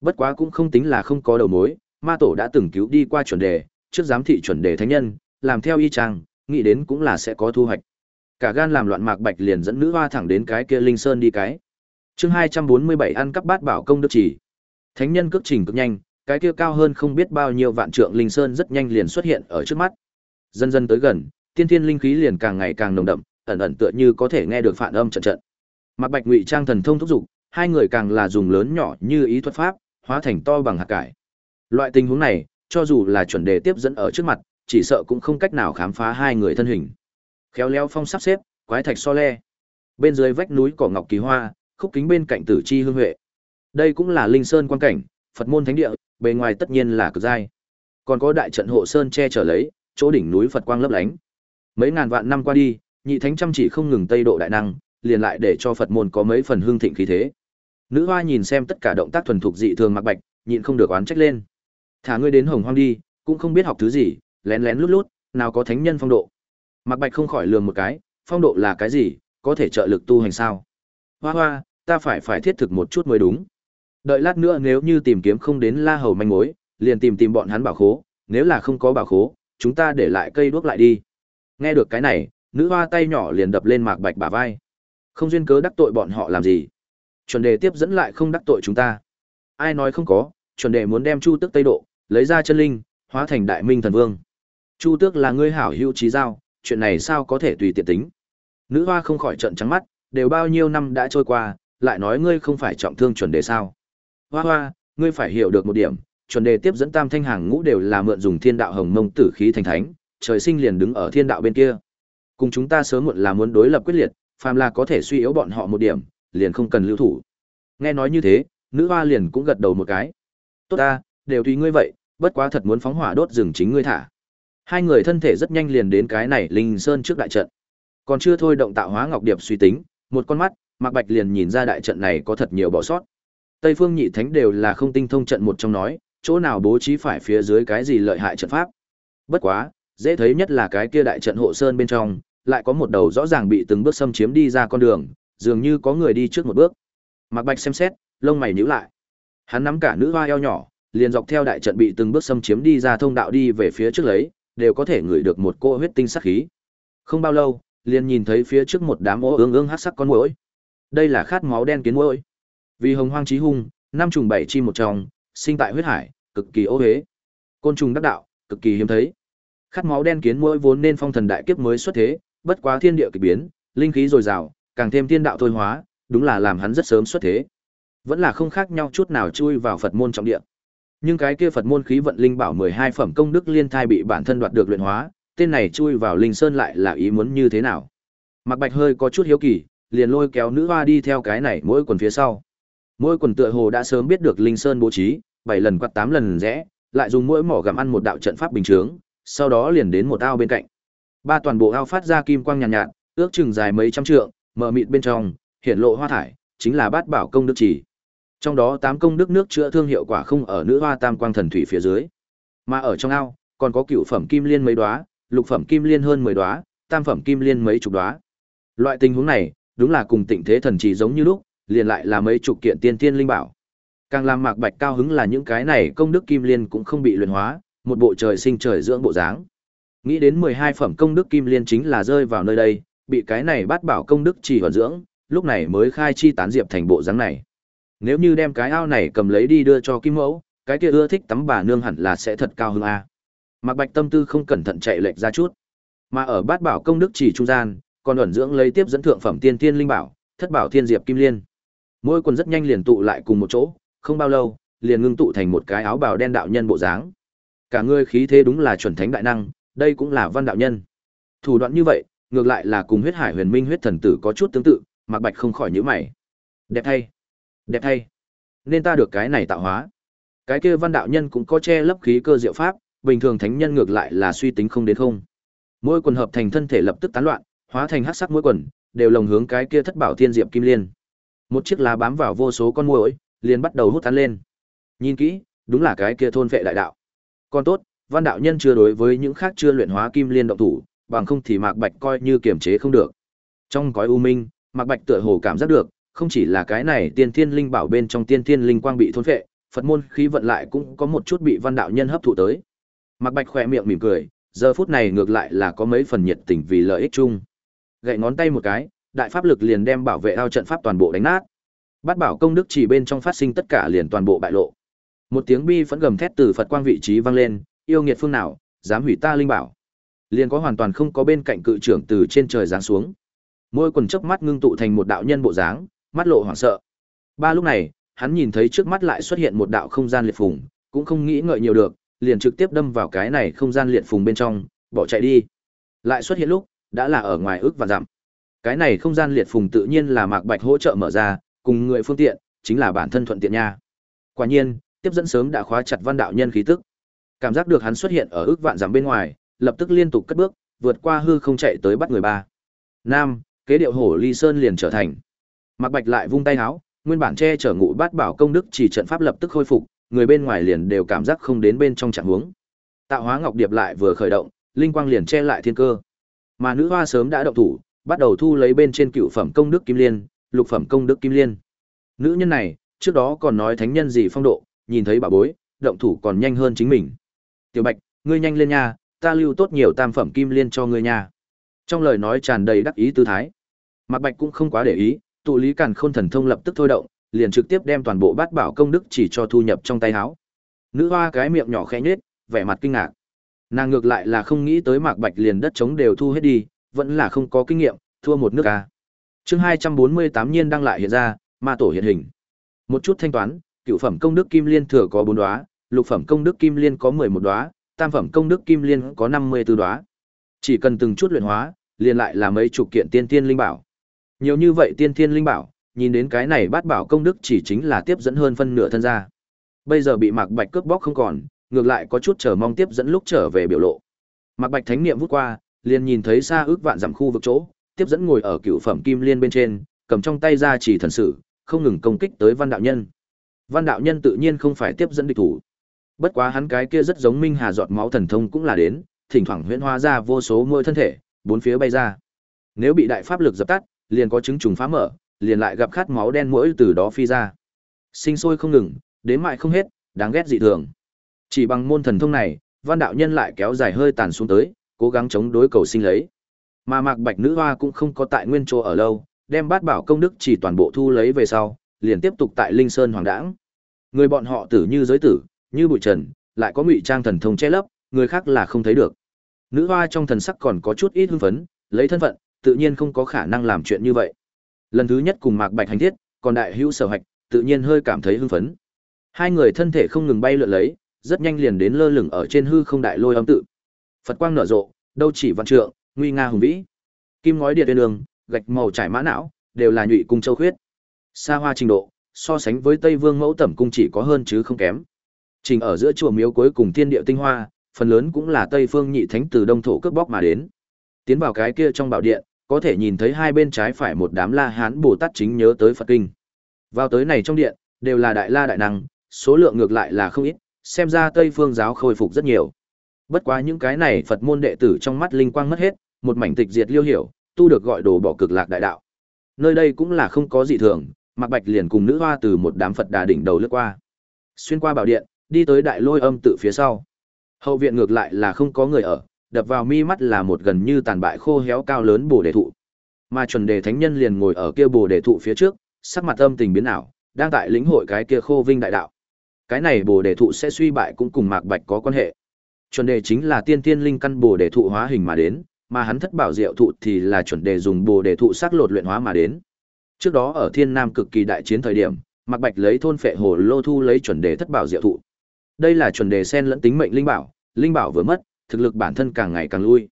Bất quá cũng không tính là không có đầu mối, ma tổ đã từng cứu đi qua chuẩn đề, trước giám thị chuẩn đề thánh nhân, làm theo y chang, nghĩ đến cũng là sẽ có thu hoạch. Cả gan làm loạn mạc bạch liền dẫn nữ hoa thẳng đến cái kia linh sơn đi cái. Chương 247 ăn cắp bát bảo công đức chỉ. Thánh nhân cước trình cực nhanh, cái kia cao hơn không biết bao nhiêu vạn trượng linh sơn rất nhanh liền xuất hiện ở trước mắt. Dần dần tới gần, tiên thiên linh khí liền càng ngày càng nồng đậm, ẩn ẩn tựa như có thể nghe được phản âm trận trận. Mạc Bạch Ngụy Trang thần thông thúc giục hai người càng là dùng lớn nhỏ như ý thuật pháp, hóa thành to bằng hạt cải. Loại tình huống này, cho dù là chuẩn đề tiếp dẫn ở trước mặt, chỉ sợ cũng không cách nào khám phá hai người thân hình. Khéo léo phong sắp xếp, quái thạch so le. Bên dưới vách núi cỏ ngọc kỳ hoa, khúc kính bên cạnh tử chi hương huệ. Đây cũng là linh sơn quan cảnh, Phật môn thánh địa, bề ngoài tất nhiên là cực giai. Còn có đại trận hộ sơn che chở lấy, chỗ đỉnh núi Phật quang lấp lánh. Mấy ngàn vạn năm qua đi, nhị thánh chăm chỉ không ngừng tây độ đại năng, liền lại để cho Phật môn có mấy phần hương thịnh khí thế. Nữ hoa nhìn xem tất cả động tác thuần thục dị thường mặc bạch, nhịn không được oán trách lên. Thả ngươi đến Hồng Hoang đi, cũng không biết học thứ gì, lén lén lút lút, nào có thánh nhân phong độ. Mạc Bạch không khỏi lườm một cái, phong độ là cái gì, có thể trợ lực tu hành sao? Hoa hoa, ta phải phải thiết thực một chút mới đúng. Đợi lát nữa nếu như tìm kiếm không đến La Hầu manh mối, liền tìm tìm bọn hắn bảo khố, nếu là không có bảo khố, chúng ta để lại cây đuốc lại đi. Nghe được cái này, nữ hoa tay nhỏ liền đập lên Mạc Bạch bả vai. Không duyên cớ đắc tội bọn họ làm gì? Chuẩn đề tiếp dẫn lại không đắc tội chúng ta. Ai nói không có, chuẩn đề muốn đem Chu Tước Tây Độ, lấy ra chân linh, hóa thành Đại Minh thần vương. Chu Tước là ngươi hảo hữu trí giao, chuyện này sao có thể tùy tiện tính? Nữ hoa không khỏi trợn trắng mắt, đều bao nhiêu năm đã trôi qua, lại nói ngươi không phải trọng thương chuẩn đề sao? Hoa hoa, ngươi phải hiểu được một điểm, chuẩn đề tiếp dẫn tam thanh hàng ngũ đều là mượn dùng thiên đạo hồng mông tử khí thành thánh, trời sinh liền đứng ở thiên đạo bên kia. Cùng chúng ta sớm muộn là muốn đối lập quyết liệt, phàm là có thể suy yếu bọn họ một điểm, liền không cần lưu thủ. Nghe nói như thế, nữ hoa liền cũng gật đầu một cái. Tốt ta, đều tùy ngươi vậy, bất quá thật muốn phóng hỏa đốt rừng chính ngươi thả. Hai người thân thể rất nhanh liền đến cái này linh sơn trước đại trận. Còn chưa thôi động tạo hóa ngọc điệp suy tính, một con mắt, Mạc Bạch liền nhìn ra đại trận này có thật nhiều bỏ sót. Tây Phương Nhị Thánh đều là không tinh thông trận một trong nói, chỗ nào bố trí phải phía dưới cái gì lợi hại trận pháp. Bất quá, dễ thấy nhất là cái kia đại trận hộ sơn bên trong, lại có một đầu rõ ràng bị từng bước xâm chiếm đi ra con đường, dường như có người đi trước một bước. Mạc Bạch xem xét, lông mày nhíu lại. Hắn nắm cả nữ hoa eo nhỏ, liền dọc theo đại trận bị từng bước xâm chiếm đi ra thông đạo đi về phía trước lấy, đều có thể ngửi được một cô huyết tinh sắc khí. Không bao lâu, liền nhìn thấy phía trước một đám ô ương ương hắc sắc con muỗi. Đây là khát máu đen kiến muỗi. Vì hồng hoang chí hung, năm trùng bảy chi một trong, sinh tại huyết hải, cực kỳ ô hế. Côn trùng đắc đạo, cực kỳ hiếm thấy. Khát máu đen kiến muỗi vốn nên phong thần đại kiếp mới xuất thế, bất quá thiên địa kỳ biến, linh khí dồi dào, càng thêm thiên đạo thôi hóa, đúng là làm hắn rất sớm xuất thế. Vẫn là không khác nhau chút nào chui vào Phật môn trọng địa. Nhưng cái kia Phật môn khí vận linh bảo 12 phẩm công đức liên thai bị bản thân đoạt được luyện hóa, tên này chui vào linh sơn lại là ý muốn như thế nào? Mạc Bạch hơi có chút hiếu kỳ, liền lôi kéo nữ hoa đi theo cái này mỗi quần phía sau. Mỗi quần tựa hồ đã sớm biết được linh sơn bố trí, 7 lần quạt 8 lần rẽ, lại dùng mỗi mỏ gặm ăn một đạo trận pháp bình thường, sau đó liền đến một ao bên cạnh. Ba toàn bộ ao phát ra kim quang nhàn nhạt, nhạt, ước chừng dài mấy trăm trượng, mở mịt bên trong, hiện lộ hoa thải, chính là bát bảo công đức chỉ. Trong đó tám công đức nước chữa thương hiệu quả không ở nữ hoa tam quang thần thủy phía dưới, mà ở trong ao còn có cựu phẩm kim liên mấy đóa, lục phẩm kim liên hơn 10 đóa, tam phẩm kim liên mấy chục đóa. Loại tình huống này, đúng là cùng tịnh thế thần chỉ giống như lúc, liền lại là mấy chục kiện tiên tiên linh bảo. Càng làm Mạc Bạch cao hứng là những cái này công đức kim liên cũng không bị luyện hóa, một bộ trời sinh trời dưỡng bộ dáng. Nghĩ đến 12 phẩm công đức kim liên chính là rơi vào nơi đây, bị cái này bắt bảo công đức chỉ hoàn dưỡng, lúc này mới khai chi tán diệp thành bộ dáng này. Nếu như đem cái ao này cầm lấy đi đưa cho Kim Mẫu, cái kia ưa thích tắm bà nương hẳn là sẽ thật cao hơn a. À. Mạc Bạch tâm tư không cẩn thận chạy lệch ra chút. Mà ở bát bảo công đức chỉ trung gian, còn ẩn dưỡng lấy tiếp dẫn thượng phẩm tiên tiên linh bảo, thất bảo thiên diệp kim liên. Mỗi quần rất nhanh liền tụ lại cùng một chỗ, không bao lâu, liền ngưng tụ thành một cái áo bào đen đạo nhân bộ dáng. Cả người khí thế đúng là chuẩn thánh đại năng, đây cũng là văn đạo nhân. Thủ đoạn như vậy, ngược lại là cùng huyết hải huyền minh huyết thần tử có chút tương tự, Mạc Bạch không khỏi nhíu mày. Đẹp thay, đẹp thay. Nên ta được cái này tạo hóa. Cái kia văn đạo nhân cũng có che lấp khí cơ diệu pháp, bình thường thánh nhân ngược lại là suy tính không đến không. Mỗi quần hợp thành thân thể lập tức tán loạn, hóa thành hắc sắc mỗi quần, đều lồng hướng cái kia thất bảo thiên diệp kim liên. Một chiếc lá bám vào vô số con muỗi, liền bắt đầu hút tán lên. Nhìn kỹ, đúng là cái kia thôn vệ đại đạo. Còn tốt, văn đạo nhân chưa đối với những khác chưa luyện hóa kim liên động thủ, bằng không thì Mạc Bạch coi như kiềm chế không được. Trong cõi u minh, Mạc Bạch tựa hồ cảm giác được, không chỉ là cái này tiên thiên linh bảo bên trong tiên thiên linh quang bị thôn phệ, Phật môn khí vận lại cũng có một chút bị văn đạo nhân hấp thụ tới. Mạc Bạch khỏe miệng mỉm cười, giờ phút này ngược lại là có mấy phần nhiệt tình vì lợi ích chung. Gậy ngón tay một cái, đại pháp lực liền đem bảo vệ ao trận pháp toàn bộ đánh nát. Bát bảo công đức chỉ bên trong phát sinh tất cả liền toàn bộ bại lộ. Một tiếng bi phẫn gầm thét từ Phật quang vị trí vang lên, yêu nghiệt phương nào, dám hủy ta linh bảo. Liền có hoàn toàn không có bên cạnh cự trưởng từ trên trời giáng xuống. Môi quần chớp mắt ngưng tụ thành một đạo nhân bộ dáng, mắt lộ hoảng sợ. Ba lúc này, hắn nhìn thấy trước mắt lại xuất hiện một đạo không gian liệt phùng, cũng không nghĩ ngợi nhiều được, liền trực tiếp đâm vào cái này không gian liệt phùng bên trong, bỏ chạy đi. Lại xuất hiện lúc, đã là ở ngoài ước và dặm. Cái này không gian liệt phùng tự nhiên là Mạc Bạch hỗ trợ mở ra, cùng người phương tiện, chính là bản thân thuận tiện nha. Quả nhiên, tiếp dẫn sớm đã khóa chặt văn đạo nhân khí tức. Cảm giác được hắn xuất hiện ở ước vạn dặm bên ngoài, lập tức liên tục cất bước, vượt qua hư không chạy tới bắt người ba. Nam, kế điệu hổ ly sơn liền trở thành. Mạc Bạch lại vung tay háo, nguyên bản che chở ngụ bát bảo công đức chỉ trận pháp lập tức khôi phục, người bên ngoài liền đều cảm giác không đến bên trong trạng huống. Tạo hóa ngọc điệp lại vừa khởi động, linh quang liền che lại thiên cơ. Mà nữ hoa sớm đã động thủ, bắt đầu thu lấy bên trên cựu phẩm công đức kim liên, lục phẩm công đức kim liên. Nữ nhân này, trước đó còn nói thánh nhân gì phong độ, nhìn thấy bà bối, động thủ còn nhanh hơn chính mình. Tiểu Bạch, ngươi nhanh lên nha, ta lưu tốt nhiều tam phẩm kim liên cho ngươi nha. Trong lời nói tràn đầy đắc ý tư thái. Mạc Bạch cũng không quá để ý, tụ lý càn khôn thần thông lập tức thôi động, liền trực tiếp đem toàn bộ bát bảo công đức chỉ cho thu nhập trong tay áo. Nữ hoa cái miệng nhỏ khẽ nhếch, vẻ mặt kinh ngạc. Nàng ngược lại là không nghĩ tới Mạc Bạch liền đất trống đều thu hết đi, vẫn là không có kinh nghiệm, thua một nước ca. Chương 248 nhiên đang lại hiện ra, ma tổ hiện hình. Một chút thanh toán, cựu phẩm công đức kim liên thừa có bốn đóa, lục phẩm công đức kim liên có 11 đóa, tam phẩm công đức kim liên có 54 đóa. Chỉ cần từng chút luyện hóa, liền lại là mấy chục kiện tiên tiên linh bảo. Nhiều như vậy tiên thiên linh bảo, nhìn đến cái này bát bảo công đức chỉ chính là tiếp dẫn hơn phân nửa thân gia Bây giờ bị Mạc Bạch cướp bóc không còn, ngược lại có chút chờ mong tiếp dẫn lúc trở về biểu lộ. Mạc Bạch thánh niệm vút qua, liền nhìn thấy xa ước vạn dặm khu vực chỗ, tiếp dẫn ngồi ở cựu phẩm kim liên bên trên, cầm trong tay ra chỉ thần sử, không ngừng công kích tới văn đạo nhân. Văn đạo nhân tự nhiên không phải tiếp dẫn địch thủ. Bất quá hắn cái kia rất giống Minh Hà giọt máu thần thông cũng là đến, thỉnh thoảng huyễn hóa ra vô số môi thân thể, bốn phía bay ra. Nếu bị đại pháp lực dập tắt, liền có chứng trùng phá mở, liền lại gặp khát máu đen mũi từ đó phi ra. Sinh sôi không ngừng, đến mại không hết, đáng ghét dị thường. Chỉ bằng môn thần thông này, văn đạo nhân lại kéo dài hơi tàn xuống tới, cố gắng chống đối cầu sinh lấy. Mà Mạc Bạch nữ hoa cũng không có tại nguyên chỗ ở lâu, đem bát bảo công đức chỉ toàn bộ thu lấy về sau, liền tiếp tục tại Linh Sơn hoàng đãng. Người bọn họ tử như giới tử, như bụi trần, lại có ngụy trang thần thông che lấp, người khác là không thấy được. Nữ hoa trong thần sắc còn có chút ít hưng phấn, lấy thân phận, tự nhiên không có khả năng làm chuyện như vậy. Lần thứ nhất cùng Mạc Bạch hành thiết, còn đại hữu sở hạch, tự nhiên hơi cảm thấy hưng phấn. Hai người thân thể không ngừng bay lượn lấy, rất nhanh liền đến lơ lửng ở trên hư không đại lôi âm tự. Phật quang nở rộ, đâu chỉ vạn trượng, nguy nga hùng vĩ. Kim ngói điện đường, gạch màu trải mã não, đều là nhụy cung châu khuyết. Xa hoa trình độ, so sánh với Tây Vương mẫu tẩm cung chỉ có hơn chứ không kém. Trình ở giữa chùa miếu cuối cùng thiên địa tinh hoa, phần lớn cũng là Tây Phương nhị thánh từ đông thổ cướp bóc mà đến. Tiến vào cái kia trong bảo điện, có thể nhìn thấy hai bên trái phải một đám La Hán Bồ Tát chính nhớ tới Phật kinh. Vào tới này trong điện, đều là đại la đại năng, số lượng ngược lại là không ít, xem ra Tây Phương giáo khôi phục rất nhiều. Bất quá những cái này Phật môn đệ tử trong mắt linh quang mất hết, một mảnh tịch diệt liêu hiểu, tu được gọi đồ bỏ cực lạc đại đạo. Nơi đây cũng là không có gì thường, Mạc Bạch liền cùng nữ hoa từ một đám Phật đà đỉnh đầu lướt qua. Xuyên qua bảo điện, đi tới đại lôi âm tự phía sau. Hậu viện ngược lại là không có người ở, đập vào mi mắt là một gần như tàn bại khô héo cao lớn bồ đề thụ. Mà chuẩn đề thánh nhân liền ngồi ở kia bồ đề thụ phía trước, sắc mặt âm tình biến ảo, đang tại lĩnh hội cái kia khô vinh đại đạo. Cái này bồ đề thụ sẽ suy bại cũng cùng Mạc Bạch có quan hệ. Chuẩn đề chính là tiên tiên linh căn bồ đề thụ hóa hình mà đến, mà hắn thất bảo diệu thụ thì là chuẩn đề dùng bồ đề thụ sắc lột luyện hóa mà đến. Trước đó ở Thiên Nam cực kỳ đại chiến thời điểm, Mạc Bạch lấy thôn phệ hồ lô thu lấy chuẩn đề thất bảo diệu thụ. Đây là chuẩn đề sen lẫn tính mệnh linh bảo, linh bảo vừa mất, thực lực bản thân càng ngày càng lui.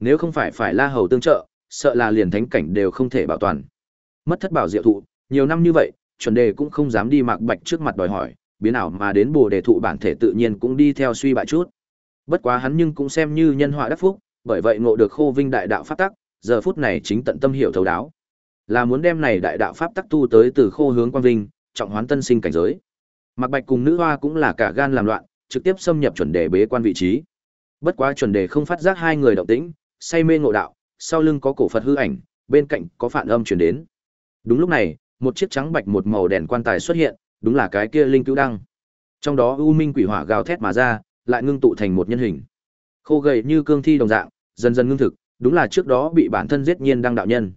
Nếu không phải phải La Hầu tương trợ, sợ là liền thánh cảnh đều không thể bảo toàn. Mất thất bảo diệu thụ, nhiều năm như vậy, chuẩn đề cũng không dám đi Mạc Bạch trước mặt đòi hỏi, biến ảo mà đến bồ đề thụ bản thể tự nhiên cũng đi theo suy bại chút. Bất quá hắn nhưng cũng xem như nhân họa đắc phúc, bởi vậy ngộ được khô vinh đại đạo pháp tắc, giờ phút này chính tận tâm hiểu thấu đáo. Là muốn đem này đại đạo pháp tắc tu tới từ khô hướng quang vinh, trọng hoán tân sinh cảnh giới. Mạc Bạch cùng nữ hoa cũng là cả gan làm loạn, trực tiếp xâm nhập chuẩn đề bế quan vị trí. Bất quá chuẩn đề không phát giác hai người động tĩnh, say mê ngộ đạo, sau lưng có cổ Phật hư ảnh, bên cạnh có phản âm truyền đến. Đúng lúc này, một chiếc trắng bạch một màu đèn quan tài xuất hiện, đúng là cái kia linh cứu đăng. Trong đó u minh quỷ hỏa gào thét mà ra, lại ngưng tụ thành một nhân hình. Khô gầy như cương thi đồng dạng, dần dần ngưng thực, đúng là trước đó bị bản thân giết nhiên đăng đạo nhân.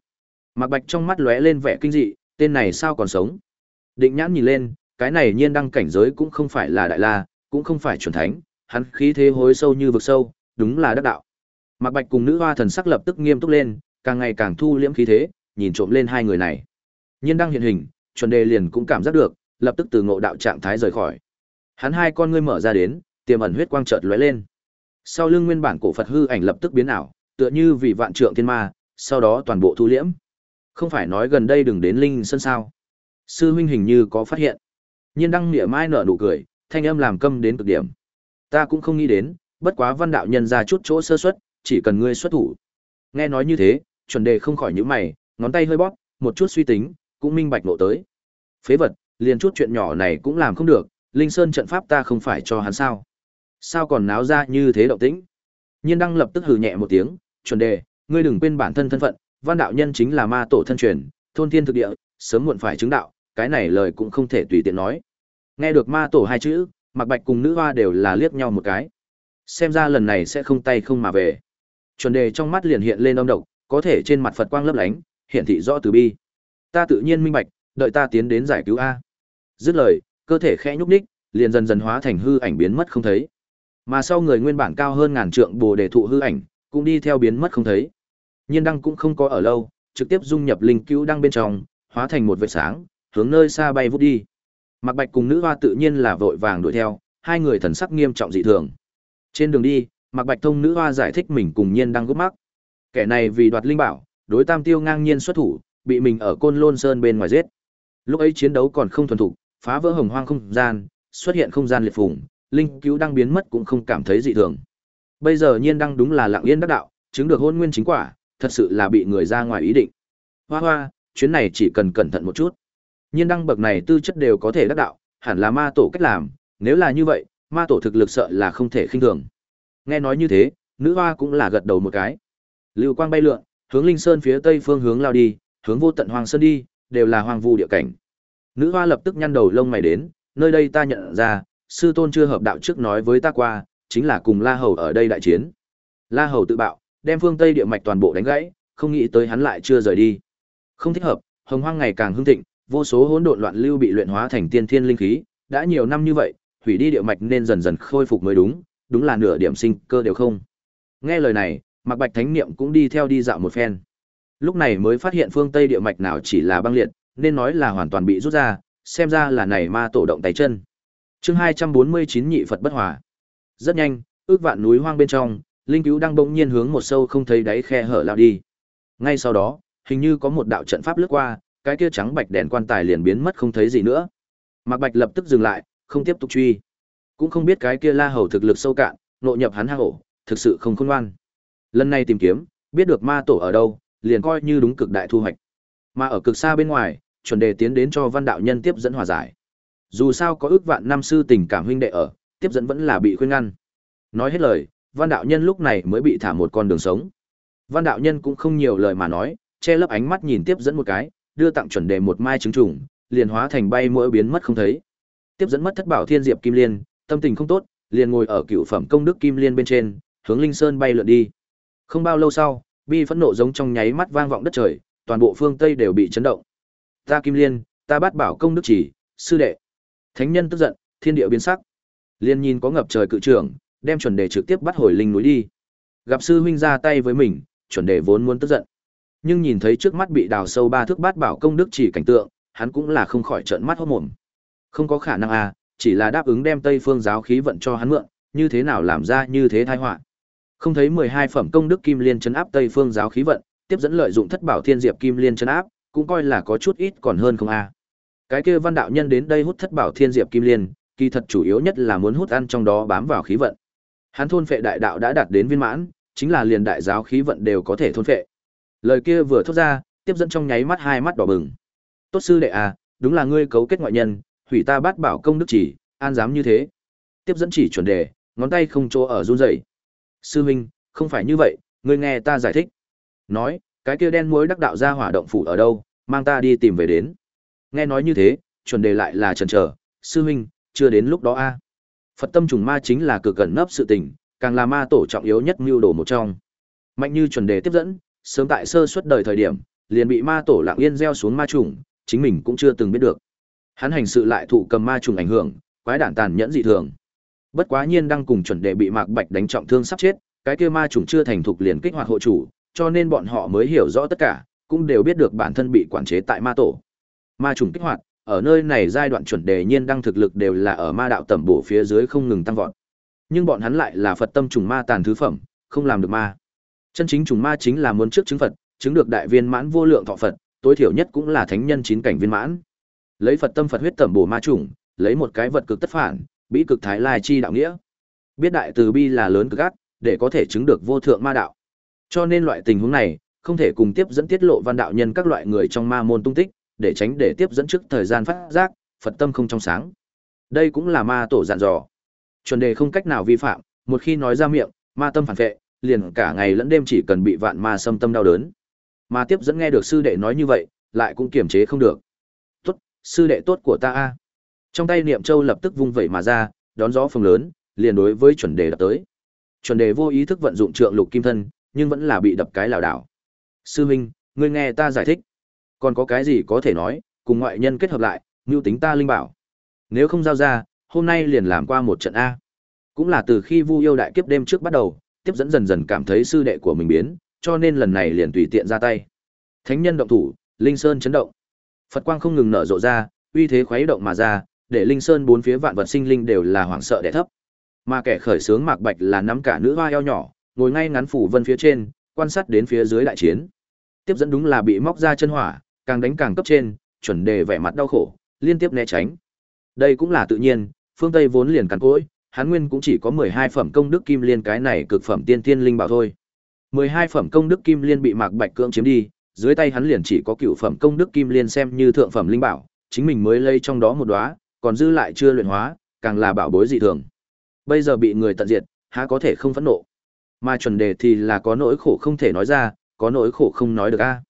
Mạc Bạch trong mắt lóe lên vẻ kinh dị, tên này sao còn sống? Định nhãn nhìn lên, cái này nhiên đăng cảnh giới cũng không phải là đại la, cũng không phải chuẩn thánh, hắn khí thế hối sâu như vực sâu, đúng là đắc đạo. Mạc Bạch cùng nữ hoa thần sắc lập tức nghiêm túc lên, càng ngày càng thu liễm khí thế, nhìn trộm lên hai người này. Nhiên đăng hiện hình, chuẩn đề liền cũng cảm giác được, lập tức từ ngộ đạo trạng thái rời khỏi. Hắn hai con ngươi mở ra đến, tiềm ẩn huyết quang chợt lóe lên. Sau lưng nguyên bản cổ Phật hư ảnh lập tức biến ảo, tựa như vị vạn trượng thiên ma, sau đó toàn bộ thu liễm. Không phải nói gần đây đừng đến linh sơn sao? Sư huynh hình như có phát hiện. Nhiên đăng nghĩa mai nở nụ cười, thanh âm làm câm đến cực điểm. Ta cũng không nghĩ đến, bất quá văn đạo nhân ra chút chỗ sơ suất, chỉ cần ngươi xuất thủ. Nghe nói như thế, chuẩn đề không khỏi nhíu mày, ngón tay hơi bóp, một chút suy tính, cũng minh bạch nộ tới. Phế vật, liền chút chuyện nhỏ này cũng làm không được, Linh Sơn trận pháp ta không phải cho hắn sao? Sao còn náo ra như thế động tĩnh? Nhiên Đăng lập tức hừ nhẹ một tiếng, chuẩn đề, ngươi đừng quên bản thân thân phận, văn đạo nhân chính là ma tổ thân truyền, thôn thiên thực địa, sớm muộn phải chứng đạo, cái này lời cũng không thể tùy tiện nói. Nghe được ma tổ hai chữ, Mạc Bạch cùng nữ hoa đều là liếc nhau một cái. Xem ra lần này sẽ không tay không mà về. Chuẩn đề trong mắt liền hiện lên âm độc, có thể trên mặt Phật quang lấp lánh, hiện thị rõ từ bi. Ta tự nhiên minh bạch, đợi ta tiến đến giải cứu a. Dứt lời, cơ thể khẽ nhúc nhích, liền dần dần hóa thành hư ảnh biến mất không thấy. Mà sau người nguyên bản cao hơn ngàn trượng Bồ Đề thụ hư ảnh, cũng đi theo biến mất không thấy. Nhiên đăng cũng không có ở lâu, trực tiếp dung nhập linh cứu đăng bên trong, hóa thành một vệt sáng, hướng nơi xa bay vút đi. Mạc Bạch cùng nữ hoa tự nhiên là vội vàng đuổi theo, hai người thần sắc nghiêm trọng dị thường. Trên đường đi, Mạc Bạch thông nữ hoa giải thích mình cùng nhiên đang gấp mắc. Kẻ này vì đoạt linh bảo, đối Tam Tiêu ngang nhiên xuất thủ, bị mình ở Côn Lôn Sơn bên ngoài giết. Lúc ấy chiến đấu còn không thuần thục, phá vỡ hồng hoang không gian, xuất hiện không gian liệt phùng, linh cứu đang biến mất cũng không cảm thấy dị thường. Bây giờ nhiên đang đúng là lặng yên đắc đạo, chứng được hôn nguyên chính quả, thật sự là bị người ra ngoài ý định. Hoa hoa, chuyến này chỉ cần cẩn thận một chút. Nhiên đăng bậc này tư chất đều có thể đắc đạo, hẳn là ma tổ cách làm, nếu là như vậy, ma tổ thực lực sợ là không thể khinh thường. Nghe nói như thế, nữ hoa cũng là gật đầu một cái. Lưu quang bay lượn, hướng Linh Sơn phía tây phương hướng lao đi, hướng vô tận hoàng sơn đi, đều là hoang vu địa cảnh. Nữ hoa lập tức nhăn đầu lông mày đến, nơi đây ta nhận ra, sư tôn chưa hợp đạo trước nói với ta qua, chính là cùng La Hầu ở đây đại chiến. La Hầu tự bạo, đem phương Tây địa mạch toàn bộ đánh gãy, không nghĩ tới hắn lại chưa rời đi. Không thích hợp, hồng hoang ngày càng hưng thịnh, vô số hỗn độn loạn lưu bị luyện hóa thành tiên thiên linh khí, đã nhiều năm như vậy, hủy đi địa mạch nên dần dần khôi phục mới đúng, đúng là nửa điểm sinh cơ đều không. Nghe lời này, Mạc Bạch Thánh Niệm cũng đi theo đi dạo một phen. Lúc này mới phát hiện phương Tây địa mạch nào chỉ là băng liệt, nên nói là hoàn toàn bị rút ra, xem ra là này ma tổ động tay chân. Chương 249 nhị Phật bất hòa. Rất nhanh, ước vạn núi hoang bên trong, linh cứu đang bỗng nhiên hướng một sâu không thấy đáy khe hở lao đi. Ngay sau đó, hình như có một đạo trận pháp lướt qua, cái kia trắng bạch đèn quan tài liền biến mất không thấy gì nữa. Mạc Bạch lập tức dừng lại, không tiếp tục truy. Cũng không biết cái kia La Hầu thực lực sâu cạn, nội nhập hắn hang ổ, thực sự không khôn ngoan. Lần này tìm kiếm, biết được ma tổ ở đâu, liền coi như đúng cực đại thu hoạch. Mà ở cực xa bên ngoài, chuẩn đề tiến đến cho văn đạo nhân tiếp dẫn hòa giải. Dù sao có ước vạn năm sư tình cảm huynh đệ ở, tiếp dẫn vẫn là bị khuyên ngăn. Nói hết lời, văn đạo nhân lúc này mới bị thả một con đường sống. Văn đạo nhân cũng không nhiều lời mà nói, che lấp ánh mắt nhìn tiếp dẫn một cái, đưa tặng chuẩn đề một mai trứng trùng, liền hóa thành bay mỗi biến mất không thấy. Tiếp dẫn mất thất bảo thiên diệp kim liên, tâm tình không tốt, liền ngồi ở cựu phẩm công đức kim liên bên trên, hướng linh sơn bay lượn đi. Không bao lâu sau, bi phẫn nộ giống trong nháy mắt vang vọng đất trời, toàn bộ phương tây đều bị chấn động. Ta kim liên, ta bắt bảo công đức chỉ, sư đệ. Thánh nhân tức giận, thiên địa biến sắc. Liên nhìn có ngập trời cự trưởng, đem chuẩn đề trực tiếp bắt hồi linh núi đi. Gặp sư huynh ra tay với mình, chuẩn đề vốn muốn tức giận. Nhưng nhìn thấy trước mắt bị đào sâu ba thước bát bảo công đức chỉ cảnh tượng, hắn cũng là không khỏi trợn mắt hốt mồm. Không có khả năng à, chỉ là đáp ứng đem Tây Phương giáo khí vận cho hắn mượn, như thế nào làm ra như thế tai họa. Không thấy 12 phẩm công đức kim liên chấn áp Tây Phương giáo khí vận, tiếp dẫn lợi dụng thất bảo thiên diệp kim liên chấn áp, cũng coi là có chút ít còn hơn không a. À. Cái kia văn đạo nhân đến đây hút thất bảo thiên diệp kim liên, kỳ thật chủ yếu nhất là muốn hút ăn trong đó bám vào khí vận. Hắn thôn phệ đại đạo đã đạt đến viên mãn, chính là liền đại giáo khí vận đều có thể thôn phệ. Lời kia vừa thốt ra, tiếp dẫn trong nháy mắt hai mắt đỏ bừng. Tốt sư đệ à, đúng là ngươi cấu kết ngoại nhân, hủy ta bát bảo công đức chỉ, an dám như thế. Tiếp dẫn chỉ chuẩn đề, ngón tay không chỗ ở run rẩy. Sư huynh, không phải như vậy, ngươi nghe ta giải thích. Nói, cái kia đen muối đắc đạo ra hỏa động phủ ở đâu, mang ta đi tìm về đến. Nghe nói như thế, chuẩn đề lại là trần trở sư huynh, chưa đến lúc đó a. Phật tâm trùng ma chính là cực gần nấp sự tình, càng là ma tổ trọng yếu nhất mưu đồ một trong. Mạnh như chuẩn đề tiếp dẫn, sớm tại sơ suất đời thời điểm, liền bị ma tổ lặng yên gieo xuống ma trùng, chính mình cũng chưa từng biết được. Hắn hành sự lại thụ cầm ma trùng ảnh hưởng, quái đản tàn nhẫn dị thường. Bất quá nhiên đang cùng chuẩn đề bị Mạc Bạch đánh trọng thương sắp chết, cái kia ma trùng chưa thành thục liền kích hoạt hộ chủ, cho nên bọn họ mới hiểu rõ tất cả, cũng đều biết được bản thân bị quản chế tại ma tổ. Ma trùng kích hoạt, ở nơi này giai đoạn chuẩn đề nhiên đang thực lực đều là ở ma đạo tầm bổ phía dưới không ngừng tăng vọt. Nhưng bọn hắn lại là Phật tâm trùng ma tàn thứ phẩm, không làm được ma. Chân chính trùng ma chính là muốn trước chứng Phật, chứng được đại viên mãn vô lượng thọ Phật, tối thiểu nhất cũng là thánh nhân chín cảnh viên mãn. Lấy Phật tâm Phật huyết tẩm bổ ma trùng, lấy một cái vật cực tất phản, bí cực thái lai chi đạo nghĩa. Biết đại từ bi là lớn cực ác, để có thể chứng được vô thượng ma đạo. Cho nên loại tình huống này, không thể cùng tiếp dẫn tiết lộ văn đạo nhân các loại người trong ma môn tung tích, để tránh để tiếp dẫn trước thời gian phát giác, Phật tâm không trong sáng. Đây cũng là ma tổ dặn dò. Chuẩn đề không cách nào vi phạm, một khi nói ra miệng, ma tâm phản vệ, liền cả ngày lẫn đêm chỉ cần bị vạn ma xâm tâm đau đớn. mà tiếp dẫn nghe được sư đệ nói như vậy, lại cũng kiềm chế không được. "Tốt, sư đệ tốt của ta a." Trong tay niệm châu lập tức vung vẩy mà ra, đón gió phồng lớn, liền đối với chuẩn đề đập tới. Chuẩn đề vô ý thức vận dụng trượng lục kim thân, nhưng vẫn là bị đập cái lảo đảo. "Sư huynh, ngươi nghe ta giải thích." Còn có cái gì có thể nói, cùng ngoại nhân kết hợp lại, mưu tính ta linh bảo. Nếu không giao ra, hôm nay liền làm qua một trận A. Cũng là từ khi Vu yêu đại kiếp đêm trước bắt đầu, tiếp dẫn dần dần cảm thấy sư đệ của mình biến, cho nên lần này liền tùy tiện ra tay. Thánh nhân động thủ, Linh Sơn chấn động. Phật quang không ngừng nở rộ ra, uy thế khuấy động mà ra, để Linh Sơn bốn phía vạn vật sinh linh đều là hoảng sợ đè thấp. Mà kẻ khởi sướng Mạc Bạch là nắm cả nữ hoa eo nhỏ, ngồi ngay ngắn phủ vân phía trên, quan sát đến phía dưới đại chiến. Tiếp dẫn đúng là bị móc ra chân hỏa, càng đánh càng cấp trên, chuẩn đề vẻ mặt đau khổ, liên tiếp né tránh. Đây cũng là tự nhiên, phương Tây vốn liền cằn cỗi, hắn nguyên cũng chỉ có 12 phẩm công đức kim liên cái này cực phẩm tiên tiên linh bảo thôi. 12 phẩm công đức kim liên bị Mạc Bạch cưỡng chiếm đi, dưới tay hắn liền chỉ có cựu phẩm công đức kim liên xem như thượng phẩm linh bảo, chính mình mới lấy trong đó một đóa, còn dư lại chưa luyện hóa, càng là bảo bối dị thường. Bây giờ bị người tận diệt, há có thể không phẫn nộ. Mà chuẩn đề thì là có nỗi khổ không thể nói ra, có nỗi khổ không nói được a.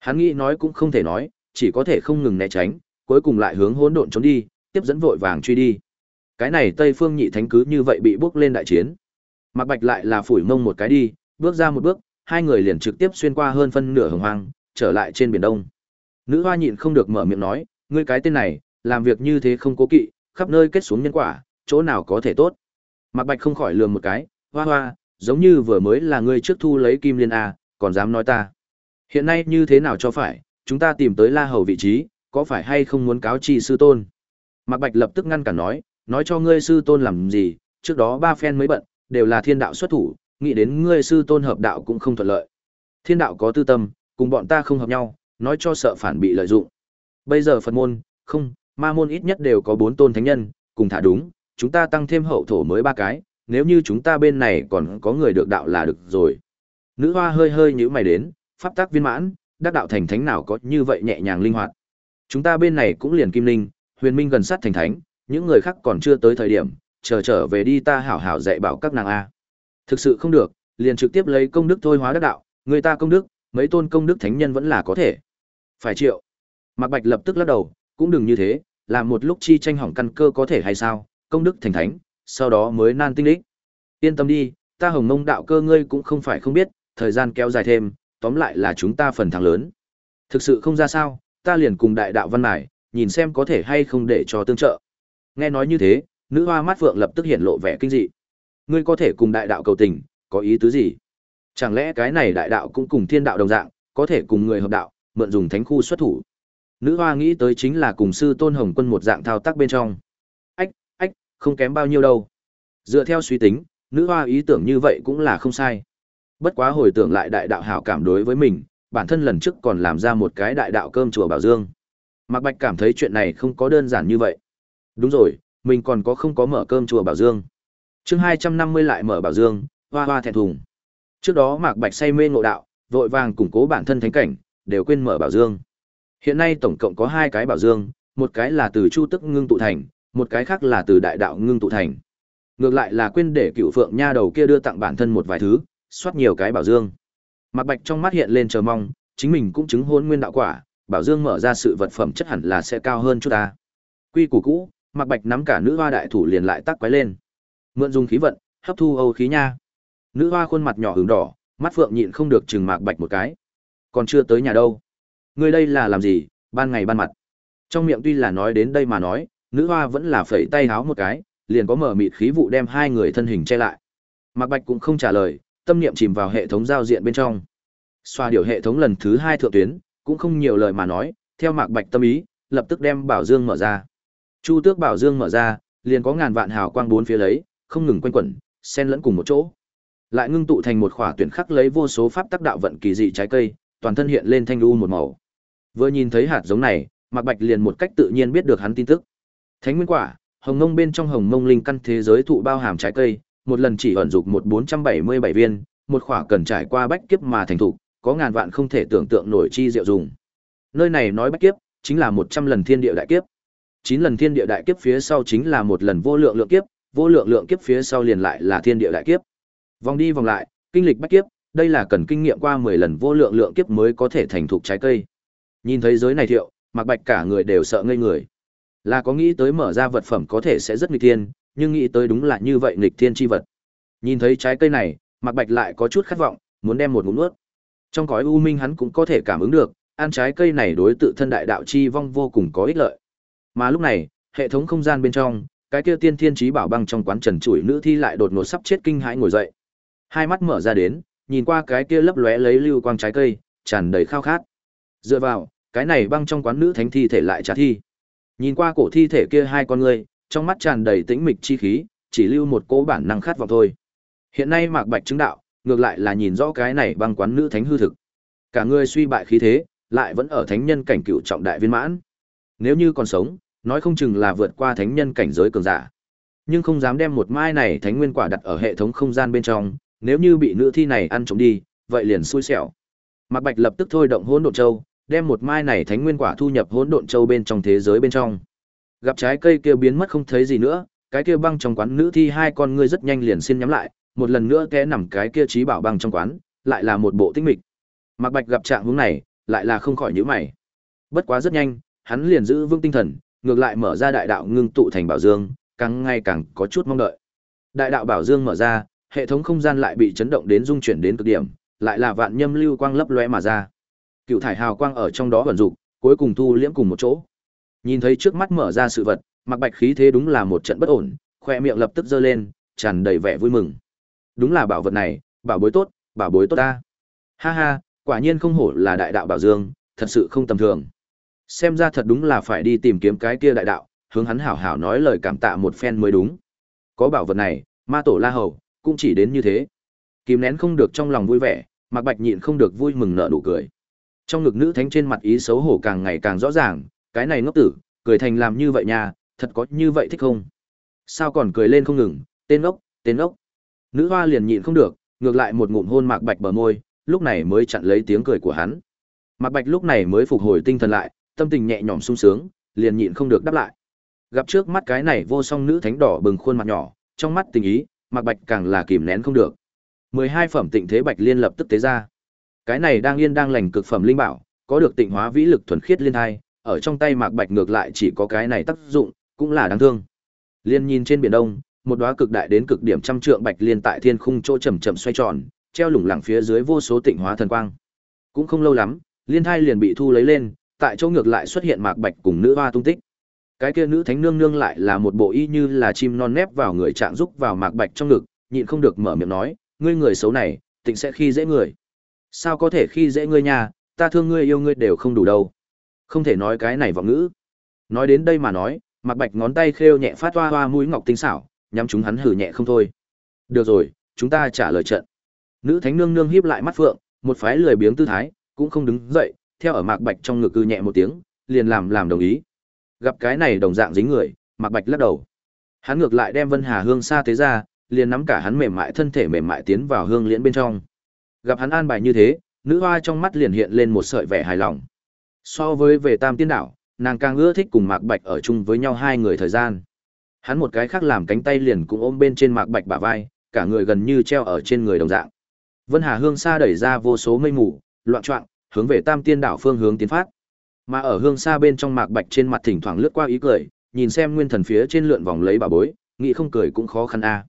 Hắn nghĩ nói cũng không thể nói, chỉ có thể không ngừng né tránh, cuối cùng lại hướng hỗn độn trốn đi, tiếp dẫn vội vàng truy đi. Cái này Tây Phương Nhị Thánh cứ như vậy bị bước lên đại chiến. Mạc Bạch lại là phủi mông một cái đi, bước ra một bước, hai người liền trực tiếp xuyên qua hơn phân nửa hồng hoang, trở lại trên biển Đông. Nữ hoa nhịn không được mở miệng nói, ngươi cái tên này, làm việc như thế không cố kỵ, khắp nơi kết xuống nhân quả, chỗ nào có thể tốt. Mạc Bạch không khỏi lườm một cái, hoa hoa, giống như vừa mới là ngươi trước thu lấy kim liên a, còn dám nói ta. Hiện nay như thế nào cho phải, chúng ta tìm tới La Hầu vị trí, có phải hay không muốn cáo chi sư tôn? Mạc Bạch lập tức ngăn cản nói, nói cho ngươi sư tôn làm gì, trước đó ba phen mới bận, đều là thiên đạo xuất thủ, nghĩ đến ngươi sư tôn hợp đạo cũng không thuận lợi. Thiên đạo có tư tâm, cùng bọn ta không hợp nhau, nói cho sợ phản bị lợi dụng. Bây giờ Phật môn, không, ma môn ít nhất đều có bốn tôn thánh nhân, cùng thả đúng, chúng ta tăng thêm hậu thổ mới ba cái, nếu như chúng ta bên này còn có người được đạo là được rồi. Nữ hoa hơi hơi nhíu mày đến, pháp tác viên mãn, đắc đạo thành thánh nào có như vậy nhẹ nhàng linh hoạt. Chúng ta bên này cũng liền kim linh, huyền minh gần sát thành thánh, những người khác còn chưa tới thời điểm, chờ trở về đi ta hảo hảo dạy bảo các nàng a. Thực sự không được, liền trực tiếp lấy công đức thôi hóa đắc đạo, người ta công đức, mấy tôn công đức thánh nhân vẫn là có thể. Phải triệu. Mạc Bạch lập tức lắc đầu, cũng đừng như thế, làm một lúc chi tranh hỏng căn cơ có thể hay sao, công đức thành thánh, sau đó mới nan tinh đích. Yên tâm đi, ta hồng mông đạo cơ ngươi cũng không phải không biết, thời gian kéo dài thêm, tóm lại là chúng ta phần thắng lớn. Thực sự không ra sao, ta liền cùng đại đạo văn này, nhìn xem có thể hay không để cho tương trợ. Nghe nói như thế, nữ hoa mắt phượng lập tức hiện lộ vẻ kinh dị. Ngươi có thể cùng đại đạo cầu tình, có ý tứ gì? Chẳng lẽ cái này đại đạo cũng cùng thiên đạo đồng dạng, có thể cùng người hợp đạo, mượn dùng thánh khu xuất thủ? Nữ hoa nghĩ tới chính là cùng sư tôn hồng quân một dạng thao tác bên trong. Ách, ách, không kém bao nhiêu đâu. Dựa theo suy tính, nữ hoa ý tưởng như vậy cũng là không sai. Bất quá hồi tưởng lại đại đạo hảo cảm đối với mình, bản thân lần trước còn làm ra một cái đại đạo cơm chùa Bảo Dương. Mạc Bạch cảm thấy chuyện này không có đơn giản như vậy. Đúng rồi, mình còn có không có mở cơm chùa Bảo Dương. Chương hai trăm năm mươi lại mở Bảo Dương, hoa hoa thẹn thùng. Trước đó Mạc Bạch say mê ngộ đạo, vội vàng củng cố bản thân thánh cảnh, đều quên mở Bảo Dương. Hiện nay tổng cộng có hai cái Bảo Dương, một cái là từ Chu Tức ngưng tụ thành, một cái khác là từ Đại đạo ngưng tụ thành. Ngược lại là quên để Cựu Phượng Nha đầu kia đưa tặng bản thân một vài thứ, soát nhiều cái bảo dương. Mạc Bạch trong mắt hiện lên chờ mong, chính mình cũng chứng hôn nguyên đạo quả, bảo dương mở ra sự vật phẩm chất hẳn là sẽ cao hơn chút ta. Quy củ cũ, Mạc Bạch nắm cả nữ hoa đại thủ liền lại tắc quái lên. Mượn dùng khí vận, hấp thu âu khí nha. Nữ hoa khuôn mặt nhỏ ửng đỏ, mắt phượng nhịn không được chừng Mạc Bạch một cái. Còn chưa tới nhà đâu. Ngươi đây là làm gì, ban ngày ban mặt. Trong miệng tuy là nói đến đây mà nói, nữ hoa vẫn là phẩy tay háo một cái, liền có mở mịt khí vụ đem hai người thân hình che lại. Mạc Bạch cũng không trả lời, tâm niệm chìm vào hệ thống giao diện bên trong. Xoa điều hệ thống lần thứ hai thượng tuyến, cũng không nhiều lời mà nói, theo Mạc Bạch tâm ý, lập tức đem bảo dương mở ra. Chu Tước bảo dương mở ra, liền có ngàn vạn hào quang bốn phía lấy, không ngừng quanh quẩn, xen lẫn cùng một chỗ. Lại ngưng tụ thành một khỏa tuyển khắc lấy vô số pháp tác đạo vận kỳ dị trái cây, toàn thân hiện lên thanh u một màu. Vừa nhìn thấy hạt giống này, Mạc Bạch liền một cách tự nhiên biết được hắn tin tức. Thánh nguyên quả, hồng mông bên trong hồng mông linh căn thế giới thụ bao hàm trái cây, một lần chỉ ẩn dục một bốn trăm bảy mươi bảy viên, một khỏa cần trải qua bách kiếp mà thành thụ, có ngàn vạn không thể tưởng tượng nổi chi diệu dùng. Nơi này nói bách kiếp, chính là một trăm lần thiên địa đại kiếp chín lần thiên địa đại kiếp phía sau chính là một lần vô lượng lượng kiếp, vô lượng lượng kiếp phía sau liền lại là thiên địa đại kiếp. Vòng đi vòng lại, kinh lịch bách kiếp, đây là cần kinh nghiệm qua mười lần vô lượng lượng kiếp mới có thể thành thục trái cây. Nhìn thấy giới này thiệu, Mạc Bạch cả người đều sợ ngây người. Là có nghĩ tới mở ra vật phẩm có thể sẽ rất nghịch thiên, nhưng nghĩ tới đúng là như vậy nghịch thiên chi vật. Nhìn thấy trái cây này, Mạc Bạch lại có chút khát vọng, muốn đem một ngụm nuốt. Trong cõi u minh hắn cũng có thể cảm ứng được, ăn trái cây này đối tự thân đại đạo chi vong vô cùng có ích lợi. Mà lúc này, hệ thống không gian bên trong, cái kia tiên thiên trí bảo băng trong quán trần trụi nữ thi lại đột ngột sắp chết kinh hãi ngồi dậy. Hai mắt mở ra đến, nhìn qua cái kia lấp lóe lấy lưu quang trái cây, tràn đầy khao khát. Dựa vào, cái này băng trong quán nữ thánh thi thể lại trả thi. Nhìn qua cổ thi thể kia hai con người, trong mắt tràn đầy tĩnh mịch chi khí, chỉ lưu một cố bản năng khát vọng thôi. Hiện nay Mạc Bạch chứng đạo, ngược lại là nhìn rõ cái này băng quán nữ thánh hư thực. Cả người suy bại khí thế, lại vẫn ở thánh nhân cảnh cựu trọng đại viên mãn. Nếu như còn sống, nói không chừng là vượt qua thánh nhân cảnh giới cường giả. Nhưng không dám đem một mai này thánh nguyên quả đặt ở hệ thống không gian bên trong, nếu như bị nữ thi này ăn trộm đi, vậy liền xui xẻo. Mạc Bạch lập tức thôi động hỗn độn châu, đem một mai này thánh nguyên quả thu nhập hỗn độn châu bên trong thế giới bên trong. Gặp trái cây kia biến mất không thấy gì nữa, cái kia băng trong quán nữ thi hai con ngươi rất nhanh liền xin nhắm lại, một lần nữa té nằm cái kia trí bảo băng trong quán, lại là một bộ tinh mịch. Mạc Bạch gặp trạng huống này, lại là không khỏi nhíu mày. Bất quá rất nhanh, hắn liền giữ vững tinh thần, ngược lại mở ra đại đạo ngưng tụ thành bảo dương, càng ngày càng có chút mong đợi. Đại đạo bảo dương mở ra, hệ thống không gian lại bị chấn động đến rung chuyển đến cực điểm, lại là vạn nhâm lưu quang lấp lóe mà ra. Cựu thải hào quang ở trong đó vận dụng, cuối cùng thu liễm cùng một chỗ. Nhìn thấy trước mắt mở ra sự vật, Mặc Bạch khí thế đúng là một trận bất ổn, khoe miệng lập tức giơ lên, tràn đầy vẻ vui mừng. Đúng là bảo vật này, bảo bối tốt, bảo bối tốt ta. Ha ha, quả nhiên không hổ là đại đạo bảo dương, thật sự không tầm thường. Xem ra thật đúng là phải đi tìm kiếm cái kia đại đạo, hướng hắn hảo hảo nói lời cảm tạ một phen mới đúng. Có bảo vật này, ma tổ la hầu, cũng chỉ đến như thế. Kìm nén không được trong lòng vui vẻ, Mạc Bạch nhịn không được vui mừng nở nụ cười. Trong ngực nữ thánh trên mặt ý xấu hổ càng ngày càng rõ ràng, cái này ngốc tử, cười thành làm như vậy nha, thật có như vậy thích không? Sao còn cười lên không ngừng, tên ngốc, tên ngốc. Nữ hoa liền nhịn không được, ngược lại một ngụm hôn Mạc Bạch bờ môi, lúc này mới chặn lấy tiếng cười của hắn. Mạc Bạch lúc này mới phục hồi tinh thần lại, tâm tình nhẹ nhõm sung sướng, liền nhịn không được đáp lại. Gặp trước mắt cái này vô song nữ thánh đỏ bừng khuôn mặt nhỏ, trong mắt tình ý, Mạc Bạch càng là kìm nén không được. 12 phẩm tịnh thế bạch liên lập tức tế ra. Cái này đang yên đang lành cực phẩm linh bảo, có được tịnh hóa vĩ lực thuần khiết liên hai, ở trong tay Mạc Bạch ngược lại chỉ có cái này tác dụng, cũng là đáng thương. Liên nhìn trên biển đông, một đóa cực đại đến cực điểm trăm trượng bạch liên tại thiên khung chỗ chậm chậm xoay tròn, treo lủng lẳng phía dưới vô số tịnh hóa thần quang. Cũng không lâu lắm, liên thai liền bị thu lấy lên, tại chỗ ngược lại xuất hiện Mạc Bạch cùng nữ hoa tung tích. Cái kia nữ thánh nương nương lại là một bộ y như là chim non nép vào người trạng giúp vào Mạc Bạch trong ngực, nhịn không được mở miệng nói, ngươi người xấu này, tịnh sẽ khi dễ người. Sao có thể khi dễ ngươi nha, ta thương ngươi yêu ngươi đều không đủ đâu. Không thể nói cái này vọng ngữ. Nói đến đây mà nói, Mạc Bạch ngón tay khêu nhẹ phát hoa hoa mũi ngọc tinh xảo, nhắm chúng hắn hử nhẹ không thôi. Được rồi, chúng ta trả lời trận. Nữ thánh nương nương hiếp lại mắt phượng, một phái lười biếng tư thái, cũng không đứng dậy, theo ở Mạc Bạch trong ngực cư nhẹ một tiếng, liền làm làm đồng ý. Gặp cái này đồng dạng dính người, Mạc Bạch lắc đầu. Hắn ngược lại đem Vân Hà Hương xa thế ra, liền nắm cả hắn mềm mại thân thể mềm mại tiến vào hương liễn bên trong. Gặp hắn an bài như thế, nữ hoa trong mắt liền hiện lên một sợi vẻ hài lòng. So với về Tam Tiên đảo, nàng càng ưa thích cùng Mạc Bạch ở chung với nhau hai người thời gian. Hắn một cái khác làm cánh tay liền cũng ôm bên trên Mạc Bạch bả vai, cả người gần như treo ở trên người đồng dạng. Vân Hà Hương xa đẩy ra vô số mây mù, loạn choạng, hướng về Tam Tiên đảo phương hướng tiến phát. Mà ở hương xa bên trong mạc bạch trên mặt thỉnh thoảng lướt qua ý cười, nhìn xem nguyên thần phía trên lượn vòng lấy bà bối, nghĩ không cười cũng khó khăn a.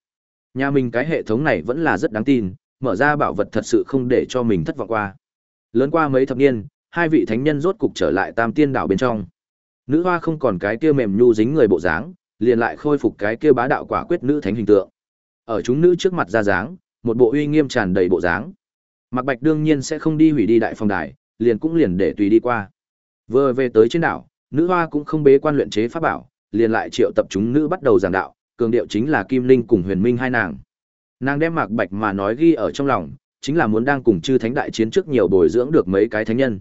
Nhà mình cái hệ thống này vẫn là rất đáng tin, mở ra bảo vật thật sự không để cho mình thất vọng qua. Lớn qua mấy thập niên, hai vị thánh nhân rốt cục trở lại Tam Tiên đảo bên trong. Nữ hoa không còn cái kia mềm nhu dính người bộ dáng, liền lại khôi phục cái kia bá đạo quả quyết nữ thánh hình tượng. Ở chúng nữ trước mặt ra dáng, một bộ uy nghiêm tràn đầy bộ dáng. Mạc Bạch đương nhiên sẽ không đi hủy đi đại phong đài, liền cũng liền để tùy đi qua. Vừa về tới trên đảo, nữ hoa cũng không bế quan luyện chế pháp bảo, liền lại triệu tập chúng nữ bắt đầu giảng đạo, cường điệu chính là Kim Linh cùng Huyền Minh hai nàng. Nàng đem Mạc Bạch mà nói ghi ở trong lòng, chính là muốn đang cùng chư thánh đại chiến trước nhiều bồi dưỡng được mấy cái thánh nhân.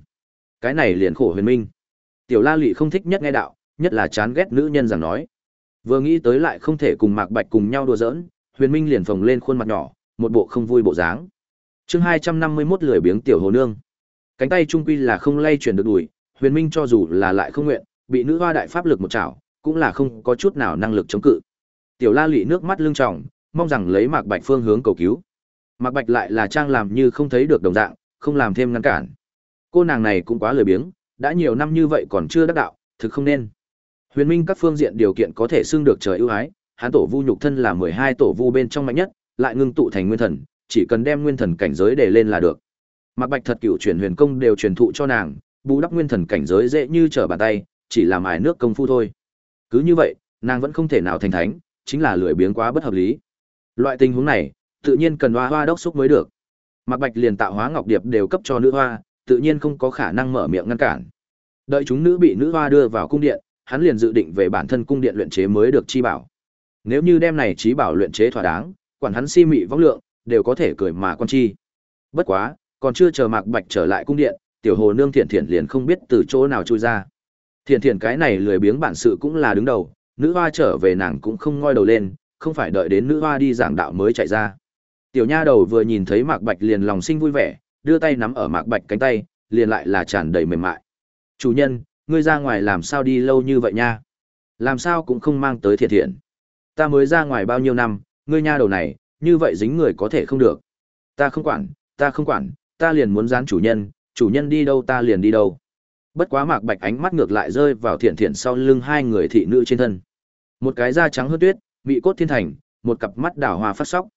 Cái này liền khổ Huyền Minh. Tiểu La Lệ không thích nhất nghe đạo, nhất là chán ghét nữ nhân giảng nói. Vừa nghĩ tới lại không thể cùng Mạc Bạch cùng nhau đùa giỡn, Huyền Minh liền phồng lên khuôn mặt nhỏ, một bộ không vui bộ dáng. Chương hai trăm năm mươi 251 lười biếng tiểu hồ nương. Cánh tay trung quy là không lay chuyển được đùi, Huyền Minh cho dù là lại không nguyện, bị nữ hoa đại pháp lực một chảo, cũng là không có chút nào năng lực chống cự. Tiểu La Lệ nước mắt lưng tròng, mong rằng lấy Mạc Bạch phương hướng cầu cứu. Mạc Bạch lại là trang làm như không thấy được đồng dạng, không làm thêm ngăn cản. Cô nàng này cũng quá lười biếng, đã nhiều năm như vậy còn chưa đắc đạo, thực không nên. Huyền Minh các phương diện điều kiện có thể xưng được trời ưu ái, hắn tổ vu nhục thân là 12 tổ vu bên trong mạnh nhất, lại ngưng tụ thành nguyên thần, chỉ cần đem nguyên thần cảnh giới để lên là được. Mạc Bạch thật cửu chuyển huyền công đều truyền thụ cho nàng, bù đắp nguyên thần cảnh giới dễ như trở bàn tay, chỉ là mài nước công phu thôi. Cứ như vậy, nàng vẫn không thể nào thành thánh, chính là lười biếng quá bất hợp lý. Loại tình huống này, tự nhiên cần hoa hoa đốc xúc mới được. Mạc Bạch liền tạo hóa ngọc điệp đều cấp cho nữ hoa, tự nhiên không có khả năng mở miệng ngăn cản. Đợi chúng nữ bị nữ hoa đưa vào cung điện, hắn liền dự định về bản thân cung điện luyện chế mới được chi bảo. Nếu như đem này trí bảo luyện chế thỏa đáng, quản hắn si mị vong lượng, đều có thể cười mà quan chi. Bất quá, còn chưa chờ Mạc Bạch trở lại cung điện, tiểu hồ nương thiện thiện liền không biết từ chỗ nào chui ra. Thiện thiện cái này lười biếng bản sự cũng là đứng đầu, nữ hoa trở về nàng cũng không ngoi đầu lên, không phải đợi đến nữ hoa đi giảng đạo mới chạy ra. Tiểu nha đầu vừa nhìn thấy Mạc Bạch liền lòng sinh vui vẻ, đưa tay nắm ở Mạc Bạch cánh tay, liền lại là tràn đầy mềm mại. "Chủ nhân, ngươi ra ngoài làm sao đi lâu như vậy nha? Làm sao cũng không mang tới thiện thiện. Ta mới ra ngoài bao nhiêu năm, ngươi nha đầu này, như vậy dính người có thể không được. Ta không quản, ta không quản, ta liền muốn dán chủ nhân, chủ nhân đi đâu ta liền đi đâu." Bất quá Mạc Bạch ánh mắt ngược lại rơi vào thiện thiện sau lưng hai người thị nữ trên thân. Một cái da trắng hơn tuyết, bị cốt thiên thành, một cặp mắt đảo hòa phát sóc.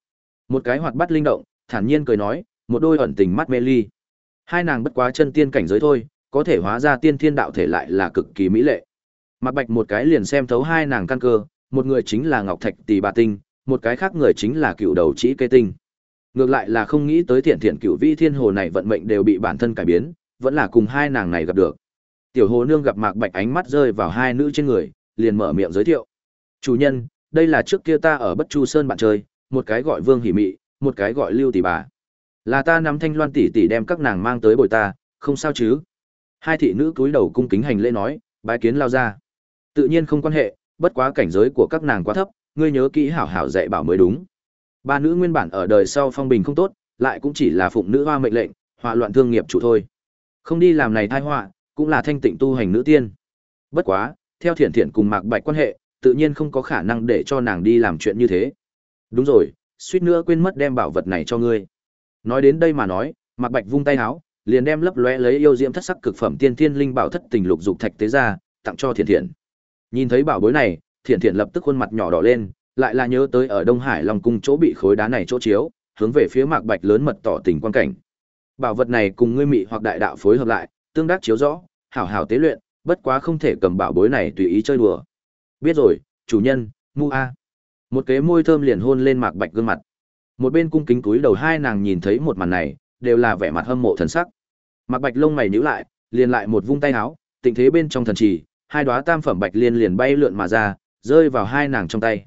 Một cái hoạt bát linh động, thản nhiên cười nói, một đôi ẩn tình mắt mê ly. Hai nàng bất quá chân tiên cảnh giới thôi, có thể hóa ra tiên thiên đạo thể lại là cực kỳ mỹ lệ. Mạc Bạch một cái liền xem thấu hai nàng căn cơ, một người chính là Ngọc Thạch Tỷ Bà Tinh, một cái khác người chính là cựu đầu chỉ kê tinh. Ngược lại là không nghĩ tới thiện thiện cựu vi thiên hồ này vận mệnh đều bị bản thân cải biến, vẫn là cùng hai nàng này gặp được. Tiểu hồ nương gặp Mạc Bạch ánh mắt rơi vào hai nữ trên người, liền mở miệng giới thiệu. Chủ nhân, đây là trước kia ta ở Bất Chu Sơn bạn chơi, một cái gọi Vương Hỉ Mị, một cái gọi Lưu Tỷ Bà. Là ta nắm thanh loan tỷ tỷ đem các nàng mang tới bồi ta, không sao chứ? Hai thị nữ cúi đầu cung kính hành lễ nói, bái kiến lao ra. Tự nhiên không quan hệ, bất quá cảnh giới của các nàng quá thấp, ngươi nhớ kỹ hảo hảo dạy bảo mới đúng. Ba nữ nguyên bản ở đời sau phong bình không tốt, lại cũng chỉ là phụng nữ hoa mệnh lệnh, họa loạn thương nghiệp chủ thôi. Không đi làm này tai họa, cũng là thanh tịnh tu hành nữ tiên. Bất quá, theo thiện thiện cùng Mạc Bạch quan hệ, tự nhiên không có khả năng để cho nàng đi làm chuyện như thế. Đúng rồi, suýt nữa quên mất đem bảo vật này cho ngươi. Nói đến đây mà nói, Mạc Bạch vung tay áo, liền đem lấp lóe lấy yêu diễm thất sắc cực phẩm tiên thiên linh bảo thất tình lục dục thạch tế ra, tặng cho Thiện Thiện. Nhìn thấy bảo bối này, Thiện Thiện lập tức khuôn mặt nhỏ đỏ lên, lại là nhớ tới ở Đông Hải Long cung chỗ bị khối đá này chỗ chiếu, hướng về phía Mạc Bạch lớn mật tỏ tình quan cảnh. Bảo vật này cùng ngươi mị hoặc đại đạo phối hợp lại, tương đắc chiếu rõ, hảo hảo tế luyện, bất quá không thể cầm bảo bối này tùy ý chơi đùa. Biết rồi, chủ nhân, Mu a. Một cái môi thơm liền hôn lên Mạc Bạch gương mặt. Một bên cung kính cúi đầu hai nàng nhìn thấy một màn này, đều là vẻ mặt hâm mộ thần sắc. Mạc Bạch lông mày nhíu lại, liền lại một vung tay áo, tình thế bên trong thần trì, hai đóa tam phẩm bạch liên liền bay lượn mà ra, rơi vào hai nàng trong tay.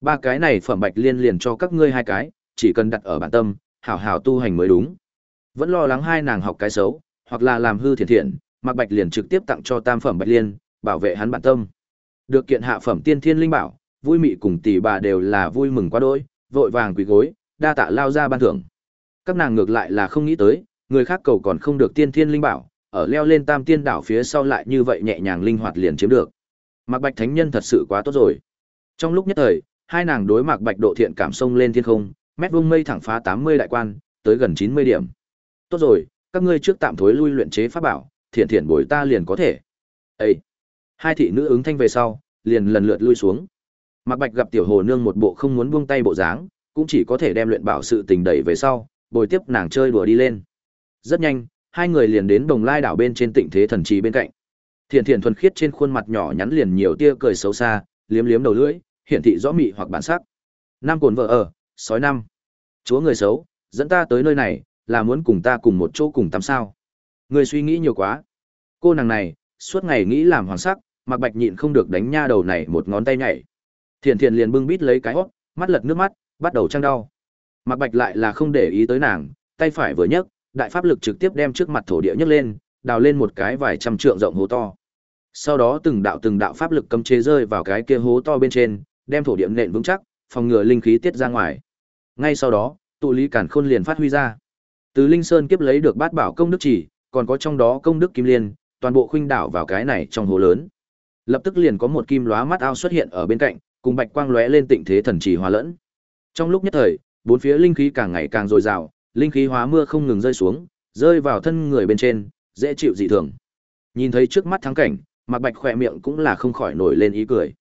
Ba cái này phẩm bạch liên liền cho các ngươi hai cái, chỉ cần đặt ở bản tâm, hảo hảo tu hành mới đúng. Vẫn lo lắng hai nàng học cái xấu, hoặc là làm hư thiện thiện, Mạc Bạch liền trực tiếp tặng cho tam phẩm bạch liên, bảo vệ hắn bản tâm. Được kiện hạ phẩm tiên thiên linh bảo, vui mị cùng tỷ bà đều là vui mừng quá đỗi, vội vàng quỳ gối, đa tạ lao ra ban thưởng. Các nàng ngược lại là không nghĩ tới, người khác cầu còn không được tiên thiên linh bảo, ở leo lên tam tiên đảo phía sau lại như vậy nhẹ nhàng linh hoạt liền chiếm được. Mạc Bạch Thánh Nhân thật sự quá tốt rồi. Trong lúc nhất thời, hai nàng đối Mạc Bạch độ thiện cảm sông lên thiên không, mét vuông mây thẳng phá 80 đại quan, tới gần 90 điểm. Tốt rồi, các ngươi trước tạm thối lui luyện chế pháp bảo, thiện thiện bồi ta liền có thể. Ê! Hai thị nữ ứng thanh về sau, liền lần lượt lui xuống. Mạc Bạch gặp tiểu hồ nương một bộ không muốn buông tay bộ dáng, cũng chỉ có thể đem luyện bảo sự tình đẩy về sau, bồi tiếp nàng chơi đùa đi lên. Rất nhanh, hai người liền đến Đồng Lai đảo bên trên Tịnh Thế Thần Trì bên cạnh. Thiện Thiện thuần khiết trên khuôn mặt nhỏ nhắn liền nhiều tia cười xấu xa, liếm liếm đầu lưỡi, hiển thị rõ mị hoặc bản sắc. Nam cồn vợ ở, sói năm. Chúa người xấu, dẫn ta tới nơi này, là muốn cùng ta cùng một chỗ cùng tắm sao? Người suy nghĩ nhiều quá. Cô nàng này, suốt ngày nghĩ làm hoàng sắc, Mặc Bạch nhịn không được đánh nha đầu này một ngón tay nhảy. Thiện Thiện liền bưng bít lấy cái hốc, mắt lật nước mắt, bắt đầu trăng đau. Mặc Bạch lại là không để ý tới nàng, tay phải vừa nhấc, đại pháp lực trực tiếp đem trước mặt thổ địa nhấc lên, đào lên một cái vài trăm trượng rộng hố to. Sau đó từng đạo từng đạo pháp lực cấm chế rơi vào cái kia hố to bên trên, đem thổ địa nện vững chắc, phòng ngừa linh khí tiết ra ngoài. Ngay sau đó, tụ lý cản khôn liền phát huy ra. Từ Linh Sơn kiếp lấy được bát bảo công đức chỉ, còn có trong đó công đức kim liên, toàn bộ khuynh đảo vào cái này trong hố lớn. Lập tức liền có một kim lóa mắt ao xuất hiện ở bên cạnh, cùng bạch quang lóe lên tịnh thế thần chỉ hòa lẫn. Trong lúc nhất thời, bốn phía linh khí càng ngày càng dồi dào, linh khí hóa mưa không ngừng rơi xuống, rơi vào thân người bên trên, dễ chịu dị thường. Nhìn thấy trước mắt thắng cảnh, Mạc Bạch khỏe miệng cũng là không khỏi nổi lên ý cười.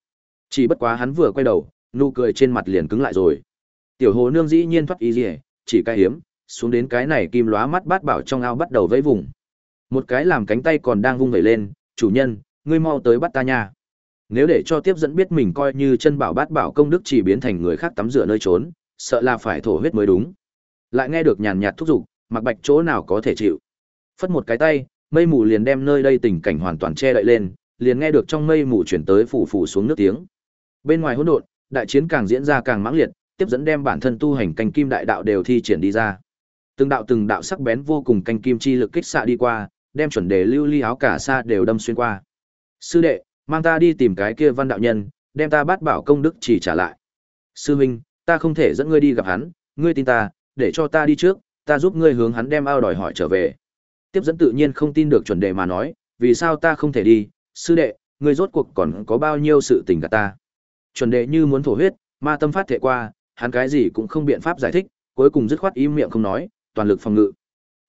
Chỉ bất quá hắn vừa quay đầu, nụ cười trên mặt liền cứng lại rồi. Tiểu Hồ nương dĩ nhiên thoát ý gì, chỉ cái hiếm, xuống đến cái này kim lóa mắt bát bảo trong ao bắt đầu vẫy vùng. Một cái làm cánh tay còn đang vung vẩy lên, "Chủ nhân, ngươi mau tới bắt ta nha." Nếu để cho tiếp dẫn biết mình coi như chân bảo bát bảo công đức chỉ biến thành người khác tắm rửa nơi trốn, sợ là phải thổ huyết mới đúng. Lại nghe được nhàn nhạt thúc giục, Mặc Bạch chỗ nào có thể chịu. Phất một cái tay, mây mù liền đem nơi đây tình cảnh hoàn toàn che đậy lên, liền nghe được trong mây mù chuyển tới phủ phủ xuống nước tiếng. Bên ngoài hỗn độn, đại chiến càng diễn ra càng mãng liệt, tiếp dẫn đem bản thân tu hành canh kim đại đạo đều thi triển đi ra. Từng đạo từng đạo sắc bén vô cùng canh kim chi lực kích xạ đi qua, đem chuẩn đề lưu ly áo cả xa đều đâm xuyên qua. Sư đệ, mang ta đi tìm cái kia văn đạo nhân, đem ta bắt bảo công đức chỉ trả lại. Sư huynh, ta không thể dẫn ngươi đi gặp hắn, ngươi tin ta, để cho ta đi trước, ta giúp ngươi hướng hắn đem ao đòi hỏi trở về. Tiếp dẫn tự nhiên không tin được chuẩn đề mà nói, vì sao ta không thể đi, sư đệ, ngươi rốt cuộc còn có bao nhiêu sự tình cả ta. Chuẩn đề như muốn thổ huyết, ma tâm phát thể qua, hắn cái gì cũng không biện pháp giải thích, cuối cùng dứt khoát im miệng không nói, toàn lực phòng ngự.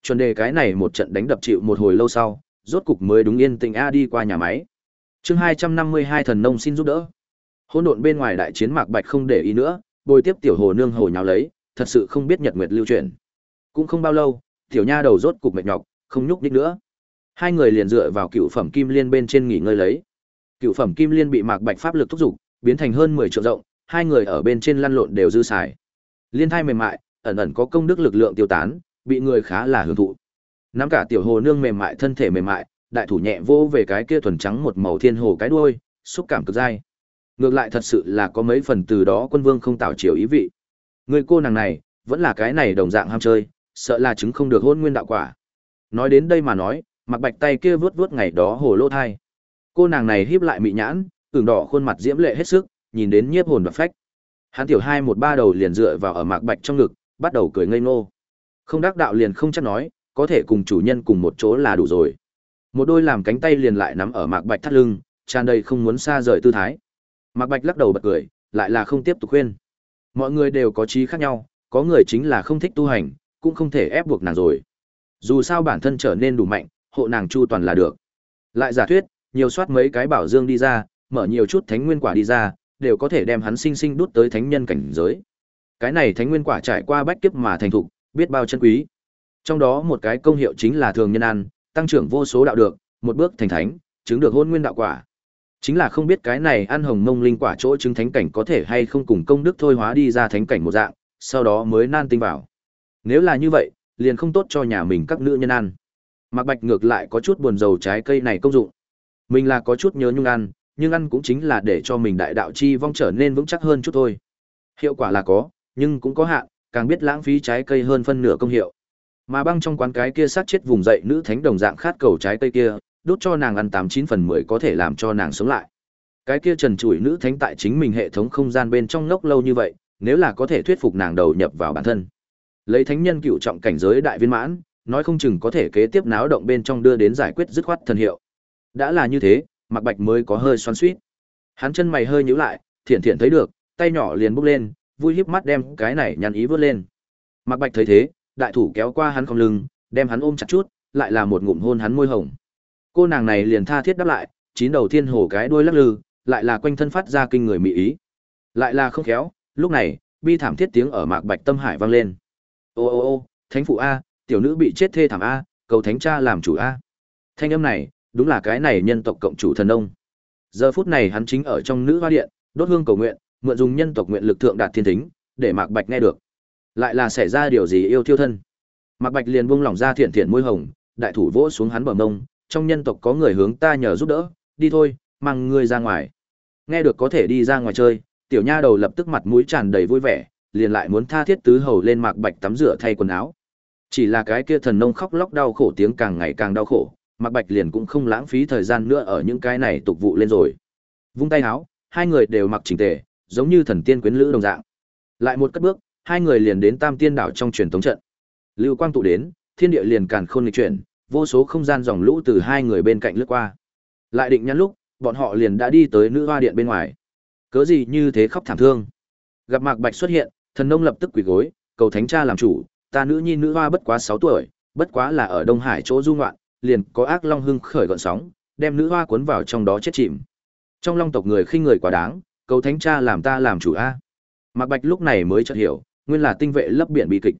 Chuẩn đề cái này một trận đánh đập chịu một hồi lâu sau, rốt cục mới đúng yên tình a đi qua nhà máy. Chương hai trăm năm mươi hai thần nông xin giúp đỡ. Hỗn độn bên ngoài đại chiến mạc bạch không để ý nữa, bồi tiếp tiểu hồ nương hồ nháo lấy, thật sự không biết nhật nguyệt lưu chuyển. Cũng không bao lâu, tiểu nha đầu rốt cục mệt nhọc, không nhúc nhích nữa. Hai người liền dựa vào cựu phẩm kim liên bên trên nghỉ ngơi lấy. Cựu phẩm kim liên bị mạc bạch pháp lực thúc giục, biến thành hơn mười triệu rộng, hai người ở bên trên lăn lộn đều dư xài. Liên thai mềm mại, ẩn ẩn có công đức lực lượng tiêu tán, bị người khá là hưởng thụ. Nắm cả tiểu hồ nương mềm mại thân thể mềm mại, đại thủ nhẹ vô về cái kia thuần trắng một màu thiên hồ cái đuôi, xúc cảm cực dai. Ngược lại thật sự là có mấy phần từ đó quân vương không tạo chiều ý vị. Người cô nàng này, vẫn là cái này đồng dạng ham chơi, sợ là chứng không được hôn nguyên đạo quả. Nói đến đây mà nói, mặc bạch tay kia vướt vướt ngày đó hồ lô thai. Cô nàng này híp lại mị nhãn, ửng đỏ khuôn mặt diễm lệ hết sức, nhìn đến nhiếp hồn và phách. Hắn tiểu hai một ba đầu liền dựa vào ở mạc bạch trong ngực, bắt đầu cười ngây ngô. Không đắc đạo liền không chắc nói, có thể cùng chủ nhân cùng một chỗ là đủ rồi. Một đôi làm cánh tay liền lại nắm ở mạc bạch thắt lưng, tràn đầy không muốn xa rời tư thái. Mạc bạch lắc đầu bật cười, lại là không tiếp tục khuyên. Mọi người đều có trí khác nhau, có người chính là không thích tu hành, cũng không thể ép buộc nàng rồi. Dù sao bản thân trở nên đủ mạnh, hộ nàng chu toàn là được. Lại giả thuyết, nhiều soát mấy cái bảo dương đi ra, mở nhiều chút thánh nguyên quả đi ra, đều có thể đem hắn sinh sinh đút tới thánh nhân cảnh giới. Cái này thánh nguyên quả trải qua bách kiếp mà thành thục, biết bao chân quý. Trong đó một cái công hiệu chính là thường nhân ăn, tăng trưởng vô số đạo được, một bước thành thánh, chứng được hôn nguyên đạo quả. Chính là không biết cái này ăn hồng mông linh quả chỗ chứng thánh cảnh có thể hay không cùng công đức thôi hóa đi ra thánh cảnh một dạng, sau đó mới nan tinh vào. Nếu là như vậy, liền không tốt cho nhà mình các nữ nhân ăn. Mạc Bạch ngược lại có chút buồn dầu trái cây này công dụng. Mình là có chút nhớ nhung ăn, nhưng ăn cũng chính là để cho mình đại đạo chi vong trở nên vững chắc hơn chút thôi. Hiệu quả là có, nhưng cũng có hạn, càng biết lãng phí trái cây hơn phân nửa công hiệu. Mà băng trong quán cái kia sát chết vùng dậy nữ thánh đồng dạng khát cầu trái cây kia, đốt cho nàng ăn tám chín phần mười có thể làm cho nàng sống lại. Cái kia trần trụi nữ thánh tại chính mình hệ thống không gian bên trong ngốc lâu như vậy, nếu là có thể thuyết phục nàng đầu nhập vào bản thân. Lấy thánh nhân cựu trọng cảnh giới đại viên mãn, nói không chừng có thể kế tiếp náo động bên trong đưa đến giải quyết dứt khoát thần hiệu. Đã là như thế, Mạc Bạch mới có hơi xoắn xuýt. Hắn chân mày hơi nhíu lại, thiện thiện thấy được, tay nhỏ liền bốc lên, vui híp mắt đem cái này nhăn ý vớt lên. Mạc Bạch thấy thế, đại thủ kéo qua hắn không lưng, đem hắn ôm chặt chút, lại là một ngụm hôn hắn môi hồng. Cô nàng này liền tha thiết đáp lại, chín đầu thiên hồ cái đuôi lắc lư, lại là quanh thân phát ra kinh người mỹ ý. Lại là không khéo, lúc này, bi thảm thiết tiếng ở Mạc Bạch Tâm Hải vang lên. Ô ô ô, thánh phụ a, tiểu nữ bị chết thê thảm a, cầu thánh cha làm chủ a. Thanh âm này, đúng là cái này nhân tộc cộng chủ thần ông. Giờ phút này hắn chính ở trong nữ hoa điện, đốt hương cầu nguyện, mượn dùng nhân tộc nguyện lực thượng đạt thiên thính, để Mạc Bạch nghe được. Lại là xảy ra điều gì yêu thiêu thân. Mạc Bạch liền buông lỏng ra thiện thiện môi hồng, đại thủ vỗ xuống hắn bờ mông, trong nhân tộc có người hướng ta nhờ giúp đỡ, đi thôi, mang ngươi ra ngoài. Nghe được có thể đi ra ngoài chơi, tiểu nha đầu lập tức mặt mũi tràn đầy vui vẻ, liền lại muốn tha thiết tứ hầu lên Mạc Bạch tắm rửa thay quần áo. Chỉ là cái kia thần nông khóc lóc đau khổ tiếng càng ngày càng đau khổ, Mạc Bạch liền cũng không lãng phí thời gian nữa ở những cái này tục vụ lên rồi. Vung tay áo, hai người đều mặc chỉnh tề, giống như thần tiên quyến lữ đồng dạng. Lại một cất bước, hai người liền đến Tam Tiên đảo trong truyền thống trận. Lưu quang tụ đến, thiên địa liền càn khôn lịch chuyển, vô số không gian dòng lũ từ hai người bên cạnh lướt qua. Lại định nhắn lúc, bọn họ liền đã đi tới nữ hoa điện bên ngoài. Cớ gì như thế khóc thảm thương. Gặp Mạc Bạch xuất hiện, thần nông lập tức quỳ gối, cầu thánh cha làm chủ, ta nữ nhi nữ hoa bất quá 6 tuổi, bất quá là ở Đông Hải chỗ du ngoạn, liền có ác long hưng khởi gợn sóng, đem nữ hoa cuốn vào trong đó chết chìm. Trong long tộc người khinh người quá đáng, cầu thánh cha làm ta làm chủ a. Mạc Bạch lúc này mới chợt hiểu, nguyên là tinh vệ lấp biển bị kịch.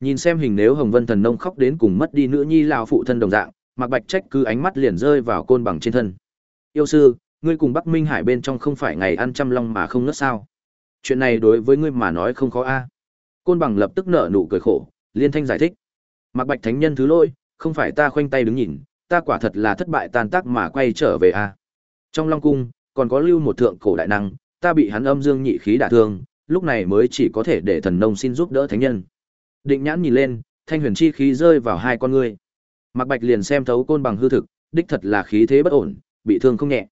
Nhìn xem hình nếu Hồng Vân Thần Nông khóc đến cùng mất đi nữ nhi lão phụ thân đồng dạng, Mạc Bạch trách cứ ánh mắt liền rơi vào côn bằng trên thân. Yêu sư, ngươi cùng Bắc Minh Hải bên trong không phải ngày ăn trăm long mà không ngớt sao? Chuyện này đối với ngươi mà nói không khó a. Côn bằng lập tức nở nụ cười khổ, liên thanh giải thích. mặc Bạch thánh nhân thứ lỗi, không phải ta khoanh tay đứng nhìn, ta quả thật là thất bại tan tác mà quay trở về a. Trong Long cung, còn có lưu một thượng cổ đại năng, ta bị hắn âm dương nhị khí đả thương, lúc này mới chỉ có thể để thần nông xin giúp đỡ thánh nhân. Định nhãn nhìn lên, thanh huyền chi khí rơi vào hai con ngươi. mặc Bạch liền xem thấu côn bằng hư thực, đích thật là khí thế bất ổn, bị thương không nhẹ.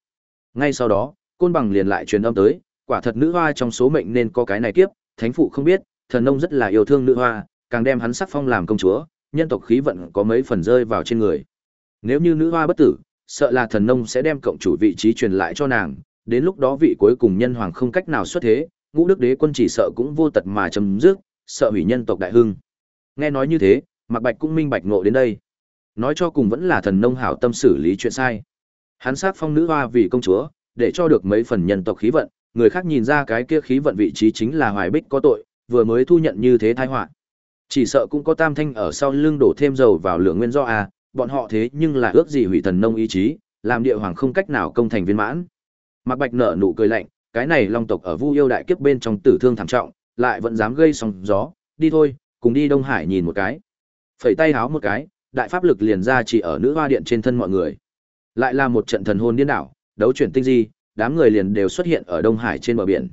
Ngay sau đó, côn bằng liền lại truyền âm tới, quả thật nữ hoa trong số mệnh nên có cái này kiếp, thánh phụ không biết, thần nông rất là yêu thương nữ hoa, càng đem hắn sắc phong làm công chúa, nhân tộc khí vận có mấy phần rơi vào trên người. Nếu như nữ hoa bất tử, sợ là thần nông sẽ đem cộng chủ vị trí truyền lại cho nàng, đến lúc đó vị cuối cùng nhân hoàng không cách nào xuất thế, ngũ đức đế quân chỉ sợ cũng vô tật mà chấm dứt, sợ hủy nhân tộc đại hưng. Nghe nói như thế, Mạc Bạch cũng minh bạch ngộ đến đây. Nói cho cùng vẫn là thần nông hảo tâm xử lý chuyện sai. Hắn sát phong nữ hoa vì công chúa, để cho được mấy phần nhân tộc khí vận, người khác nhìn ra cái kia khí vận vị trí chính là Hoài Bích có tội, vừa mới thu nhận như thế thái họa. Chỉ sợ cũng có tam thanh ở sau lưng đổ thêm dầu vào lửa nguyên do à, bọn họ thế nhưng là ước gì hủy thần nông ý chí, làm địa hoàng không cách nào công thành viên mãn. Mặc Bạch nở nụ cười lạnh, cái này long tộc ở Vu yêu đại kiếp bên trong tử thương thảm trọng, lại vẫn dám gây sóng gió, đi thôi, cùng đi Đông Hải nhìn một cái. Phẩy tay háo một cái, đại pháp lực liền ra chỉ ở nữ hoa điện trên thân mọi người. Lại là một trận thần hồn điên đảo, đấu chuyển tinh di, đám người liền đều xuất hiện ở Đông Hải trên bờ biển.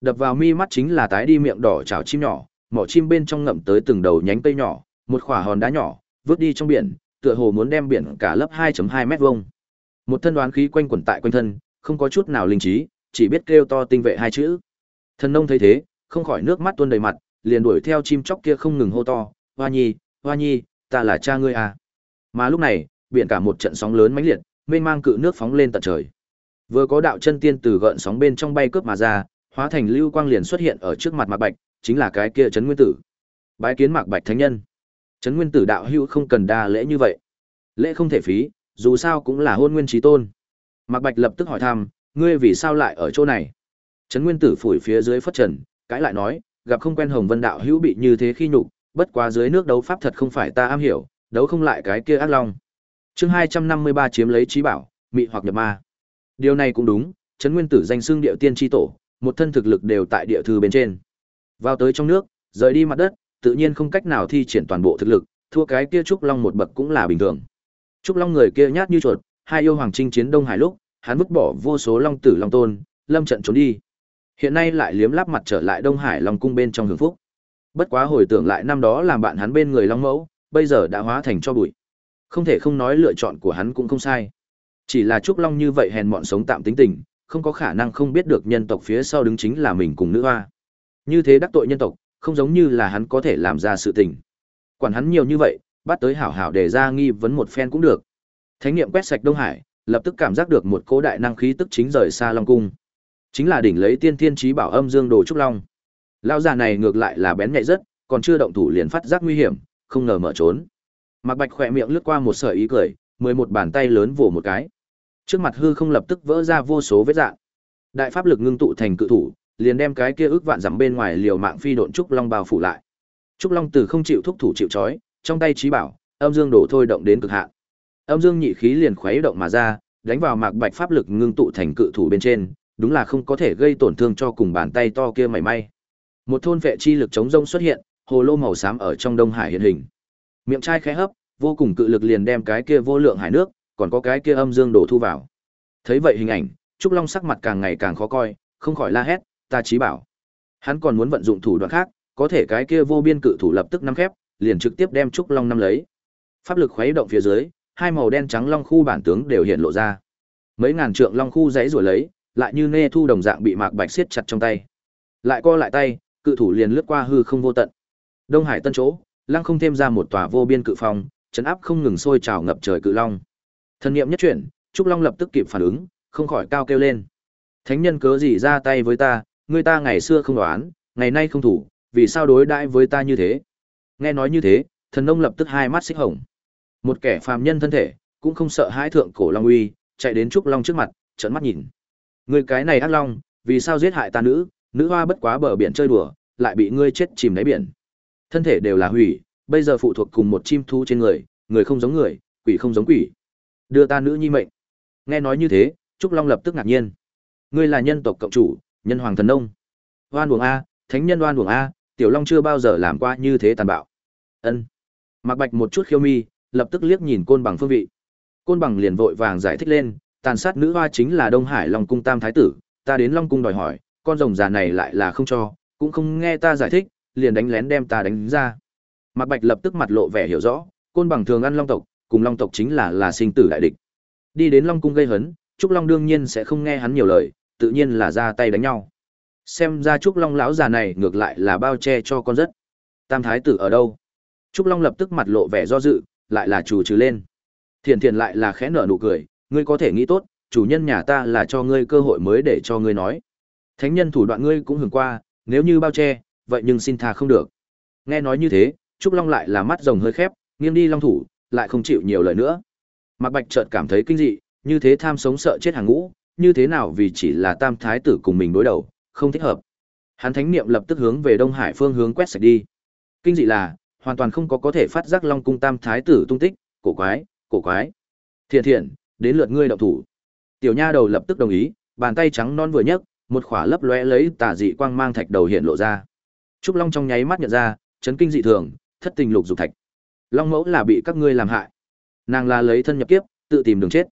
Đập vào mi mắt chính là tái đi miệng đỏ chảo chim nhỏ, mỏ chim bên trong ngậm tới từng đầu nhánh cây nhỏ, một khỏa hòn đá nhỏ, vứt đi trong biển, tựa hồ muốn đem biển cả lớp 2.2 mét vuông. Một thân đoán khí quanh quẩn tại quanh thân, không có chút nào linh trí, chỉ biết kêu to tinh vệ hai chữ. Thần nông thấy thế, không khỏi nước mắt tuôn đầy mặt, liền đuổi theo chim chóc kia không ngừng hô to, "Hoa Nhi, Hoa Nhi, ta là cha ngươi à?" Mà lúc này, biển cả một trận sóng lớn mãnh liệt, mênh mang cự nước phóng lên tận trời. Vừa có đạo chân tiên từ gợn sóng bên trong bay cướp mà ra, hóa thành lưu quang liền xuất hiện ở trước mặt Mạc Bạch, chính là cái kia Trấn Nguyên Tử. Bái kiến Mạc Bạch thánh nhân. Trấn Nguyên Tử đạo hữu không cần đa lễ như vậy. Lễ không thể phí, dù sao cũng là hôn nguyên chí tôn. Mạc Bạch lập tức hỏi thăm, ngươi vì sao lại ở chỗ này? Trấn Nguyên Tử phủi phía dưới phất trần, cãi lại nói, gặp không quen Hồng Vân đạo hữu bị như thế khi nhục, bất quá dưới nước đấu pháp thật không phải ta am hiểu, đấu không lại cái kia ác long. Chương hai trăm năm mươi ba chiếm lấy trí bảo, mị hoặc nhập ma. Điều này cũng đúng, Trấn Nguyên Tử danh xưng điệu tiên tri tổ, một thân thực lực đều tại địa thư bên trên. Vào tới trong nước, rời đi mặt đất, tự nhiên không cách nào thi triển toàn bộ thực lực, thua cái kia trúc long một bậc cũng là bình thường. Trúc long người kia nhát như chuột, hai yêu hoàng chinh chiến Đông Hải lúc, hắn vứt bỏ vô số long tử long tôn, lâm trận trốn đi. Hiện nay lại liếm láp mặt trở lại Đông Hải Long cung bên trong hưởng phúc. Bất quá hồi tưởng lại năm đó làm bạn hắn bên người Long Mẫu, bây giờ đã hóa thành cho bụi. Không thể không nói lựa chọn của hắn cũng không sai. Chỉ là Trúc Long như vậy hèn mọn sống tạm tính tình, không có khả năng không biết được nhân tộc phía sau đứng chính là mình cùng nữ hoa. Như thế đắc tội nhân tộc, không giống như là hắn có thể làm ra sự tình. Quản hắn nhiều như vậy, bắt tới hảo hảo để ra nghi vấn một phen cũng được. Thánh niệm quét sạch Đông Hải, lập tức cảm giác được một cỗ đại năng khí tức chính rời xa Long cung. Chính là đỉnh lấy tiên thiên trí bảo âm dương đồ trúc long. Lão già này ngược lại là bén nhạy rất, còn chưa động thủ liền phát giác nguy hiểm, không ngờ mở trốn. Mạc Bạch khỏe miệng lướt qua một sợi ý cười, mười một bàn tay lớn vồ một cái. Trước mặt hư không lập tức vỡ ra vô số vết dạn. Đại pháp lực ngưng tụ thành cự thủ, liền đem cái kia ước vạn dặm bên ngoài liều mạng phi độn trúc long bao phủ lại. Trúc long từ không chịu thúc thủ chịu trói, trong tay trí bảo, âm dương đổ thôi động đến cực hạn. Âm dương nhị khí liền khuấy động mà ra, đánh vào mạc bạch pháp lực ngưng tụ thành cự thủ bên trên, đúng là không có thể gây tổn thương cho cùng bàn tay to kia mảy may. Một thôn vệ chi lực chống rông xuất hiện, hồ lô màu xám ở trong đông hải hiện hình. Miệng chai khẽ hấp, vô cùng cự lực liền đem cái kia vô lượng hải nước, còn có cái kia âm dương đổ thu vào. Thấy vậy hình ảnh, Trúc Long sắc mặt càng ngày càng khó coi, không khỏi la hét, ta chí bảo. Hắn còn muốn vận dụng thủ đoạn khác, có thể cái kia vô biên cự thủ lập tức nắm khép, liền trực tiếp đem Trúc Long nắm lấy. Pháp lực khuấy động phía dưới, hai màu đen trắng long khu bản tướng đều hiện lộ ra. Mấy ngàn trượng long khu giãy rồi lấy, lại như nê thu đồng dạng bị Mạc Bạch siết chặt trong tay. Lại co lại tay, cự thủ liền lướt qua hư không vô tận. Đông Hải Tân chỗ, lăng không thêm ra một tòa vô biên cự phong, chấn áp không ngừng sôi trào ngập trời cự long. Thân niệm nhất chuyển, Trúc Long lập tức kịp phản ứng, không khỏi cao kêu lên. Thánh nhân cớ gì ra tay với ta, người ta ngày xưa không đoán, ngày nay không thủ, vì sao đối đãi với ta như thế? Nghe nói như thế, thần nông lập tức hai mắt xích hồng. Một kẻ phàm nhân thân thể, cũng không sợ hãi thượng cổ long uy, chạy đến Trúc Long trước mặt, trợn mắt nhìn. Người cái này ác long, vì sao giết hại ta nữ, nữ hoa bất quá bờ biển chơi đùa, lại bị ngươi chết chìm đáy biển. Thân thể đều là hủy, bây giờ phụ thuộc cùng một chim thú trên người, người không giống người, quỷ không giống quỷ. Đưa ta nữ nhi mệnh. Nghe nói như thế, Trúc Long lập tức ngạc nhiên. Ngươi là nhân tộc cộng chủ, nhân hoàng thần nông. Oan uổng a, thánh nhân oan uổng a, Tiểu Long chưa bao giờ làm qua như thế tàn bạo. Ân. Mạc Bạch một chút khiêu mi, lập tức liếc nhìn côn bằng phương vị. Côn bằng liền vội vàng giải thích lên, tàn sát nữ hoa chính là Đông Hải Long cung tam thái tử, ta đến Long cung đòi hỏi, con rồng già này lại là không cho, cũng không nghe ta giải thích, liền đánh lén đem ta đánh ra. Mạc Bạch lập tức mặt lộ vẻ hiểu rõ, côn bằng thường ăn long tộc, cùng long tộc chính là là sinh tử đại địch. Đi đến Long cung gây hấn, Trúc Long đương nhiên sẽ không nghe hắn nhiều lời, tự nhiên là ra tay đánh nhau. Xem ra Trúc Long lão già này ngược lại là bao che cho con rất. Tam thái tử ở đâu? Trúc Long lập tức mặt lộ vẻ do dự, lại là chủ trừ lên. Thiền thiền lại là khẽ nở nụ cười, ngươi có thể nghĩ tốt, chủ nhân nhà ta là cho ngươi cơ hội mới để cho ngươi nói. Thánh nhân thủ đoạn ngươi cũng hưởng qua, nếu như bao che, vậy nhưng xin tha không được. Nghe nói như thế, Trúc Long lại là mắt rồng hơi khép, nghiêng đi long thủ, lại không chịu nhiều lời nữa. Mạc Bạch chợt cảm thấy kinh dị, như thế tham sống sợ chết hàng ngũ, như thế nào vì chỉ là tam thái tử cùng mình đối đầu, không thích hợp. Hắn thánh niệm lập tức hướng về Đông Hải phương hướng quét sạch đi. Kinh dị là, hoàn toàn không có có thể phát giác Long cung tam thái tử tung tích, cổ quái, cổ quái. Thiện thiện, đến lượt ngươi động thủ. Tiểu nha đầu lập tức đồng ý, bàn tay trắng non vừa nhấc, một khỏa lấp lóe lấy tà dị quang mang thạch đầu hiện lộ ra. Trúc Long trong nháy mắt nhận ra, chấn kinh dị thường, thất tình lục dục thạch. Long mẫu là bị các ngươi làm hại. Nàng là lấy thân nhập kiếp, tự tìm đường chết.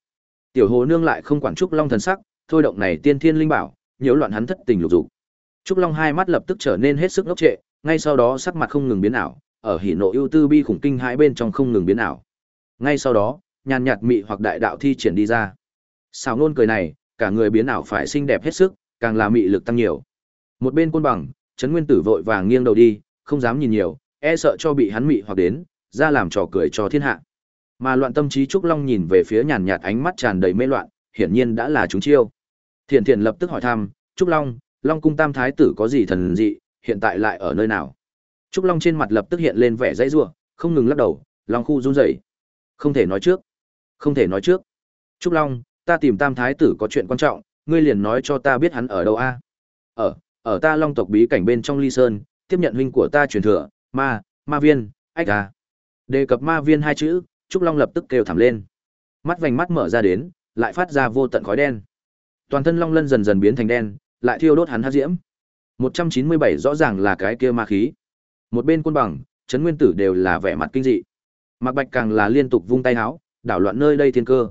Tiểu Hồ nương lại không quản Trúc Long thần sắc, thôi động này tiên thiên linh bảo, nhiễu loạn hắn thất tình lục dục. Trúc Long hai mắt lập tức trở nên hết sức ngốc trệ, ngay sau đó sắc mặt không ngừng biến ảo, ở hỉ nộ ưu tư bi khủng kinh hãi bên trong không ngừng biến ảo. Ngay sau đó, nhàn nhạt mị hoặc đại đạo thi triển đi ra. Sào nôn cười này, cả người biến ảo phải xinh đẹp hết sức, càng là mị lực tăng nhiều. Một bên côn bằng, Trấn Nguyên Tử vội vàng nghiêng đầu đi, không dám nhìn nhiều, e sợ cho bị hắn mị hoặc đến, ra làm trò cười cho thiên hạ. Mà loạn tâm trí Trúc Long nhìn về phía nhàn nhạt ánh mắt tràn đầy mê loạn, hiển nhiên đã là chúng chiêu. Thiện Thiện lập tức hỏi thăm, "Trúc Long, Long cung Tam thái tử có gì thần dị, hiện tại lại ở nơi nào?" Trúc Long trên mặt lập tức hiện lên vẻ dãy rủa, không ngừng lắc đầu, Long khu run rẩy. "Không thể nói trước, không thể nói trước." "Trúc Long, ta tìm Tam thái tử có chuyện quan trọng, ngươi liền nói cho ta biết hắn ở đâu a?" "Ở, ở ta Long tộc bí cảnh bên trong Ly Sơn, tiếp nhận huynh của ta truyền thừa, Ma, Ma viên, ách a." Đề cập Ma viên hai chữ, Trúc Long lập tức kêu thảm lên. Mắt vành mắt mở ra đến, lại phát ra vô tận khói đen. Toàn thân Long Lân dần dần biến thành đen, lại thiêu đốt hắn hắc diễm. 197 rõ ràng là cái kia ma khí. Một bên quân bằng, Trấn Nguyên Tử đều là vẻ mặt kinh dị. Mạc Bạch càng là liên tục vung tay háo, đảo loạn nơi đây thiên cơ.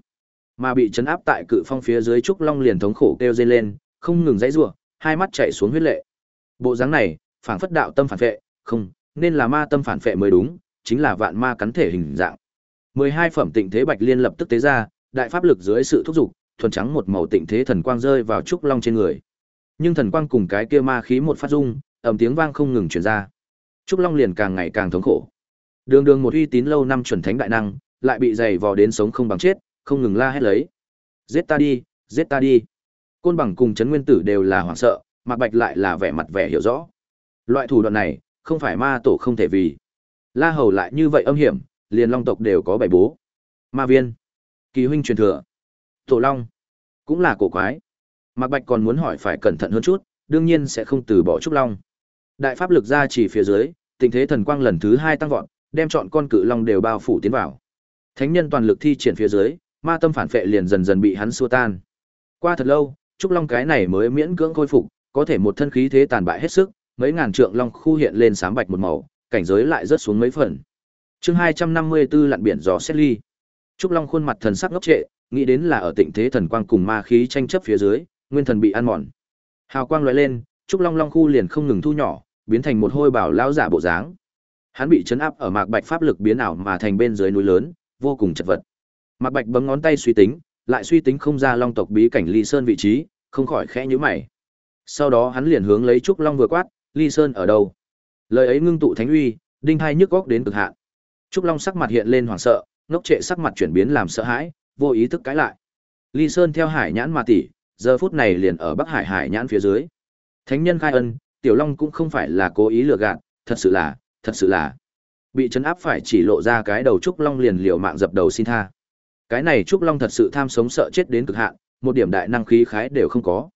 Mà bị chấn áp tại cự phong phía dưới Trúc Long liền thống khổ kêu dây lên, không ngừng dãy rủa, hai mắt chảy xuống huyết lệ. Bộ dáng này, phảng phất đạo tâm phản vệ, không, nên là ma tâm phản phệ mới đúng, chính là vạn ma cắn thể hình dạng. 12 phẩm tịnh thế bạch liên lập tức tế ra, đại pháp lực dưới sự thúc giục, thuần trắng một màu tịnh thế thần quang rơi vào trúc long trên người. Nhưng thần quang cùng cái kia ma khí một phát dung, ầm tiếng vang không ngừng truyền ra. Trúc long liền càng ngày càng thống khổ. Đường đường một uy tín lâu năm chuẩn thánh đại năng, lại bị dày vò đến sống không bằng chết, không ngừng la hét lấy. Giết ta đi, giết ta đi. Côn bằng cùng chấn nguyên tử đều là hoảng sợ, Mạc Bạch lại là vẻ mặt vẻ hiểu rõ. Loại thủ đoạn này, không phải ma tổ không thể vì. La Hầu lại như vậy âm hiểm, liền long tộc đều có bảy bố. Ma viên. Kỳ huynh truyền thừa. Tổ Long. Cũng là cổ quái. Mạc Bạch còn muốn hỏi phải cẩn thận hơn chút, đương nhiên sẽ không từ bỏ Trúc Long. Đại pháp lực ra chỉ phía dưới, tình thế thần quang lần thứ hai tăng vọt, đem chọn con cự long đều bao phủ tiến vào. Thánh nhân toàn lực thi triển phía dưới, ma tâm phản phệ liền dần dần bị hắn xua tan. Qua thật lâu, trúc long cái này mới miễn cưỡng khôi phục, có thể một thân khí thế tàn bại hết sức, mấy ngàn trượng long khu hiện lên sáng bạch một màu, cảnh giới lại rớt xuống mấy phần. Chương 254 lặn biển gió xét ly. Trúc Long khuôn mặt thần sắc ngốc trệ, nghĩ đến là ở tịnh thế thần quang cùng ma khí tranh chấp phía dưới, nguyên thần bị ăn mòn. Hào quang lóe lên, Trúc Long Long khu liền không ngừng thu nhỏ, biến thành một hôi bảo lão giả bộ dáng. Hắn bị chấn áp ở mạc bạch pháp lực biến ảo mà thành bên dưới núi lớn, vô cùng chật vật. Mạc Bạch bấm ngón tay suy tính, lại suy tính không ra Long tộc bí cảnh Ly Sơn vị trí, không khỏi khẽ nhíu mày. Sau đó hắn liền hướng lấy trúc long vừa quát, Ly Sơn ở đâu? Lời ấy ngưng tụ thánh uy, đinh hai nhức góc đến cực hạn. Trúc Long sắc mặt hiện lên hoảng sợ, ngốc trệ sắc mặt chuyển biến làm sợ hãi, vô ý thức cãi lại. Ly Sơn theo hải nhãn mà tỷ, giờ phút này liền ở Bắc Hải hải nhãn phía dưới. Thánh nhân khai ân, Tiểu Long cũng không phải là cố ý lừa gạt, thật sự là, thật sự là bị chấn áp phải chỉ lộ ra cái đầu trúc long liền liều mạng dập đầu xin tha cái này trúc long thật sự tham sống sợ chết đến cực hạn một điểm đại năng khí khái đều không có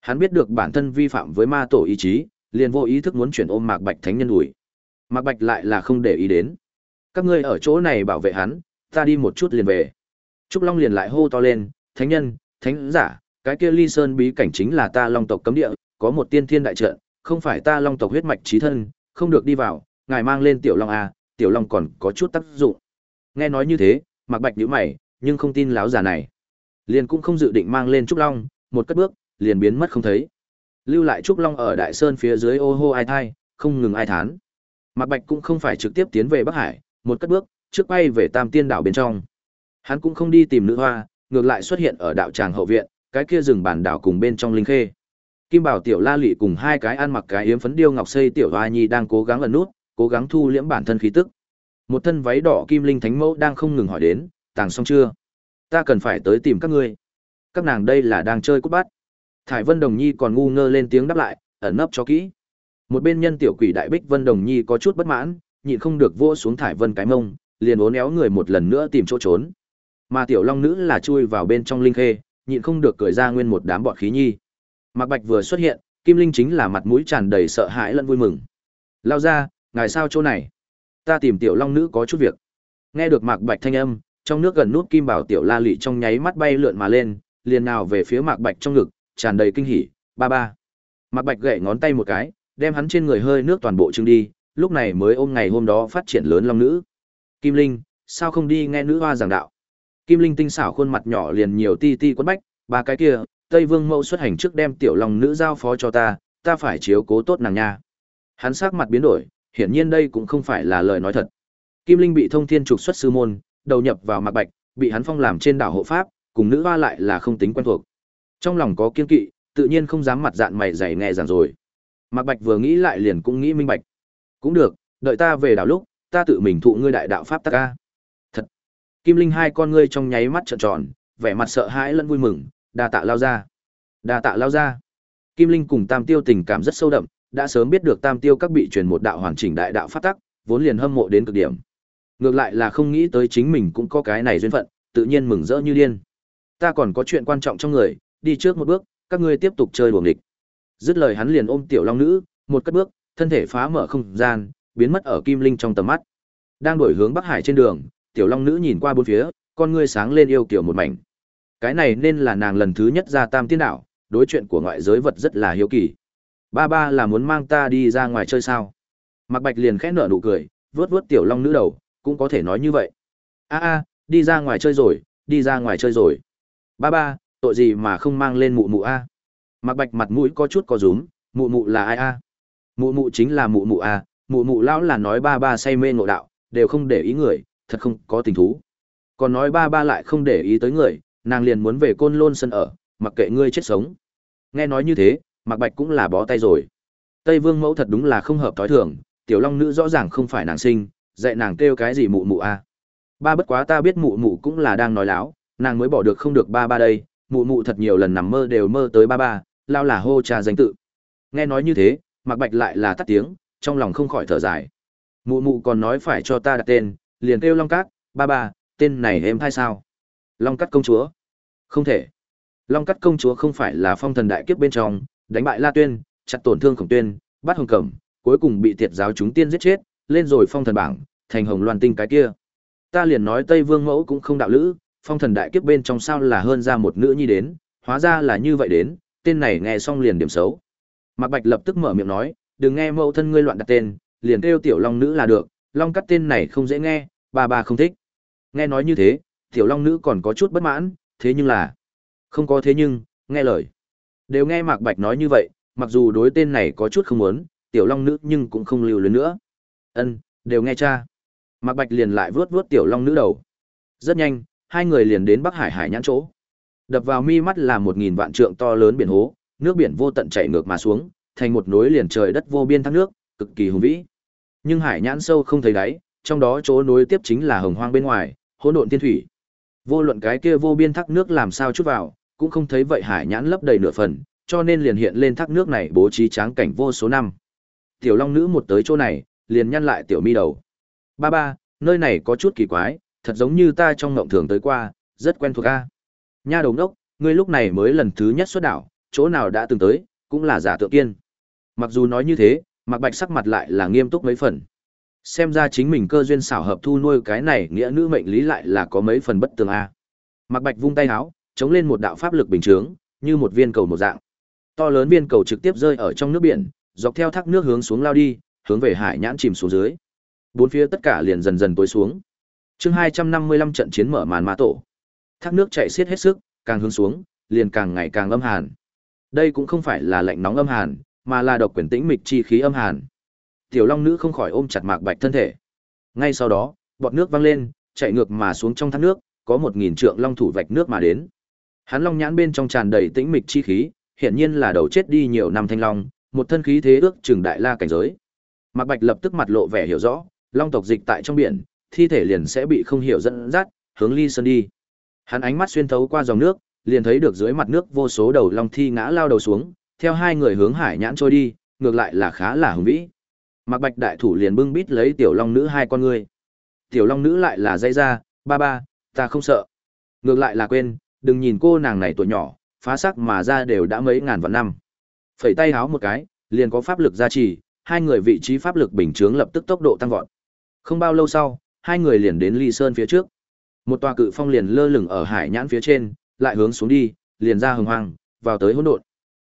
hắn biết được bản thân vi phạm với ma tổ ý chí liền vô ý thức muốn chuyển ôm mạc bạch thánh nhân ủi mạc bạch lại là không để ý đến. Các ngươi ở chỗ này bảo vệ hắn, ta đi một chút liền về. Trúc long liền lại hô to lên, thánh nhân, thánh giả, cái kia ly sơn bí cảnh chính là ta long tộc cấm địa, có một tiên thiên đại trận, không phải ta long tộc huyết mạch trí thân, không được đi vào, ngài mang lên tiểu long a tiểu long còn có chút tác dụng. Nghe nói như thế mặc bạch nhíu mày, nhưng không tin láo giả này. Liền cũng không dự định mang lên trúc long, một cất bước, liền biến mất không thấy lưu lại trúc long ở đại sơn phía dưới ô hô ai thai không ngừng ai thán mặc bạch cũng không phải trực tiếp tiến về bắc hải một cất bước trước bay về tam tiên đảo bên trong hắn cũng không đi tìm nữ hoa ngược lại xuất hiện ở đạo tràng hậu viện cái kia rừng bản đảo cùng bên trong linh khê kim bảo tiểu la lị cùng hai cái ăn mặc cái yếm phấn điêu ngọc xây tiểu hoa nhi đang cố gắng ẩn nút cố gắng thu liễm bản thân khí tức. Một thân váy đỏ kim linh thánh mẫu đang không ngừng hỏi đến, tàng xong chưa? Ta cần phải tới tìm các ngươi. Các nàng đây là đang chơi cút bát. Thải Vân Đồng Nhi còn ngu ngơ lên tiếng đáp lại, ẩn nấp cho kỹ. Một bên nhân tiểu quỷ đại bích Vân Đồng Nhi có chút bất mãn, nhịn không được vỗ xuống Thải Vân cái mông, liền uốn éo người một lần nữa tìm chỗ trốn. Mà tiểu long nữ là chui vào bên trong linh khê, nhịn không được cười ra nguyên một đám bọt khí nhi. Mạc Bạch vừa xuất hiện, Kim Linh chính là mặt mũi tràn đầy sợ hãi lẫn vui mừng. Lao ra, ngài sao chỗ này ta tìm tiểu long nữ có chút việc nghe được mạc bạch thanh âm trong nước gần nút kim bảo tiểu la Lệ trong nháy mắt bay lượn mà lên liền nào về phía mạc bạch trong ngực tràn đầy kinh hỉ ba ba mạc bạch gậy ngón tay một cái đem hắn trên người hơi nước toàn bộ trưng đi lúc này mới ôm ngày hôm đó phát triển lớn long nữ kim linh sao không đi nghe nữ hoa giảng đạo kim linh tinh xảo khuôn mặt nhỏ liền nhiều ti ti quấn bách ba cái kia tây vương mẫu xuất hành trước đem tiểu long nữ giao phó cho ta ta phải chiếu cố tốt nàng nha hắn sắc mặt biến đổi hiển nhiên đây cũng không phải là lời nói thật. Kim Linh bị thông thiên trục xuất sư môn, đầu nhập vào Mạc Bạch, bị hắn phong làm trên đảo hộ pháp, cùng nữ hoa lại là không tính quen thuộc. Trong lòng có kiên kỵ, tự nhiên không dám mặt dạn mày dày nghe giảng rồi. Mạc Bạch vừa nghĩ lại liền cũng nghĩ minh bạch. Cũng được, đợi ta về đảo lúc, ta tự mình thụ ngươi đại đạo pháp ta ca. Thật. Kim Linh hai con ngươi trong nháy mắt trợn tròn, vẻ mặt sợ hãi lẫn vui mừng, đa tạ lao ra. Đa tạ lao ra. Kim Linh cùng Tam Tiêu tình cảm rất sâu đậm, đã sớm biết được tam tiêu các bị truyền một đạo hoàn chỉnh đại đạo pháp tắc, vốn liền hâm mộ đến cực điểm. Ngược lại là không nghĩ tới chính mình cũng có cái này duyên phận, tự nhiên mừng rỡ như điên. Ta còn có chuyện quan trọng trong người, đi trước một bước, các ngươi tiếp tục chơi đuổi địch. Dứt lời hắn liền ôm tiểu long nữ, một cất bước, thân thể phá mở không gian, biến mất ở kim linh trong tầm mắt. Đang đổi hướng Bắc Hải trên đường, tiểu long nữ nhìn qua bốn phía, con ngươi sáng lên yêu kiểu một mảnh. Cái này nên là nàng lần thứ nhất ra Tam Tiên đảo, đối chuyện của ngoại giới vật rất là hiếu kỳ. Ba ba là muốn mang ta đi ra ngoài chơi sao? Mạc Bạch liền khẽ nở nụ cười, vớt vớt tiểu long nữ đầu, cũng có thể nói như vậy. A a, đi ra ngoài chơi rồi, đi ra ngoài chơi rồi. Ba ba, tội gì mà không mang lên mụ mụ a? Mặc Bạch mặt mũi có chút có rúm, mụ mụ là ai a? Mụ mụ chính là mụ mụ a, mụ mụ lão là nói ba ba say mê ngộ đạo, đều không để ý người, thật không có tình thú. Còn nói ba ba lại không để ý tới người, nàng liền muốn về côn lôn sân ở, mặc kệ ngươi chết sống. Nghe nói như thế, Mặc Bạch cũng là bó tay rồi. Tây Vương mẫu thật đúng là không hợp thói thường, tiểu long nữ rõ ràng không phải nàng sinh, dạy nàng kêu cái gì mụ mụ a. Ba bất quá ta biết mụ mụ cũng là đang nói láo, nàng mới bỏ được không được ba ba đây, mụ mụ thật nhiều lần nằm mơ đều mơ tới ba ba, lao là hô cha danh tự. Nghe nói như thế, Mặc Bạch lại là tắt tiếng, trong lòng không khỏi thở dài. Mụ mụ còn nói phải cho ta đặt tên, liền kêu Long Cát, ba ba, tên này em thay sao? Long cắt công chúa. Không thể. Long cắt công chúa không phải là phong thần đại kiếp bên trong, đánh bại La Tuyên, chặt tổn thương Khổng Tuyên, bắt Hồng Cẩm, cuối cùng bị tiệt giáo chúng tiên giết chết, lên rồi phong thần bảng, thành Hồng Loan Tinh cái kia. Ta liền nói Tây Vương mẫu cũng không đạo lữ, phong thần đại kiếp bên trong sao là hơn ra một nữ nhi đến, hóa ra là như vậy đến, tên này nghe xong liền điểm xấu. Mạc Bạch lập tức mở miệng nói, đừng nghe mẫu thân ngươi loạn đặt tên, liền kêu tiểu long nữ là được, long cắt tên này không dễ nghe, bà bà không thích. Nghe nói như thế, tiểu long nữ còn có chút bất mãn, thế nhưng là... Không có thế nhưng, nghe lời. Đều nghe Mạc Bạch nói như vậy, mặc dù đối tên này có chút không muốn, tiểu long nữ nhưng cũng không lưu luyến nữa. Ân, đều nghe cha. Mạc Bạch liền lại vướt vướt tiểu long nữ đầu. Rất nhanh, hai người liền đến Bắc Hải Hải nhãn chỗ. Đập vào mi mắt là một nghìn vạn trượng to lớn biển hố, nước biển vô tận chảy ngược mà xuống, thành một núi liền trời đất vô biên thác nước, cực kỳ hùng vĩ. Nhưng hải nhãn sâu không thấy đáy, trong đó chỗ nối tiếp chính là hồng hoang bên ngoài, hỗn độn thiên thủy. Vô luận cái kia vô biên thác nước làm sao chút vào, cũng không thấy vậy hải nhãn lấp đầy nửa phần, cho nên liền hiện lên thác nước này bố trí tráng cảnh vô số năm. Tiểu Long nữ một tới chỗ này, liền nhăn lại tiểu mi đầu. Ba ba, nơi này có chút kỳ quái, thật giống như ta trong ngộng thường tới qua, rất quen thuộc a. Nha đầu đốc, ngươi lúc này mới lần thứ nhất xuất đảo, chỗ nào đã từng tới, cũng là giả tượng kiên. Mặc dù nói như thế, Mạc Bạch sắc mặt lại là nghiêm túc mấy phần. Xem ra chính mình cơ duyên xảo hợp thu nuôi cái này nghĩa nữ mệnh lý lại là có mấy phần bất tường a. Mạc Bạch vung tay áo, chống lên một đạo pháp lực bình chướng, như một viên cầu một dạng. To lớn viên cầu trực tiếp rơi ở trong nước biển, dọc theo thác nước hướng xuống lao đi, hướng về hải nhãn chìm xuống dưới. Bốn phía tất cả liền dần dần tối xuống. Chương 255 trận chiến mở màn ma tổ. Thác nước chảy xiết hết sức, càng hướng xuống, liền càng ngày càng âm hàn. Đây cũng không phải là lạnh nóng âm hàn, mà là độc quyền tĩnh mịch chi khí âm hàn. Tiểu Long nữ không khỏi ôm chặt Mạc Bạch thân thể. Ngay sau đó, bọt nước văng lên, chạy ngược mà xuống trong thác nước, có một nghìn trượng long thủ vạch nước mà đến. Hắn long nhãn bên trong tràn đầy tĩnh mịch chi khí, hiển nhiên là đầu chết đi nhiều năm thanh long, một thân khí thế ước chừng đại la cảnh giới. Mạc Bạch lập tức mặt lộ vẻ hiểu rõ, long tộc dịch tại trong biển, thi thể liền sẽ bị không hiểu dẫn dắt, hướng ly sơn đi. Hắn ánh mắt xuyên thấu qua dòng nước, liền thấy được dưới mặt nước vô số đầu long thi ngã lao đầu xuống, theo hai người hướng hải nhãn trôi đi, ngược lại là khá là hùng vĩ. Mạc Bạch đại thủ liền bưng bít lấy tiểu long nữ hai con người. Tiểu long nữ lại là dây ra, ba ba, ta không sợ. Ngược lại là quên, đừng nhìn cô nàng này tuổi nhỏ, phá sắc mà ra đều đã mấy ngàn vạn năm. Phẩy tay háo một cái, liền có pháp lực gia trì, hai người vị trí pháp lực bình chướng lập tức tốc độ tăng vọt. Không bao lâu sau, hai người liền đến Ly Sơn phía trước. Một tòa cự phong liền lơ lửng ở hải nhãn phía trên, lại hướng xuống đi, liền ra hồng hoang, vào tới hỗn độn.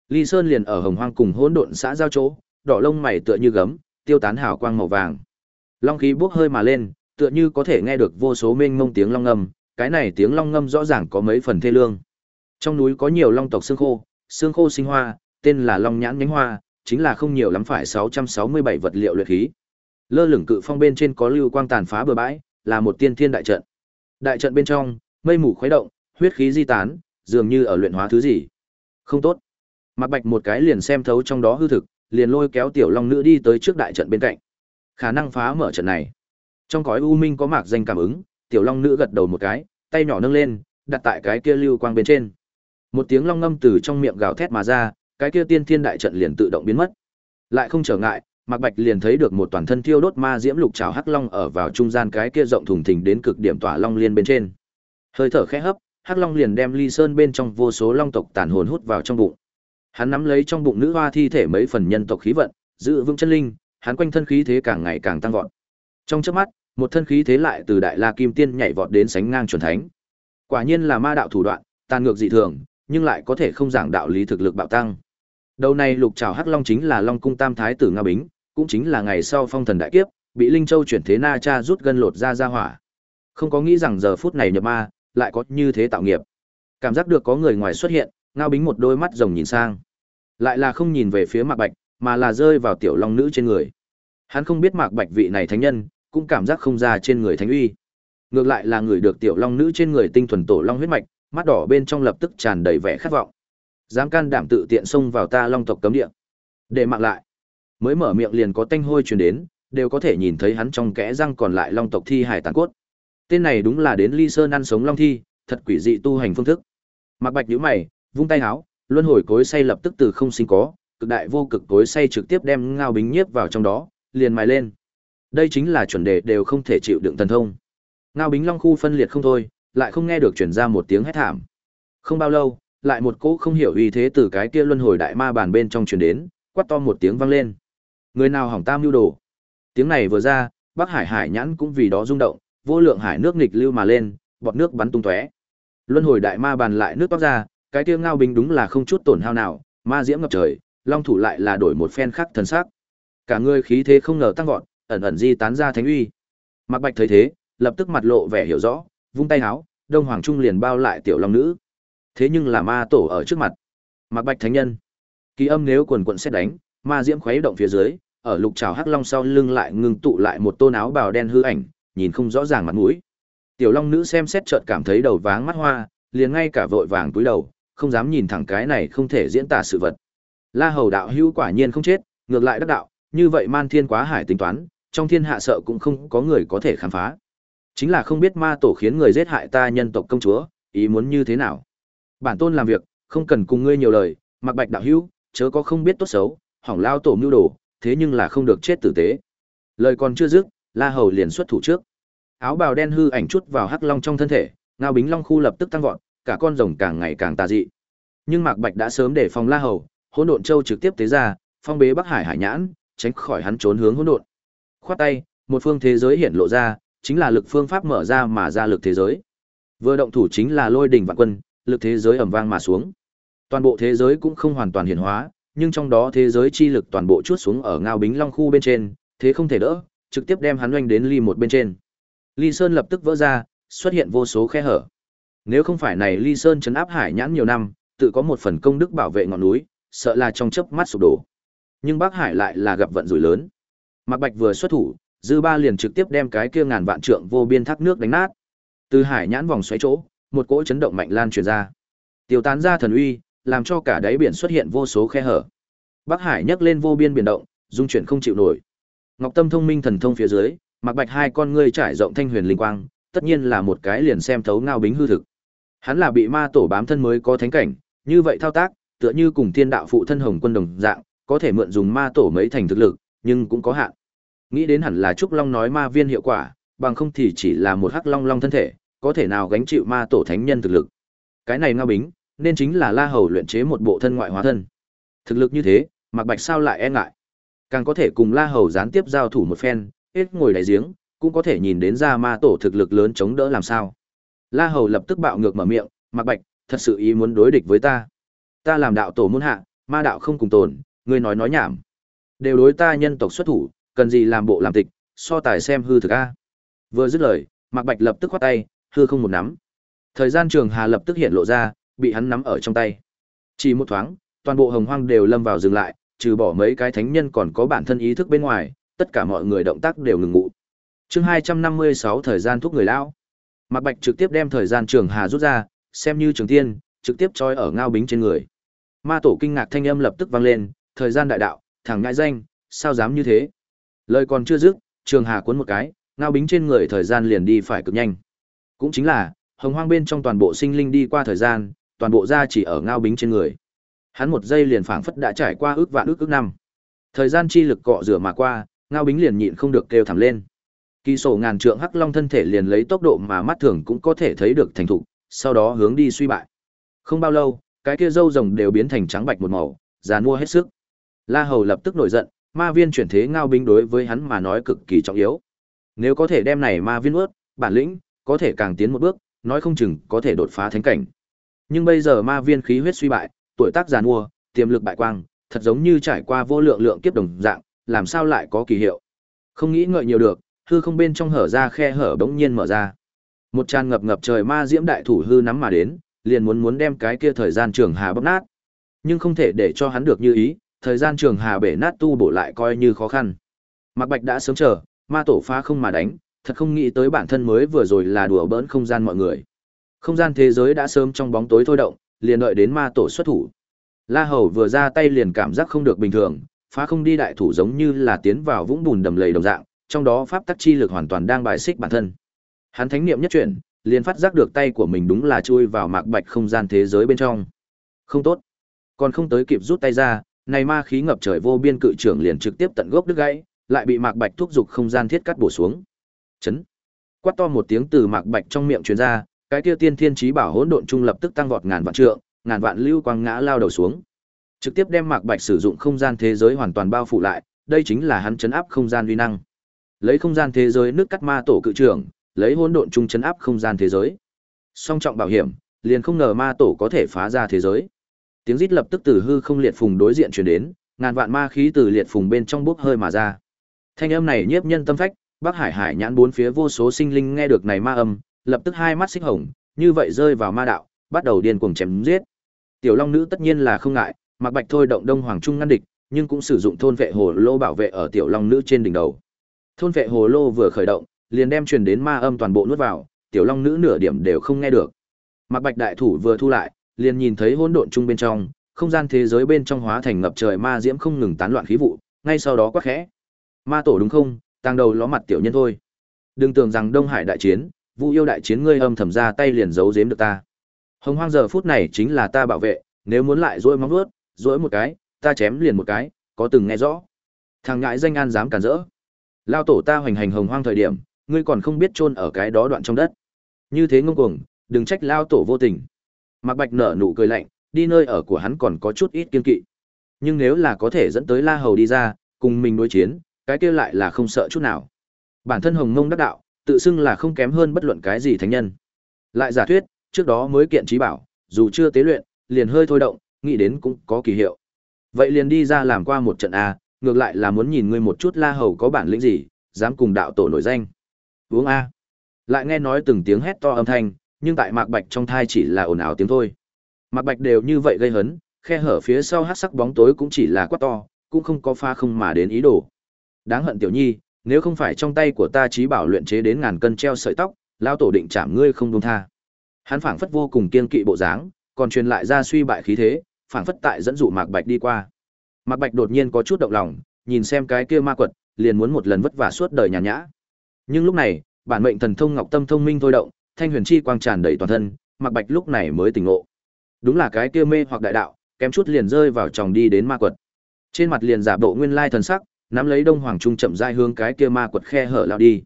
Ly Sơn liền ở hồng hoang cùng hỗn độn xã giao chỗ, đỏ lông mày tựa như gấm, tiêu tán hào quang màu vàng. Long khí buốc hơi mà lên, tựa như có thể nghe được vô số mênh mông tiếng long ngâm, cái này tiếng long ngâm rõ ràng có mấy phần thê lương. Trong núi có nhiều long tộc xương khô, xương khô sinh hoa, tên là long nhãn nhánh hoa, chính là không nhiều lắm phải 667 vật liệu luyện khí. Lơ lửng cự phong bên trên có lưu quang tàn phá bừa bãi, là một tiên thiên đại trận. Đại trận bên trong, mây mù khuấy động, huyết khí di tán, dường như ở luyện hóa thứ gì. Không tốt. Mặc Bạch một cái liền xem thấu trong đó hư thực, liền lôi kéo tiểu long nữ đi tới trước đại trận bên cạnh. Khả năng phá mở trận này. Trong cõi u minh có mạc danh cảm ứng, tiểu long nữ gật đầu một cái, tay nhỏ nâng lên, đặt tại cái kia lưu quang bên trên. Một tiếng long ngâm từ trong miệng gào thét mà ra, cái kia tiên thiên đại trận liền tự động biến mất. Lại không trở ngại, Mạc Bạch liền thấy được một toàn thân thiêu đốt ma diễm lục trảo hắc long ở vào trung gian cái kia rộng thùng thình đến cực điểm tỏa long liên bên trên. Hơi thở khẽ hấp, hắc long liền đem ly sơn bên trong vô số long tộc tàn hồn hút vào trong bụng. Hắn nắm lấy trong bụng nữ hoa thi thể mấy phần nhân tộc khí vận, giữ vững chân linh, hắn quanh thân khí thế càng ngày càng tăng vọt. Trong chớp mắt, một thân khí thế lại từ đại la kim tiên nhảy vọt đến sánh ngang chuẩn thánh. Quả nhiên là ma đạo thủ đoạn, tàn ngược dị thường, nhưng lại có thể không giảng đạo lý thực lực bạo tăng. Đầu này lục trảo hắc long chính là Long cung Tam thái tử Nga Bính, cũng chính là ngày sau phong thần đại kiếp, bị Linh Châu chuyển thế Na Cha rút gân lột ra ra hỏa. Không có nghĩ rằng giờ phút này nhập ma, lại có như thế tạo nghiệp. Cảm giác được có người ngoài xuất hiện, Ngao Bính một đôi mắt rồng nhìn sang. Lại là không nhìn về phía Mạc Bạch, mà là rơi vào tiểu long nữ trên người. Hắn không biết Mạc Bạch vị này thánh nhân, cũng cảm giác không ra trên người thánh uy. Ngược lại là người được tiểu long nữ trên người tinh thuần tổ long huyết mạch, mắt đỏ bên trong lập tức tràn đầy vẻ khát vọng. Dám can đảm tự tiện xông vào ta long tộc cấm địa. Để mạng lại. Mới mở miệng liền có tanh hôi truyền đến, đều có thể nhìn thấy hắn trong kẽ răng còn lại long tộc thi hải tàn cốt. Tên này đúng là đến Ly Sơn ăn sống long thi, thật quỷ dị tu hành phương thức. Mạc Bạch nhíu mày, vung tay áo, luân hồi cối xay lập tức từ không sinh có, cực đại vô cực cối xay trực tiếp đem ngao bính nhiếp vào trong đó, liền mài lên. Đây chính là chuẩn đề đều không thể chịu đựng thần thông. Ngao bính long khu phân liệt không thôi, lại không nghe được truyền ra một tiếng hét thảm. Không bao lâu, lại một cỗ không hiểu uy thế từ cái kia luân hồi đại ma bàn bên trong truyền đến, quát to một tiếng vang lên. Người nào hỏng tam lưu đồ? Tiếng này vừa ra, Bắc Hải Hải nhãn cũng vì đó rung động, vô lượng hải nước nghịch lưu mà lên, bọt nước bắn tung tóe. Luân hồi đại ma bàn lại nước toát ra, cái tiêu ngao bình đúng là không chút tổn hao nào, ma diễm ngập trời, long thủ lại là đổi một phen khác thần sắc. Cả người khí thế không ngờ tăng vọt, ẩn ẩn di tán ra thánh uy. Mặc Bạch thấy thế, lập tức mặt lộ vẻ hiểu rõ, vung tay háo, Đông Hoàng Trung liền bao lại tiểu long nữ. Thế nhưng là ma tổ ở trước mặt. Mặc Bạch thánh nhân. Kỳ âm nếu quần quận xét đánh, ma diễm khuấy động phía dưới, ở lục trào hắc long sau lưng lại ngừng tụ lại một tôn áo bào đen hư ảnh, nhìn không rõ ràng mặt mũi. Tiểu long nữ xem xét chợt cảm thấy đầu váng mắt hoa, liền ngay cả vội vàng túi đầu, không dám nhìn thẳng cái này không thể diễn tả sự vật. La Hầu đạo hữu quả nhiên không chết, ngược lại đắc đạo, như vậy Man Thiên Quá Hải tính toán, trong thiên hạ sợ cũng không có người có thể khám phá. Chính là không biết ma tổ khiến người giết hại ta nhân tộc công chúa, ý muốn như thế nào. Bản tôn làm việc, không cần cùng ngươi nhiều lời, Mặc Bạch đạo hữu, chớ có không biết tốt xấu, hỏng lao tổ mưu đồ, thế nhưng là không được chết tử tế. Lời còn chưa dứt, La Hầu liền xuất thủ trước. Áo bào đen hư ảnh chút vào hắc long trong thân thể, ngao bính long khu lập tức tăng vọt, cả con rồng càng ngày càng tà dị. Nhưng Mạc Bạch đã sớm để phòng La Hầu, Hỗn Độn Châu trực tiếp tế ra, phong bế Bắc Hải Hải Nhãn, tránh khỏi hắn trốn hướng hỗn độn. Khoát tay, một phương thế giới hiện lộ ra, chính là lực phương pháp mở ra mà ra lực thế giới. Vừa động thủ chính là lôi đỉnh vạn quân, lực thế giới ầm vang mà xuống. Toàn bộ thế giới cũng không hoàn toàn hiển hóa, nhưng trong đó thế giới chi lực toàn bộ chuốt xuống ở ngao bính long khu bên trên, thế không thể đỡ, trực tiếp đem hắn oanh đến ly một bên trên. Ly Sơn lập tức vỡ ra, xuất hiện vô số khe hở. Nếu không phải này Ly Sơn chấn áp hải nhãn nhiều năm, tự có một phần công đức bảo vệ ngọn núi, sợ là trong chớp mắt sụp đổ. Nhưng Bắc Hải lại là gặp vận rủi lớn. Mạc Bạch vừa xuất thủ, dư ba liền trực tiếp đem cái kia ngàn vạn trượng vô biên thác nước đánh nát. Từ hải nhãn vòng xoáy chỗ, một cỗ chấn động mạnh lan truyền ra. Tiêu tán ra thần uy, làm cho cả đáy biển xuất hiện vô số khe hở. Bắc Hải nhấc lên vô biên biển động, dung chuyển không chịu nổi. Ngọc Tâm thông minh thần thông phía dưới, Mạc Bạch hai con ngươi trải rộng thanh huyền linh quang, tất nhiên là một cái liền xem thấu ngao bính hư thực. Hắn là bị ma tổ bám thân mới có thánh cảnh, như vậy thao tác, tựa như cùng thiên đạo phụ thân hồng quân đồng dạng, có thể mượn dùng ma tổ mấy thành thực lực, nhưng cũng có hạn. Nghĩ đến hẳn là trúc long nói ma viên hiệu quả, bằng không thì chỉ là một hắc long long thân thể, có thể nào gánh chịu ma tổ thánh nhân thực lực. Cái này ngao bính, nên chính là La Hầu luyện chế một bộ thân ngoại hóa thân. Thực lực như thế, Mạc Bạch sao lại e ngại? Càng có thể cùng La Hầu gián tiếp giao thủ một phen, hết ngồi đáy giếng, cũng có thể nhìn đến ra ma tổ thực lực lớn chống đỡ làm sao. La Hầu lập tức bạo ngược mở miệng, Mạc Bạch, thật sự ý muốn đối địch với ta. Ta làm đạo tổ môn hạ, ma đạo không cùng tồn, ngươi nói nói nhảm. Đều đối ta nhân tộc xuất thủ, cần gì làm bộ làm tịch, so tài xem hư thực a. Vừa dứt lời, Mạc Bạch lập tức khoát tay, hư không một nắm. Thời gian trường hà lập tức hiện lộ ra, bị hắn nắm ở trong tay. Chỉ một thoáng, toàn bộ hồng hoang đều lâm vào dừng lại, trừ bỏ mấy cái thánh nhân còn có bản thân ý thức bên ngoài, tất cả mọi người động tác đều ngừng ngụ. Chương 256 thời gian thuốc người lão. Mạc Bạch trực tiếp đem thời gian trường hà rút ra, xem như trường tiên, trực tiếp trói ở ngao bính trên người. Ma tổ kinh ngạc thanh âm lập tức vang lên, thời gian đại đạo, thằng ngại danh, sao dám như thế? Lời còn chưa dứt, trường hà cuốn một cái, ngao bính trên người thời gian liền đi phải cực nhanh. Cũng chính là, hồng hoang bên trong toàn bộ sinh linh đi qua thời gian, toàn bộ ra chỉ ở ngao bính trên người. Hắn một giây liền phảng phất đã trải qua ước vạn ước ước năm. Thời gian chi lực cọ rửa mà qua, ngao bính liền nhịn không được kêu thẳng lên. Kỳ sổ ngàn trượng hắc long thân thể liền lấy tốc độ mà mắt thường cũng có thể thấy được thành thục, sau đó hướng đi suy bại. Không bao lâu, cái kia râu rồng đều biến thành trắng bạch một màu, già mua hết sức. La Hầu lập tức nổi giận, ma viên chuyển thế ngao bính đối với hắn mà nói cực kỳ trọng yếu. Nếu có thể đem này ma viên ướt, bản lĩnh, có thể càng tiến một bước, nói không chừng có thể đột phá thánh cảnh. Nhưng bây giờ ma viên khí huyết suy bại, tuổi tác già mua, tiềm lực bại quang, thật giống như trải qua vô lượng lượng kiếp đồng dạng, làm sao lại có kỳ hiệu. Không nghĩ ngợi nhiều được, hư không bên trong hở ra khe hở bỗng nhiên mở ra. Một tràn ngập ngập trời ma diễm đại thủ hư nắm mà đến, liền muốn muốn đem cái kia thời gian trường hà bóp nát. Nhưng không thể để cho hắn được như ý, thời gian trường hà bể nát tu bổ lại coi như khó khăn. Mạc Bạch đã sớm chờ, ma tổ phá không mà đánh, thật không nghĩ tới bản thân mới vừa rồi là đùa bỡn không gian mọi người. Không gian thế giới đã sớm trong bóng tối thôi động, liền đợi đến ma tổ xuất thủ. La Hầu vừa ra tay liền cảm giác không được bình thường, phá không đi đại thủ giống như là tiến vào vũng bùn đầm lầy đồng dạng, trong đó pháp tắc chi lực hoàn toàn đang bài xích bản thân. Hắn thánh niệm nhất chuyển, liền phát giác được tay của mình đúng là chui vào mạc bạch không gian thế giới bên trong. Không tốt. Còn không tới kịp rút tay ra, này ma khí ngập trời vô biên cự trưởng liền trực tiếp tận gốc đứt gãy, lại bị mạc bạch thúc dục không gian thiết cắt bổ xuống. Chấn. Quát to một tiếng từ mạc bạch trong miệng truyền ra, cái kia tiên thiên trí bảo hỗn độn trung lập tức tăng vọt ngàn vạn trượng, ngàn vạn lưu quang ngã lao đầu xuống. Trực tiếp đem Mạc Bạch sử dụng không gian thế giới hoàn toàn bao phủ lại, đây chính là hắn chấn áp không gian uy năng. Lấy không gian thế giới nước cắt ma tổ cự trưởng, lấy hỗn độn trung chấn áp không gian thế giới. Song trọng bảo hiểm, liền không ngờ ma tổ có thể phá ra thế giới. Tiếng rít lập tức từ hư không liệt phùng đối diện truyền đến, ngàn vạn ma khí từ liệt phùng bên trong bốc hơi mà ra. Thanh âm này nhiếp nhân tâm phách, Bắc Hải Hải nhãn bốn phía vô số sinh linh nghe được này ma âm, lập tức hai mắt xích hồng, như vậy rơi vào ma đạo, bắt đầu điên cuồng chém giết. Tiểu Long nữ tất nhiên là không ngại, Mạc Bạch thôi động Đông Hoàng Trung ngăn địch, nhưng cũng sử dụng thôn vệ hồ lô bảo vệ ở Tiểu Long nữ trên đỉnh đầu. Thôn vệ hồ lô vừa khởi động, liền đem truyền đến ma âm toàn bộ nuốt vào, Tiểu Long nữ nửa điểm đều không nghe được. Mạc Bạch đại thủ vừa thu lại, liền nhìn thấy hỗn độn trung bên trong, không gian thế giới bên trong hóa thành ngập trời ma diễm không ngừng tán loạn khí vụ, ngay sau đó quát khẽ. Ma tổ đúng không? Tàng đầu ló mặt tiểu nhân thôi. Đừng tưởng rằng Đông Hải đại chiến, Vu yêu đại chiến ngươi âm thầm ra tay liền giấu giếm được ta. Hồng Hoang giờ phút này chính là ta bảo vệ, nếu muốn lại dỗi móng vuốt, dỗi một cái, ta chém liền một cái, có từng nghe rõ. Thằng ngãi danh an dám cản rỡ. Lao tổ ta hoành hành Hồng Hoang thời điểm, ngươi còn không biết chôn ở cái đó đoạn trong đất. Như thế ngông cuồng, đừng trách lao tổ vô tình. Mạc Bạch nở nụ cười lạnh, đi nơi ở của hắn còn có chút ít kiên kỵ. Nhưng nếu là có thể dẫn tới La Hầu đi ra, cùng mình đối chiến, cái kia lại là không sợ chút nào. Bản thân Hồng Mông đắc đạo, tự xưng là không kém hơn bất luận cái gì thánh nhân. Lại giả thuyết, trước đó mới kiện trí bảo, dù chưa tế luyện, liền hơi thôi động, nghĩ đến cũng có kỳ hiệu. Vậy liền đi ra làm qua một trận a, ngược lại là muốn nhìn ngươi một chút La Hầu có bản lĩnh gì, dám cùng đạo tổ nổi danh. Uống a. Lại nghe nói từng tiếng hét to âm thanh, nhưng tại Mạc Bạch trong thai chỉ là ồn ào tiếng thôi. Mạc Bạch đều như vậy gây hấn, khe hở phía sau hắc sắc bóng tối cũng chỉ là quát to, cũng không có pha không mà đến ý đồ. Đáng hận tiểu nhi, nếu không phải trong tay của ta trí bảo luyện chế đến ngàn cân treo sợi tóc, lão tổ định chạm ngươi không đông tha. Hắn phảng phất vô cùng kiên kỵ bộ dáng, còn truyền lại ra suy bại khí thế, phảng phất tại dẫn dụ Mạc Bạch đi qua. Mạc Bạch đột nhiên có chút động lòng, nhìn xem cái kia ma quật, liền muốn một lần vất vả suốt đời nhàn nhã. Nhưng lúc này, bản mệnh thần thông Ngọc Tâm thông minh thôi động, thanh huyền chi quang tràn đầy toàn thân, Mạc Bạch lúc này mới tỉnh ngộ. Đúng là cái kia mê hoặc đại đạo, kém chút liền rơi vào tròng đi đến ma quật. Trên mặt liền giả bộ nguyên lai thần sắc, nắm lấy Đông Hoàng Trung chậm rãi hướng cái kia ma quật khe hở lao đi.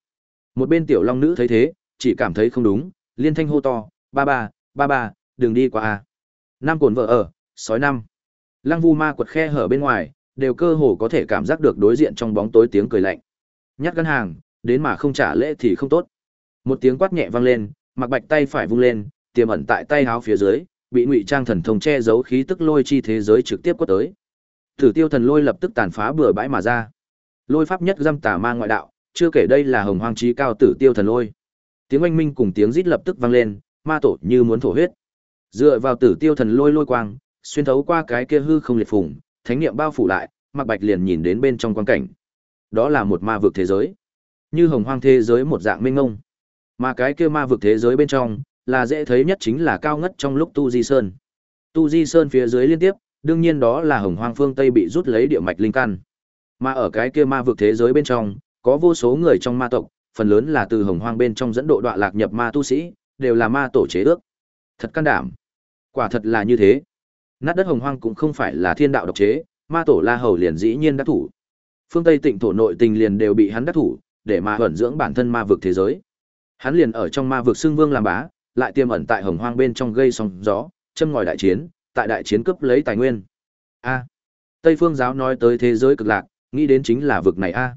Một bên tiểu long nữ thấy thế, chỉ cảm thấy không đúng, liên thanh hô to, "Ba ba, ba ba, đừng đi qua a." Nam cồn vợ ở, sói năm. Lăng Vu ma quật khe hở bên ngoài, đều cơ hồ có thể cảm giác được đối diện trong bóng tối tiếng cười lạnh. Nhát gan hàng, đến mà không trả lễ thì không tốt. Một tiếng quát nhẹ vang lên, Mặc Bạch tay phải vung lên, tiềm ẩn tại tay háo phía dưới, bị ngụy trang thần thông che giấu khí tức lôi chi thế giới trực tiếp quất tới. Tử Tiêu thần lôi lập tức tàn phá bừa bãi mà ra. Lôi pháp nhất dâm tà ma ngoại đạo, chưa kể đây là hồng hoang trí cao Tử Tiêu thần lôi. Tiếng oanh minh cùng tiếng rít lập tức vang lên, ma tổ như muốn thổ huyết. Dựa vào Tử Tiêu thần lôi lôi quang, xuyên thấu qua cái kia hư không liệt phùng, thánh niệm bao phủ lại, mặc Bạch liền nhìn đến bên trong quan cảnh. Đó là một ma vực thế giới, như hồng hoang thế giới một dạng minh ngông. Mà cái kia ma vực thế giới bên trong, là dễ thấy nhất chính là cao ngất trong lúc Tu Di Sơn. Tu Di Sơn phía dưới liên tiếp, đương nhiên đó là hồng hoang phương Tây bị rút lấy địa mạch linh căn. Mà ở cái kia ma vực thế giới bên trong, có vô số người trong ma tộc, phần lớn là từ hồng hoang bên trong dẫn độ đoạn lạc nhập ma tu sĩ, đều là ma tổ chế ước. Thật can đảm. Quả thật là như thế. Nát đất hồng hoang cũng không phải là thiên đạo độc chế, ma tổ La Hầu liền dĩ nhiên đã thủ. Phương Tây tịnh thổ nội tình liền đều bị hắn đắc thủ, để mà ẩn dưỡng bản thân ma vực thế giới. Hắn liền ở trong ma vực xương vương làm bá, lại tiềm ẩn tại hồng hoang bên trong gây sóng gió, châm ngòi đại chiến, tại đại chiến cướp lấy tài nguyên. A. Tây Phương giáo nói tới thế giới cực lạc, nghĩ đến chính là vực này a. À.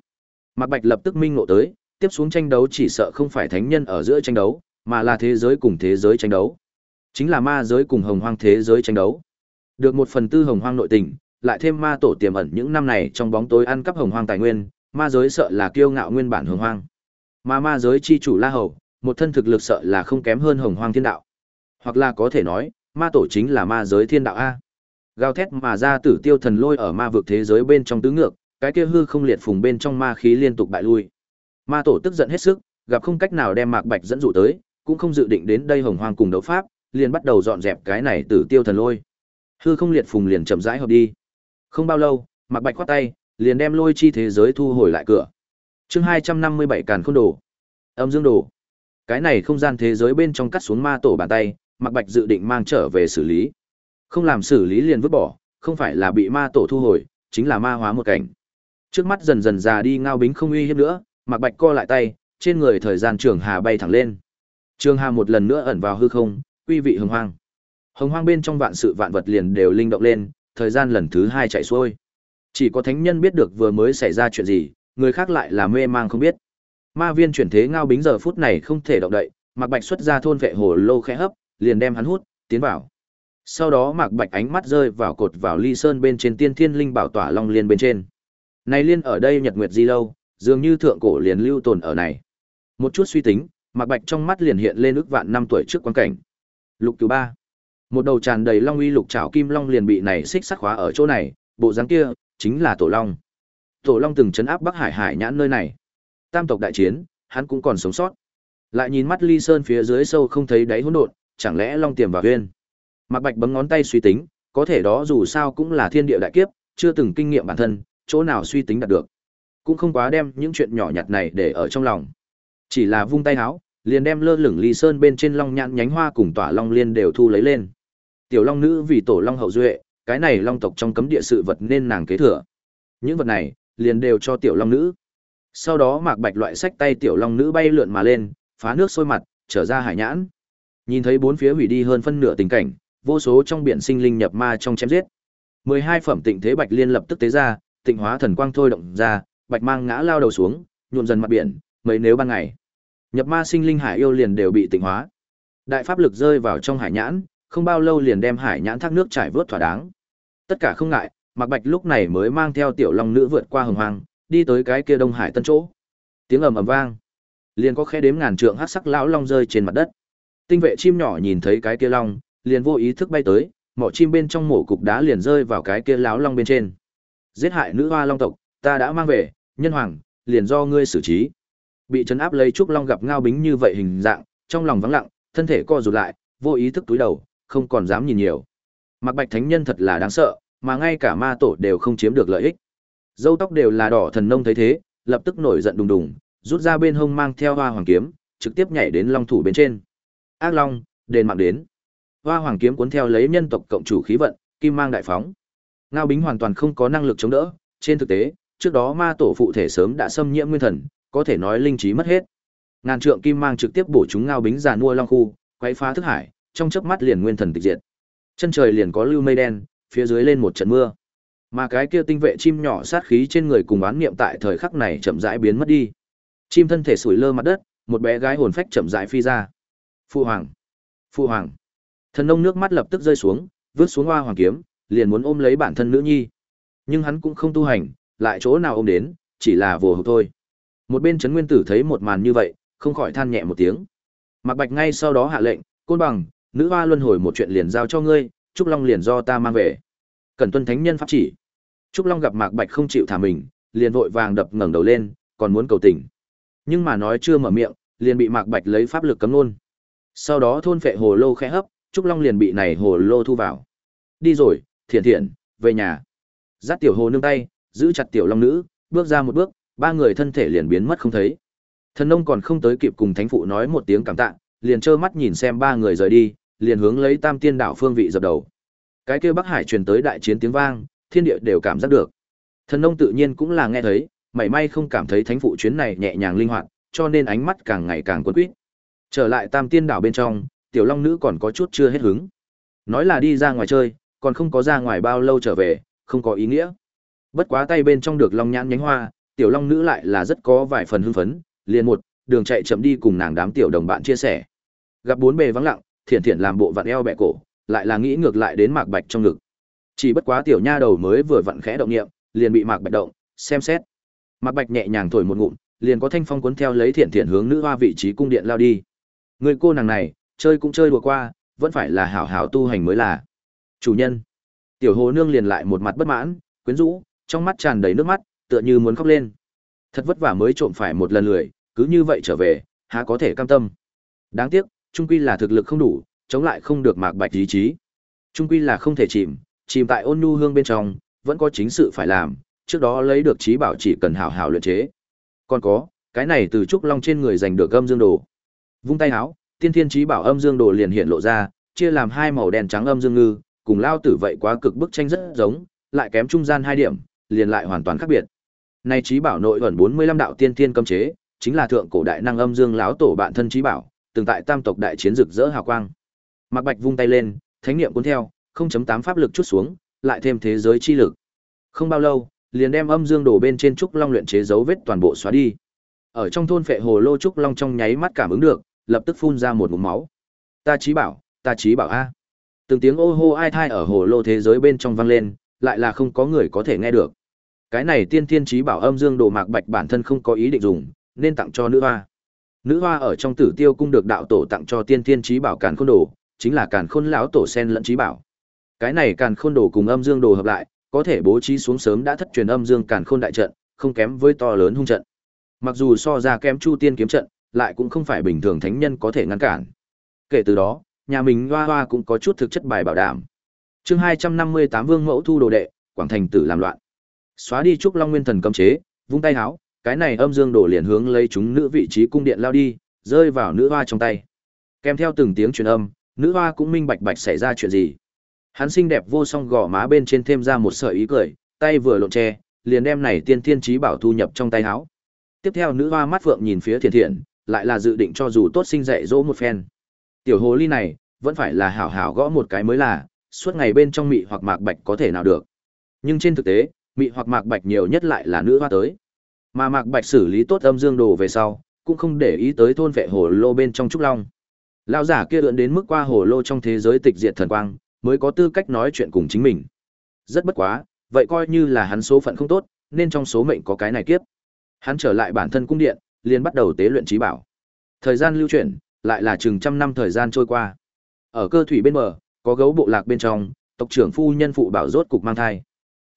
Mạc Bạch lập tức minh ngộ tới, tiếp xuống tranh đấu chỉ sợ không phải thánh nhân ở giữa tranh đấu, mà là thế giới cùng thế giới tranh đấu. Chính là ma giới cùng hồng hoang thế giới tranh đấu. Được một phần tư hồng hoang nội tình, lại thêm ma tổ tiềm ẩn những năm này trong bóng tối ăn cắp hồng hoang tài nguyên, ma giới sợ là kiêu ngạo nguyên bản hồng hoang. Mà ma giới chi chủ La Hầu, một thân thực lực sợ là không kém hơn hồng hoang thiên đạo. Hoặc là có thể nói, ma tổ chính là ma giới thiên đạo A. Gào thét mà ra tử tiêu thần lôi ở ma vực thế giới bên trong tứ ngược, cái kia hư không liệt phùng bên trong ma khí liên tục bại lui. Ma tổ tức giận hết sức, gặp không cách nào đem Mạc Bạch dẫn dụ tới, cũng không dự định đến đây hồng hoang cùng đấu pháp, liền bắt đầu dọn dẹp cái này tử tiêu thần lôi. Hư không liệt phùng liền chậm rãi hợp đi. Không bao lâu, Mạc Bạch khoát tay, liền đem lôi chi thế giới thu hồi lại cửa. Chương hai trăm năm mươi bảy Càn Khôn Đồ. Âm Dương Đồ. Cái này không gian thế giới bên trong cắt xuống ma tổ bàn tay, Mạc Bạch dự định mang trở về xử lý. Không làm xử lý liền vứt bỏ, không phải là bị ma tổ thu hồi, chính là ma hóa một cảnh. Trước mắt dần dần già đi ngao bính không uy hiếp nữa, Mạc Bạch co lại tay, trên người thời gian trường hà bay thẳng lên. Trường Hà một lần nữa ẩn vào hư không, quy vị hồng hoang. Hồng hoang bên trong vạn sự vạn vật liền đều linh động lên, thời gian lần thứ hai chạy xuôi. Chỉ có thánh nhân biết được vừa mới xảy ra chuyện gì, người khác lại là mê mang không biết. Ma viên chuyển thế ngao bính giờ phút này không thể động đậy, Mạc Bạch xuất ra thôn vệ hồ lô khẽ hấp, liền đem hắn hút, tiến vào. Sau đó Mạc Bạch ánh mắt rơi vào cột vào ly sơn bên trên tiên thiên linh bảo tỏa long liên bên trên. Này liên ở đây nhật nguyệt di lâu, dường như thượng cổ liền lưu tồn ở này. Một chút suy tính, Mạc Bạch trong mắt liền hiện lên ước vạn năm tuổi trước quan cảnh. Lục thứ ba, một đầu tràn đầy long uy lục trảo kim long liền bị này xích sắc khóa ở chỗ này, bộ dáng kia chính là tổ long. Tổ long từng chấn áp Bắc Hải Hải nhãn nơi này. Tam tộc đại chiến, hắn cũng còn sống sót. Lại nhìn mắt ly sơn phía dưới sâu không thấy đáy hỗn độn, chẳng lẽ long tiềm vào huyên. Mạc Bạch bấm ngón tay suy tính, có thể đó dù sao cũng là thiên địa đại kiếp, chưa từng kinh nghiệm bản thân, chỗ nào suy tính đạt được. Cũng không quá đem những chuyện nhỏ nhặt này để ở trong lòng. Chỉ là vung tay háo liền đem lơ lửng ly sơn bên trên long nhãn nhánh hoa cùng tỏa long liên đều thu lấy lên. Tiểu long nữ vì tổ long hậu duệ, cái này long tộc trong cấm địa sự vật nên nàng kế thừa. Những vật này, liền đều cho tiểu long nữ. Sau đó Mạc Bạch loại sách tay tiểu long nữ bay lượn mà lên, phá nước sôi mặt, trở ra hải nhãn. Nhìn thấy bốn phía hủy đi hơn phân nửa tình cảnh, vô số trong biển sinh linh nhập ma trong chém giết. mười hai phẩm tịnh thế bạch liên lập tức tế ra, tịnh hóa thần quang thôi động ra, bạch mang ngã lao đầu xuống, nhuộm dần mặt biển, mấy nếu ban ngày. Nhập ma sinh linh hải yêu liền đều bị tịnh hóa. Đại pháp lực rơi vào trong hải nhãn, không bao lâu liền đem hải nhãn thác nước trải vớt thỏa đáng. Tất cả không ngại, Mạc Bạch lúc này mới mang theo tiểu long nữ vượt qua hồng hoang, đi tới cái kia Đông Hải Tân chỗ. Tiếng ầm ầm vang, liền có khe đếm ngàn trượng hắc sắc lão long rơi trên mặt đất. Tinh vệ chim nhỏ nhìn thấy cái kia long, liền vô ý thức bay tới, mỏ chim bên trong mổ cục đá liền rơi vào cái kia lão long bên trên. Giết hại nữ hoa long tộc, ta đã mang về, nhân hoàng, liền do ngươi xử trí. Bị trấn áp lấy trúc long gặp ngao bính như vậy hình dạng, trong lòng vắng lặng, thân thể co rụt lại, vô ý thức túi đầu, không còn dám nhìn nhiều. Mặc Bạch Thánh Nhân thật là đáng sợ, mà ngay cả ma tổ đều không chiếm được lợi ích. Dâu tóc đều là đỏ thần nông thấy thế, lập tức nổi giận đùng đùng, rút ra bên hông mang theo hoa hoàng kiếm, trực tiếp nhảy đến long thủ bên trên. Ác long, đền mạng đến. Hoa hoàng kiếm cuốn theo lấy nhân tộc cộng chủ khí vận, kim mang đại phóng. Ngao Bính hoàn toàn không có năng lực chống đỡ, trên thực tế, trước đó ma tổ phụ thể sớm đã xâm nhiễm nguyên thần, có thể nói linh trí mất hết. Ngàn trượng kim mang trực tiếp bổ chúng Ngao Bính giàn mua long khu, quấy phá thức hải, trong chớp mắt liền nguyên thần tịch diệt. Chân trời liền có lưu mây đen, phía dưới lên một trận mưa. Mà cái kia tinh vệ chim nhỏ sát khí trên người cùng oán niệm tại thời khắc này chậm rãi biến mất đi. Chim thân thể sủi lơ mặt đất, một bé gái hồn phách chậm rãi phi ra. Phu hoàng, phu hoàng. Thần nông nước mắt lập tức rơi xuống, vứt xuống hoa hoàng kiếm, liền muốn ôm lấy bản thân nữ nhi. Nhưng hắn cũng không tu hành, lại chỗ nào ôm đến, chỉ là vồ hộp thôi. Một bên Trấn Nguyên Tử thấy một màn như vậy, không khỏi than nhẹ một tiếng. Mạc Bạch ngay sau đó hạ lệnh, "Côn bằng, nữ hoa luân hồi một chuyện liền giao cho ngươi, Trúc Long liền do ta mang về." Cần tuân thánh nhân pháp chỉ. Trúc Long gặp Mạc Bạch không chịu thả mình, liền vội vàng đập ngẩng đầu lên, còn muốn cầu tình. Nhưng mà nói chưa mở miệng, liền bị Mạc Bạch lấy pháp lực cấm luôn. Sau đó thôn phệ hồ lô khẽ hấp, Trúc Long liền bị này hồ lô thu vào. Đi rồi, thiện thiện, về nhà. Dắt tiểu hồ nương tay, giữ chặt tiểu long nữ, bước ra một bước, ba người thân thể liền biến mất không thấy. Thần nông còn không tới kịp cùng thánh phụ nói một tiếng cảm tạ, liền trơ mắt nhìn xem ba người rời đi, liền hướng lấy Tam Tiên đảo phương vị dập đầu. Cái kia Bắc Hải truyền tới đại chiến tiếng vang, thiên địa đều cảm giác được. Thần nông tự nhiên cũng là nghe thấy, mảy may không cảm thấy thánh phụ chuyến này nhẹ nhàng linh hoạt, cho nên ánh mắt càng ngày càng quấn quýt. Trở lại Tam Tiên đảo bên trong, tiểu long nữ còn có chút chưa hết hứng. Nói là đi ra ngoài chơi, còn không có ra ngoài bao lâu trở về, không có ý nghĩa. Bất quá tay bên trong được long nhãn nhánh hoa, tiểu long nữ lại là rất có vài phần hưng phấn, liền một, đường chạy chậm đi cùng nàng đám tiểu đồng bạn chia sẻ. Gặp bốn bề vắng lặng, thiện thiện làm bộ vặn eo bẻ cổ, lại là nghĩ ngược lại đến mạc bạch trong ngực. Chỉ bất quá tiểu nha đầu mới vừa vặn khẽ động niệm, liền bị mạc bạch động, xem xét. Mạc bạch nhẹ nhàng thổi một ngụm, liền có thanh phong cuốn theo lấy thiện thiện hướng nữ hoa vị trí cung điện lao đi. Người cô nàng này, chơi cũng chơi đùa qua, vẫn phải là hảo hảo tu hành mới là. Chủ nhân. Tiểu hồ nương liền lại một mặt bất mãn, quyến rũ, trong mắt tràn đầy nước mắt, tựa như muốn khóc lên. Thật vất vả mới trộm phải một lần lười, cứ như vậy trở về, há có thể cam tâm. Đáng tiếc, trung quy là thực lực không đủ, chống lại không được mạc bạch ý chí. Trung quy là không thể chìm, chìm tại ôn nhu hương bên trong, vẫn có chính sự phải làm, trước đó lấy được trí bảo chỉ cần hảo hảo luyện chế. Còn có, cái này từ trúc long trên người giành được âm dương đồ. Vung tay áo, tiên thiên trí bảo âm dương đồ liền hiện lộ ra, chia làm hai màu đen trắng âm dương ngư, cùng lao tử vậy quá cực bức tranh rất giống, lại kém trung gian hai điểm, liền lại hoàn toàn khác biệt. nay trí bảo nội ẩn 45 đạo tiên tiên cấm chế, chính là thượng cổ đại năng âm dương lão tổ bạn thân trí bảo, từng tại tam tộc đại chiến rực rỡ hào quang. Mạc Bạch vung tay lên, thánh niệm cuốn theo, 0.8 pháp lực chút xuống, lại thêm thế giới chi lực. Không bao lâu, liền đem âm dương đổ bên trên trúc long luyện chế dấu vết toàn bộ xóa đi. Ở trong thôn phệ hồ lô trúc long trong nháy mắt cảm ứng được, lập tức phun ra một ngụm máu. Ta chí bảo, ta chí bảo a. Từng tiếng ô hô ai thai ở hồ lô thế giới bên trong vang lên, lại là không có người có thể nghe được. Cái này tiên thiên chí bảo âm dương đồ mạc bạch bản thân không có ý định dùng, nên tặng cho nữ hoa. Nữ hoa ở trong Tử Tiêu cung được đạo tổ tặng cho tiên thiên chí bảo càn khôn đồ, chính là càn khôn lão tổ sen lẫn chí bảo. Cái này càn khôn đồ cùng âm dương đồ hợp lại, có thể bố trí xuống sớm đã thất truyền âm dương càn khôn đại trận, không kém với to lớn hung trận. Mặc dù so ra kém Chu Tiên kiếm trận, lại cũng không phải bình thường thánh nhân có thể ngăn cản. Kể từ đó, nhà mình Hoa Hoa cũng có chút thực chất bài bảo đảm. Chương hai trăm năm mươi tám Vương Mẫu thu đồ đệ, Quảng Thành tử làm loạn. Xóa đi trúc Long Nguyên thần cấm chế, vung tay háo, cái này âm dương đổ liền hướng lấy chúng nữ vị trí cung điện lao đi, rơi vào nữ hoa trong tay. Kèm theo từng tiếng truyền âm, nữ hoa cũng minh bạch bạch xảy ra chuyện gì. Hắn xinh đẹp vô song gò má bên trên thêm ra một sợi ý cười, tay vừa lộn tre, liền đem này tiên thiên trí bảo thu nhập trong tay áo. Tiếp theo nữ hoa mắt phượng nhìn phía thiền Thiện, lại là dự định cho dù tốt sinh dạy dỗ một phen. Tiểu hồ ly này, vẫn phải là hảo hảo gõ một cái mới là, suốt ngày bên trong mị hoặc mạc bạch có thể nào được. Nhưng trên thực tế, mị hoặc mạc bạch nhiều nhất lại là nữ hoa tới. Mà mạc bạch xử lý tốt âm dương đồ về sau, cũng không để ý tới thôn vệ hồ lô bên trong trúc long. Lão giả kia ưỡn đến mức qua hồ lô trong thế giới tịch diệt thần quang, mới có tư cách nói chuyện cùng chính mình. Rất bất quá, vậy coi như là hắn số phận không tốt, nên trong số mệnh có cái này kiếp. Hắn trở lại bản thân cung điện, liền bắt đầu tế luyện trí bảo. Thời gian lưu chuyển, lại là chừng trăm năm thời gian trôi qua. Ở cơ thủy bên bờ, có gấu bộ lạc bên trong, tộc trưởng phu nhân phụ bảo rốt cục mang thai.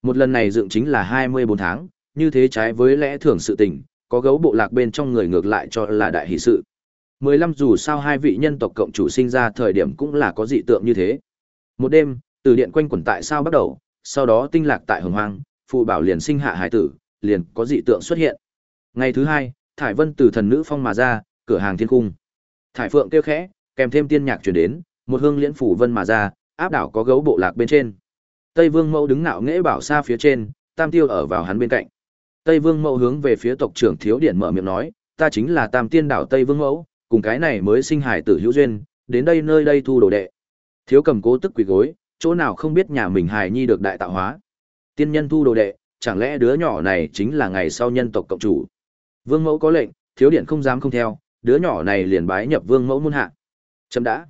Một lần này dựng chính là 24 tháng, như thế trái với lẽ thường sự tình, có gấu bộ lạc bên trong người ngược lại cho là đại hỷ sự. 15 dù sao hai vị nhân tộc cộng chủ sinh ra thời điểm cũng là có dị tượng như thế. Một đêm, từ điện quanh quẩn tại sao bắt đầu, sau đó tinh lạc tại hồng hoang, phụ bảo liền sinh hạ hải tử, liền có dị tượng xuất hiện. Ngày thứ hai, thải vân từ thần nữ phong mà ra, cửa hàng thiên cung. Thải phượng kêu khẽ, kèm thêm tiên nhạc truyền đến, một hương liễn phủ vân mà ra, áp đảo có gấu bộ lạc bên trên. Tây Vương Mẫu đứng ngạo nghễ bảo xa phía trên, Tam Tiêu ở vào hắn bên cạnh. Tây Vương Mẫu hướng về phía tộc trưởng Thiếu Điện mở miệng nói, ta chính là Tam Tiên đảo Tây Vương Mẫu, cùng cái này mới sinh hải tử hữu duyên, đến đây nơi đây thu đồ đệ. Thiếu cầm cố tức quỳ gối, chỗ nào không biết nhà mình hài nhi được đại tạo hóa. Tiên nhân thu đồ đệ, chẳng lẽ đứa nhỏ này chính là ngày sau nhân tộc cộng chủ. Vương mẫu có lệnh, thiếu điện không dám không theo, đứa nhỏ này liền bái nhập vương mẫu môn hạ. Chấm đã.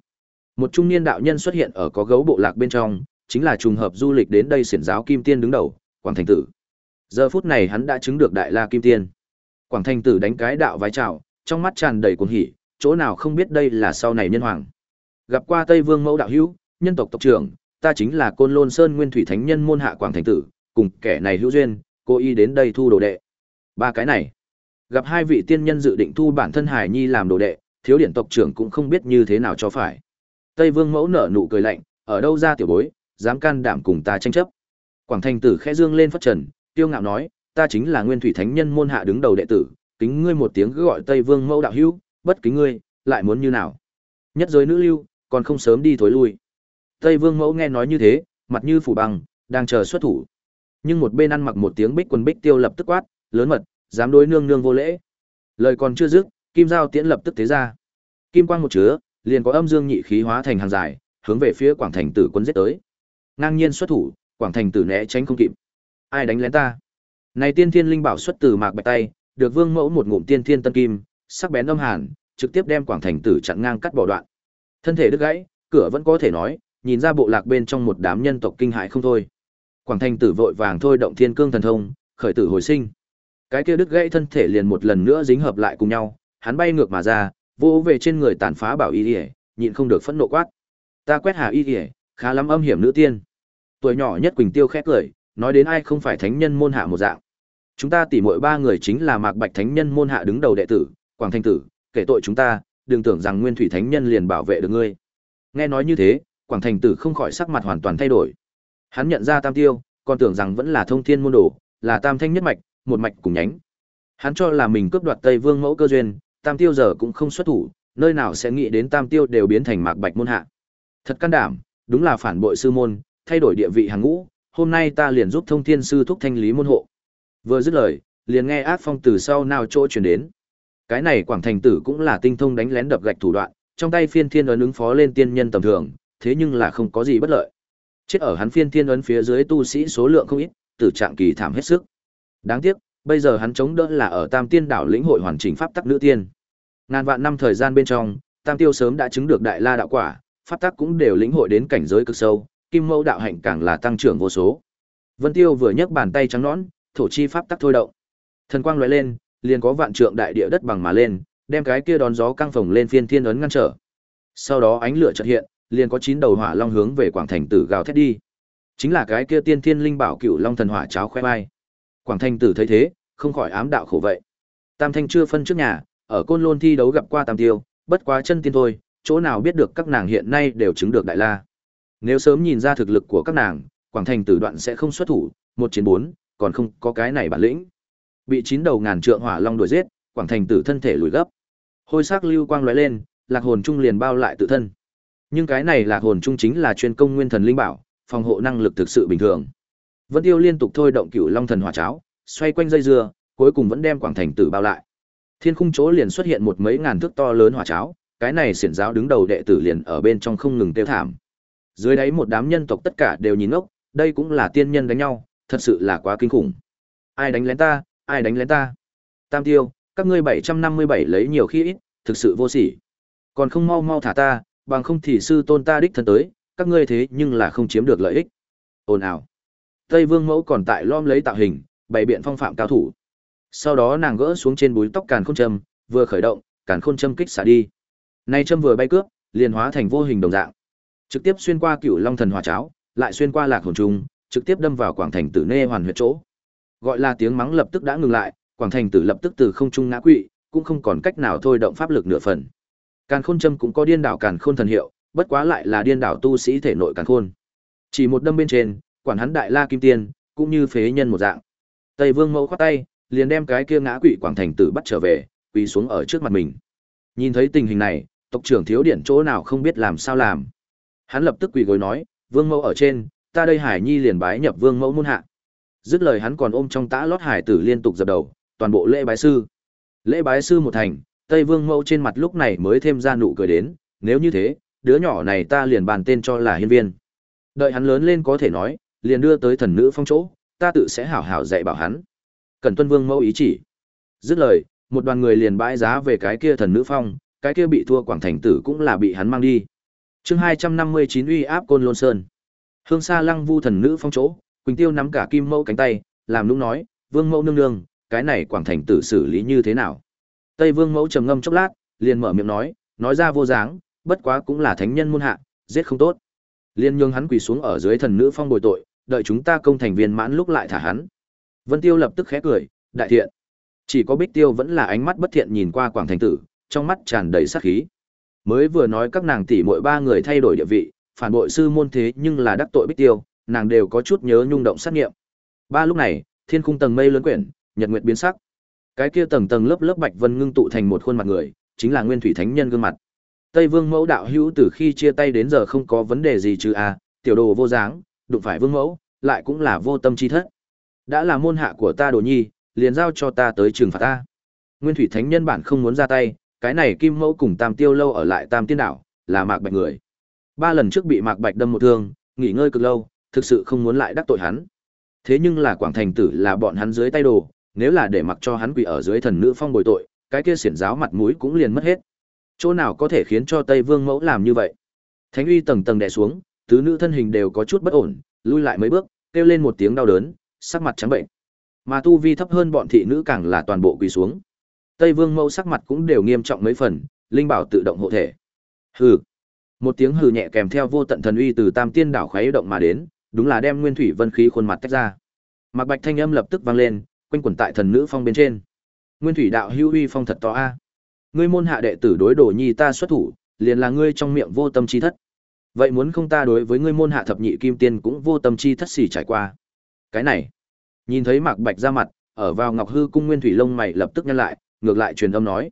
Một trung niên đạo nhân xuất hiện ở có gấu bộ lạc bên trong, chính là trùng hợp du lịch đến đây xiển giáo kim tiên đứng đầu, Quảng Thành Tử. Giờ phút này hắn đã chứng được đại la kim tiên. Quảng Thành Tử đánh cái đạo vái chào, trong mắt tràn đầy cuồng hỉ, chỗ nào không biết đây là sau này nhân hoàng. Gặp qua Tây Vương Mẫu đạo hữu, nhân tộc tộc trưởng, ta chính là Côn Lôn Sơn Nguyên Thủy Thánh Nhân môn hạ Quảng Thành Tử, cùng kẻ này hữu duyên, cô y đến đây thu đồ đệ. Ba cái này. Gặp hai vị tiên nhân dự định thu bản thân Hải Nhi làm đồ đệ, thiếu điển tộc trưởng cũng không biết như thế nào cho phải. Tây Vương Mẫu nở nụ cười lạnh, ở đâu ra tiểu bối, dám can đảm cùng ta tranh chấp. Quảng Thành Tử khẽ dương lên phất trần, tiêu ngạo nói, ta chính là Nguyên Thủy Thánh Nhân môn hạ đứng đầu đệ tử, kính ngươi một tiếng gọi Tây Vương Mẫu đạo hữu, bất kính ngươi, lại muốn như nào? Nhất giới nữ lưu, còn không sớm đi thối lui. Tây Vương Mẫu nghe nói như thế, mặt như phủ băng, đang chờ xuất thủ. Nhưng một bên ăn mặc một tiếng bích quần bích tiêu lập tức quát, lớn mật, dám đối nương nương vô lễ. Lời còn chưa dứt, kim giao tiễn lập tức thế ra. Kim quang một chứa, liền có âm dương nhị khí hóa thành hàng dài, hướng về phía Quảng Thành Tử quân giết tới. Ngang nhiên xuất thủ, Quảng Thành Tử né tránh không kịp. Ai đánh lén ta? Này tiên thiên linh bảo xuất từ mạc bạch tay, được Vương Mẫu một ngụm tiên thiên tân kim, sắc bén âm hàn, trực tiếp đem Quảng Thành Tử chặn ngang cắt bỏ đoạn. Thân thể đứt gãy, cửa vẫn có thể nói, nhìn ra bộ lạc bên trong một đám nhân tộc kinh hại không thôi. Quảng Thành Tử vội vàng thôi động Thiên Cương thần thông, khởi tử hồi sinh. Cái kia đứt gãy thân thể liền một lần nữa dính hợp lại cùng nhau, hắn bay ngược mà ra, vỗ về trên người tàn phá bảo y y, nhịn không được phẫn nộ quát. Ta quét hà y y, khá lắm âm hiểm nữ tiên. Tuổi nhỏ nhất Quỳnh Tiêu khét cười, nói đến ai không phải thánh nhân môn hạ một dạng. Chúng ta tỉ muội ba người chính là Mạc Bạch thánh nhân môn hạ đứng đầu đệ tử, Quảng Thanh Tử, kể tội chúng ta, đừng tưởng rằng Nguyên Thủy thánh nhân liền bảo vệ được ngươi. Nghe nói như thế, Quảng Thành Tử không khỏi sắc mặt hoàn toàn thay đổi. Hắn nhận ra Tam Tiêu, còn tưởng rằng vẫn là thông thiên môn đồ, là Tam Thanh nhất mạch, một mạch cùng nhánh. Hắn cho là mình cướp đoạt Tây Vương mẫu cơ duyên, Tam Tiêu giờ cũng không xuất thủ, nơi nào sẽ nghĩ đến Tam Tiêu đều biến thành Mạc Bạch môn hạ. Thật can đảm, đúng là phản bội sư môn, thay đổi địa vị hàng ngũ, hôm nay ta liền giúp Thông Thiên sư thúc thanh lý môn hộ. Vừa dứt lời, liền nghe ác phong từ sau nào chỗ truyền đến. Cái này Quảng Thành Tử cũng là tinh thông đánh lén đập gạch thủ đoạn, trong tay phiên thiên ấn ứng phó lên tiên nhân tầm thường, thế nhưng là không có gì bất lợi. Chết ở hắn phiên thiên ấn phía dưới tu sĩ số lượng không ít, tử trạng kỳ thảm hết sức. Đáng tiếc, bây giờ hắn chống đỡ là ở Tam Tiên đảo lĩnh hội hoàn chỉnh pháp tắc nữ tiên. Ngàn vạn năm thời gian bên trong, Tam Tiêu sớm đã chứng được đại la đạo quả, pháp tắc cũng đều lĩnh hội đến cảnh giới cực sâu, kim Mẫu đạo hạnh càng là tăng trưởng vô số. Vân Tiêu vừa nhấc bàn tay trắng nõn, thổ chi pháp tắc thôi động. Thần quang lóe lên, liền có vạn trượng đại địa đất bằng mà lên, đem cái kia đón gió căng phồng lên phiên thiên ấn ngăn trở. Sau đó ánh lửa chợt hiện, liền có chín đầu hỏa long hướng về Quảng Thành Tử gào thét đi. Chính là cái kia tiên thiên linh bảo cựu long thần hỏa cháo khoe vai. Quảng Thanh Tử thấy thế, không khỏi ám đạo khổ vậy. Tam Thanh chưa phân trước nhà, ở Côn Lôn thi đấu gặp qua Tam Tiêu, bất quá chân tiên thôi, chỗ nào biết được các nàng hiện nay đều chứng được đại la. Nếu sớm nhìn ra thực lực của các nàng, Quảng Thành Tử đoạn sẽ không xuất thủ, một chiến bốn, còn không có cái này bản lĩnh. Bị chín đầu ngàn trượng hỏa long đuổi giết, Quảng Thành Tử thân thể lùi gấp. Hôi sắc lưu quang lóe lên, lạc hồn trung liền bao lại tự thân. Nhưng cái này lạc hồn trung chính là chuyên công nguyên thần linh bảo, phòng hộ năng lực thực sự bình thường. Vân Tiêu liên tục thôi động Cửu Long thần hỏa cháo, xoay quanh dây dưa, cuối cùng vẫn đem Quảng Thành Tử bao lại. Thiên khung chỗ liền xuất hiện một mấy ngàn thước to lớn hỏa cháo, cái này xiển giáo đứng đầu đệ tử liền ở bên trong không ngừng tiêu thảm. Dưới đáy một đám nhân tộc tất cả đều nhìn ngốc, đây cũng là tiên nhân đánh nhau, thật sự là quá kinh khủng. Ai đánh lén ta, ai đánh lén ta? Tam Tiêu, các ngươi 757 lấy nhiều khi ít, thực sự vô sỉ. Còn không mau mau thả ta, bằng không thì sư tôn ta đích thân tới, các ngươi thế nhưng là không chiếm được lợi ích. Ồn ào. Tây Vương Mẫu còn tại lom lấy tạo hình, bày biện phong phạm cao thủ. Sau đó nàng gỡ xuống trên búi tóc càn khôn châm, vừa khởi động, càn khôn châm kích xả đi. Nay châm vừa bay cướp, liền hóa thành vô hình đồng dạng. Trực tiếp xuyên qua Cửu Long thần hỏa cháo, lại xuyên qua Lạc hồn trung, trực tiếp đâm vào quảng thành tử nê hoàn huyệt chỗ. Gọi là tiếng mắng lập tức đã ngừng lại, quảng thành tử lập tức từ không trung ngã quỵ, cũng không còn cách nào thôi động pháp lực nửa phần. Càn khôn châm cũng có điên đảo càn khôn thần hiệu, bất quá lại là điên đảo tu sĩ thể nội càn khôn. Chỉ một đâm bên trên, quản hắn đại la kim tiên, cũng như phế nhân một dạng. Tây Vương Mẫu khoát tay, liền đem cái kia ngã quỵ quảng thành tử bắt trở về, quỳ xuống ở trước mặt mình. Nhìn thấy tình hình này, tộc trưởng thiếu điển chỗ nào không biết làm sao làm. Hắn lập tức quỳ gối nói, Vương Mẫu ở trên, ta đây Hải Nhi liền bái nhập Vương Mẫu môn hạ. Dứt lời hắn còn ôm trong tã lót hải tử liên tục dập đầu, toàn bộ lễ bái sư. Lễ bái sư một thành, Tây Vương Mẫu trên mặt lúc này mới thêm ra nụ cười đến, nếu như thế, đứa nhỏ này ta liền bàn tên cho là hiên viên. Đợi hắn lớn lên có thể nói, liền đưa tới thần nữ phong chỗ, ta tự sẽ hảo hảo dạy bảo hắn. Cần tuân vương mẫu ý chỉ. Dứt lời, một đoàn người liền bãi giá về cái kia thần nữ phong, cái kia bị thua quảng thành tử cũng là bị hắn mang đi. Chương hai trăm năm mươi chín uy áp côn lôn sơn. Hương xa lăng vu thần nữ phong chỗ, Quỳnh Tiêu nắm cả kim mẫu cánh tay, làm nũng nói, "Vương mẫu nương nương, cái này quảng thành tử xử lý như thế nào?" Tây Vương mẫu trầm ngâm chốc lát, liền mở miệng nói, nói ra vô dáng, bất quá cũng là thánh nhân môn hạ, giết không tốt. Liên nhường hắn quỳ xuống ở dưới thần nữ phong bồi tội, đợi chúng ta công thành viên mãn lúc lại thả hắn. Vân Tiêu lập tức khẽ cười, đại thiện. Chỉ có Bích Tiêu vẫn là ánh mắt bất thiện nhìn qua Quảng Thành Tử, trong mắt tràn đầy sát khí. Mới vừa nói các nàng tỷ muội ba người thay đổi địa vị, phản bội sư môn thế nhưng là đắc tội Bích Tiêu, nàng đều có chút nhớ nhung động sát nghiệm. Ba lúc này, thiên khung tầng mây lớn quyển, nhật nguyệt biến sắc. Cái kia tầng tầng lớp lớp bạch vân ngưng tụ thành một khuôn mặt người, chính là Nguyên Thủy Thánh Nhân gương mặt. Tây Vương Mẫu đạo hữu từ khi chia tay đến giờ không có vấn đề gì chứ a, tiểu đồ vô dáng, đụng phải Vương Mẫu, lại cũng là vô tâm chi thất. Đã là môn hạ của ta Đồ Nhi, liền giao cho ta tới trừng phạt ta. Nguyên Thủy Thánh Nhân bản không muốn ra tay, cái này Kim Mẫu cùng Tam Tiêu lâu ở lại Tam Tiên đảo, là Mạc Bạch người. Ba lần trước bị Mạc Bạch đâm một thương, nghỉ ngơi cực lâu, thực sự không muốn lại đắc tội hắn. Thế nhưng là Quảng Thành tử là bọn hắn dưới tay đồ, nếu là để mặc cho hắn quỳ ở dưới thần nữ phong bồi tội, cái kia xiển giáo mặt mũi cũng liền mất hết. Chỗ nào có thể khiến cho Tây Vương mẫu làm như vậy? Thánh uy tầng tầng đè xuống, tứ nữ thân hình đều có chút bất ổn, lui lại mấy bước, kêu lên một tiếng đau đớn, sắc mặt trắng bệnh. Mà tu vi thấp hơn bọn thị nữ càng là toàn bộ quỳ xuống. Tây Vương mẫu sắc mặt cũng đều nghiêm trọng mấy phần, linh bảo tự động hộ thể. Hừ. Một tiếng hừ nhẹ kèm theo vô tận thần uy từ Tam Tiên đảo khói động mà đến, đúng là đem Nguyên Thủy Vân khí khuôn mặt tách ra. Mạc Bạch thanh âm lập tức vang lên, quanh quẩn tại thần nữ phong bên trên. Nguyên Thủy đạo hưu uy phong thật to a. Ngươi môn hạ đệ tử đối đồ nhi ta xuất thủ, liền là ngươi trong miệng vô tâm chi thất. Vậy muốn không ta đối với ngươi môn hạ thập nhị kim tiên cũng vô tâm chi thất xỉ trải qua. Cái này, nhìn thấy Mạc Bạch ra mặt, ở vào Ngọc Hư cung Nguyên Thủy lông mày lập tức nhăn lại, ngược lại truyền âm nói: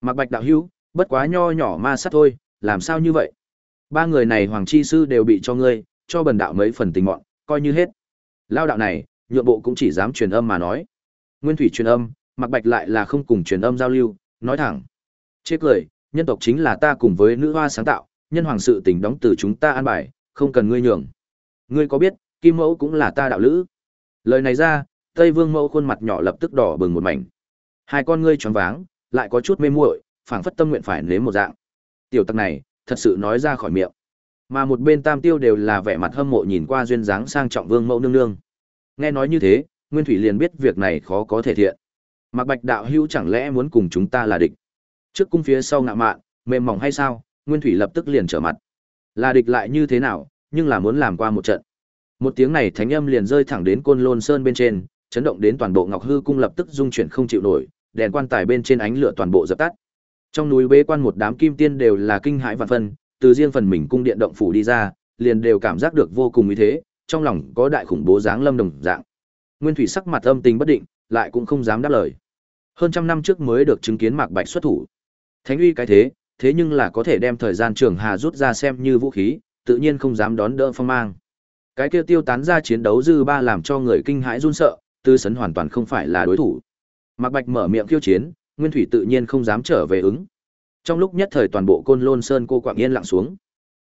"Mạc Bạch đạo hữu, bất quá nho nhỏ ma sát thôi, làm sao như vậy? Ba người này hoàng chi sư đều bị cho ngươi, cho bần đạo mấy phần tình mọn, coi như hết." Lao đạo này, nhượng bộ cũng chỉ dám truyền âm mà nói. Nguyên Thủy truyền âm, Mạc Bạch lại là không cùng truyền âm giao lưu, nói thẳng. Chê cười, nhân tộc chính là ta cùng với nữ hoa sáng tạo, nhân hoàng sự tình đóng từ chúng ta an bài, không cần ngươi nhường. Ngươi có biết, Kim Mẫu cũng là ta đạo lữ. Lời này ra, Tây Vương Mẫu khuôn mặt nhỏ lập tức đỏ bừng một mảnh. Hai con ngươi tròn váng, lại có chút mê muội, phảng phất tâm nguyện phải nếm một dạng. Tiểu tặc này, thật sự nói ra khỏi miệng. Mà một bên Tam Tiêu đều là vẻ mặt hâm mộ nhìn qua duyên dáng sang trọng Vương Mẫu nương nương. Nghe nói như thế, Nguyên Thủy liền biết việc này khó có thể thiện. Mạc Bạch đạo hữu chẳng lẽ muốn cùng chúng ta là địch? Trước cung phía sau ngạ mạn, mềm mỏng hay sao? Nguyên Thủy lập tức liền trở mặt. Là địch lại như thế nào, nhưng là muốn làm qua một trận. Một tiếng này thánh âm liền rơi thẳng đến Côn Lôn Sơn bên trên, chấn động đến toàn bộ Ngọc Hư cung lập tức rung chuyển không chịu nổi, đèn quan tài bên trên ánh lửa toàn bộ dập tắt. Trong núi bế quan một đám kim tiên đều là kinh hãi vạn phân, từ riêng phần mình cung điện động phủ đi ra, liền đều cảm giác được vô cùng uy thế, trong lòng có đại khủng bố dáng lâm đồng dạng. Nguyên Thủy sắc mặt âm tình bất định, lại cũng không dám đáp lời. Hơn trăm năm trước mới được chứng kiến Mạc Bạch xuất thủ. Thánh uy cái thế, thế nhưng là có thể đem thời gian trường hà rút ra xem như vũ khí, tự nhiên không dám đón đỡ phong mang. Cái kia tiêu tán ra chiến đấu dư ba làm cho người kinh hãi run sợ, tư sấn hoàn toàn không phải là đối thủ. Mạc Bạch mở miệng khiêu chiến, Nguyên Thủy tự nhiên không dám trở về ứng. Trong lúc nhất thời toàn bộ Côn Lôn Sơn cô quạng yên lặng xuống.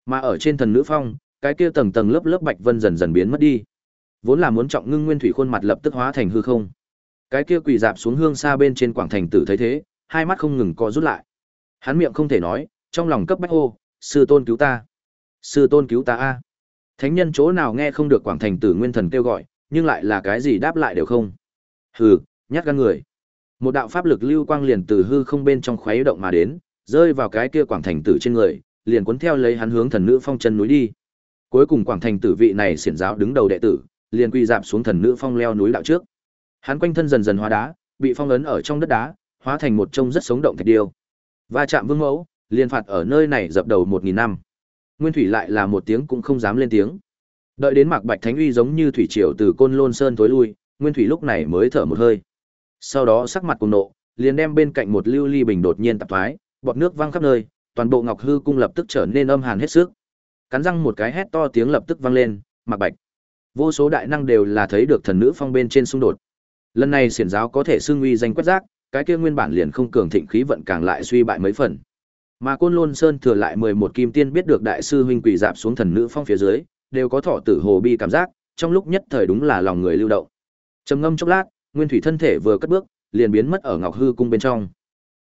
Mà ở trên thần nữ phong, cái kia tầng tầng lớp lớp bạch vân dần dần biến mất đi. Vốn là muốn trọng ngưng Nguyên Thủy khuôn mặt lập tức hóa thành hư không. Cái kia quỳ dạp xuống hương xa bên trên quảng thành tử thấy thế, hai mắt không ngừng co rút lại. Hắn miệng không thể nói, trong lòng cấp bách hô, sư tôn cứu ta. Sư tôn cứu ta a. Thánh nhân chỗ nào nghe không được quảng thành tử nguyên thần kêu gọi, nhưng lại là cái gì đáp lại đều không. Hừ, nhát gan người. Một đạo pháp lực lưu quang liền từ hư không bên trong khuấy động mà đến, rơi vào cái kia quảng thành tử trên người, liền cuốn theo lấy hắn hướng thần nữ phong chân núi đi. Cuối cùng quảng thành tử vị này xiển giáo đứng đầu đệ tử, liền quy dạp xuống thần nữ phong leo núi đạo trước. Hắn quanh thân dần dần hóa đá, bị phong ấn ở trong đất đá, hóa thành một trông rất sống động thạch điêu. Va chạm vương mẫu, liền phạt ở nơi này dập đầu một nghìn năm. Nguyên Thủy lại là một tiếng cũng không dám lên tiếng. Đợi đến Mạc Bạch Thánh uy giống như thủy triều từ Côn Lôn Sơn tối lui, Nguyên Thủy lúc này mới thở một hơi. Sau đó sắc mặt cuồng nộ, liền đem bên cạnh một lưu ly bình đột nhiên tạp thoái, bọt nước văng khắp nơi, toàn bộ Ngọc Hư cung lập tức trở nên âm hàn hết sức. Cắn răng một cái hét to tiếng lập tức vang lên, Mạc Bạch. Vô số đại năng đều là thấy được thần nữ phong bên trên xung đột. Lần này xiển giáo có thể xưng uy danh quét rác, cái kia nguyên bản liền không cường thịnh khí vận càng lại suy bại mấy phần. Mà Côn Lôn Sơn thừa lại mười một kim tiên biết được đại sư huynh quỷ dạp xuống thần nữ phong phía dưới, đều có thọ tử hồ bi cảm giác, trong lúc nhất thời đúng là lòng người lưu động. Trầm ngâm chốc lát, Nguyên Thủy thân thể vừa cất bước, liền biến mất ở Ngọc Hư cung bên trong.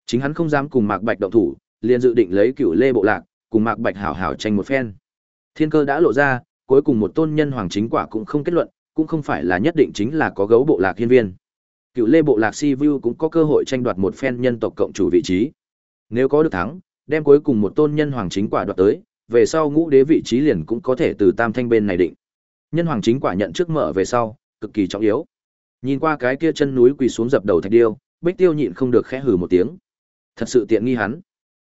Chính hắn không dám cùng Mạc Bạch động thủ, liền dự định lấy cửu Lê bộ lạc, cùng Mạc Bạch hảo hảo tranh một phen. Thiên cơ đã lộ ra, cuối cùng một tôn nhân hoàng chính quả cũng không kết luận, cũng không phải là nhất định chính là có gấu bộ lạc hiên viên. Cựu Lê bộ lạc Si Vu cũng có cơ hội tranh đoạt một phen nhân tộc cộng chủ vị trí. Nếu có được thắng, đem cuối cùng một tôn nhân hoàng chính quả đoạt tới, về sau ngũ đế vị trí liền cũng có thể từ tam thanh bên này định. Nhân hoàng chính quả nhận trước mở về sau, cực kỳ trọng yếu. Nhìn qua cái kia chân núi quỳ xuống dập đầu thạch điêu, Bích Tiêu nhịn không được khẽ hừ một tiếng. Thật sự tiện nghi hắn.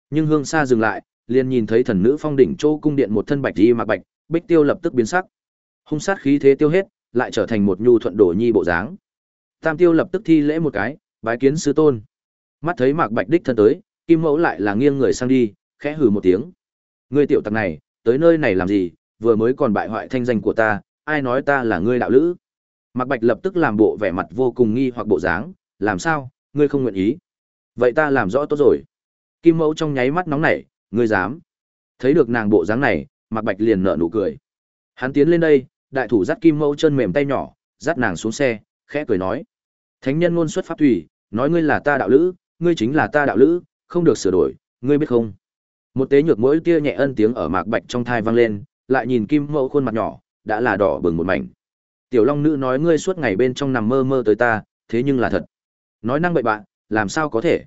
Nhưng hương xa dừng lại, liền nhìn thấy thần nữ phong đỉnh châu cung điện một thân bạch y mặc bạch, Bích Tiêu lập tức biến sắc. Hung sát khí thế tiêu hết, lại trở thành một nhu thuận đổ nhi bộ dáng. Tam Tiêu lập tức thi lễ một cái, bái kiến sư tôn. Mắt thấy Mạc Bạch đích thân tới, Kim Mẫu lại là nghiêng người sang đi, khẽ hừ một tiếng. Ngươi tiểu tặc này, tới nơi này làm gì, vừa mới còn bại hoại thanh danh của ta, ai nói ta là ngươi đạo lữ? Mạc Bạch lập tức làm bộ vẻ mặt vô cùng nghi hoặc bộ dáng, làm sao, ngươi không nguyện ý? Vậy ta làm rõ tốt rồi. Kim Mẫu trong nháy mắt nóng nảy, ngươi dám? Thấy được nàng bộ dáng này, Mạc Bạch liền nở nụ cười. Hắn tiến lên đây, đại thủ dắt Kim Mẫu chân mềm tay nhỏ, dắt nàng xuống xe, khẽ cười nói: "Thánh nhân ngôn xuất pháp thủy, nói ngươi là ta đạo lữ, ngươi chính là ta đạo lữ, không được sửa đổi, ngươi biết không?" Một tế nhược mỗi tia nhẹ ân tiếng ở Mạc Bạch trong thai vang lên, lại nhìn Kim Mẫu khuôn mặt nhỏ, đã là đỏ bừng một mảnh. Tiểu Long nữ nói ngươi suốt ngày bên trong nằm mơ mơ tới ta, thế nhưng là thật. Nói năng bậy bạn, làm sao có thể?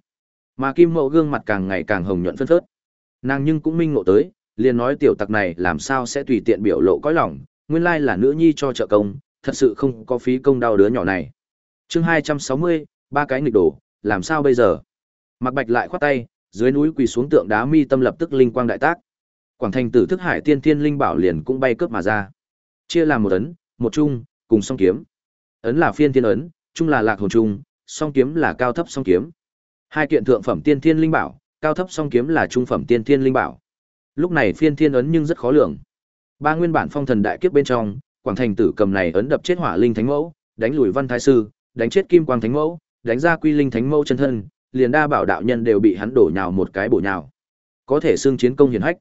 Mà Kim Mẫu gương mặt càng ngày càng hồng nhuận phân phớt. Nàng nhưng cũng minh ngộ tới, liền nói tiểu tặc này làm sao sẽ tùy tiện biểu lộ cõi lòng, nguyên lai là nữ nhi cho trợ công, thật sự không có phí công đau đứa nhỏ này. Chương hai trăm sáu mươi ba cái nghịch đổ, làm sao bây giờ? Mạc Bạch lại khoát tay, dưới núi quỳ xuống tượng đá mi tâm lập tức linh quang đại tác. Quảng thành tử thức hải tiên thiên linh bảo liền cũng bay cướp mà ra. Chia làm một ấn, một trung, cùng song kiếm. Ấn là phiên thiên ấn, trung là lạc hồn trung, song kiếm là cao thấp song kiếm. Hai kiện thượng phẩm tiên thiên linh bảo, cao thấp song kiếm là trung phẩm tiên thiên linh bảo. Lúc này phiên thiên ấn nhưng rất khó lường. Ba nguyên bản phong thần đại kiếp bên trong, Quảng Thành Tử cầm này ấn đập chết Hỏa Linh Thánh Mẫu, đánh lùi Văn Thái sư, đánh chết Kim Quang Thánh Mẫu, đánh ra Quy Linh Thánh Mẫu chân thân, liền đa bảo đạo nhân đều bị hắn đổ nhào một cái bổ nhào. Có thể xương chiến công hiển hách.